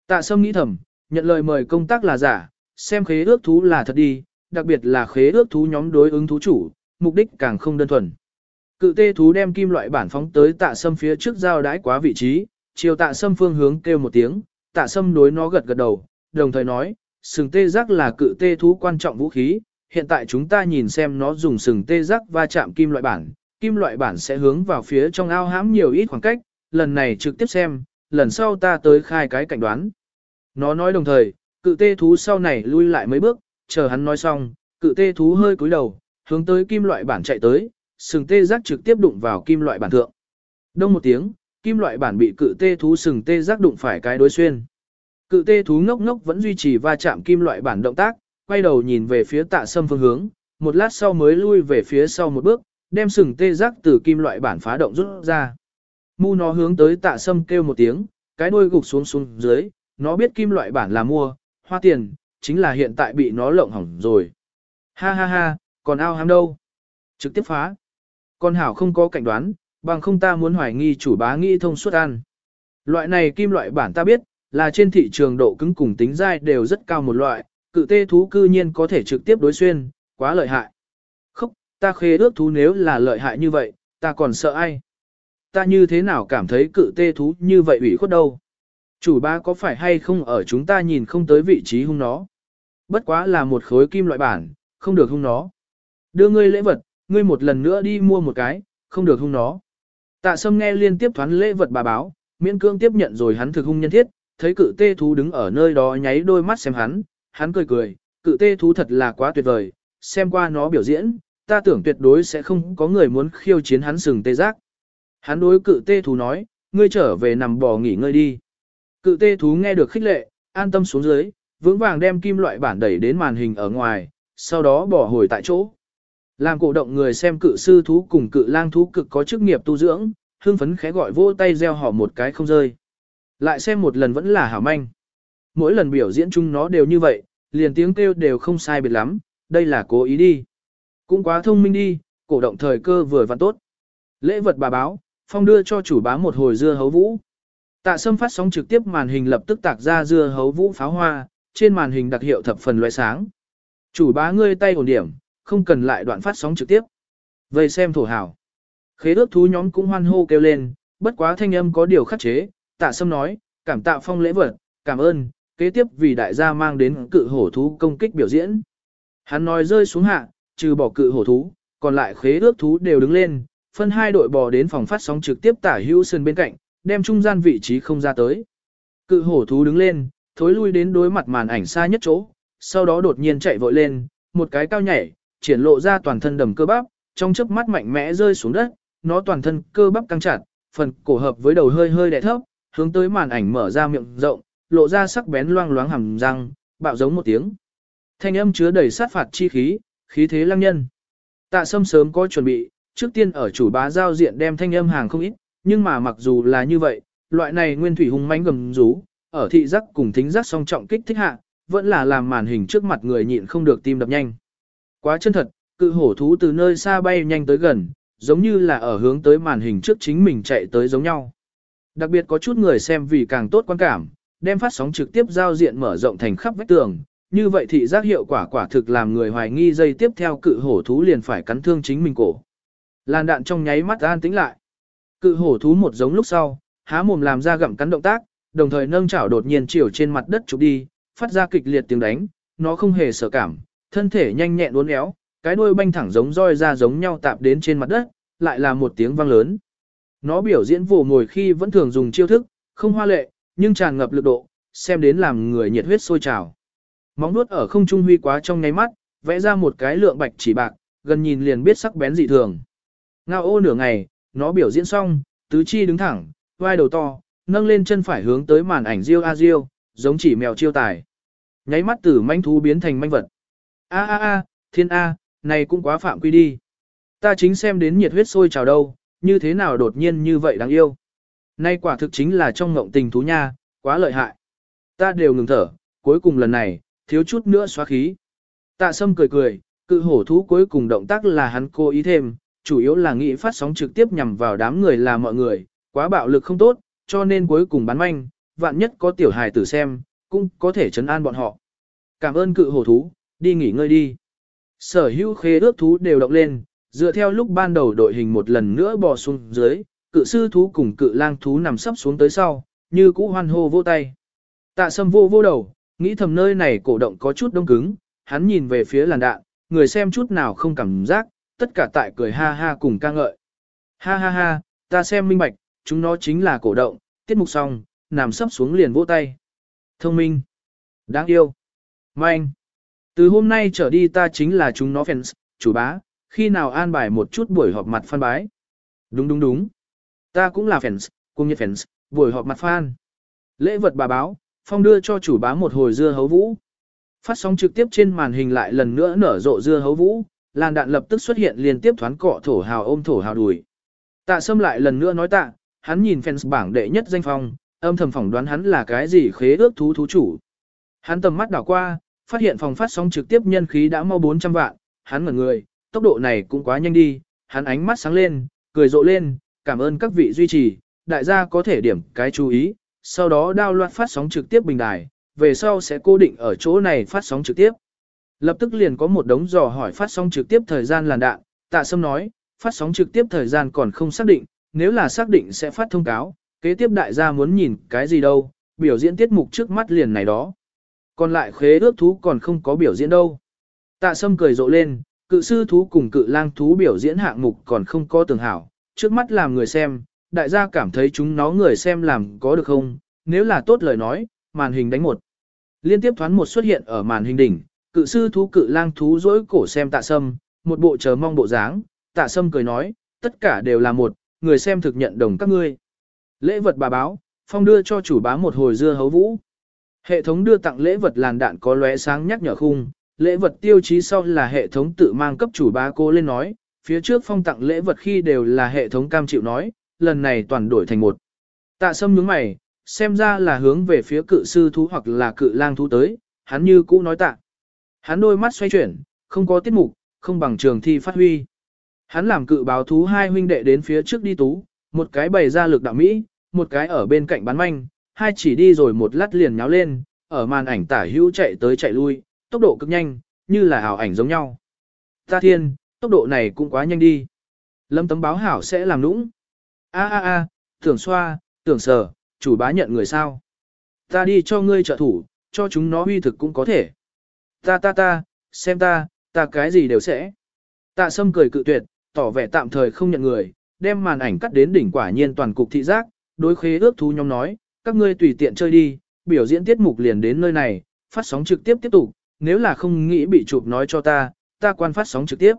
Tạ sâm nghĩ thầm, nhận lời mời công tác là giả, xem khế ước thú là thật đi, đặc biệt là khế ước thú nhóm đối ứng thú chủ, mục đích càng không đơn thuần. Cự tê thú đem kim loại bản phóng tới tạ sâm phía trước giao đái quá vị trí, chiều tạ sâm phương hướng kêu một tiếng, tạ sâm đối nó gật gật đầu, đồng thời nói, sừng tê giác là cự tê thú quan trọng vũ khí, hiện tại chúng ta nhìn xem nó dùng sừng tê giác va chạm kim loại bản, kim loại bản sẽ hướng vào phía trong ao hãm nhiều ít khoảng cách, lần này trực tiếp xem, lần sau ta tới khai cái cảnh đoán. Nó nói đồng thời, cự tê thú sau này lui lại mấy bước, chờ hắn nói xong, cự tê thú hơi cúi đầu, hướng tới kim loại bản chạy tới, sừng tê giác trực tiếp đụng vào kim loại bản thượng. Đông một tiếng, kim loại bản bị cự tê thú sừng tê giác đụng phải cái đối xuyên. Cự tê thú ngốc ngốc vẫn duy trì va chạm kim loại bản động tác, quay đầu nhìn về phía tạ sâm phương hướng, một lát sau mới lui về phía sau một bước, đem sừng tê giác từ kim loại bản phá động rút ra. Mu nó hướng tới tạ sâm kêu một tiếng, cái đuôi gục xuống xuống dưới, nó biết kim loại bản là mua, hoa tiền, chính là hiện tại bị nó lộng hỏng rồi. Ha ha ha, còn ao ham đâu? Trực tiếp phá. Con hảo không có cảnh đoán, bằng không ta muốn hoài nghi chủ bá nghi thông suốt ăn. Loại này kim loại bản ta biết, là trên thị trường độ cứng cùng tính dai đều rất cao một loại, cự tê thú cư nhiên có thể trực tiếp đối xuyên, quá lợi hại. Khóc, ta khê ước thú nếu là lợi hại như vậy, ta còn sợ ai? Ta như thế nào cảm thấy cự tê thú như vậy ủy khuất đâu? Chủ bá có phải hay không ở chúng ta nhìn không tới vị trí hung nó? Bất quá là một khối kim loại bản, không được hung nó. Đưa ngươi lễ vật, ngươi một lần nữa đi mua một cái, không được hung nó. Tạ sâm nghe liên tiếp thoán lễ vật bà báo, miễn cương tiếp nhận rồi hắn thực hung nhân thiết, thấy cự tê thú đứng ở nơi đó nháy đôi mắt xem hắn, hắn cười cười, cự tê thú thật là quá tuyệt vời, xem qua nó biểu diễn, ta tưởng tuyệt đối sẽ không có người muốn khiêu chiến hắn sừng tê giác. Hắn đối cự tê thú nói, ngươi trở về nằm bò nghỉ ngơi đi. Cự tê thú nghe được khích lệ, an tâm xuống dưới, vững vàng đem kim loại bản đẩy đến màn hình ở ngoài, sau đó bỏ hồi tại chỗ. Làm cổ động người xem cự sư thú cùng cự lang thú cực có chức nghiệp tu dưỡng, hưng phấn khẽ gọi vỗ tay gieo họ một cái không rơi. Lại xem một lần vẫn là hảo manh. Mỗi lần biểu diễn chung nó đều như vậy, liền tiếng kêu đều không sai biệt lắm, đây là cố ý đi. Cũng quá thông minh đi, cổ động thời cơ vừa và tốt. Lễ vật bà báo, phong đưa cho chủ bá một hồi dưa hấu vũ. Tạ sâm phát sóng trực tiếp màn hình lập tức tạc ra dưa hấu vũ pháo hoa, trên màn hình đặc hiệu thập phần loại sáng. Chủ bá ngươi tay ổn điểm, không cần lại đoạn phát sóng trực tiếp. Vậy xem thổ hảo. Khế ước thú nhóm cũng hoan hô kêu lên, bất quá thanh âm có điều khắc chế, tạ sâm nói, cảm tạ phong lễ vật, cảm ơn, kế tiếp vì đại gia mang đến cự hổ thú công kích biểu diễn. Hắn nói rơi xuống hạ, trừ bỏ cự hổ thú, còn lại khế ước thú đều đứng lên, phân hai đội bò đến phòng phát sóng trực tiếp tả hữu sơn bên cạnh, đem trung gian vị trí không ra tới. Cự hổ thú đứng lên, thối lui đến đối mặt màn ảnh xa nhất chỗ, sau đó đột nhiên chạy vội lên, một cái cao nhảy, triển lộ ra toàn thân đầm cơ bắp, trong chớp mắt mạnh mẽ rơi xuống đất, nó toàn thân cơ bắp căng chặt, phần cổ hợp với đầu hơi hơi đè thấp, hướng tới màn ảnh mở ra miệng rộng, lộ ra sắc bén loang loáng hàm răng, bạo giống một tiếng. Thanh âm chứa đầy sát phạt chi khí, khí thế lăng nhân. Tạ Sâm sớm có chuẩn bị, trước tiên ở chủ bá giao diện đem thanh âm hàng không ít, nhưng mà mặc dù là như vậy, loại này nguyên thủy hung mãnh gầm rú, ở thị giác cùng thính giác song trọng kích thích hạ, vẫn là làm màn hình trước mặt người nhịn không được tim đập nhanh. Quá chân thật, cự hổ thú từ nơi xa bay nhanh tới gần, giống như là ở hướng tới màn hình trước chính mình chạy tới giống nhau. Đặc biệt có chút người xem vì càng tốt quan cảm, đem phát sóng trực tiếp giao diện mở rộng thành khắp vách tường, như vậy thị giác hiệu quả quả thực làm người hoài nghi dây tiếp theo cự hổ thú liền phải cắn thương chính mình cổ. Làn đạn trong nháy mắt an tĩnh lại. Cự hổ thú một giống lúc sau, há mồm làm ra gặm cắn động tác, đồng thời nâng chảo đột nhiên chiều trên mặt đất chụp đi, phát ra kịch liệt tiếng đánh, nó không hề sợ cảm, thân thể nhanh nhẹn uốn éo, cái đuôi banh thẳng giống roi ra giống nhau tạp đến trên mặt đất, lại là một tiếng vang lớn. Nó biểu diễn vồ ngồi khi vẫn thường dùng chiêu thức, không hoa lệ, nhưng tràn ngập lực độ, xem đến làm người nhiệt huyết sôi trào. Móng nuốt ở không trung huy quá trong nháy mắt, vẽ ra một cái lượng bạch chỉ bạc, gần nhìn liền biết sắc bén dị thường. Ngao ô nửa ngày, nó biểu diễn xong, tứ chi đứng thẳng, vai đầu to, nâng lên chân phải hướng tới màn ảnh riêu a riêu, giống chỉ mèo chiêu tài. Nháy mắt từ manh thú biến thành manh vật. A a a, thiên A, này cũng quá phạm quy đi. Ta chính xem đến nhiệt huyết sôi trào đâu, như thế nào đột nhiên như vậy đáng yêu. Nay quả thực chính là trong ngộng tình thú nha, quá lợi hại. Ta đều ngừng thở, cuối cùng lần này, thiếu chút nữa xóa khí. Tạ sâm cười cười, cự hổ thú cuối cùng động tác là hắn cố ý thêm, chủ yếu là nghĩ phát sóng trực tiếp nhằm vào đám người là mọi người, quá bạo lực không tốt, cho nên cuối cùng bán manh, vạn nhất có tiểu hài tử xem, cũng có thể chấn an bọn họ. Cảm ơn cự hổ thú, đi nghỉ ngơi đi. Sở hữu khế ước thú đều động lên, dựa theo lúc ban đầu đội hình một lần nữa bò xuống dưới, cự sư thú cùng cự lang thú nằm sắp xuống tới sau, như cũ hoan hô vô tay. Tạ sâm vô vô đầu, nghĩ thầm nơi này cổ động có chút đông cứng, hắn nhìn về phía làn đạn, người xem chút nào không cảm giác, tất cả tại cười ha ha cùng ca ngợi. Ha ha ha, ta xem minh bạch, chúng nó chính là cổ động, tiết mục xong, nằm sắp xuống liền vỗ tay. Thông minh, đáng yêu, manh. Từ hôm nay trở đi ta chính là chúng nó fans, chủ bá, khi nào an bài một chút buổi họp mặt fan bái. Đúng đúng đúng. Ta cũng là fans, cùng như fans, buổi họp mặt fan. Lễ vật bà báo, phong đưa cho chủ bá một hồi dưa hấu vũ. Phát sóng trực tiếp trên màn hình lại lần nữa nở rộ dưa hấu vũ, làn đạn lập tức xuất hiện liên tiếp thoáng cọ thổ hào ôm thổ hào đùi. Tạ sâm lại lần nữa nói tạ, hắn nhìn fans bảng đệ nhất danh phong, âm thầm phỏng đoán hắn là cái gì khế ước thú thú chủ. Hắn tầm mắt đảo qua, phát hiện phòng phát sóng trực tiếp nhân khí đã mau 400 vạn, hắn mở người, tốc độ này cũng quá nhanh đi, hắn ánh mắt sáng lên, cười rộ lên, cảm ơn các vị duy trì, đại gia có thể điểm cái chú ý, sau đó đao loạt phát sóng trực tiếp bình đài, về sau sẽ cố định ở chỗ này phát sóng trực tiếp. Lập tức liền có một đống dò hỏi phát sóng trực tiếp thời gian làn đạn, tạ sâm nói, phát sóng trực tiếp thời gian còn không xác định, nếu là xác định sẽ phát thông cáo, kế tiếp đại gia muốn nhìn cái gì đâu, biểu diễn tiết mục trước mắt liền này đó. Còn lại khế ước thú còn không có biểu diễn đâu. Tạ sâm cười rộ lên, cự sư thú cùng cự lang thú biểu diễn hạng mục còn không có tường hảo, trước mắt làm người xem, đại gia cảm thấy chúng nó người xem làm có được không, nếu là tốt lời nói, màn hình đánh một. Liên tiếp thoáng một xuất hiện ở màn hình đỉnh, cự sư thú cự lang thú dỗi cổ xem tạ sâm, một bộ chờ mong bộ dáng, tạ sâm cười nói, tất cả đều là một, người xem thực nhận đồng các ngươi. Lễ vật bà báo, phong đưa cho chủ bá một hồi dưa hấu vũ. Hệ thống đưa tặng lễ vật làn đạn có lóe sáng nhắc nhở khung, lễ vật tiêu chí sau là hệ thống tự mang cấp chủ bá cô lên nói, phía trước phong tặng lễ vật khi đều là hệ thống cam chịu nói, lần này toàn đổi thành một. Tạ sâm nhướng mày, xem ra là hướng về phía cự sư thú hoặc là cự lang thú tới, hắn như cũ nói tạ. Hắn đôi mắt xoay chuyển, không có tiết mục, không bằng trường thi phát huy. Hắn làm cự báo thú hai huynh đệ đến phía trước đi tú, một cái bày ra lực đạo Mỹ, một cái ở bên cạnh bán manh, hai chỉ đi rồi một lát liền nháo lên, ở màn ảnh tả hữu chạy tới chạy lui, tốc độ cực nhanh, như là ảo ảnh giống nhau. Ta thiên, tốc độ này cũng quá nhanh đi. Lâm tấm báo hảo sẽ làm nũng. A a a, tưởng xoa, tưởng sở chủ bá nhận người sao. Ta đi cho ngươi trợ thủ, cho chúng nó huy thực cũng có thể. Ta ta ta, xem ta, ta cái gì đều sẽ. Tạ sâm cười cự tuyệt, tỏ vẻ tạm thời không nhận người, đem màn ảnh cắt đến đỉnh quả nhiên toàn cục thị giác, đối khế ước thú nhóm nói, các ngươi tùy tiện chơi đi, biểu diễn tiết mục liền đến nơi này, phát sóng trực tiếp tiếp tục, nếu là không nghĩ bị chụp nói cho ta, ta quan phát sóng trực tiếp.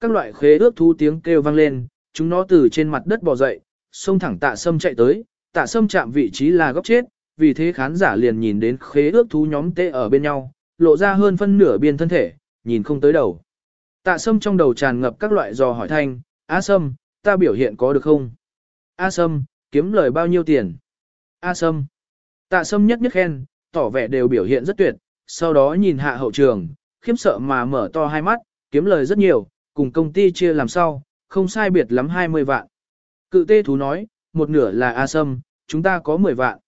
Các loại khế ước thú tiếng kêu vang lên, chúng nó từ trên mặt đất bò dậy, xông thẳng tạ sâm chạy tới, tạ sâm chạm vị trí là góc chết, vì thế khán giả liền nhìn đến khế ước thú nhóm tê ở bên nhau, lộ ra hơn phân nửa biên thân thể, nhìn không tới đầu. Tạ sâm trong đầu tràn ngập các loại dò hỏi thanh, A sâm, ta biểu hiện có được không? A sâm, kiếm lời bao nhiêu tiền? A sâm. Tạ sâm nhất nhất khen, tỏ vẻ đều biểu hiện rất tuyệt, sau đó nhìn hạ hậu trường, khiếp sợ mà mở to hai mắt, kiếm lời rất nhiều, cùng công ty chia làm sao, không sai biệt lắm 20 vạn. Cự tê thú nói, một nửa là A sâm, chúng ta có 10 vạn.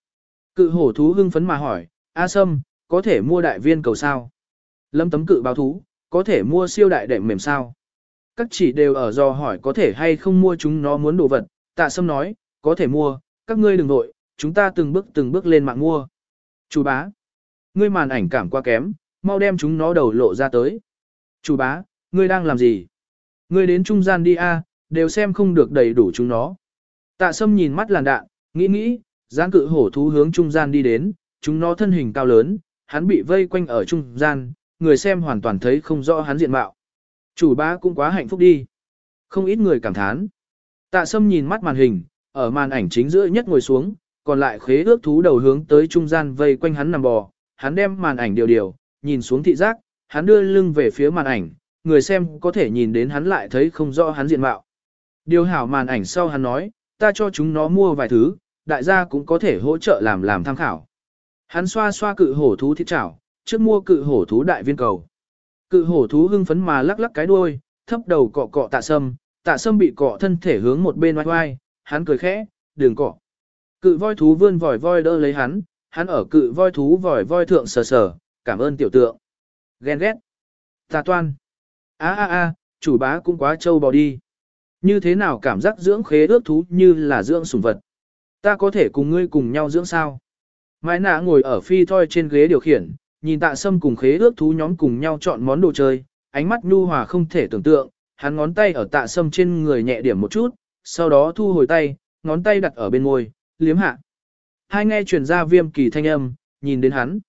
Cự hổ thú hưng phấn mà hỏi, A sâm, có thể mua đại viên cầu sao? Lâm tấm cự báo thú, có thể mua siêu đại đệm mềm sao? Các chỉ đều ở do hỏi có thể hay không mua chúng nó muốn đồ vật, tạ sâm nói, có thể mua, các ngươi đừng nội, chúng ta từng bước từng bước lên mạng mua. Chủ bá, ngươi màn ảnh cảm quá kém, mau đem chúng nó đầu lộ ra tới. Chủ bá, ngươi đang làm gì? Ngươi đến trung gian đi a, đều xem không được đầy đủ chúng nó. Tạ sâm nhìn mắt làn đạn, nghĩ nghĩ, gián cự hổ thú hướng trung gian đi đến, chúng nó thân hình cao lớn, hắn bị vây quanh ở trung gian, người xem hoàn toàn thấy không rõ hắn diện mạo. Chủ bá cũng quá hạnh phúc đi. Không ít người cảm thán. Tạ sâm nhìn mắt màn hình, ở màn ảnh chính giữa nhất ngồi xuống, còn lại khế ước thú đầu hướng tới trung gian vây quanh hắn nằm bò, hắn đem màn ảnh điều điều, nhìn xuống thị giác, hắn đưa lưng về phía màn ảnh, người xem có thể nhìn đến hắn lại thấy không rõ hắn diện mạo. Điều hảo màn ảnh sau hắn nói, ta cho chúng nó mua vài thứ, đại gia cũng có thể hỗ trợ làm làm tham khảo. Hắn xoa xoa cự hổ thú thịt chảo, trước mua cự hổ thú đại viên cầu. Cự hổ thú hưng phấn mà lắc lắc cái đuôi, thấp đầu cọ cọ tạ sâm, tạ sâm bị cọ thân thể hướng một bên oai oai, hắn cười khẽ, đường cọ. Cự voi thú vươn vòi voi đỡ lấy hắn, hắn ở cự voi thú vòi voi thượng sờ sờ, cảm ơn tiểu tượng. Ghen ghét. Tà toan. a a a, chủ bá cũng quá trâu bò đi. Như thế nào cảm giác dưỡng khế ước thú như là dưỡng sủng vật. Ta có thể cùng ngươi cùng nhau dưỡng sao? Mai nạ ngồi ở phi thoi trên ghế điều khiển, nhìn tạ sâm cùng khế ước thú nhóm cùng nhau chọn món đồ chơi, ánh mắt nhu hòa không thể tưởng tượng, hắn ngón tay ở tạ sâm trên người nhẹ điểm một chút, sau đó thu hồi tay, ngón tay đặt ở bên môi, liếm hạ. Hai nghe truyền ra viêm kỳ thanh âm, nhìn đến hắn.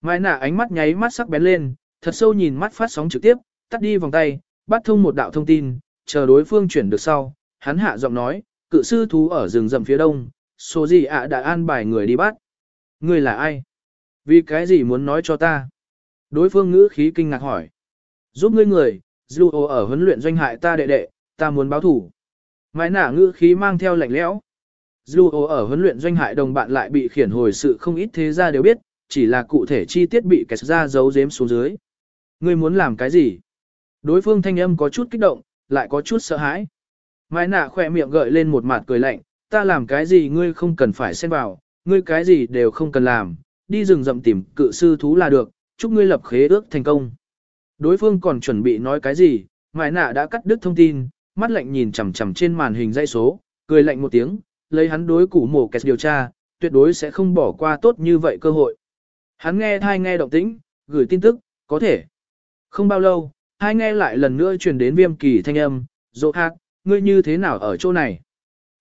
Mai nạ ánh mắt nháy mắt sắc bén lên, thật sâu nhìn mắt phát sóng trực tiếp, tắt đi vòng tay, bắt thông một đạo thông tin, chờ đối phương chuyển được sau, hắn hạ giọng nói, cự sư thú ở rừng rậm phía đông, số gì ạ đã an bài người đi bắt. Người là ai? Vì cái gì muốn nói cho ta? Đối phương ngữ khí kinh ngạc hỏi. Giúp ngươi người, dù ở huấn luyện doanh hại ta đệ đệ, ta muốn báo thủ. mãi nả ngữ khí mang theo lạnh lẽo. Dù ở huấn luyện doanh hại đồng bạn lại bị khiển hồi sự không ít thế gia đều biết, chỉ là cụ thể chi tiết bị kẹt ra giấu giếm xuống dưới. Ngươi muốn làm cái gì? Đối phương thanh âm có chút kích động, lại có chút sợ hãi. Mai nạ khỏe miệng gợi lên một mặt cười lạnh, ta làm cái gì ngươi không cần phải xen vào, ngươi cái gì đều không cần làm, đi rừng rậm tìm cự sư thú là được, chúc ngươi lập khế ước thành công. Đối phương còn chuẩn bị nói cái gì, Mai nạ đã cắt đứt thông tin, mắt lạnh nhìn chằm chằm trên màn hình dây số, cười lạnh một tiếng, lấy hắn đối củ mổ kẹt điều tra, tuyệt đối sẽ không bỏ qua tốt như vậy cơ hội. Hắn nghe thai nghe động tĩnh, gửi tin tức, có thể. Không bao lâu, hai nghe lại lần nữa truyền đến viêm kỳ thanh âm, dỗ hạt, ngươi như thế nào ở chỗ này?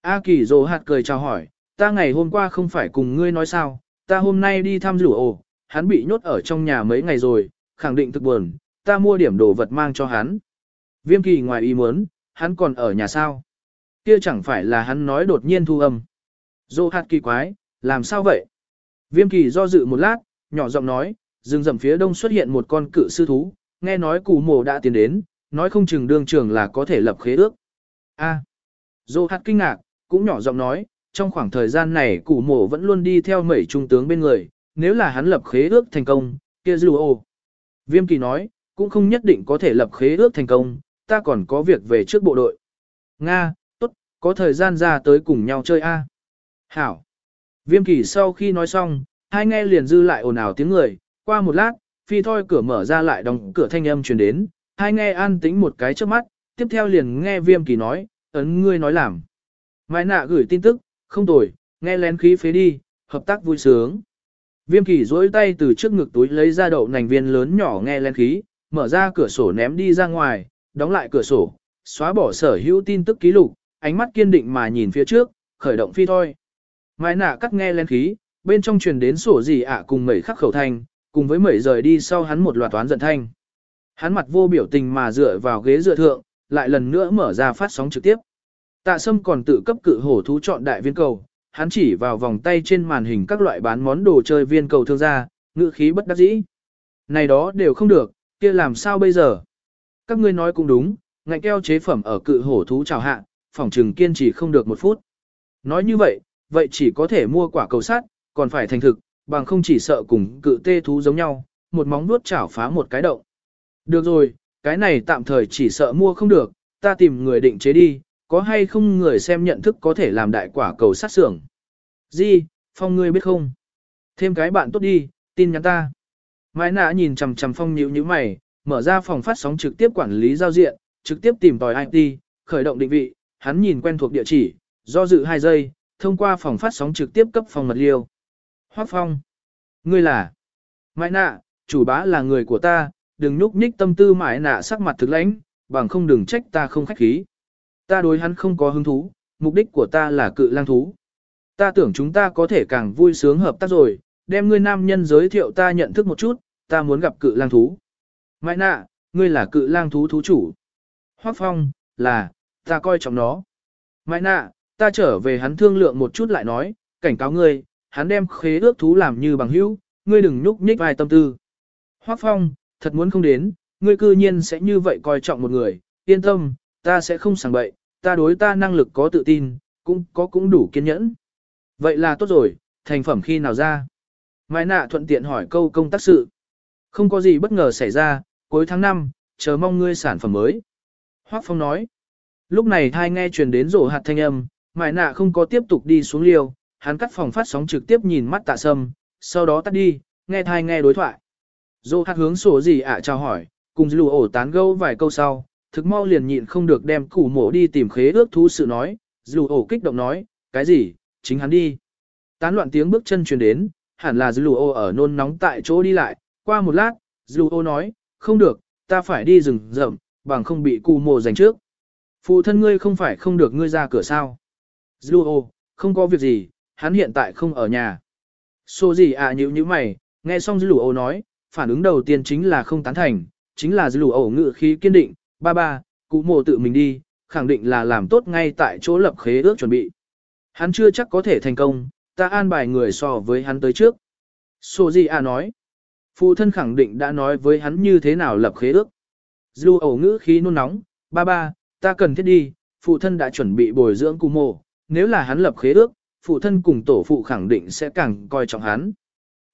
A kỳ dỗ hạt cười chào hỏi, ta ngày hôm qua không phải cùng ngươi nói sao, ta hôm nay đi thăm rủ ồ, hắn bị nhốt ở trong nhà mấy ngày rồi, khẳng định thực buồn, ta mua điểm đồ vật mang cho hắn. Viêm kỳ ngoài ý muốn, hắn còn ở nhà sao? Kia chẳng phải là hắn nói đột nhiên thu âm. Dô hạt kỳ quái, làm sao vậy? Viêm kỳ do dự một lát, nhỏ giọng nói, rừng rậm phía đông xuất hiện một con cự sư thú, nghe nói cụ mồ đã tiến đến, nói không chừng đương trường là có thể lập khế ước. A. À. Dô hạt kinh ngạc, cũng nhỏ giọng nói, trong khoảng thời gian này cụ mộ vẫn luôn đi theo mẩy trung tướng bên người, nếu là hắn lập khế ước thành công, kia dù ô. Viêm kỳ nói, cũng không nhất định có thể lập khế ước thành công, ta còn có việc về trước bộ đội. Nga, tốt, có thời gian ra tới cùng nhau chơi A. Hảo. Viêm kỳ sau khi nói xong, hai nghe liền dư lại ồn ào tiếng người, qua một lát, phi thoi cửa mở ra lại đóng cửa thanh âm truyền đến, hai nghe an tĩnh một cái trước mắt, tiếp theo liền nghe viêm kỳ nói, ấn ngươi nói làm. Mai nạ gửi tin tức, không tồi, nghe lén khí phế đi, hợp tác vui sướng. Viêm kỳ duỗi tay từ trước ngực túi lấy ra đậu nành viên lớn nhỏ nghe lén khí, mở ra cửa sổ ném đi ra ngoài, đóng lại cửa sổ, xóa bỏ sở hữu tin tức ký lục, ánh mắt kiên định mà nhìn phía trước, khởi động phi thôi. Mai nạ cắt nghe lén khí, bên trong truyền đến sổ gì ạ cùng mẩy khắc khẩu thanh, cùng với mẩy rời đi sau hắn một loạt toán giận thanh. Hắn mặt vô biểu tình mà dựa vào ghế dựa thượng, lại lần nữa mở ra phát sóng trực tiếp. Tạ Sâm còn tự cấp cự hổ thú chọn đại viên cầu, hắn chỉ vào vòng tay trên màn hình các loại bán món đồ chơi viên cầu thương gia, ngữ khí bất đắc dĩ. Này đó đều không được, kia làm sao bây giờ? Các ngươi nói cũng đúng, ngạnh keo chế phẩm ở cự hổ thú chào hạ, phòng trừng kiên trì không được một phút. Nói như vậy, vậy chỉ có thể mua quả cầu sắt, còn phải thành thực, bằng không chỉ sợ cùng cự tê thú giống nhau, một móng nuốt chảo phá một cái động. Được rồi, cái này tạm thời chỉ sợ mua không được, ta tìm người định chế đi, có hay không người xem nhận thức có thể làm đại quả cầu sát xưởng. Di, Phong ngươi biết không? Thêm cái bạn tốt đi, tin nhắn ta. Mai nã nhìn chằm chằm Phong nhíu nhíu mày, mở ra phòng phát sóng trực tiếp quản lý giao diện, trực tiếp tìm tòi IT, khởi động định vị, hắn nhìn quen thuộc địa chỉ, do dự 2 giây, thông qua phòng phát sóng trực tiếp cấp phòng mật liêu. Hoác Phong. Ngươi là. Mãi nạ, chủ bá là người của ta, đừng nhúc nhích tâm tư mãi nạ sắc mặt thực lãnh, bằng không đừng trách ta không khách khí. Ta đối hắn không có hứng thú, mục đích của ta là cự lang thú. Ta tưởng chúng ta có thể càng vui sướng hợp tác rồi, đem ngươi nam nhân giới thiệu ta nhận thức một chút, ta muốn gặp cự lang thú. Mãi nạ, ngươi là cự lang thú thú chủ. Hoác Phong, là, ta coi trọng nó. Mãi nạ, ta trở về hắn thương lượng một chút lại nói, cảnh cáo ngươi, hắn đem khế ước thú làm như bằng hữu, ngươi đừng nhúc nhích vài tâm tư. Hoắc Phong, thật muốn không đến, ngươi cư nhiên sẽ như vậy coi trọng một người, yên tâm, ta sẽ không sảng bậy, ta đối ta năng lực có tự tin, cũng có cũng đủ kiên nhẫn. Vậy là tốt rồi, thành phẩm khi nào ra? Mai nạ thuận tiện hỏi câu công tác sự. Không có gì bất ngờ xảy ra, cuối tháng 5, chờ mong ngươi sản phẩm mới. Hoác Phong nói. Lúc này thai nghe truyền đến rổ hạt thanh âm, Mai nạ không có tiếp tục đi xuống liều, hắn cắt phòng phát sóng trực tiếp nhìn mắt tạ sâm, sau đó tắt đi, nghe thai nghe đối thoại. Rổ hạt hướng sổ gì ạ chào hỏi, cùng lù ổ tán gâu vài câu sau, thực mau liền nhịn không được đem củ mổ đi tìm khế ước thú sự nói, dù ổ kích động nói, cái gì, chính hắn đi. Tán loạn tiếng bước chân truyền đến, hẳn là dù ổ ở nôn nóng tại chỗ đi lại, qua một lát, dù ổ nói, không được, ta phải đi rừng rậm, bằng không bị cù mổ giành trước. Phụ thân ngươi không phải không được ngươi ra cửa sao. Dù ổ, không có việc gì, hắn hiện tại không ở nhà. Xô gì à nhữ như mày, nghe xong dù ổ nói, phản ứng đầu tiên chính là không tán thành, chính là dù ổ ngự khí kiên định, ba ba, cụ mộ tự mình đi, khẳng định là làm tốt ngay tại chỗ lập khế ước chuẩn bị. Hắn chưa chắc có thể thành công, ta an bài người so với hắn tới trước. Sô Di A nói, phụ thân khẳng định đã nói với hắn như thế nào lập khế ước. Dù ẩu ngữ khí nôn nóng, ba ba, ta cần thiết đi, phụ thân đã chuẩn bị bồi dưỡng cụ mộ, nếu là hắn lập khế ước, phụ thân cùng tổ phụ khẳng định sẽ càng coi trọng hắn.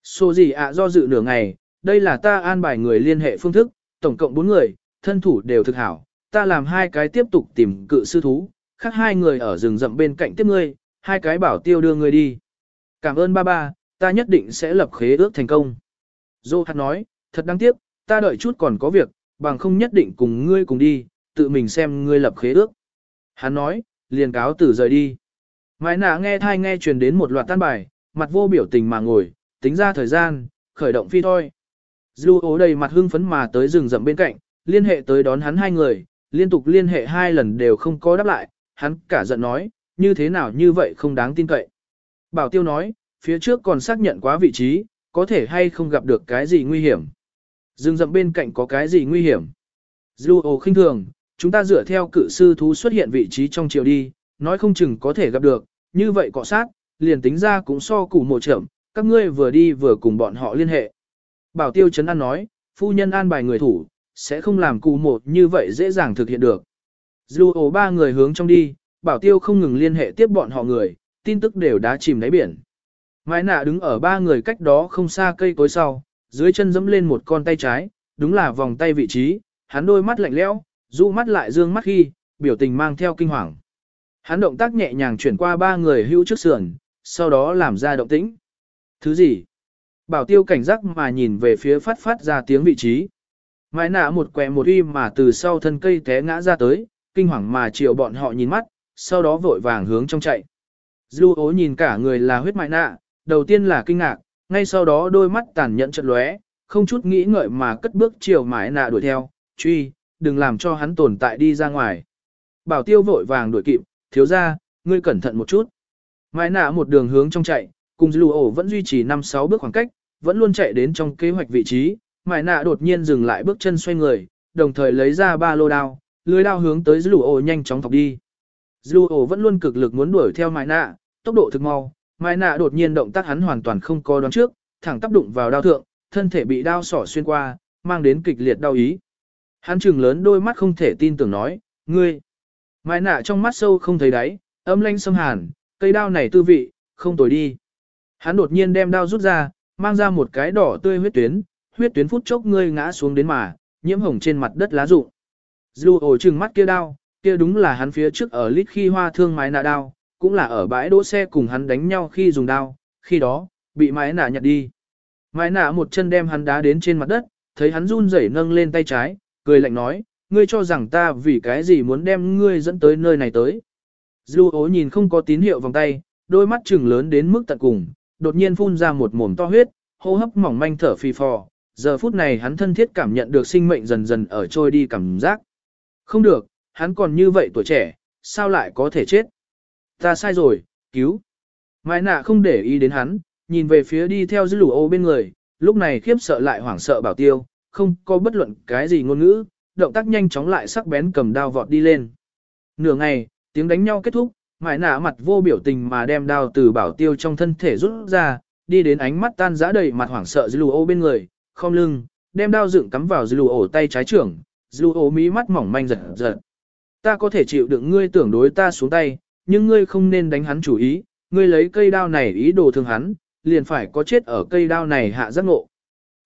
Sô Di A do dự nửa ngày, đây là ta an bài người liên hệ phương thức, tổng cộng 4 người, thân thủ đều thực hảo, ta làm hai cái tiếp tục tìm cự sư thú, khác hai người ở rừng rậm bên cạnh tiếp ngươi, hai cái bảo tiêu đưa ngươi đi. Cảm ơn ba ba, ta nhất định sẽ lập khế ước thành công. Dô hạt nói, thật đáng tiếc, ta đợi chút còn có việc, bằng không nhất định cùng ngươi cùng đi, tự mình xem ngươi lập khế ước. Hắn nói, liền cáo tử rời đi. Mai nạ nghe thai nghe truyền đến một loạt tan bài, mặt vô biểu tình mà ngồi, tính ra thời gian, khởi động phi thôi. Dù ố đầy mặt hưng phấn mà tới rừng rậm bên cạnh, liên hệ tới đón hắn hai người, liên tục liên hệ hai lần đều không có đáp lại, hắn cả giận nói, như thế nào như vậy không đáng tin cậy. Bảo tiêu nói, phía trước còn xác nhận quá vị trí, có thể hay không gặp được cái gì nguy hiểm. dừng rậm bên cạnh có cái gì nguy hiểm. Dù ồ khinh thường, chúng ta dựa theo cự sư thú xuất hiện vị trí trong chiều đi, nói không chừng có thể gặp được, như vậy cọ sát, liền tính ra cũng so củ mộ chậm, các ngươi vừa đi vừa cùng bọn họ liên hệ. Bảo tiêu chấn an nói, phu nhân an bài người thủ, sẽ không làm cụ một như vậy dễ dàng thực hiện được. Dù ổ ba người hướng trong đi, bảo tiêu không ngừng liên hệ tiếp bọn họ người, tin tức đều đã chìm đáy biển. Mai nạ đứng ở ba người cách đó không xa cây cối sau, dưới chân dẫm lên một con tay trái, đúng là vòng tay vị trí, hắn đôi mắt lạnh lẽo, dụ mắt lại dương mắt khi, biểu tình mang theo kinh hoàng. Hắn động tác nhẹ nhàng chuyển qua ba người hữu trước sườn, sau đó làm ra động tĩnh. Thứ gì? Bảo tiêu cảnh giác mà nhìn về phía phát phát ra tiếng vị trí. Mai nạ một quẹ một uy mà từ sau thân cây té ngã ra tới, kinh hoàng mà chiều bọn họ nhìn mắt, sau đó vội vàng hướng trong chạy. Dư ố nhìn cả người là huyết mại nạ, đầu tiên là kinh ngạc, ngay sau đó đôi mắt tàn nhẫn chật lóe, không chút nghĩ ngợi mà cất bước chiều mãi nạ đuổi theo, truy, đừng làm cho hắn tồn tại đi ra ngoài. Bảo tiêu vội vàng đuổi kịp, thiếu ra, ngươi cẩn thận một chút. Mãi nạ một đường hướng trong chạy, cùng dư ổ vẫn duy trì 5-6 bước khoảng cách, vẫn luôn chạy đến trong kế hoạch vị trí, mải nạ đột nhiên dừng lại bước chân xoay người, đồng thời lấy ra ba lô đao, lưới đao hướng tới dư ổ nhanh chóng thọc đi. Dư ổ vẫn luôn cực lực muốn đuổi theo mải nạ, tốc độ thực mau, mải nạ đột nhiên động tác hắn hoàn toàn không có đoán trước, thẳng tác đụng vào đao thượng, thân thể bị đao sỏ xuyên qua, mang đến kịch liệt đau ý. Hắn trừng lớn đôi mắt không thể tin tưởng nói, ngươi. Mại nạ trong mắt sâu không thấy đáy, âm lanh xâm hàn, cây đao này tư vị, không tồi đi. Hắn đột nhiên đem đao rút ra, mang ra một cái đỏ tươi huyết tuyến, huyết tuyến phút chốc ngươi ngã xuống đến mà, nhiễm hồng trên mặt đất lá rụng. Dù ổ trừng mắt kia đao, kia đúng là hắn phía trước ở lít khi hoa thương mái nạ đao, cũng là ở bãi đỗ xe cùng hắn đánh nhau khi dùng đao, khi đó, bị mái nạ nhặt đi. Mái nạ một chân đem hắn đá đến trên mặt đất, thấy hắn run rẩy nâng lên tay trái, cười lạnh nói, ngươi cho rằng ta vì cái gì muốn đem ngươi dẫn tới nơi này tới. Dù ố nhìn không có tín hiệu vòng tay, đôi mắt trừng lớn đến mức tận cùng, đột nhiên phun ra một mồm to huyết, hô hấp mỏng manh thở phì phò, giờ phút này hắn thân thiết cảm nhận được sinh mệnh dần dần ở trôi đi cảm giác. Không được, hắn còn như vậy tuổi trẻ, sao lại có thể chết? Ta sai rồi, cứu. Mai nạ không để ý đến hắn, nhìn về phía đi theo dư lũ ô bên người, lúc này khiếp sợ lại hoảng sợ bảo tiêu, không có bất luận cái gì ngôn ngữ, động tác nhanh chóng lại sắc bén cầm đao vọt đi lên. Nửa ngày, tiếng đánh nhau kết thúc, Mai nạ mặt vô biểu tình mà đem đao từ bảo tiêu trong thân thể rút ra, đi đến ánh mắt tan giã đầy mặt hoảng sợ dư ô bên người, không lưng, đem đao dựng cắm vào dư ổ tay trái trưởng, dư ổ mí mắt mỏng manh giật giật. Ta có thể chịu đựng ngươi tưởng đối ta xuống tay, nhưng ngươi không nên đánh hắn chủ ý, ngươi lấy cây đao này ý đồ thương hắn, liền phải có chết ở cây đao này hạ giác ngộ.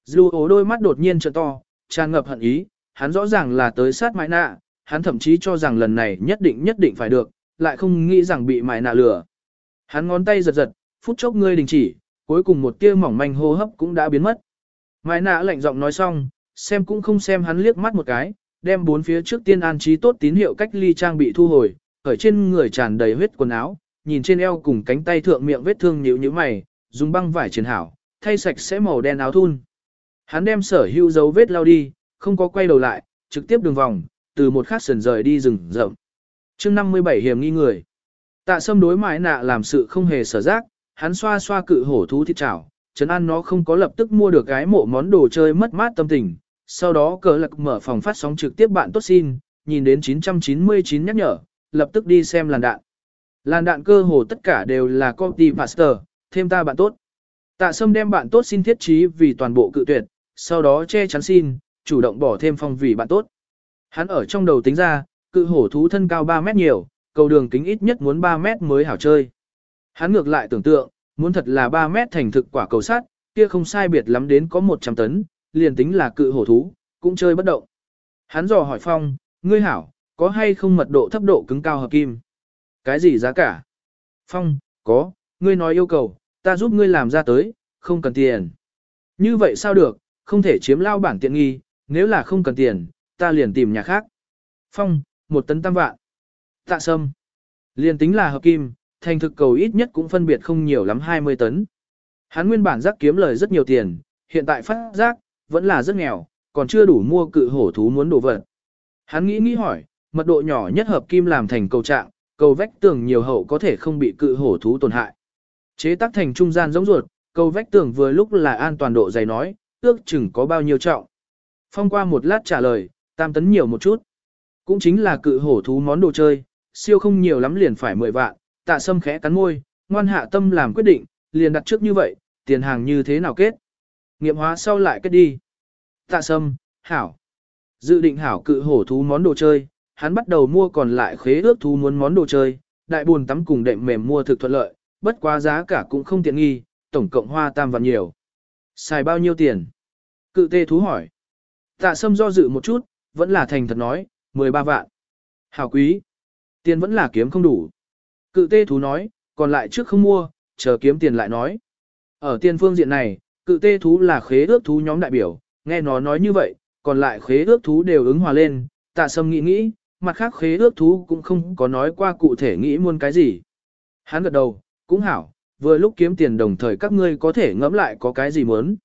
Dư ổ đôi mắt đột nhiên trợ to, tràn ngập hận ý, hắn rõ ràng là tới sát mãi nạ, hắn thậm chí cho rằng lần này nhất định nhất định phải được, lại không nghĩ rằng bị mại nạ lừa. Hắn ngón tay giật giật, phút chốc ngươi đình chỉ, cuối cùng một tia mỏng manh hô hấp cũng đã biến mất. Mai nạ lạnh giọng nói xong, xem cũng không xem hắn liếc mắt một cái, đem bốn phía trước tiên an trí tốt tín hiệu cách ly trang bị thu hồi, ở trên người tràn đầy huyết quần áo, nhìn trên eo cùng cánh tay thượng miệng vết thương nhíu như mày, dùng băng vải triển hảo, thay sạch sẽ màu đen áo thun. Hắn đem sở hữu dấu vết lao đi, không có quay đầu lại, trực tiếp đường vòng, từ một khắc sườn rời đi rừng rậm. chương 57 hiểm nghi người. Tạ sâm đối mãi nạ làm sự không hề sở giác, hắn xoa xoa cự hổ thú thịt chảo, chấn an nó không có lập tức mua được cái mộ món đồ chơi mất mát tâm tình. Sau đó cờ lạc mở phòng phát sóng trực tiếp bạn tốt xin, nhìn đến 999 nhắc nhở, lập tức đi xem làn đạn. Làn đạn cơ hồ tất cả đều là copy master, thêm ta bạn tốt. Tạ sâm đem bạn tốt xin thiết trí vì toàn bộ cự tuyệt, sau đó che chắn xin, chủ động bỏ thêm phong vì bạn tốt. Hắn ở trong đầu tính ra, cự hổ thú thân cao 3 mét nhiều, cầu đường kính ít nhất muốn 3 mét mới hảo chơi. Hắn ngược lại tưởng tượng, muốn thật là 3 mét thành thực quả cầu sắt, kia không sai biệt lắm đến có 100 tấn, liền tính là cự hổ thú, cũng chơi bất động. Hắn dò hỏi Phong, ngươi hảo, có hay không mật độ thấp độ cứng cao hợp kim? Cái gì giá cả? Phong, có, ngươi nói yêu cầu, ta giúp ngươi làm ra tới, không cần tiền. Như vậy sao được, không thể chiếm lao bản tiện nghi, nếu là không cần tiền, ta liền tìm nhà khác. Phong, một tấn tam vạn. Tạ sâm. Liền tính là hợp kim, thành thực cầu ít nhất cũng phân biệt không nhiều lắm 20 tấn. Hắn nguyên bản giác kiếm lời rất nhiều tiền, hiện tại phát giác, vẫn là rất nghèo, còn chưa đủ mua cự hổ thú muốn đổ vật. Hắn nghĩ nghĩ hỏi, mật độ nhỏ nhất hợp kim làm thành cầu trạng, cầu vách tường nhiều hậu có thể không bị cự hổ thú tổn hại. Chế tác thành trung gian giống ruột, cầu vách tường vừa lúc là an toàn độ dày nói, ước chừng có bao nhiêu trọng. Phong qua một lát trả lời, tam tấn nhiều một chút. Cũng chính là cự hổ thú món đồ chơi, siêu không nhiều lắm liền phải 10 vạn, tạ sâm khẽ cắn môi, ngoan hạ tâm làm quyết định, liền đặt trước như vậy, tiền hàng như thế nào kết. Nghiệm hóa sau lại kết đi. Tạ sâm, hảo. Dự định hảo cự hổ thú món đồ chơi, hắn bắt đầu mua còn lại khế ước thú muốn món đồ chơi, đại buồn tắm cùng đệm mềm mua thực thuận lợi, bất quá giá cả cũng không tiện nghi, tổng cộng hoa tam vạn nhiều. Xài bao nhiêu tiền? Cự tê thú hỏi. Tạ sâm do dự một chút, vẫn là thành thật nói, 13 vạn. Hảo quý. Tiền vẫn là kiếm không đủ. Cự tê thú nói, còn lại trước không mua, chờ kiếm tiền lại nói. Ở tiền phương diện này, cự tê thú là khế ước thú nhóm đại biểu, nghe nó nói như vậy, còn lại khế ước thú đều ứng hòa lên, tạ sâm nghĩ nghĩ, mặt khác khế ước thú cũng không có nói qua cụ thể nghĩ muốn cái gì. Hắn gật đầu, cũng hảo, vừa lúc kiếm tiền đồng thời các ngươi có thể ngẫm lại có cái gì muốn.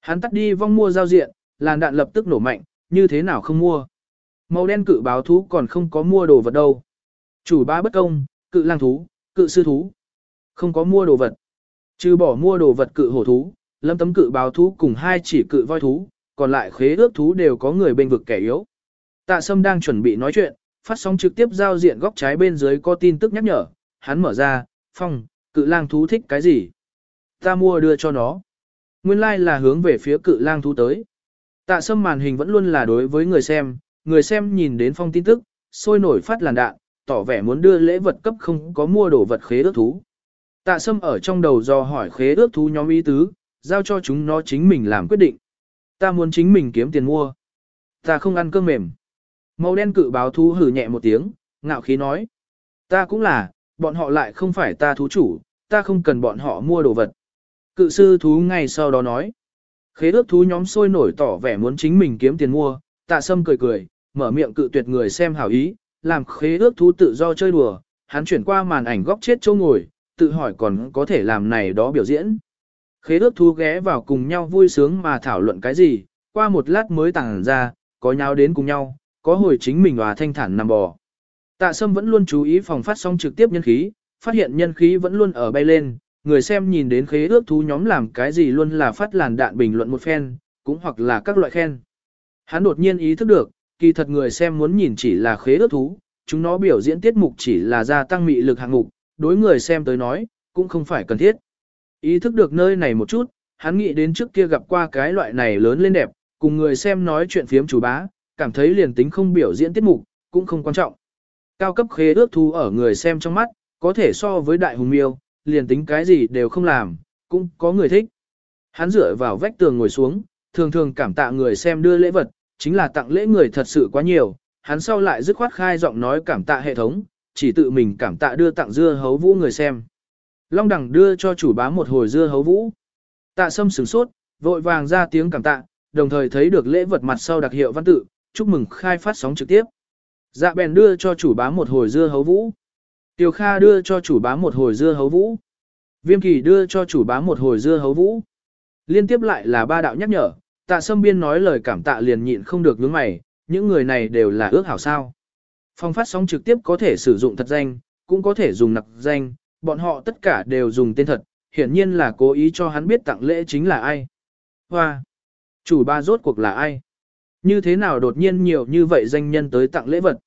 Hắn tắt đi vong mua giao diện, làn đạn lập tức nổ mạnh, như thế nào không mua. Màu đen cự báo thú còn không có mua đồ vật đâu. Chủ ba bất công, cự lang thú, cự sư thú. Không có mua đồ vật. Trừ bỏ mua đồ vật cự hổ thú, lâm tấm cự báo thú cùng hai chỉ cự voi thú, còn lại khế ước thú đều có người bên vực kẻ yếu. Tạ Sâm đang chuẩn bị nói chuyện, phát sóng trực tiếp giao diện góc trái bên dưới có tin tức nhắc nhở, hắn mở ra, phong, cự lang thú thích cái gì? Ta mua đưa cho nó. Nguyên lai like là hướng về phía cự lang thú tới. Tạ Sâm màn hình vẫn luôn là đối với người xem, người xem nhìn đến phong tin tức, sôi nổi phát làn đạn, tỏ vẻ muốn đưa lễ vật cấp không có mua đồ vật khế ước thú. Tạ Sâm ở trong đầu do hỏi khế ước thú nhóm ý tứ, giao cho chúng nó chính mình làm quyết định. Ta muốn chính mình kiếm tiền mua. Ta không ăn cơm mềm. Màu đen cự báo thú hử nhẹ một tiếng, ngạo khí nói. Ta cũng là, bọn họ lại không phải ta thú chủ, ta không cần bọn họ mua đồ vật. Cự sư thú ngay sau đó nói. Khế ước thú nhóm sôi nổi tỏ vẻ muốn chính mình kiếm tiền mua, tạ sâm cười cười, mở miệng cự tuyệt người xem hảo ý, làm khế ước thú tự do chơi đùa, hắn chuyển qua màn ảnh góc chết châu ngồi, tự hỏi còn có thể làm này đó biểu diễn. Khế ước thú ghé vào cùng nhau vui sướng mà thảo luận cái gì, qua một lát mới tàng ra, có nhau đến cùng nhau, có hồi chính mình hòa thanh thản nằm bò. Tạ Sâm vẫn luôn chú ý phòng phát sóng trực tiếp nhân khí, phát hiện nhân khí vẫn luôn ở bay lên, người xem nhìn đến khế ước thú nhóm làm cái gì luôn là phát làn đạn bình luận một phen, cũng hoặc là các loại khen. Hắn đột nhiên ý thức được, kỳ thật người xem muốn nhìn chỉ là khế ước thú, chúng nó biểu diễn tiết mục chỉ là gia tăng mị lực hạng mục, đối người xem tới nói, cũng không phải cần thiết. Ý thức được nơi này một chút, hắn nghĩ đến trước kia gặp qua cái loại này lớn lên đẹp, cùng người xem nói chuyện phiếm chủ bá, cảm thấy liền tính không biểu diễn tiết mục, cũng không quan trọng. Cao cấp khế ước thú ở người xem trong mắt, có thể so với đại hùng miêu, liền tính cái gì đều không làm, cũng có người thích. Hắn dựa vào vách tường ngồi xuống, thường thường cảm tạ người xem đưa lễ vật, chính là tặng lễ người thật sự quá nhiều, hắn sau lại dứt khoát khai giọng nói cảm tạ hệ thống, chỉ tự mình cảm tạ đưa tặng dưa hấu vũ người xem. Long đẳng đưa cho chủ bá một hồi dưa hấu vũ. Tạ sâm sửng sốt, vội vàng ra tiếng cảm tạ, đồng thời thấy được lễ vật mặt sau đặc hiệu văn tự, chúc mừng khai phát sóng trực tiếp. Dạ bèn đưa cho chủ bá một hồi dưa hấu vũ. Tiểu Kha đưa cho chủ bá một hồi dưa hấu vũ. Viêm kỳ đưa cho chủ bá một hồi dưa hấu vũ. Liên tiếp lại là ba đạo nhắc nhở, tạ sâm biên nói lời cảm tạ liền nhịn không được nhướng mày, những người này đều là ước hảo sao. Phong phát sóng trực tiếp có thể sử dụng thật danh, cũng có thể dùng nặc danh, bọn họ tất cả đều dùng tên thật, hiển nhiên là cố ý cho hắn biết tặng lễ chính là ai. Hoa! Chủ ba rốt cuộc là ai? Như thế nào đột nhiên nhiều như vậy danh nhân tới tặng lễ vật?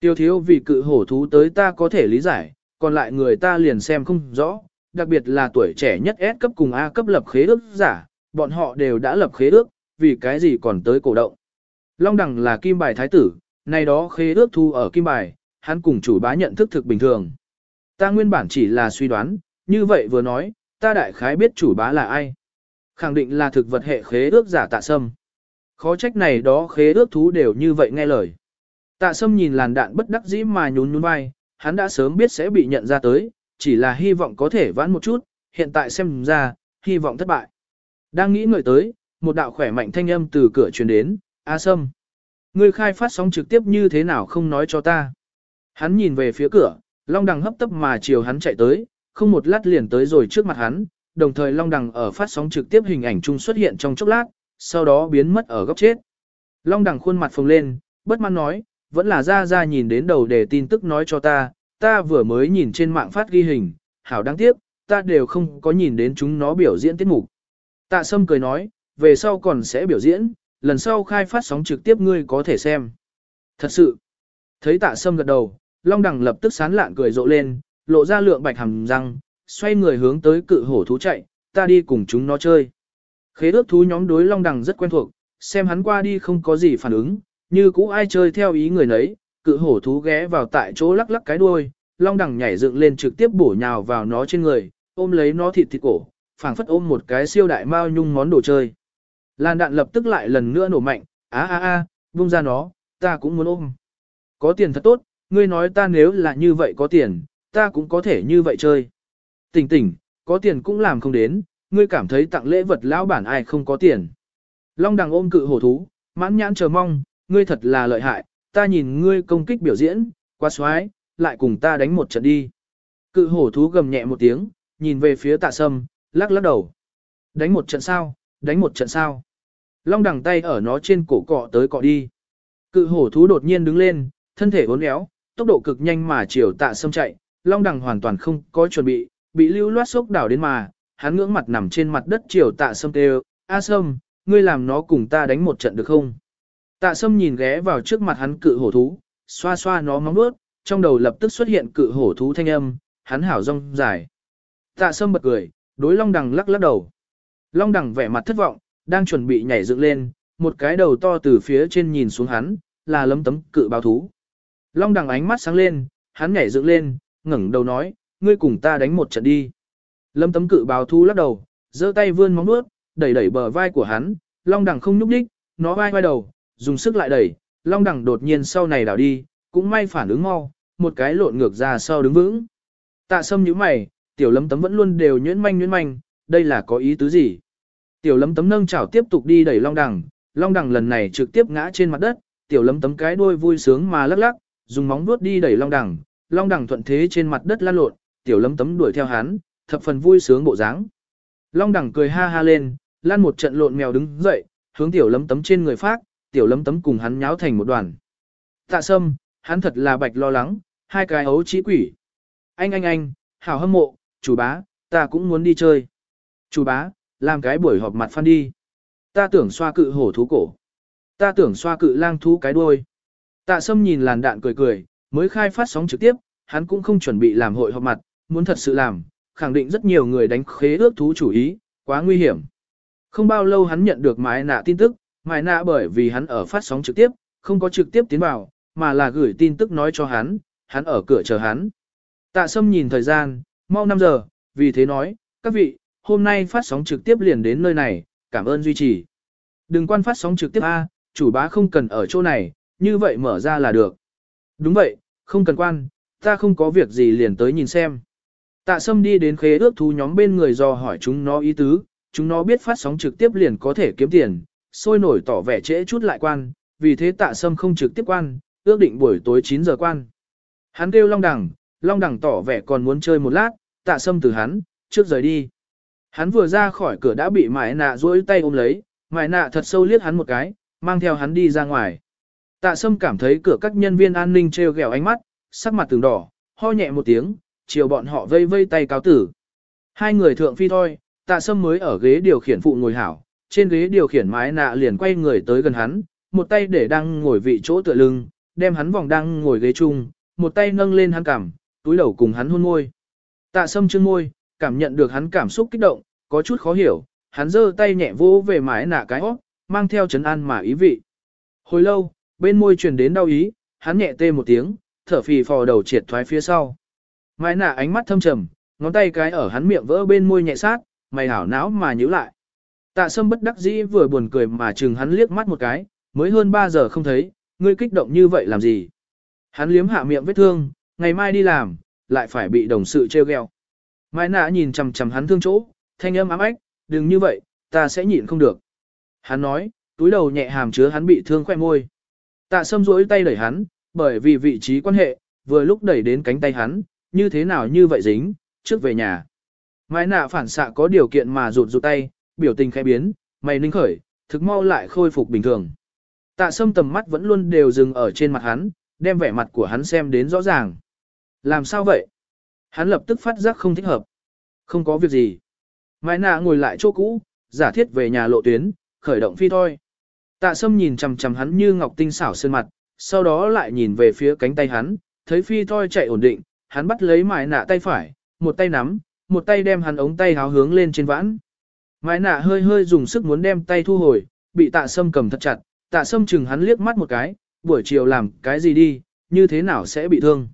Tiêu thiếu vì cự hổ thú tới ta có thể lý giải, còn lại người ta liền xem không rõ, đặc biệt là tuổi trẻ nhất S cấp cùng A cấp lập khế ước giả, bọn họ đều đã lập khế ước, vì cái gì còn tới cổ động. Long đẳng là kim bài thái tử, nay đó khế ước thu ở kim bài, hắn cùng chủ bá nhận thức thực bình thường. Ta nguyên bản chỉ là suy đoán, như vậy vừa nói, ta đại khái biết chủ bá là ai. Khẳng định là thực vật hệ khế ước giả tạ sâm. Khó trách này đó khế ước thú đều như vậy nghe lời. Tạ sâm nhìn làn đạn bất đắc dĩ mà nhún nhún vai, hắn đã sớm biết sẽ bị nhận ra tới, chỉ là hy vọng có thể vãn một chút, hiện tại xem ra, hy vọng thất bại. Đang nghĩ ngợi tới, một đạo khỏe mạnh thanh âm từ cửa truyền đến, A Sâm. Ngươi khai phát sóng trực tiếp như thế nào không nói cho ta. Hắn nhìn về phía cửa, Long Đằng hấp tấp mà chiều hắn chạy tới, không một lát liền tới rồi trước mặt hắn, đồng thời Long Đằng ở phát sóng trực tiếp hình ảnh chung xuất hiện trong chốc lát, sau đó biến mất ở góc chết. Long Đằng khuôn mặt phồng lên, bất mãn nói, vẫn là ra ra nhìn đến đầu để tin tức nói cho ta, ta vừa mới nhìn trên mạng phát ghi hình, hảo đáng tiếc, ta đều không có nhìn đến chúng nó biểu diễn tiết mục. Tạ Sâm cười nói, về sau còn sẽ biểu diễn, lần sau khai phát sóng trực tiếp ngươi có thể xem. Thật sự, thấy Tạ Sâm gật đầu, Long Đằng lập tức sán lạn cười rộ lên, lộ ra lượng bạch hàm răng, xoay người hướng tới cự hổ thú chạy, ta đi cùng chúng nó chơi. Khế ước thú nhóm đối Long Đằng rất quen thuộc, xem hắn qua đi không có gì phản ứng, như cũ ai chơi theo ý người nấy, cự hổ thú ghé vào tại chỗ lắc lắc cái đuôi, long đằng nhảy dựng lên trực tiếp bổ nhào vào nó trên người, ôm lấy nó thịt thịt cổ, phảng phất ôm một cái siêu đại mao nhung món đồ chơi. Lan đạn lập tức lại lần nữa nổ mạnh, á á á, buông ra nó, ta cũng muốn ôm. Có tiền thật tốt, ngươi nói ta nếu là như vậy có tiền, ta cũng có thể như vậy chơi. Tỉnh tỉnh, có tiền cũng làm không đến, ngươi cảm thấy tặng lễ vật lão bản ai không có tiền. Long đằng ôm cự hổ thú, mãn nhãn chờ mong, ngươi thật là lợi hại, ta nhìn ngươi công kích biểu diễn, quá xoái, lại cùng ta đánh một trận đi. Cự hổ thú gầm nhẹ một tiếng, nhìn về phía tạ sâm, lắc lắc đầu. Đánh một trận sao, đánh một trận sao. Long đằng tay ở nó trên cổ cọ tới cọ đi. Cự hổ thú đột nhiên đứng lên, thân thể uốn éo, tốc độ cực nhanh mà chiều tạ sâm chạy. Long đằng hoàn toàn không có chuẩn bị, bị lưu loát sốc đảo đến mà, hắn ngưỡng mặt nằm trên mặt đất chiều tạ sâm kêu, A sâm, ngươi làm nó cùng ta đánh một trận được không? Tạ sâm nhìn ghé vào trước mặt hắn cự hổ thú, xoa xoa nó móng bước, trong đầu lập tức xuất hiện cự hổ thú thanh âm, hắn hảo rong dài. Tạ sâm bật cười, đối long đằng lắc lắc đầu. Long đằng vẻ mặt thất vọng, đang chuẩn bị nhảy dựng lên, một cái đầu to từ phía trên nhìn xuống hắn, là lấm tấm cự báo thú. Long đằng ánh mắt sáng lên, hắn nhảy dựng lên, ngẩng đầu nói, ngươi cùng ta đánh một trận đi. Lâm tấm cự báo thú lắc đầu, giơ tay vươn móng nuốt, đẩy đẩy bờ vai của hắn, long đằng không nhúc nhích, nó vai vai đầu, dùng sức lại đẩy, long đằng đột nhiên sau này đảo đi, cũng may phản ứng mau, một cái lộn ngược ra sau đứng vững. Tạ sâm nhíu mày, tiểu lấm tấm vẫn luôn đều nhuyễn manh nhuyễn manh, đây là có ý tứ gì? Tiểu lấm tấm nâng chảo tiếp tục đi đẩy long đằng, long đằng lần này trực tiếp ngã trên mặt đất, tiểu lấm tấm cái đuôi vui sướng mà lắc lắc, dùng móng vuốt đi đẩy long đằng, long đằng thuận thế trên mặt đất lăn lộn, tiểu lấm tấm đuổi theo hắn, thập phần vui sướng bộ dáng. Long đằng cười ha ha lên, lăn một trận lộn mèo đứng dậy, hướng tiểu lấm tấm trên người phát, tiểu lấm tấm cùng hắn nháo thành một đoàn. Tạ sâm, hắn thật là bạch lo lắng, hai cái ấu trí quỷ. Anh anh anh, hảo hâm mộ, chủ bá, ta cũng muốn đi chơi. Chủ bá, làm cái buổi họp mặt phan đi. Ta tưởng xoa cự hổ thú cổ. Ta tưởng xoa cự lang thú cái đuôi. Tạ sâm nhìn làn đạn cười cười, mới khai phát sóng trực tiếp, hắn cũng không chuẩn bị làm hội họp mặt, muốn thật sự làm, khẳng định rất nhiều người đánh khế ước thú chủ ý, quá nguy hiểm. Không bao lâu hắn nhận được mái nạ tin tức, mái nạ bởi vì hắn ở phát sóng trực tiếp, không có trực tiếp tiến vào, mà là gửi tin tức nói cho hắn, hắn ở cửa chờ hắn. Tạ Sâm nhìn thời gian, mau 5 giờ, vì thế nói, các vị, hôm nay phát sóng trực tiếp liền đến nơi này, cảm ơn duy trì. Đừng quan phát sóng trực tiếp A, chủ bá không cần ở chỗ này, như vậy mở ra là được. Đúng vậy, không cần quan, ta không có việc gì liền tới nhìn xem. Tạ Sâm đi đến khế ước thú nhóm bên người do hỏi chúng nó ý tứ, chúng nó biết phát sóng trực tiếp liền có thể kiếm tiền, sôi nổi tỏ vẻ trễ chút lại quan, vì thế Tạ Sâm không trực tiếp quan, ước định buổi tối 9 giờ quan. Hắn kêu Long Đằng, Long Đằng tỏ vẻ còn muốn chơi một lát, Tạ Sâm từ hắn, trước rời đi. Hắn vừa ra khỏi cửa đã bị mại nạ duỗi tay ôm lấy, mại nạ thật sâu liếc hắn một cái, mang theo hắn đi ra ngoài. Tạ Sâm cảm thấy cửa các nhân viên an ninh treo gẹo ánh mắt, sắc mặt từng đỏ, ho nhẹ một tiếng, chiều bọn họ vây vây tay cáo tử. Hai người thượng phi thôi, tạ sâm mới ở ghế điều khiển phụ ngồi hảo, trên ghế điều khiển mái nạ liền quay người tới gần hắn, một tay để đang ngồi vị chỗ tựa lưng, đem hắn vòng đang ngồi ghế chung, một tay nâng lên hắn cằm, túi đầu cùng hắn hôn môi. Tạ sâm chương môi, cảm nhận được hắn cảm xúc kích động, có chút khó hiểu, hắn giơ tay nhẹ vỗ về mái nạ cái óc, mang theo chấn an mà ý vị. Hồi lâu, bên môi truyền đến đau ý, hắn nhẹ tê một tiếng, thở phì phò đầu triệt thoái phía sau. mái nạ ánh mắt thâm trầm, ngón tay cái ở hắn miệng vỡ bên môi nhẹ sát, mày hảo não mà nhíu lại. Tạ sâm bất đắc dĩ vừa buồn cười mà chừng hắn liếc mắt một cái, mới hơn 3 giờ không thấy, ngươi kích động như vậy làm gì? Hắn liếm hạ miệng vết thương, ngày mai đi làm, lại phải bị đồng sự treo gẹo. Mai nạ nhìn chằm chằm hắn thương chỗ, thanh âm ám ách, đừng như vậy, ta sẽ nhịn không được. Hắn nói, túi đầu nhẹ hàm chứa hắn bị thương khoe môi. Tạ sâm rỗi tay đẩy hắn, bởi vì vị trí quan hệ, vừa lúc đẩy đến cánh tay hắn, như thế nào như vậy dính, trước về nhà. Mai nạ phản xạ có điều kiện mà rụt rụt tay, biểu tình khẽ biến, mày ninh khởi, thực mau lại khôi phục bình thường. Tạ sâm tầm mắt vẫn luôn đều dừng ở trên mặt hắn, đem vẻ mặt của hắn xem đến rõ ràng. Làm sao vậy? Hắn lập tức phát giác không thích hợp. Không có việc gì. Mai nạ ngồi lại chỗ cũ, giả thiết về nhà lộ tuyến, khởi động phi thôi. Tạ sâm nhìn chằm chằm hắn như ngọc tinh xảo sơn mặt, sau đó lại nhìn về phía cánh tay hắn, thấy phi thôi chạy ổn định, hắn bắt lấy mại nạ tay phải, một tay nắm, một tay đem hắn ống tay háo hướng lên trên vãn. Mại nạ hơi hơi dùng sức muốn đem tay thu hồi, bị tạ sâm cầm thật chặt, tạ sâm chừng hắn liếc mắt một cái, buổi chiều làm cái gì đi, như thế nào sẽ bị thương.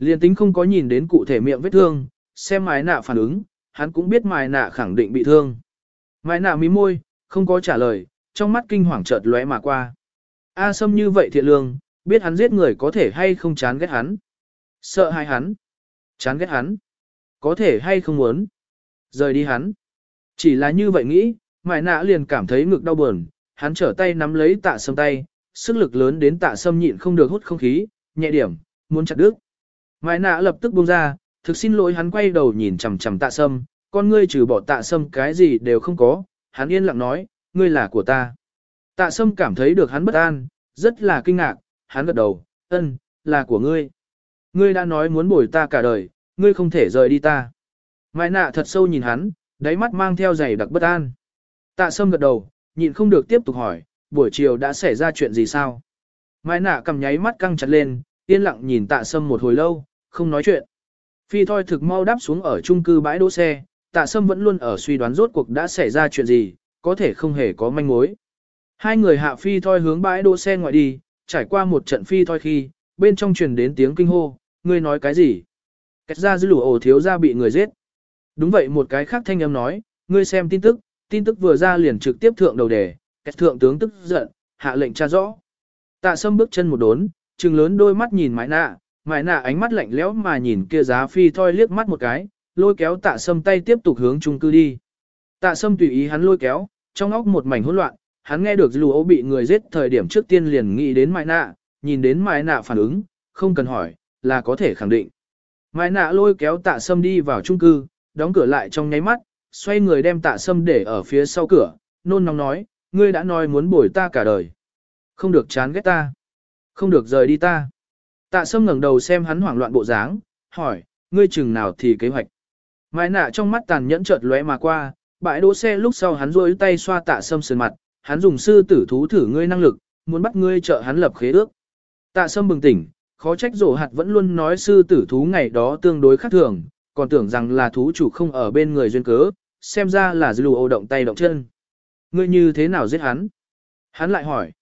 Liên tính không có nhìn đến cụ thể miệng vết thương, xem mái nạ phản ứng, hắn cũng biết mái nạ khẳng định bị thương. Mái nạ mí môi, không có trả lời, trong mắt kinh hoàng chợt lóe mà qua. A Sâm như vậy thiện lương, biết hắn giết người có thể hay không chán ghét hắn. Sợ hai hắn. Chán ghét hắn. Có thể hay không muốn. Rời đi hắn. Chỉ là như vậy nghĩ, mài nạ liền cảm thấy ngực đau buồn, hắn trở tay nắm lấy tạ sâm tay, sức lực lớn đến tạ sâm nhịn không được hút không khí, nhẹ điểm, muốn chặt đứt. Mai nạ lập tức buông ra, thực xin lỗi hắn quay đầu nhìn chằm chằm tạ sâm, con ngươi trừ bỏ tạ sâm cái gì đều không có, hắn yên lặng nói, ngươi là của ta. Tạ sâm cảm thấy được hắn bất an, rất là kinh ngạc, hắn gật đầu, ân, là của ngươi. Ngươi đã nói muốn bồi ta cả đời, ngươi không thể rời đi ta. Mai nạ thật sâu nhìn hắn, đáy mắt mang theo giày đặc bất an. Tạ sâm gật đầu, nhịn không được tiếp tục hỏi, buổi chiều đã xảy ra chuyện gì sao? Mai nạ cầm nháy mắt căng chặt lên, yên lặng nhìn tạ sâm một hồi lâu, không nói chuyện. Phi thoi thực mau đáp xuống ở chung cư bãi đỗ xe, tạ sâm vẫn luôn ở suy đoán rốt cuộc đã xảy ra chuyện gì, có thể không hề có manh mối. Hai người hạ phi thoi hướng bãi đỗ xe ngoại đi, trải qua một trận phi thoi khi, bên trong truyền đến tiếng kinh hô, ngươi nói cái gì? Kết ra dư lũ ổ thiếu ra bị người giết. Đúng vậy một cái khác thanh âm nói, ngươi xem tin tức, tin tức vừa ra liền trực tiếp thượng đầu đề, kết thượng tướng tức giận, hạ lệnh tra rõ. Tạ sâm bước chân một đốn, trừng lớn đôi mắt nhìn mãi nạ, mại nạ ánh mắt lạnh lẽo mà nhìn kia giá phi thoi liếc mắt một cái, lôi kéo tạ sâm tay tiếp tục hướng trung cư đi. Tạ sâm tùy ý hắn lôi kéo, trong óc một mảnh hỗn loạn, hắn nghe được lù ấu bị người giết thời điểm trước tiên liền nghĩ đến mại nạ, nhìn đến mại nạ phản ứng, không cần hỏi, là có thể khẳng định. Mai nạ lôi kéo tạ sâm đi vào trung cư, đóng cửa lại trong nháy mắt, xoay người đem tạ sâm để ở phía sau cửa, nôn nóng nói, ngươi đã nói muốn bồi ta cả đời. Không được chán ghét ta. Không được rời đi ta. Tạ sâm ngẩng đầu xem hắn hoảng loạn bộ dáng, hỏi, ngươi chừng nào thì kế hoạch. Mai nạ trong mắt tàn nhẫn chợt lóe mà qua, bãi đỗ xe lúc sau hắn rôi tay xoa tạ sâm sườn mặt, hắn dùng sư tử thú thử ngươi năng lực, muốn bắt ngươi trợ hắn lập khế ước. Tạ sâm bừng tỉnh, khó trách rổ hạt vẫn luôn nói sư tử thú ngày đó tương đối khác thường, còn tưởng rằng là thú chủ không ở bên người duyên cớ, xem ra là dư ô động tay động chân. Ngươi như thế nào giết hắn? Hắn lại hỏi.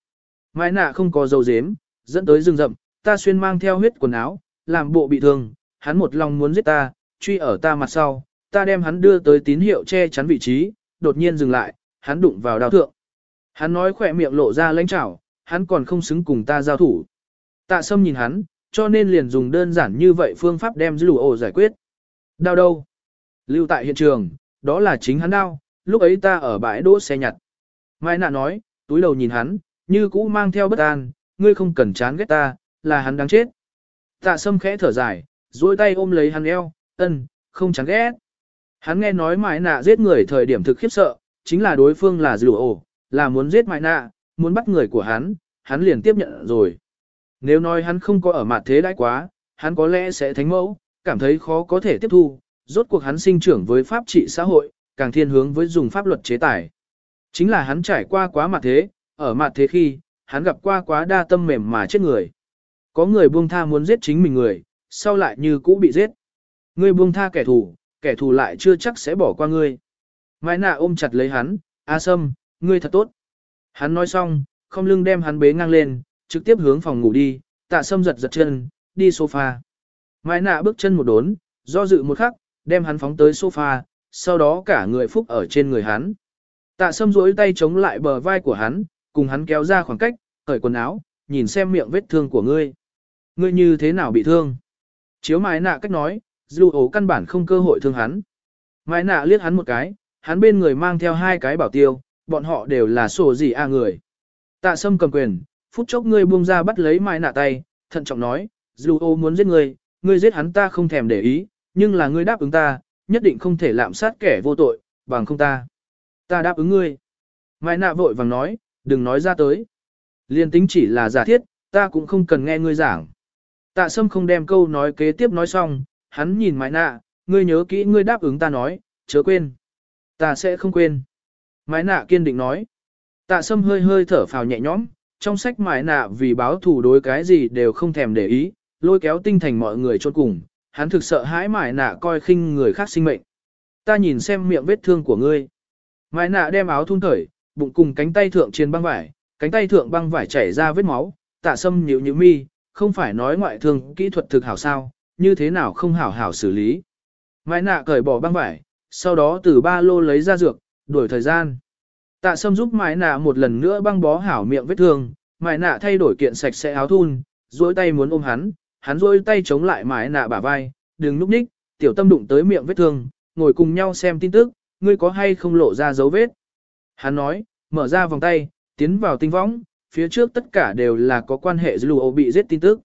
Mai nạ không có dấu dếm, dẫn tới rừng rậm, ta xuyên mang theo huyết quần áo, làm bộ bị thương, hắn một lòng muốn giết ta, truy ở ta mặt sau, ta đem hắn đưa tới tín hiệu che chắn vị trí, đột nhiên dừng lại, hắn đụng vào đao thượng. Hắn nói khỏe miệng lộ ra lãnh trảo, hắn còn không xứng cùng ta giao thủ. Tạ sâm nhìn hắn, cho nên liền dùng đơn giản như vậy phương pháp đem dư ổ giải quyết. Đao đâu? Lưu tại hiện trường, đó là chính hắn đao, lúc ấy ta ở bãi đỗ xe nhặt. Mai nạ nói, túi đầu nhìn hắn, như cũ mang theo bất an, ngươi không cần chán ghét ta, là hắn đáng chết. Tạ sâm khẽ thở dài, duỗi tay ôm lấy hắn eo, ân, không chán ghét. Hắn nghe nói mãi nạ giết người thời điểm thực khiếp sợ, chính là đối phương là dữ ổ, là muốn giết mãi nạ, muốn bắt người của hắn, hắn liền tiếp nhận rồi. Nếu nói hắn không có ở mặt thế đãi quá, hắn có lẽ sẽ thánh mẫu, cảm thấy khó có thể tiếp thu, rốt cuộc hắn sinh trưởng với pháp trị xã hội, càng thiên hướng với dùng pháp luật chế tài. Chính là hắn trải qua quá mặt thế, ở mặt thế khi, hắn gặp qua quá đa tâm mềm mà chết người. Có người buông tha muốn giết chính mình người, sau lại như cũ bị giết. Ngươi buông tha kẻ thù, kẻ thù lại chưa chắc sẽ bỏ qua ngươi. Mai nạ ôm chặt lấy hắn, A Sâm, ngươi thật tốt. Hắn nói xong, không lưng đem hắn bế ngang lên, trực tiếp hướng phòng ngủ đi, tạ Sâm giật giật chân, đi sofa. Mai nạ bước chân một đốn, do dự một khắc, đem hắn phóng tới sofa, sau đó cả người phúc ở trên người hắn. Tạ Sâm duỗi tay chống lại bờ vai của hắn, cùng hắn kéo ra khoảng cách, cởi quần áo, nhìn xem miệng vết thương của ngươi. Ngươi như thế nào bị thương? Chiếu mái nạ cách nói, dù ổ căn bản không cơ hội thương hắn. Mái nạ liếc hắn một cái, hắn bên người mang theo hai cái bảo tiêu, bọn họ đều là sổ gì a người. Tạ sâm cầm quyền, phút chốc ngươi buông ra bắt lấy mái nạ tay, thận trọng nói, dù ổ muốn giết ngươi, ngươi giết hắn ta không thèm để ý, nhưng là ngươi đáp ứng ta, nhất định không thể lạm sát kẻ vô tội, bằng không ta. Ta đáp ứng ngươi. Mai nạ vội vàng nói, đừng nói ra tới. Liên tính chỉ là giả thiết, ta cũng không cần nghe ngươi giảng. Tạ sâm không đem câu nói kế tiếp nói xong, hắn nhìn Mai nạ, ngươi nhớ kỹ ngươi đáp ứng ta nói, chớ quên. Ta sẽ không quên. Mai nạ kiên định nói. Tạ sâm hơi hơi thở phào nhẹ nhõm, trong sách Mai nạ vì báo thù đối cái gì đều không thèm để ý, lôi kéo tinh thành mọi người chôn cùng, hắn thực sợ hãi Mai nạ coi khinh người khác sinh mệnh. Ta nhìn xem miệng vết thương của ngươi. Mai nạ đem áo thun thởi, bụng cùng cánh tay thượng trên băng vải, cánh tay thượng băng vải chảy ra vết máu, tạ sâm nhíu nhíu mi, không phải nói ngoại thương kỹ thuật thực hảo sao, như thế nào không hảo hảo xử lý. Mai nạ cởi bỏ băng vải, sau đó từ ba lô lấy ra dược, đổi thời gian. Tạ sâm giúp mai nạ một lần nữa băng bó hảo miệng vết thương, mai nạ thay đổi kiện sạch sẽ áo thun, duỗi tay muốn ôm hắn, hắn duỗi tay chống lại mai nạ bả vai, đừng núp ních, tiểu tâm đụng tới miệng vết thương, ngồi cùng nhau xem tin tức, ngươi có hay không lộ ra dấu vết. Hắn nói, mở ra vòng tay, tiến vào tinh võng, phía trước tất cả đều là có quan hệ với lù bị giết tin tức.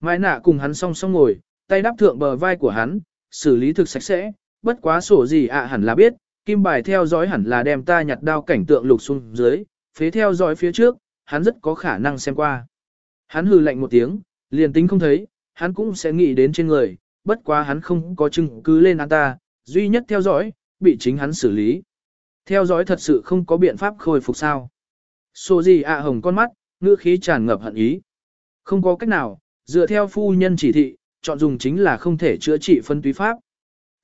Mai nạ cùng hắn song song ngồi, tay đáp thượng bờ vai của hắn, xử lý thực sạch sẽ, bất quá sổ gì ạ hẳn là biết, kim bài theo dõi hẳn là đem ta nhặt đao cảnh tượng lục xuống dưới, phế theo dõi phía trước, hắn rất có khả năng xem qua. Hắn hừ lạnh một tiếng, liền tính không thấy, hắn cũng sẽ nghĩ đến trên người, bất quá hắn không có chứng cứ lên án ta, duy nhất theo dõi, bị chính hắn xử lý. Theo dõi thật sự không có biện pháp khôi phục sao. Sô gì ạ hồng con mắt, ngữ khí tràn ngập hận ý. Không có cách nào, dựa theo phu nhân chỉ thị, chọn dùng chính là không thể chữa trị phân túy pháp.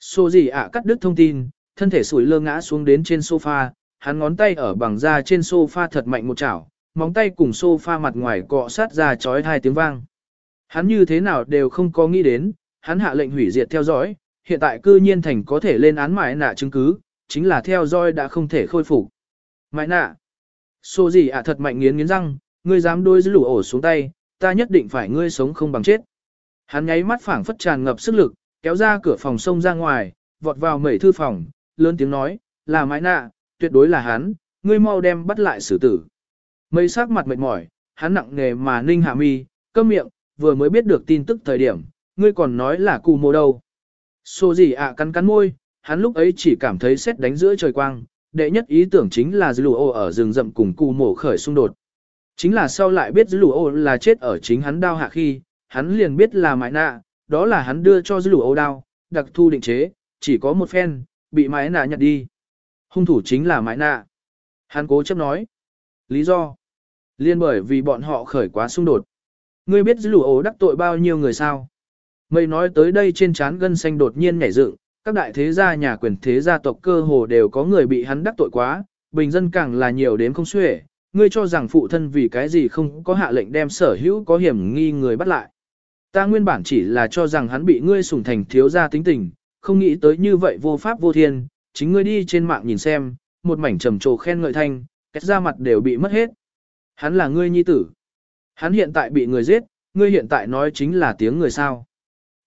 Sô gì ạ cắt đứt thông tin, thân thể sủi lơ ngã xuống đến trên sofa, hắn ngón tay ở bằng da trên sofa thật mạnh một chảo, móng tay cùng sofa mặt ngoài cọ sát ra chói hai tiếng vang. Hắn như thế nào đều không có nghĩ đến, hắn hạ lệnh hủy diệt theo dõi, hiện tại cư nhiên thành có thể lên án mại nạ chứng cứ, chính là theo dõi đã không thể khôi phục. Mại nạ, Xô gì ạ thật mạnh nghiến nghiến răng, ngươi dám đôi giữ lũ ổ xuống tay, ta nhất định phải ngươi sống không bằng chết. Hắn nháy mắt phảng phất tràn ngập sức lực, kéo ra cửa phòng sông ra ngoài, vọt vào mẩy thư phòng, lớn tiếng nói, là mãi nạ, tuyệt đối là hắn, ngươi mau đem bắt lại xử tử. Mây sắc mặt mệt mỏi, hắn nặng nề mà ninh hạ mi, câm miệng, vừa mới biết được tin tức thời điểm, ngươi còn nói là cù mô đâu. Xô gì ạ cắn cắn môi, hắn lúc ấy chỉ cảm thấy xét đánh giữa trời quang, đệ nhất ý tưởng chính là dư lù ô ở rừng rậm cùng cù mổ khởi xung đột. Chính là sau lại biết dư lù ô là chết ở chính hắn đao hạ khi, hắn liền biết là mãi nạ, đó là hắn đưa cho dư lù ô đao, đặc thu định chế, chỉ có một phen, bị mãi nạ nhặt đi. Hung thủ chính là mãi nạ. Hắn cố chấp nói. Lý do? Liên bởi vì bọn họ khởi quá xung đột. Ngươi biết dư lù ô đắc tội bao nhiêu người sao? Mây nói tới đây trên trán gân xanh đột nhiên nhảy dựng, các đại thế gia nhà quyền thế gia tộc cơ hồ đều có người bị hắn đắc tội quá, bình dân càng là nhiều đến không xuể, ngươi cho rằng phụ thân vì cái gì không có hạ lệnh đem sở hữu có hiểm nghi người bắt lại. Ta nguyên bản chỉ là cho rằng hắn bị ngươi sủng thành thiếu gia tính tình, không nghĩ tới như vậy vô pháp vô thiên, chính ngươi đi trên mạng nhìn xem, một mảnh trầm trồ khen ngợi thanh, kết ra mặt đều bị mất hết. Hắn là ngươi nhi tử. Hắn hiện tại bị người giết, ngươi hiện tại nói chính là tiếng người sao.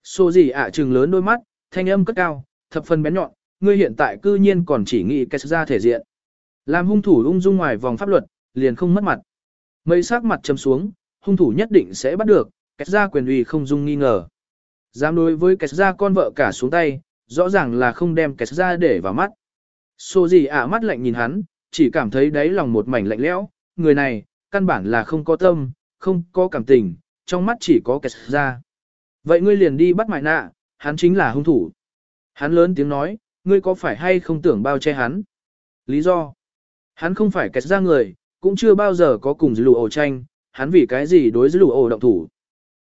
Xô gì ạ trừng lớn đôi mắt, thanh âm cất cao, thập phần bén nhọn, ngươi hiện tại cư nhiên còn chỉ nghĩ kết ra thể diện. Làm hung thủ ung dung ngoài vòng pháp luật, liền không mất mặt. Mấy sắc mặt chấm xuống, hung thủ nhất định sẽ bắt được, Kẹt ra quyền uy không dung nghi ngờ. Dám đối với Kẹt ra con vợ cả xuống tay, rõ ràng là không đem Kẹt ra để vào mắt. Xô gì ạ mắt lạnh nhìn hắn, chỉ cảm thấy đáy lòng một mảnh lạnh lẽo, người này, căn bản là không có tâm, không có cảm tình, trong mắt chỉ có Kẹt ra. Vậy ngươi liền đi bắt mại nạ, hắn chính là hung thủ. Hắn lớn tiếng nói, ngươi có phải hay không tưởng bao che hắn? Lý do? Hắn không phải kẹt ra người, cũng chưa bao giờ có cùng dư lù ổ tranh, hắn vì cái gì đối dư lù ổ động thủ.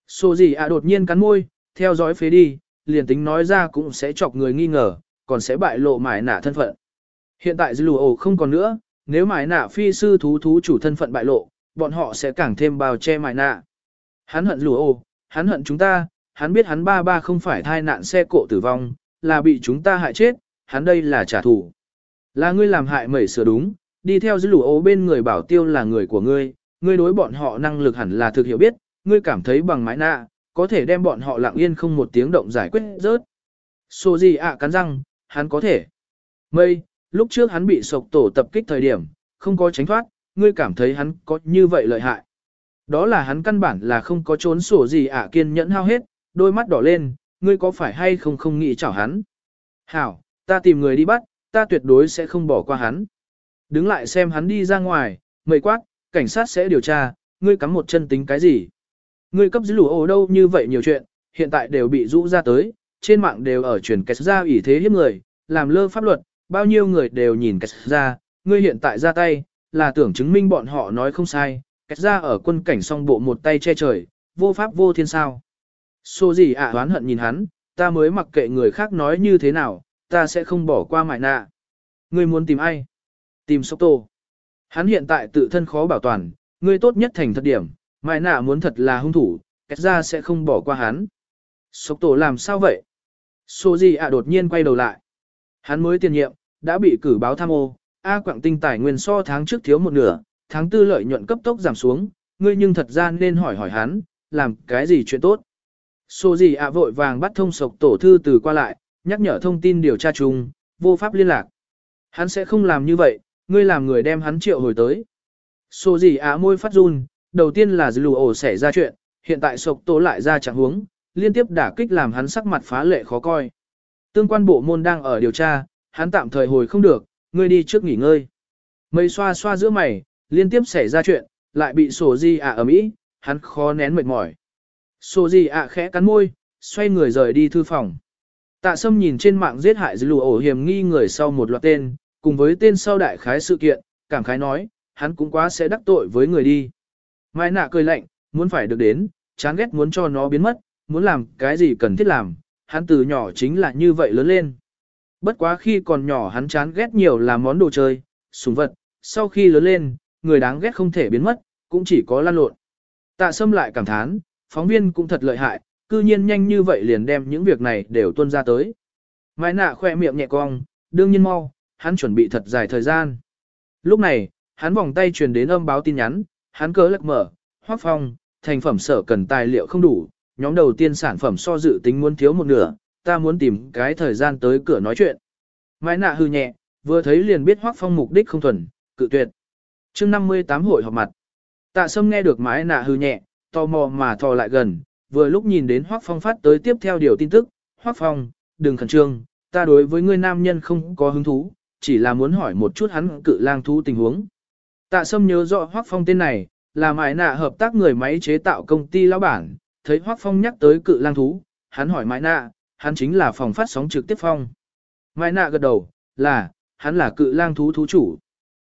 Sô gì ạ đột nhiên cắn môi, theo dõi phế đi, liền tính nói ra cũng sẽ chọc người nghi ngờ, còn sẽ bại lộ mải nạ thân phận. Hiện tại dư lù ổ không còn nữa, nếu mải nạ phi sư thú thú chủ thân phận bại lộ, bọn họ sẽ càng thêm bao che mải nạ. Hắn hận lù ổ, hắn hận chúng ta, hắn biết hắn ba ba không phải thai nạn xe cộ tử vong, là bị chúng ta hại chết, hắn đây là trả thù. Là ngươi làm hại mẩy sửa đúng, đi theo dưới lũ ố bên người bảo tiêu là người của ngươi, ngươi đối bọn họ năng lực hẳn là thực hiểu biết, ngươi cảm thấy bằng mái nạ, có thể đem bọn họ lặng yên không một tiếng động giải quyết rớt. Sô gì ạ cắn răng, hắn có thể. Mây, lúc trước hắn bị sộc tổ tập kích thời điểm, không có tránh thoát, ngươi cảm thấy hắn có như vậy lợi hại. Đó là hắn căn bản là không có trốn sổ gì ạ kiên nhẫn hao hết, đôi mắt đỏ lên, ngươi có phải hay không không nghĩ chảo hắn. Hảo, ta tìm người đi bắt, ta tuyệt đối sẽ không bỏ qua hắn. Đứng lại xem hắn đi ra ngoài, mời quát, cảnh sát sẽ điều tra, ngươi cắm một chân tính cái gì. Ngươi cấp dữ lũ ổ đâu như vậy nhiều chuyện, hiện tại đều bị rũ ra tới, trên mạng đều ở truyền kẹt ra ủy thế hiếp người, làm lơ pháp luật, bao nhiêu người đều nhìn kẹt ra, ngươi hiện tại ra tay, là tưởng chứng minh bọn họ nói không sai, Kẹt ra ở quân cảnh song bộ một tay che trời, vô pháp vô thiên sao. Xô gì ạ à, hận nhìn hắn, ta mới mặc kệ người khác nói như thế nào, ta sẽ không bỏ qua mại nạ. Ngươi muốn tìm ai? Tìm sốc tô. Hắn hiện tại tự thân khó bảo toàn, ngươi tốt nhất thành thật điểm, mại nạ muốn thật là hung thủ, kết ra sẽ không bỏ qua hắn. Sốc Tô làm sao vậy? Xô gì ạ đột nhiên quay đầu lại. Hắn mới tiền nhiệm, đã bị cử báo tham ô, A quạng tinh tài nguyên so tháng trước thiếu một nửa, tháng tư lợi nhuận cấp tốc giảm xuống, ngươi nhưng thật ra nên hỏi hỏi hắn, làm cái gì chuyện tốt. Sô gì ạ vội vàng bắt thông sộc tổ thư từ qua lại, nhắc nhở thông tin điều tra chung, vô pháp liên lạc. Hắn sẽ không làm như vậy, ngươi làm người đem hắn triệu hồi tới. Sô gì ạ môi phát run, đầu tiên là dư lù ổ xảy ra chuyện, hiện tại sộc tổ lại ra trạng huống, liên tiếp đả kích làm hắn sắc mặt phá lệ khó coi. Tương quan bộ môn đang ở điều tra, hắn tạm thời hồi không được, ngươi đi trước nghỉ ngơi. Mây xoa xoa giữa mày, liên tiếp xảy ra chuyện, lại bị sổ di ạ ở mỹ, hắn khó nén mệt mỏi. Sô gì ạ khẽ cắn môi, xoay người rời đi thư phòng. Tạ sâm nhìn trên mạng giết hại dư lù ổ hiểm nghi người sau một loạt tên, cùng với tên sau đại khái sự kiện, cảm khái nói, hắn cũng quá sẽ đắc tội với người đi. Mai nạ cười lạnh, muốn phải được đến, chán ghét muốn cho nó biến mất, muốn làm cái gì cần thiết làm, hắn từ nhỏ chính là như vậy lớn lên. Bất quá khi còn nhỏ hắn chán ghét nhiều là món đồ chơi, súng vật, sau khi lớn lên, người đáng ghét không thể biến mất, cũng chỉ có lan lộn. Tạ sâm lại cảm thán, phóng viên cũng thật lợi hại, cư nhiên nhanh như vậy liền đem những việc này đều tuân ra tới. Mai nạ khoe miệng nhẹ cong, đương nhiên mau, hắn chuẩn bị thật dài thời gian. Lúc này, hắn vòng tay truyền đến âm báo tin nhắn, hắn cớ lắc mở, hoác phong, thành phẩm sở cần tài liệu không đủ, nhóm đầu tiên sản phẩm so dự tính muốn thiếu một nửa, ta muốn tìm cái thời gian tới cửa nói chuyện. Mai nạ hư nhẹ, vừa thấy liền biết hoác phong mục đích không thuần, cự tuyệt. chương 58 hội họp mặt. Tạ sâm nghe được mái nạ hư nhẹ, tò mò mà thò lại gần, vừa lúc nhìn đến Hoắc Phong phát tới tiếp theo điều tin tức, Hoắc Phong, đừng khẩn trương, ta đối với ngươi nam nhân không có hứng thú, chỉ là muốn hỏi một chút hắn cự lang thú tình huống. Tạ Sâm nhớ rõ Hoắc Phong tên này, là mại nạ hợp tác người máy chế tạo công ty lão bản, thấy Hoắc Phong nhắc tới cự lang thú, hắn hỏi mại nạ, hắn chính là phòng phát sóng trực tiếp phong. Mại nạ gật đầu, là, hắn là cự lang thú thú chủ.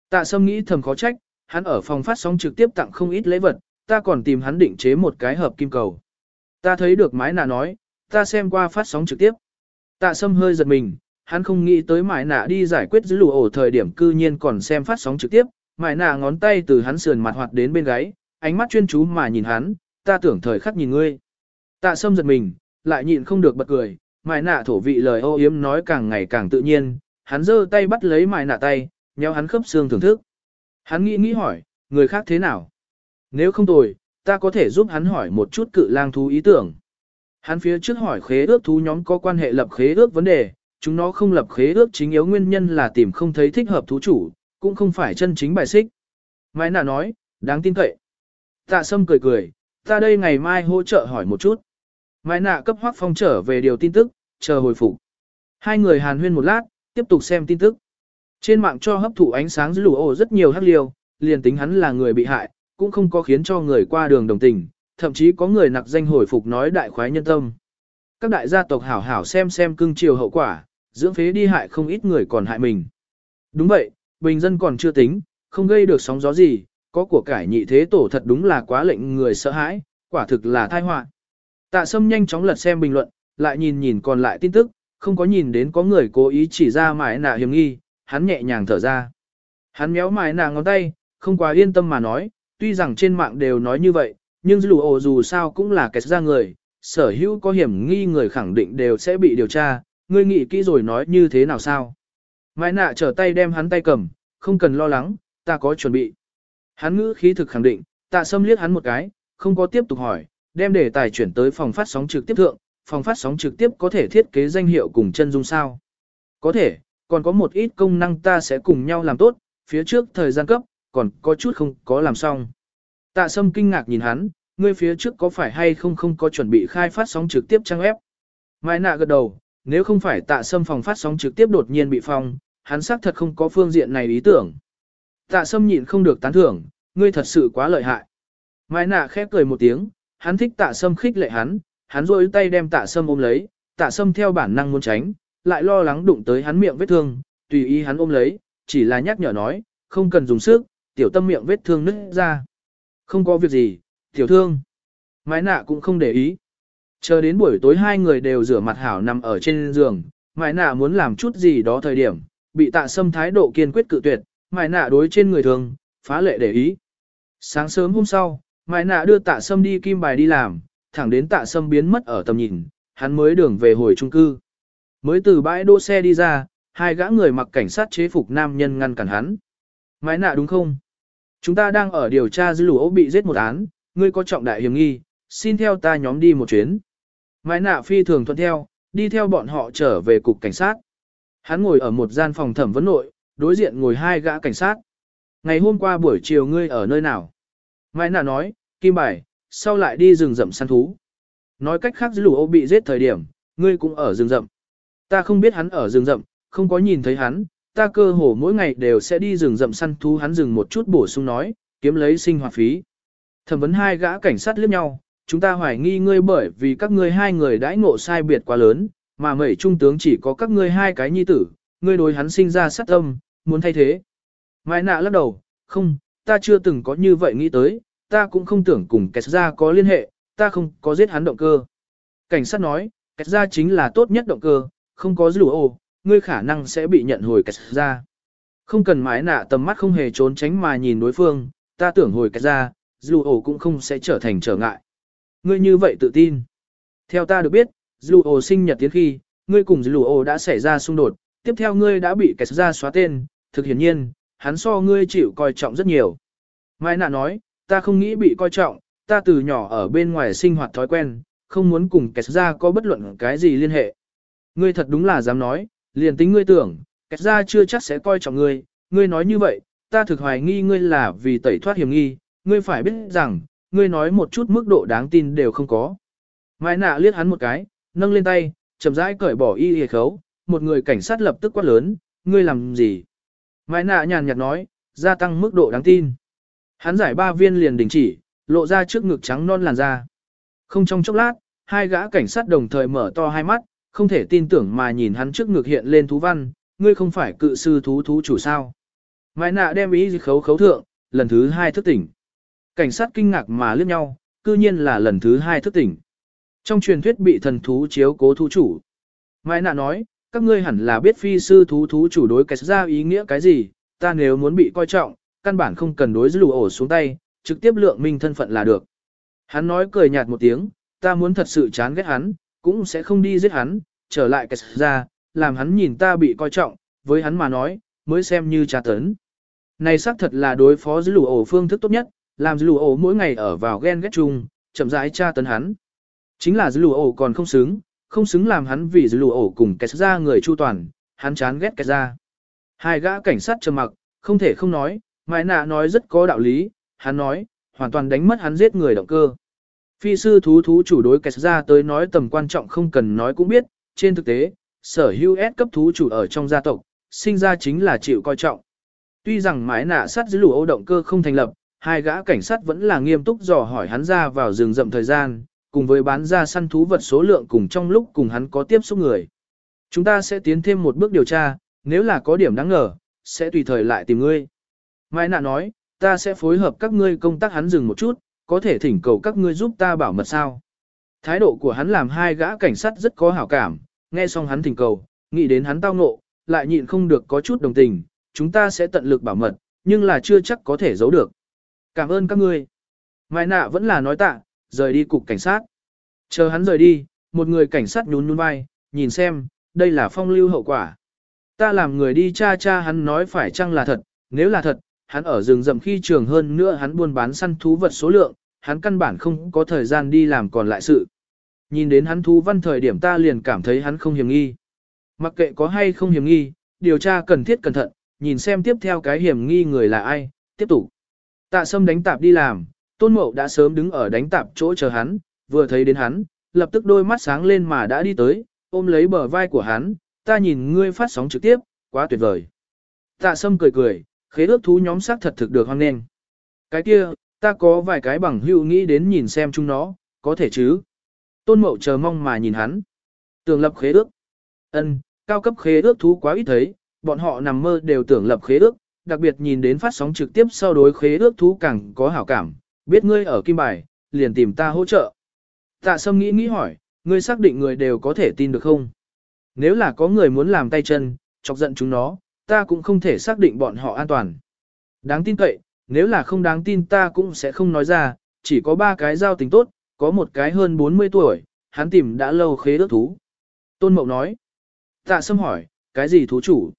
Tạ Sâm nghĩ thầm khó trách, hắn ở phòng phát sóng trực tiếp tặng không ít lễ vật, ta còn tìm hắn định chế một cái hợp kim cầu. Ta thấy được mái nạ nói, Ta xem qua phát sóng trực tiếp. Tạ sâm hơi giật mình, hắn không nghĩ tới mải nạ đi giải quyết giữ lù ổ thời điểm cư nhiên còn xem phát sóng trực tiếp, mải nạ ngón tay từ hắn sườn mặt hoạt đến bên gáy, ánh mắt chuyên chú mà nhìn hắn, ta tưởng thời khắc nhìn ngươi. Tạ sâm giật mình, lại nhịn không được bật cười, mải nạ thổ vị lời ô yếm nói càng ngày càng tự nhiên, hắn giơ tay bắt lấy mải nạ tay, nhéo hắn khớp xương thưởng thức. Hắn nghĩ nghĩ hỏi, người khác thế nào? Nếu không tồi, ta có thể giúp hắn hỏi một chút cự lang thú ý tưởng. Hắn phía trước hỏi khế ước thú nhóm có quan hệ lập khế ước vấn đề, chúng nó không lập khế ước chính yếu nguyên nhân là tìm không thấy thích hợp thú chủ, cũng không phải chân chính bài xích. Mai nà nói, đáng tin cậy. Tạ sâm cười cười, ta đây ngày mai hỗ trợ hỏi một chút. Mai nạ cấp hoác phong trở về điều tin tức, chờ hồi phục. Hai người hàn huyên một lát, tiếp tục xem tin tức. Trên mạng cho hấp thụ ánh sáng dữ lù ổ rất nhiều hắc liêu, liền tính hắn là người bị hại, cũng không có khiến cho người qua đường đồng tình, thậm chí có người nặc danh hồi phục nói đại khoái nhân tâm. Các đại gia tộc hảo hảo xem xem cưng chiều hậu quả, dưỡng phế đi hại không ít người còn hại mình. Đúng vậy, bình dân còn chưa tính, không gây được sóng gió gì, có của cải nhị thế tổ thật đúng là quá lệnh người sợ hãi, quả thực là tai họa. Tạ Sâm nhanh chóng lật xem bình luận, lại nhìn nhìn còn lại tin tức, không có nhìn đến có người cố ý chỉ ra mãi nạ hiểm nghi, hắn nhẹ nhàng thở ra. Hắn méo mãi nạ ngón tay, không quá yên tâm mà nói, tuy rằng trên mạng đều nói như vậy, nhưng dù ổ dù sao cũng là kẻ ra người, sở hữu có hiểm nghi người khẳng định đều sẽ bị điều tra, ngươi nghĩ kỹ rồi nói như thế nào sao. Mai nạ trở tay đem hắn tay cầm, không cần lo lắng, ta có chuẩn bị. Hắn ngữ khí thực khẳng định, tạ sâm liếc hắn một cái, không có tiếp tục hỏi, đem đề tài chuyển tới phòng phát sóng trực tiếp thượng, phòng phát sóng trực tiếp có thể thiết kế danh hiệu cùng chân dung sao. Có thể, còn có một ít công năng ta sẽ cùng nhau làm tốt, phía trước thời gian cấp, còn có chút không có làm xong. Tạ sâm kinh ngạc nhìn hắn, ngươi phía trước có phải hay không không có chuẩn bị khai phát sóng trực tiếp trang web. Mai nạ gật đầu, nếu không phải tạ sâm phòng phát sóng trực tiếp đột nhiên bị phong, hắn xác thật không có phương diện này ý tưởng. Tạ sâm nhịn không được tán thưởng, ngươi thật sự quá lợi hại. Mai nạ khép cười một tiếng, hắn thích tạ sâm khích lệ hắn, hắn rôi tay đem tạ sâm ôm lấy, tạ sâm theo bản năng muốn tránh, lại lo lắng đụng tới hắn miệng vết thương, tùy ý hắn ôm lấy, chỉ là nhắc nhở nói, không cần dùng sức, tiểu tâm miệng vết thương nứt ra. Không có việc gì, tiểu thương. Mái nạ cũng không để ý. Chờ đến buổi tối hai người đều rửa mặt hảo nằm ở trên giường, mái nạ muốn làm chút gì đó thời điểm, bị tạ sâm thái độ kiên quyết cự tuyệt, mái nạ đối trên người thường, phá lệ để ý. Sáng sớm hôm sau, mái nạ đưa tạ sâm đi kim bài đi làm, thẳng đến tạ sâm biến mất ở tầm nhìn, hắn mới đường về hồi trung cư. Mới từ bãi đỗ xe đi ra, hai gã người mặc cảnh sát chế phục nam nhân ngăn cản hắn. Mái nạ đúng không? Chúng ta đang ở điều tra dư lũ bị giết một án, ngươi có trọng đại hiểm nghi, xin theo ta nhóm đi một chuyến. Mãi nạ phi thường thuận theo, đi theo bọn họ trở về cục cảnh sát. Hắn ngồi ở một gian phòng thẩm vấn nội, đối diện ngồi hai gã cảnh sát. Ngày hôm qua buổi chiều ngươi ở nơi nào? Mãi nạ nói, Kim Bài, sau lại đi rừng rậm săn thú. Nói cách khác dư lũ bị giết thời điểm, ngươi cũng ở rừng rậm. Ta không biết hắn ở rừng rậm, không có nhìn thấy hắn, ta cơ hồ mỗi ngày đều sẽ đi rừng rậm săn thú hắn dừng một chút bổ sung nói, kiếm lấy sinh hoạt phí. Thẩm vấn hai gã cảnh sát liếc nhau, chúng ta hoài nghi ngươi bởi vì các ngươi hai người đãi ngộ sai biệt quá lớn, mà mẩy trung tướng chỉ có các ngươi hai cái nhi tử, ngươi đối hắn sinh ra sát tâm, muốn thay thế. Mai nạ lắc đầu, không, ta chưa từng có như vậy nghĩ tới, ta cũng không tưởng cùng kẹt ra có liên hệ, ta không có giết hắn động cơ. Cảnh sát nói, kẹt ra chính là tốt nhất động cơ, không có dữ ồ, ngươi khả năng sẽ bị nhận hồi kẹt ra. Không cần mái nạ tầm mắt không hề trốn tránh mà nhìn đối phương, ta tưởng hồi kẹt ra, dù ổ cũng không sẽ trở thành trở ngại. Ngươi như vậy tự tin. Theo ta được biết, dù ổ sinh nhật tiến khi, ngươi cùng dù ổ đã xảy ra xung đột, tiếp theo ngươi đã bị kẹt ra xóa tên, thực hiển nhiên, hắn so ngươi chịu coi trọng rất nhiều. Mai nạ nói, ta không nghĩ bị coi trọng, ta từ nhỏ ở bên ngoài sinh hoạt thói quen, không muốn cùng kẹt ra có bất luận cái gì liên hệ. Ngươi thật đúng là dám nói, liền tính ngươi tưởng, kẹt ra chưa chắc sẽ coi trọng ngươi, ngươi nói như vậy, ta thực hoài nghi ngươi là vì tẩy thoát hiểm nghi, ngươi phải biết rằng, ngươi nói một chút mức độ đáng tin đều không có. Mai nạ liếc hắn một cái, nâng lên tay, chậm rãi cởi bỏ y hề khấu, một người cảnh sát lập tức quát lớn, ngươi làm gì? Mai nạ nhàn nhạt nói, gia tăng mức độ đáng tin. Hắn giải ba viên liền đình chỉ, lộ ra trước ngực trắng non làn da. Không trong chốc lát, hai gã cảnh sát đồng thời mở to hai mắt, không thể tin tưởng mà nhìn hắn trước ngực hiện lên thú văn, ngươi không phải cự sư thú thú chủ sao. Mai nạ đem ý khấu khấu thượng, lần thứ hai thức tỉnh. Cảnh sát kinh ngạc mà liếc nhau, cư nhiên là lần thứ hai thức tỉnh. Trong truyền thuyết bị thần thú chiếu cố thú chủ. Mai nạ nói, các ngươi hẳn là biết phi sư thú thú chủ đối kẹt ra ý nghĩa cái gì, ta nếu muốn bị coi trọng, căn bản không cần đối lù ổ xuống tay, trực tiếp lượng minh thân phận là được. Hắn nói cười nhạt một tiếng, ta muốn thật sự chán ghét hắn, cũng sẽ không đi giết hắn, trở lại kẹt ra, làm hắn nhìn ta bị coi trọng, với hắn mà nói, mới xem như trà tấn. Này xác thật là đối phó dữ lù ổ phương thức tốt nhất, làm dữ lù ổ mỗi ngày ở vào ghen ghét chung, chậm rãi tra tấn hắn. Chính là dữ lù ổ còn không xứng, không xứng làm hắn vì dữ lù ổ cùng kẹt ra người chu toàn, hắn chán ghét kẹt ra. Hai gã cảnh sát trầm mặc, không thể không nói, Mai nạ nói rất có đạo lý, hắn nói, hoàn toàn đánh mất hắn giết người động cơ. Phi sư thú thú chủ đối kẹt ra tới nói tầm quan trọng không cần nói cũng biết, trên thực tế, sở hữu S cấp thú chủ ở trong gia tộc, sinh ra chính là chịu coi trọng. Tuy rằng mái nạ sát dưới lũ ô động cơ không thành lập, hai gã cảnh sát vẫn là nghiêm túc dò hỏi hắn ra vào rừng rậm thời gian, cùng với bán ra săn thú vật số lượng cùng trong lúc cùng hắn có tiếp xúc người. Chúng ta sẽ tiến thêm một bước điều tra, nếu là có điểm đáng ngờ, sẽ tùy thời lại tìm ngươi. Mai nạ nói, ta sẽ phối hợp các ngươi công tác hắn dừng một chút, có thể thỉnh cầu các ngươi giúp ta bảo mật sao. Thái độ của hắn làm hai gã cảnh sát rất có hảo cảm, nghe xong hắn thỉnh cầu, nghĩ đến hắn tao ngộ, lại nhịn không được có chút đồng tình, chúng ta sẽ tận lực bảo mật, nhưng là chưa chắc có thể giấu được. Cảm ơn các ngươi. Mai nạ vẫn là nói tạ, rời đi cục cảnh sát. Chờ hắn rời đi, một người cảnh sát nhún nhún vai, nhìn xem, đây là phong lưu hậu quả. Ta làm người đi cha cha hắn nói phải chăng là thật, nếu là thật, hắn ở rừng rậm khi trường hơn nữa hắn buôn bán săn thú vật số lượng, hắn căn bản không có thời gian đi làm còn lại sự. Nhìn đến hắn thú văn thời điểm ta liền cảm thấy hắn không hiểm nghi. Mặc kệ có hay không hiểm nghi, điều tra cần thiết cẩn thận, nhìn xem tiếp theo cái hiểm nghi người là ai, tiếp tục. Tạ sâm đánh tạp đi làm, tôn mậu đã sớm đứng ở đánh tạp chỗ chờ hắn, vừa thấy đến hắn, lập tức đôi mắt sáng lên mà đã đi tới, ôm lấy bờ vai của hắn, ta nhìn ngươi phát sóng trực tiếp, quá tuyệt vời. Tạ sâm cười cười, khế ước thú nhóm xác thật thực được hoan nghênh. Cái kia, ta có vài cái bằng hữu nghĩ đến nhìn xem chúng nó, có thể chứ. Tôn mậu chờ mong mà nhìn hắn. Tưởng lập khế ước. ân cao cấp khế ước thú quá ít thấy, bọn họ nằm mơ đều tưởng lập khế ước, đặc biệt nhìn đến phát sóng trực tiếp sau đối khế ước thú càng có hảo cảm, biết ngươi ở kim bài, liền tìm ta hỗ trợ. Tạ sâm nghĩ nghĩ hỏi, ngươi xác định người đều có thể tin được không? Nếu là có người muốn làm tay chân, chọc giận chúng nó, ta cũng không thể xác định bọn họ an toàn. Đáng tin cậy, nếu là không đáng tin ta cũng sẽ không nói ra, chỉ có ba cái giao tình tốt, có một cái hơn 40 tuổi, hắn tìm đã lâu khế ước thú. Tôn Mậu nói. Tạ Sâm hỏi, cái gì thú chủ?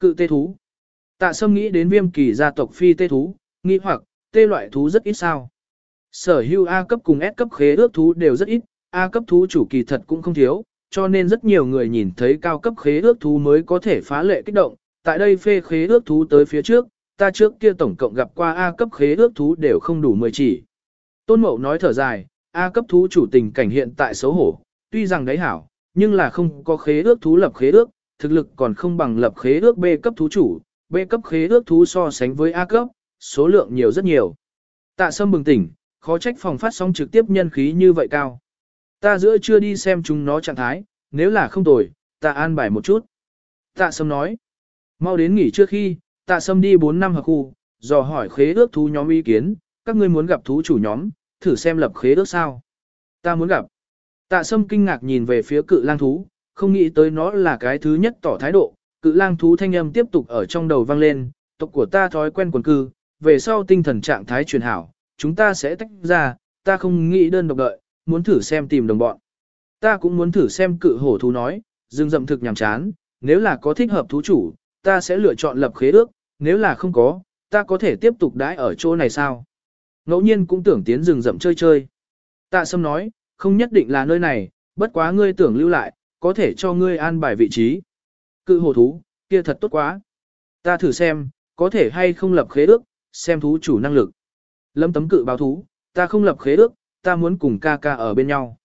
Cự tê thú. Tạ Sâm nghĩ đến viêm kỳ gia tộc phi tê thú, nghi hoặc, tê loại thú rất ít sao. Sở hữu A cấp cùng S cấp khế ước thú đều rất ít, A cấp thú chủ kỳ thật cũng không thiếu, cho nên rất nhiều người nhìn thấy cao cấp khế ước thú mới có thể phá lệ kích động. Tại đây phê khế ước thú tới phía trước, ta trước kia tổng cộng gặp qua A cấp khế ước thú đều không đủ 10 chỉ. Tôn Mậu nói thở dài, A cấp thú chủ tình cảnh hiện tại xấu hổ, tuy rằng đấy hảo, nhưng là không có khế ước thú lập khế ước, thực lực còn không bằng lập khế ước B cấp thú chủ, B cấp khế ước thú so sánh với A cấp, số lượng nhiều rất nhiều. Tạ Sâm bừng tỉnh, khó trách phòng phát sóng trực tiếp nhân khí như vậy cao. Ta giữa chưa đi xem chúng nó trạng thái, nếu là không tồi, ta an bài một chút. Tạ Sâm nói, mau đến nghỉ trước khi, Tạ Sâm đi 4 năm hợp khu, dò hỏi khế ước thú nhóm ý kiến, các ngươi muốn gặp thú chủ nhóm, thử xem lập khế ước sao. Ta muốn gặp. Tạ Sâm kinh ngạc nhìn về phía cự lang thú, không nghĩ tới nó là cái thứ nhất tỏ thái độ, cự lang thú thanh âm tiếp tục ở trong đầu vang lên, tộc của ta thói quen quần cư, về sau tinh thần trạng thái truyền hảo, chúng ta sẽ tách ra, ta không nghĩ đơn độc đợi, muốn thử xem tìm đồng bọn. Ta cũng muốn thử xem cự hổ thú nói, dừng dậm thực nhàm chán, nếu là có thích hợp thú chủ, ta sẽ lựa chọn lập khế ước, nếu là không có, ta có thể tiếp tục đãi ở chỗ này sao? Ngẫu nhiên cũng tưởng tiến rừng rậm chơi chơi. Tạ Sâm nói, không nhất định là nơi này, bất quá ngươi tưởng lưu lại, có thể cho ngươi an bài vị trí. Cự hồ thú, kia thật tốt quá. Ta thử xem, có thể hay không lập khế ước, xem thú chủ năng lực. Lâm tấm cự báo thú, ta không lập khế ước, ta muốn cùng ca ca ở bên nhau.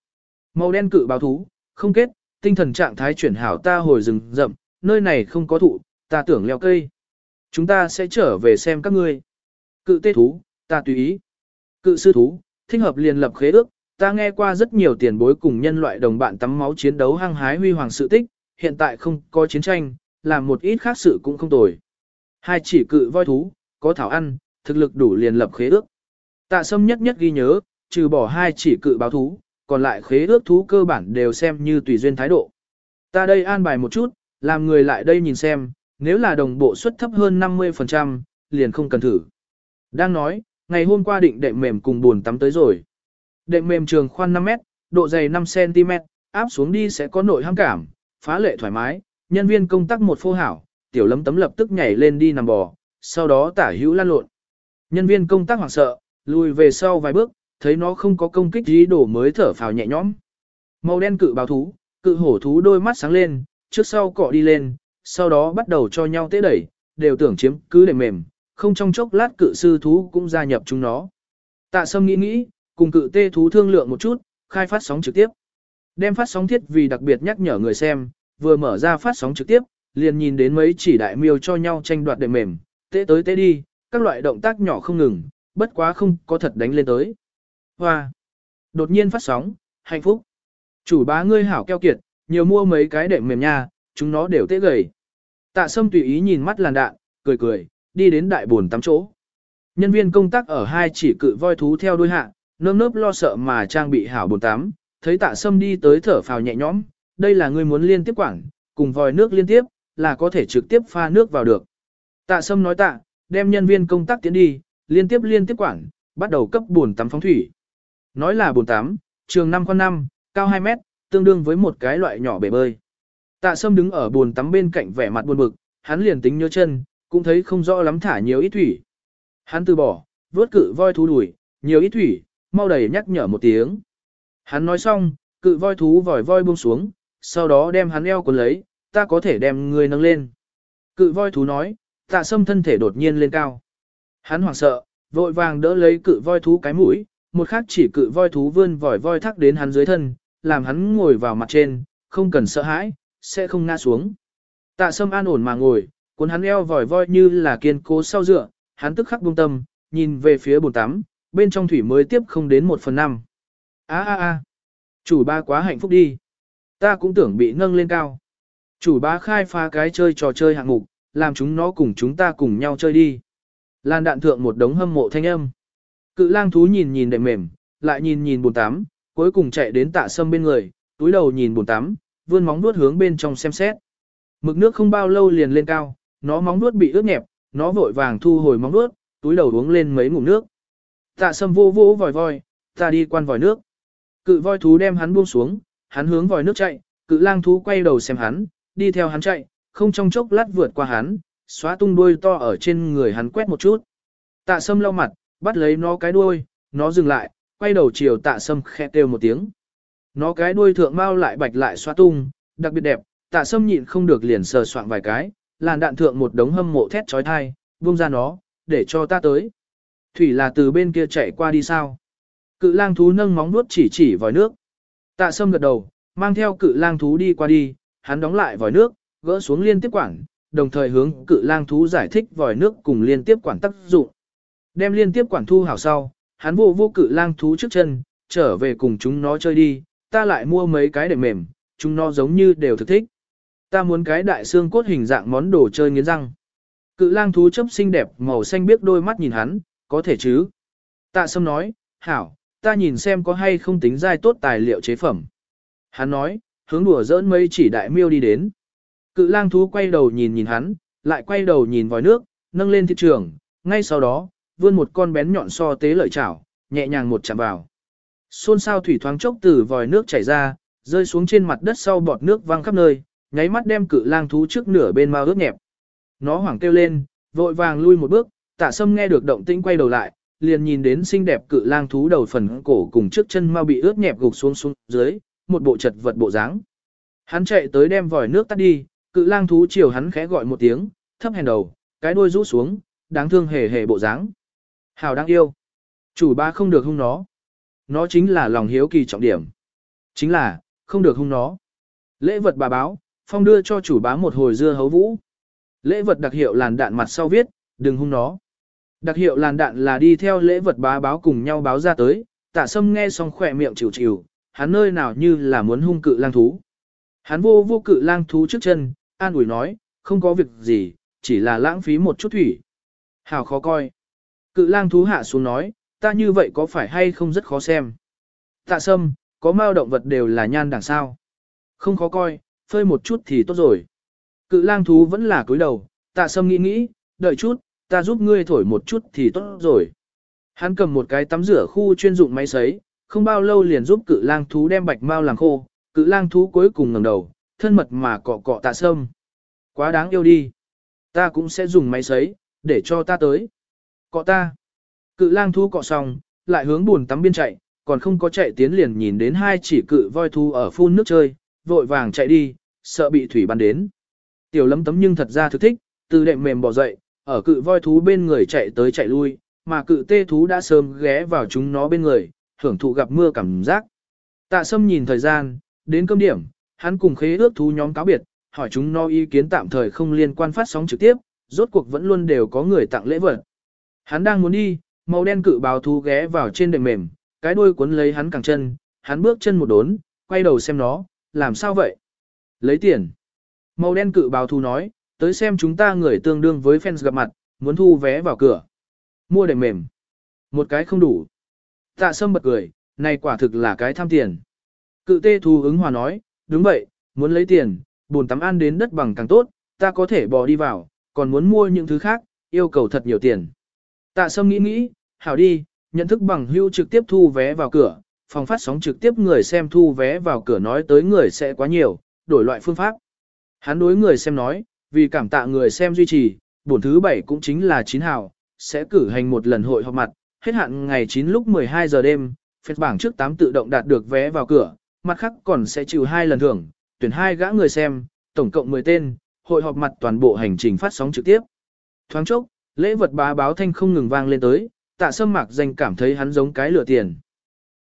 Màu đen cự báo thú, không kết, tinh thần trạng thái chuyển hảo ta hồi rừng rậm, nơi này không có thụ, ta tưởng leo cây. Chúng ta sẽ trở về xem các ngươi. Cự tê thú, ta tùy ý. Cự sư thú, thích hợp liền lập khế ước, ta nghe qua rất nhiều tiền bối cùng nhân loại đồng bạn tắm máu chiến đấu hăng hái huy hoàng sự tích, hiện tại không có chiến tranh, làm một ít khác sự cũng không tồi. Hai chỉ cự voi thú, có thảo ăn, thực lực đủ liền lập khế ước. Tạ sâm nhất nhất ghi nhớ, trừ bỏ hai chỉ cự báo thú, còn lại khế ước thú cơ bản đều xem như tùy duyên thái độ. Ta đây an bài một chút, làm người lại đây nhìn xem, nếu là đồng bộ suất thấp hơn 50%, liền không cần thử. Đang nói, ngày hôm qua định đệm mềm cùng buồn tắm tới rồi. Đệm mềm trường khoan 5m độ dày 5cm, áp xuống đi sẽ có nội hăng cảm, phá lệ thoải mái, nhân viên công tác một phô hảo, tiểu lấm tấm lập tức nhảy lên đi nằm bò, sau đó tả hữu lan lộn. Nhân viên công tác hoảng sợ, lùi về sau vài bước, thấy nó không có công kích gì đổ mới thở phào nhẹ nhõm. Màu đen cự báo thú, cự hổ thú đôi mắt sáng lên, trước sau cọ đi lên, sau đó bắt đầu cho nhau tế đẩy, đều tưởng chiếm cứ để mềm, không trong chốc lát cự sư thú cũng gia nhập chúng nó. Tạ sâm nghĩ nghĩ, cùng cự tê thú thương lượng một chút, khai phát sóng trực tiếp. Đem phát sóng thiết vì đặc biệt nhắc nhở người xem, vừa mở ra phát sóng trực tiếp, liền nhìn đến mấy chỉ đại miêu cho nhau tranh đoạt đệm mềm, tế tới tế đi, các loại động tác nhỏ không ngừng, bất quá không có thật đánh lên tới. Hoa! Đột nhiên phát sóng, hạnh phúc. Chủ bá ngươi hảo keo kiệt, nhiều mua mấy cái đệm mềm nha, chúng nó đều tê gầy. Tạ sâm tùy ý nhìn mắt làn đạn, cười cười, đi đến đại buồn tắm chỗ. Nhân viên công tác ở hai chỉ cự voi thú theo đuôi hạ, nơm nớp lo sợ mà trang bị hảo buồn tắm, thấy tạ sâm đi tới thở phào nhẹ nhõm, đây là ngươi muốn liên tiếp quảng, cùng vòi nước liên tiếp, là có thể trực tiếp pha nước vào được. Tạ sâm nói tạ, đem nhân viên công tác tiến đi, liên tiếp liên tiếp quảng, bắt đầu cấp buồn tắm phóng thủy. Nói là buồn tắm, trường 5 con 5, cao 2 mét, tương đương với một cái loại nhỏ bể bơi. Tạ sâm đứng ở bồn tắm bên cạnh vẻ mặt buồn bực, hắn liền tính nhớ chân, cũng thấy không rõ lắm thả nhiều ít thủy. Hắn từ bỏ, vớt cự voi thú đuổi, nhiều ít thủy, mau đầy nhắc nhở một tiếng. Hắn nói xong, cự voi thú vòi voi buông xuống, sau đó đem hắn eo cuốn lấy, ta có thể đem người nâng lên. Cự voi thú nói, tạ sâm thân thể đột nhiên lên cao. Hắn hoảng sợ, vội vàng đỡ lấy cự voi thú cái mũi, một khắc chỉ cự voi thú vươn vòi voi thắc đến hắn dưới thân, làm hắn ngồi vào mặt trên, không cần sợ hãi, sẽ không ngã xuống. Tạ sâm an ổn mà ngồi, cuốn hắn eo vòi voi như là kiên cố sau dựa, hắn tức khắc buông tâm, nhìn về phía bồn tắm, bên trong thủy mới tiếp không đến một phần năm. a a a chủ ba quá hạnh phúc đi. Ta cũng tưởng bị nâng lên cao. Chủ ba khai phá cái chơi trò chơi hạng mục, làm chúng nó cùng chúng ta cùng nhau chơi đi. Lan đạn thượng một đống hâm mộ thanh âm. Cự lang thú nhìn nhìn đệm mềm, lại nhìn nhìn bồn tắm, cuối cùng chạy đến tạ sâm bên người, túi đầu nhìn bồn tắm, vươn móng nuốt hướng bên trong xem xét. Mực nước không bao lâu liền lên cao, nó móng nuốt bị ướt nhẹp, nó vội vàng thu hồi móng nuốt, túi đầu uống lên mấy ngụm nước. Tạ sâm vô vô vòi voi, ta đi quan vòi nước. Cự voi thú đem hắn buông xuống, hắn hướng vòi nước chạy, cự lang thú quay đầu xem hắn, đi theo hắn chạy, không trong chốc lát vượt qua hắn, xóa tung đuôi to ở trên người hắn quét một chút. Tạ sâm lau mặt, bắt lấy nó cái đuôi, nó dừng lại, quay đầu chiều tạ sâm khẽ kêu một tiếng. Nó cái đuôi thượng mau lại bạch lại xoa tung, đặc biệt đẹp, tạ sâm nhịn không được liền sờ soạn vài cái, làn đạn thượng một đống hâm mộ thét chói tai buông ra nó, để cho ta tới. Thủy là từ bên kia chạy qua đi sao? Cự lang thú nâng móng nuốt chỉ chỉ vòi nước. Tạ sâm gật đầu, mang theo cự lang thú đi qua đi, hắn đóng lại vòi nước, gỡ xuống liên tiếp quản, đồng thời hướng cự lang thú giải thích vòi nước cùng liên tiếp quản tác dụng. Đem liên tiếp quản thu hảo sau, hắn vô vô cự lang thú trước chân, trở về cùng chúng nó chơi đi, ta lại mua mấy cái để mềm, chúng nó giống như đều thực thích. Ta muốn cái đại xương cốt hình dạng món đồ chơi nghiến răng. Cự lang thú chấp xinh đẹp màu xanh biếc đôi mắt nhìn hắn, có thể chứ. Tạ sâm nói, hảo, ta nhìn xem có hay không tính dai tốt tài liệu chế phẩm. Hắn nói, hướng đùa dỡn mây chỉ đại miêu đi đến. Cự lang thú quay đầu nhìn nhìn hắn, lại quay đầu nhìn vòi nước, nâng lên thị trường, ngay sau đó, vươn một con bén nhọn so tế lợi chảo, nhẹ nhàng một chạm vào. Xôn sao thủy thoáng chốc từ vòi nước chảy ra, rơi xuống trên mặt đất sau bọt nước văng khắp nơi, nháy mắt đem cự lang thú trước nửa bên mau ướt nhẹp. Nó hoảng kêu lên, vội vàng lui một bước, tạ sâm nghe được động tĩnh quay đầu lại, liền nhìn đến xinh đẹp cự lang thú đầu phần cổ cùng trước chân mau bị ướt nhẹp gục xuống xuống dưới, một bộ chật vật bộ dáng. Hắn chạy tới đem vòi nước tắt đi, cự lang thú chiều hắn khẽ gọi một tiếng, thấp hèn đầu, cái đuôi rũ xuống, đáng thương hề hề bộ dáng. Hào đang yêu. Chủ ba không được hung nó. Nó chính là lòng hiếu kỳ trọng điểm. Chính là, không được hung nó. Lễ vật bà báo, phong đưa cho chủ bá một hồi dưa hấu vũ. Lễ vật đặc hiệu làn đạn mặt sau viết, đừng hung nó. Đặc hiệu làn đạn là đi theo lễ vật bá báo cùng nhau báo ra tới, tạ sâm nghe xong khỏe miệng chịu chịu, hắn nơi nào như là muốn hung cự lang thú. Hắn vô vô cự lang thú trước chân, an ủi nói, không có việc gì, chỉ là lãng phí một chút thủy. Hào khó coi. Cự lang thú hạ xuống nói, ta như vậy có phải hay không rất khó xem. Tạ sâm, có mao động vật đều là nhan đằng sao. Không khó coi, phơi một chút thì tốt rồi. Cự lang thú vẫn là cúi đầu, tạ sâm nghĩ nghĩ, đợi chút, ta giúp ngươi thổi một chút thì tốt rồi. Hắn cầm một cái tắm rửa khu chuyên dụng máy sấy, không bao lâu liền giúp cự lang thú đem bạch mao làm khô, cự lang thú cuối cùng ngẩng đầu, thân mật mà cọ cọ tạ sâm. Quá đáng yêu đi. Ta cũng sẽ dùng máy sấy, để cho ta tới. Cọ ta. Cự lang thú cọ xong, lại hướng buồn tắm biên chạy, còn không có chạy tiến liền nhìn đến hai chỉ cự voi thú ở phun nước chơi, vội vàng chạy đi, sợ bị thủy bắn đến. Tiểu lấm tấm nhưng thật ra thực thích, từ đệm mềm bỏ dậy, ở cự voi thú bên người chạy tới chạy lui, mà cự tê thú đã sớm ghé vào chúng nó bên người, hưởng thụ gặp mưa cảm giác. Tạ sâm nhìn thời gian, đến cơm điểm, hắn cùng khế ước thú nhóm cáo biệt, hỏi chúng nó ý kiến tạm thời không liên quan phát sóng trực tiếp, rốt cuộc vẫn luôn đều có người tặng lễ vật. Hắn đang muốn đi, màu đen cự báo thú ghé vào trên đệm mềm, cái đuôi cuốn lấy hắn cẳng chân, hắn bước chân một đốn, quay đầu xem nó, làm sao vậy? Lấy tiền. Màu đen cự báo thú nói, tới xem chúng ta người tương đương với fans gặp mặt, muốn thu vé vào cửa. Mua đệm mềm. Một cái không đủ. Tạ sâm bật cười, này quả thực là cái tham tiền. Cự tê thú ứng hòa nói, đúng vậy, muốn lấy tiền, buồn tắm ăn đến đất bằng càng tốt, ta có thể bỏ đi vào, còn muốn mua những thứ khác, yêu cầu thật nhiều tiền. Tạ sâm nghĩ nghĩ, hảo đi, nhận thức bằng hưu trực tiếp thu vé vào cửa, phòng phát sóng trực tiếp người xem thu vé vào cửa nói tới người sẽ quá nhiều, đổi loại phương pháp. Hắn đối người xem nói, vì cảm tạ người xem duy trì, bổn thứ bảy cũng chính là 9 hào, sẽ cử hành một lần hội họp mặt, hết hạn ngày 9 lúc 12 giờ đêm, phép bảng trước 8 tự động đạt được vé vào cửa, mặt khác còn sẽ trừ hai lần thưởng, tuyển hai gã người xem, tổng cộng 10 tên, hội họp mặt toàn bộ hành trình phát sóng trực tiếp. Thoáng chốc, lễ vật bá báo thanh không ngừng vang lên tới, tạ sâm mạc danh cảm thấy hắn giống cái lửa tiền.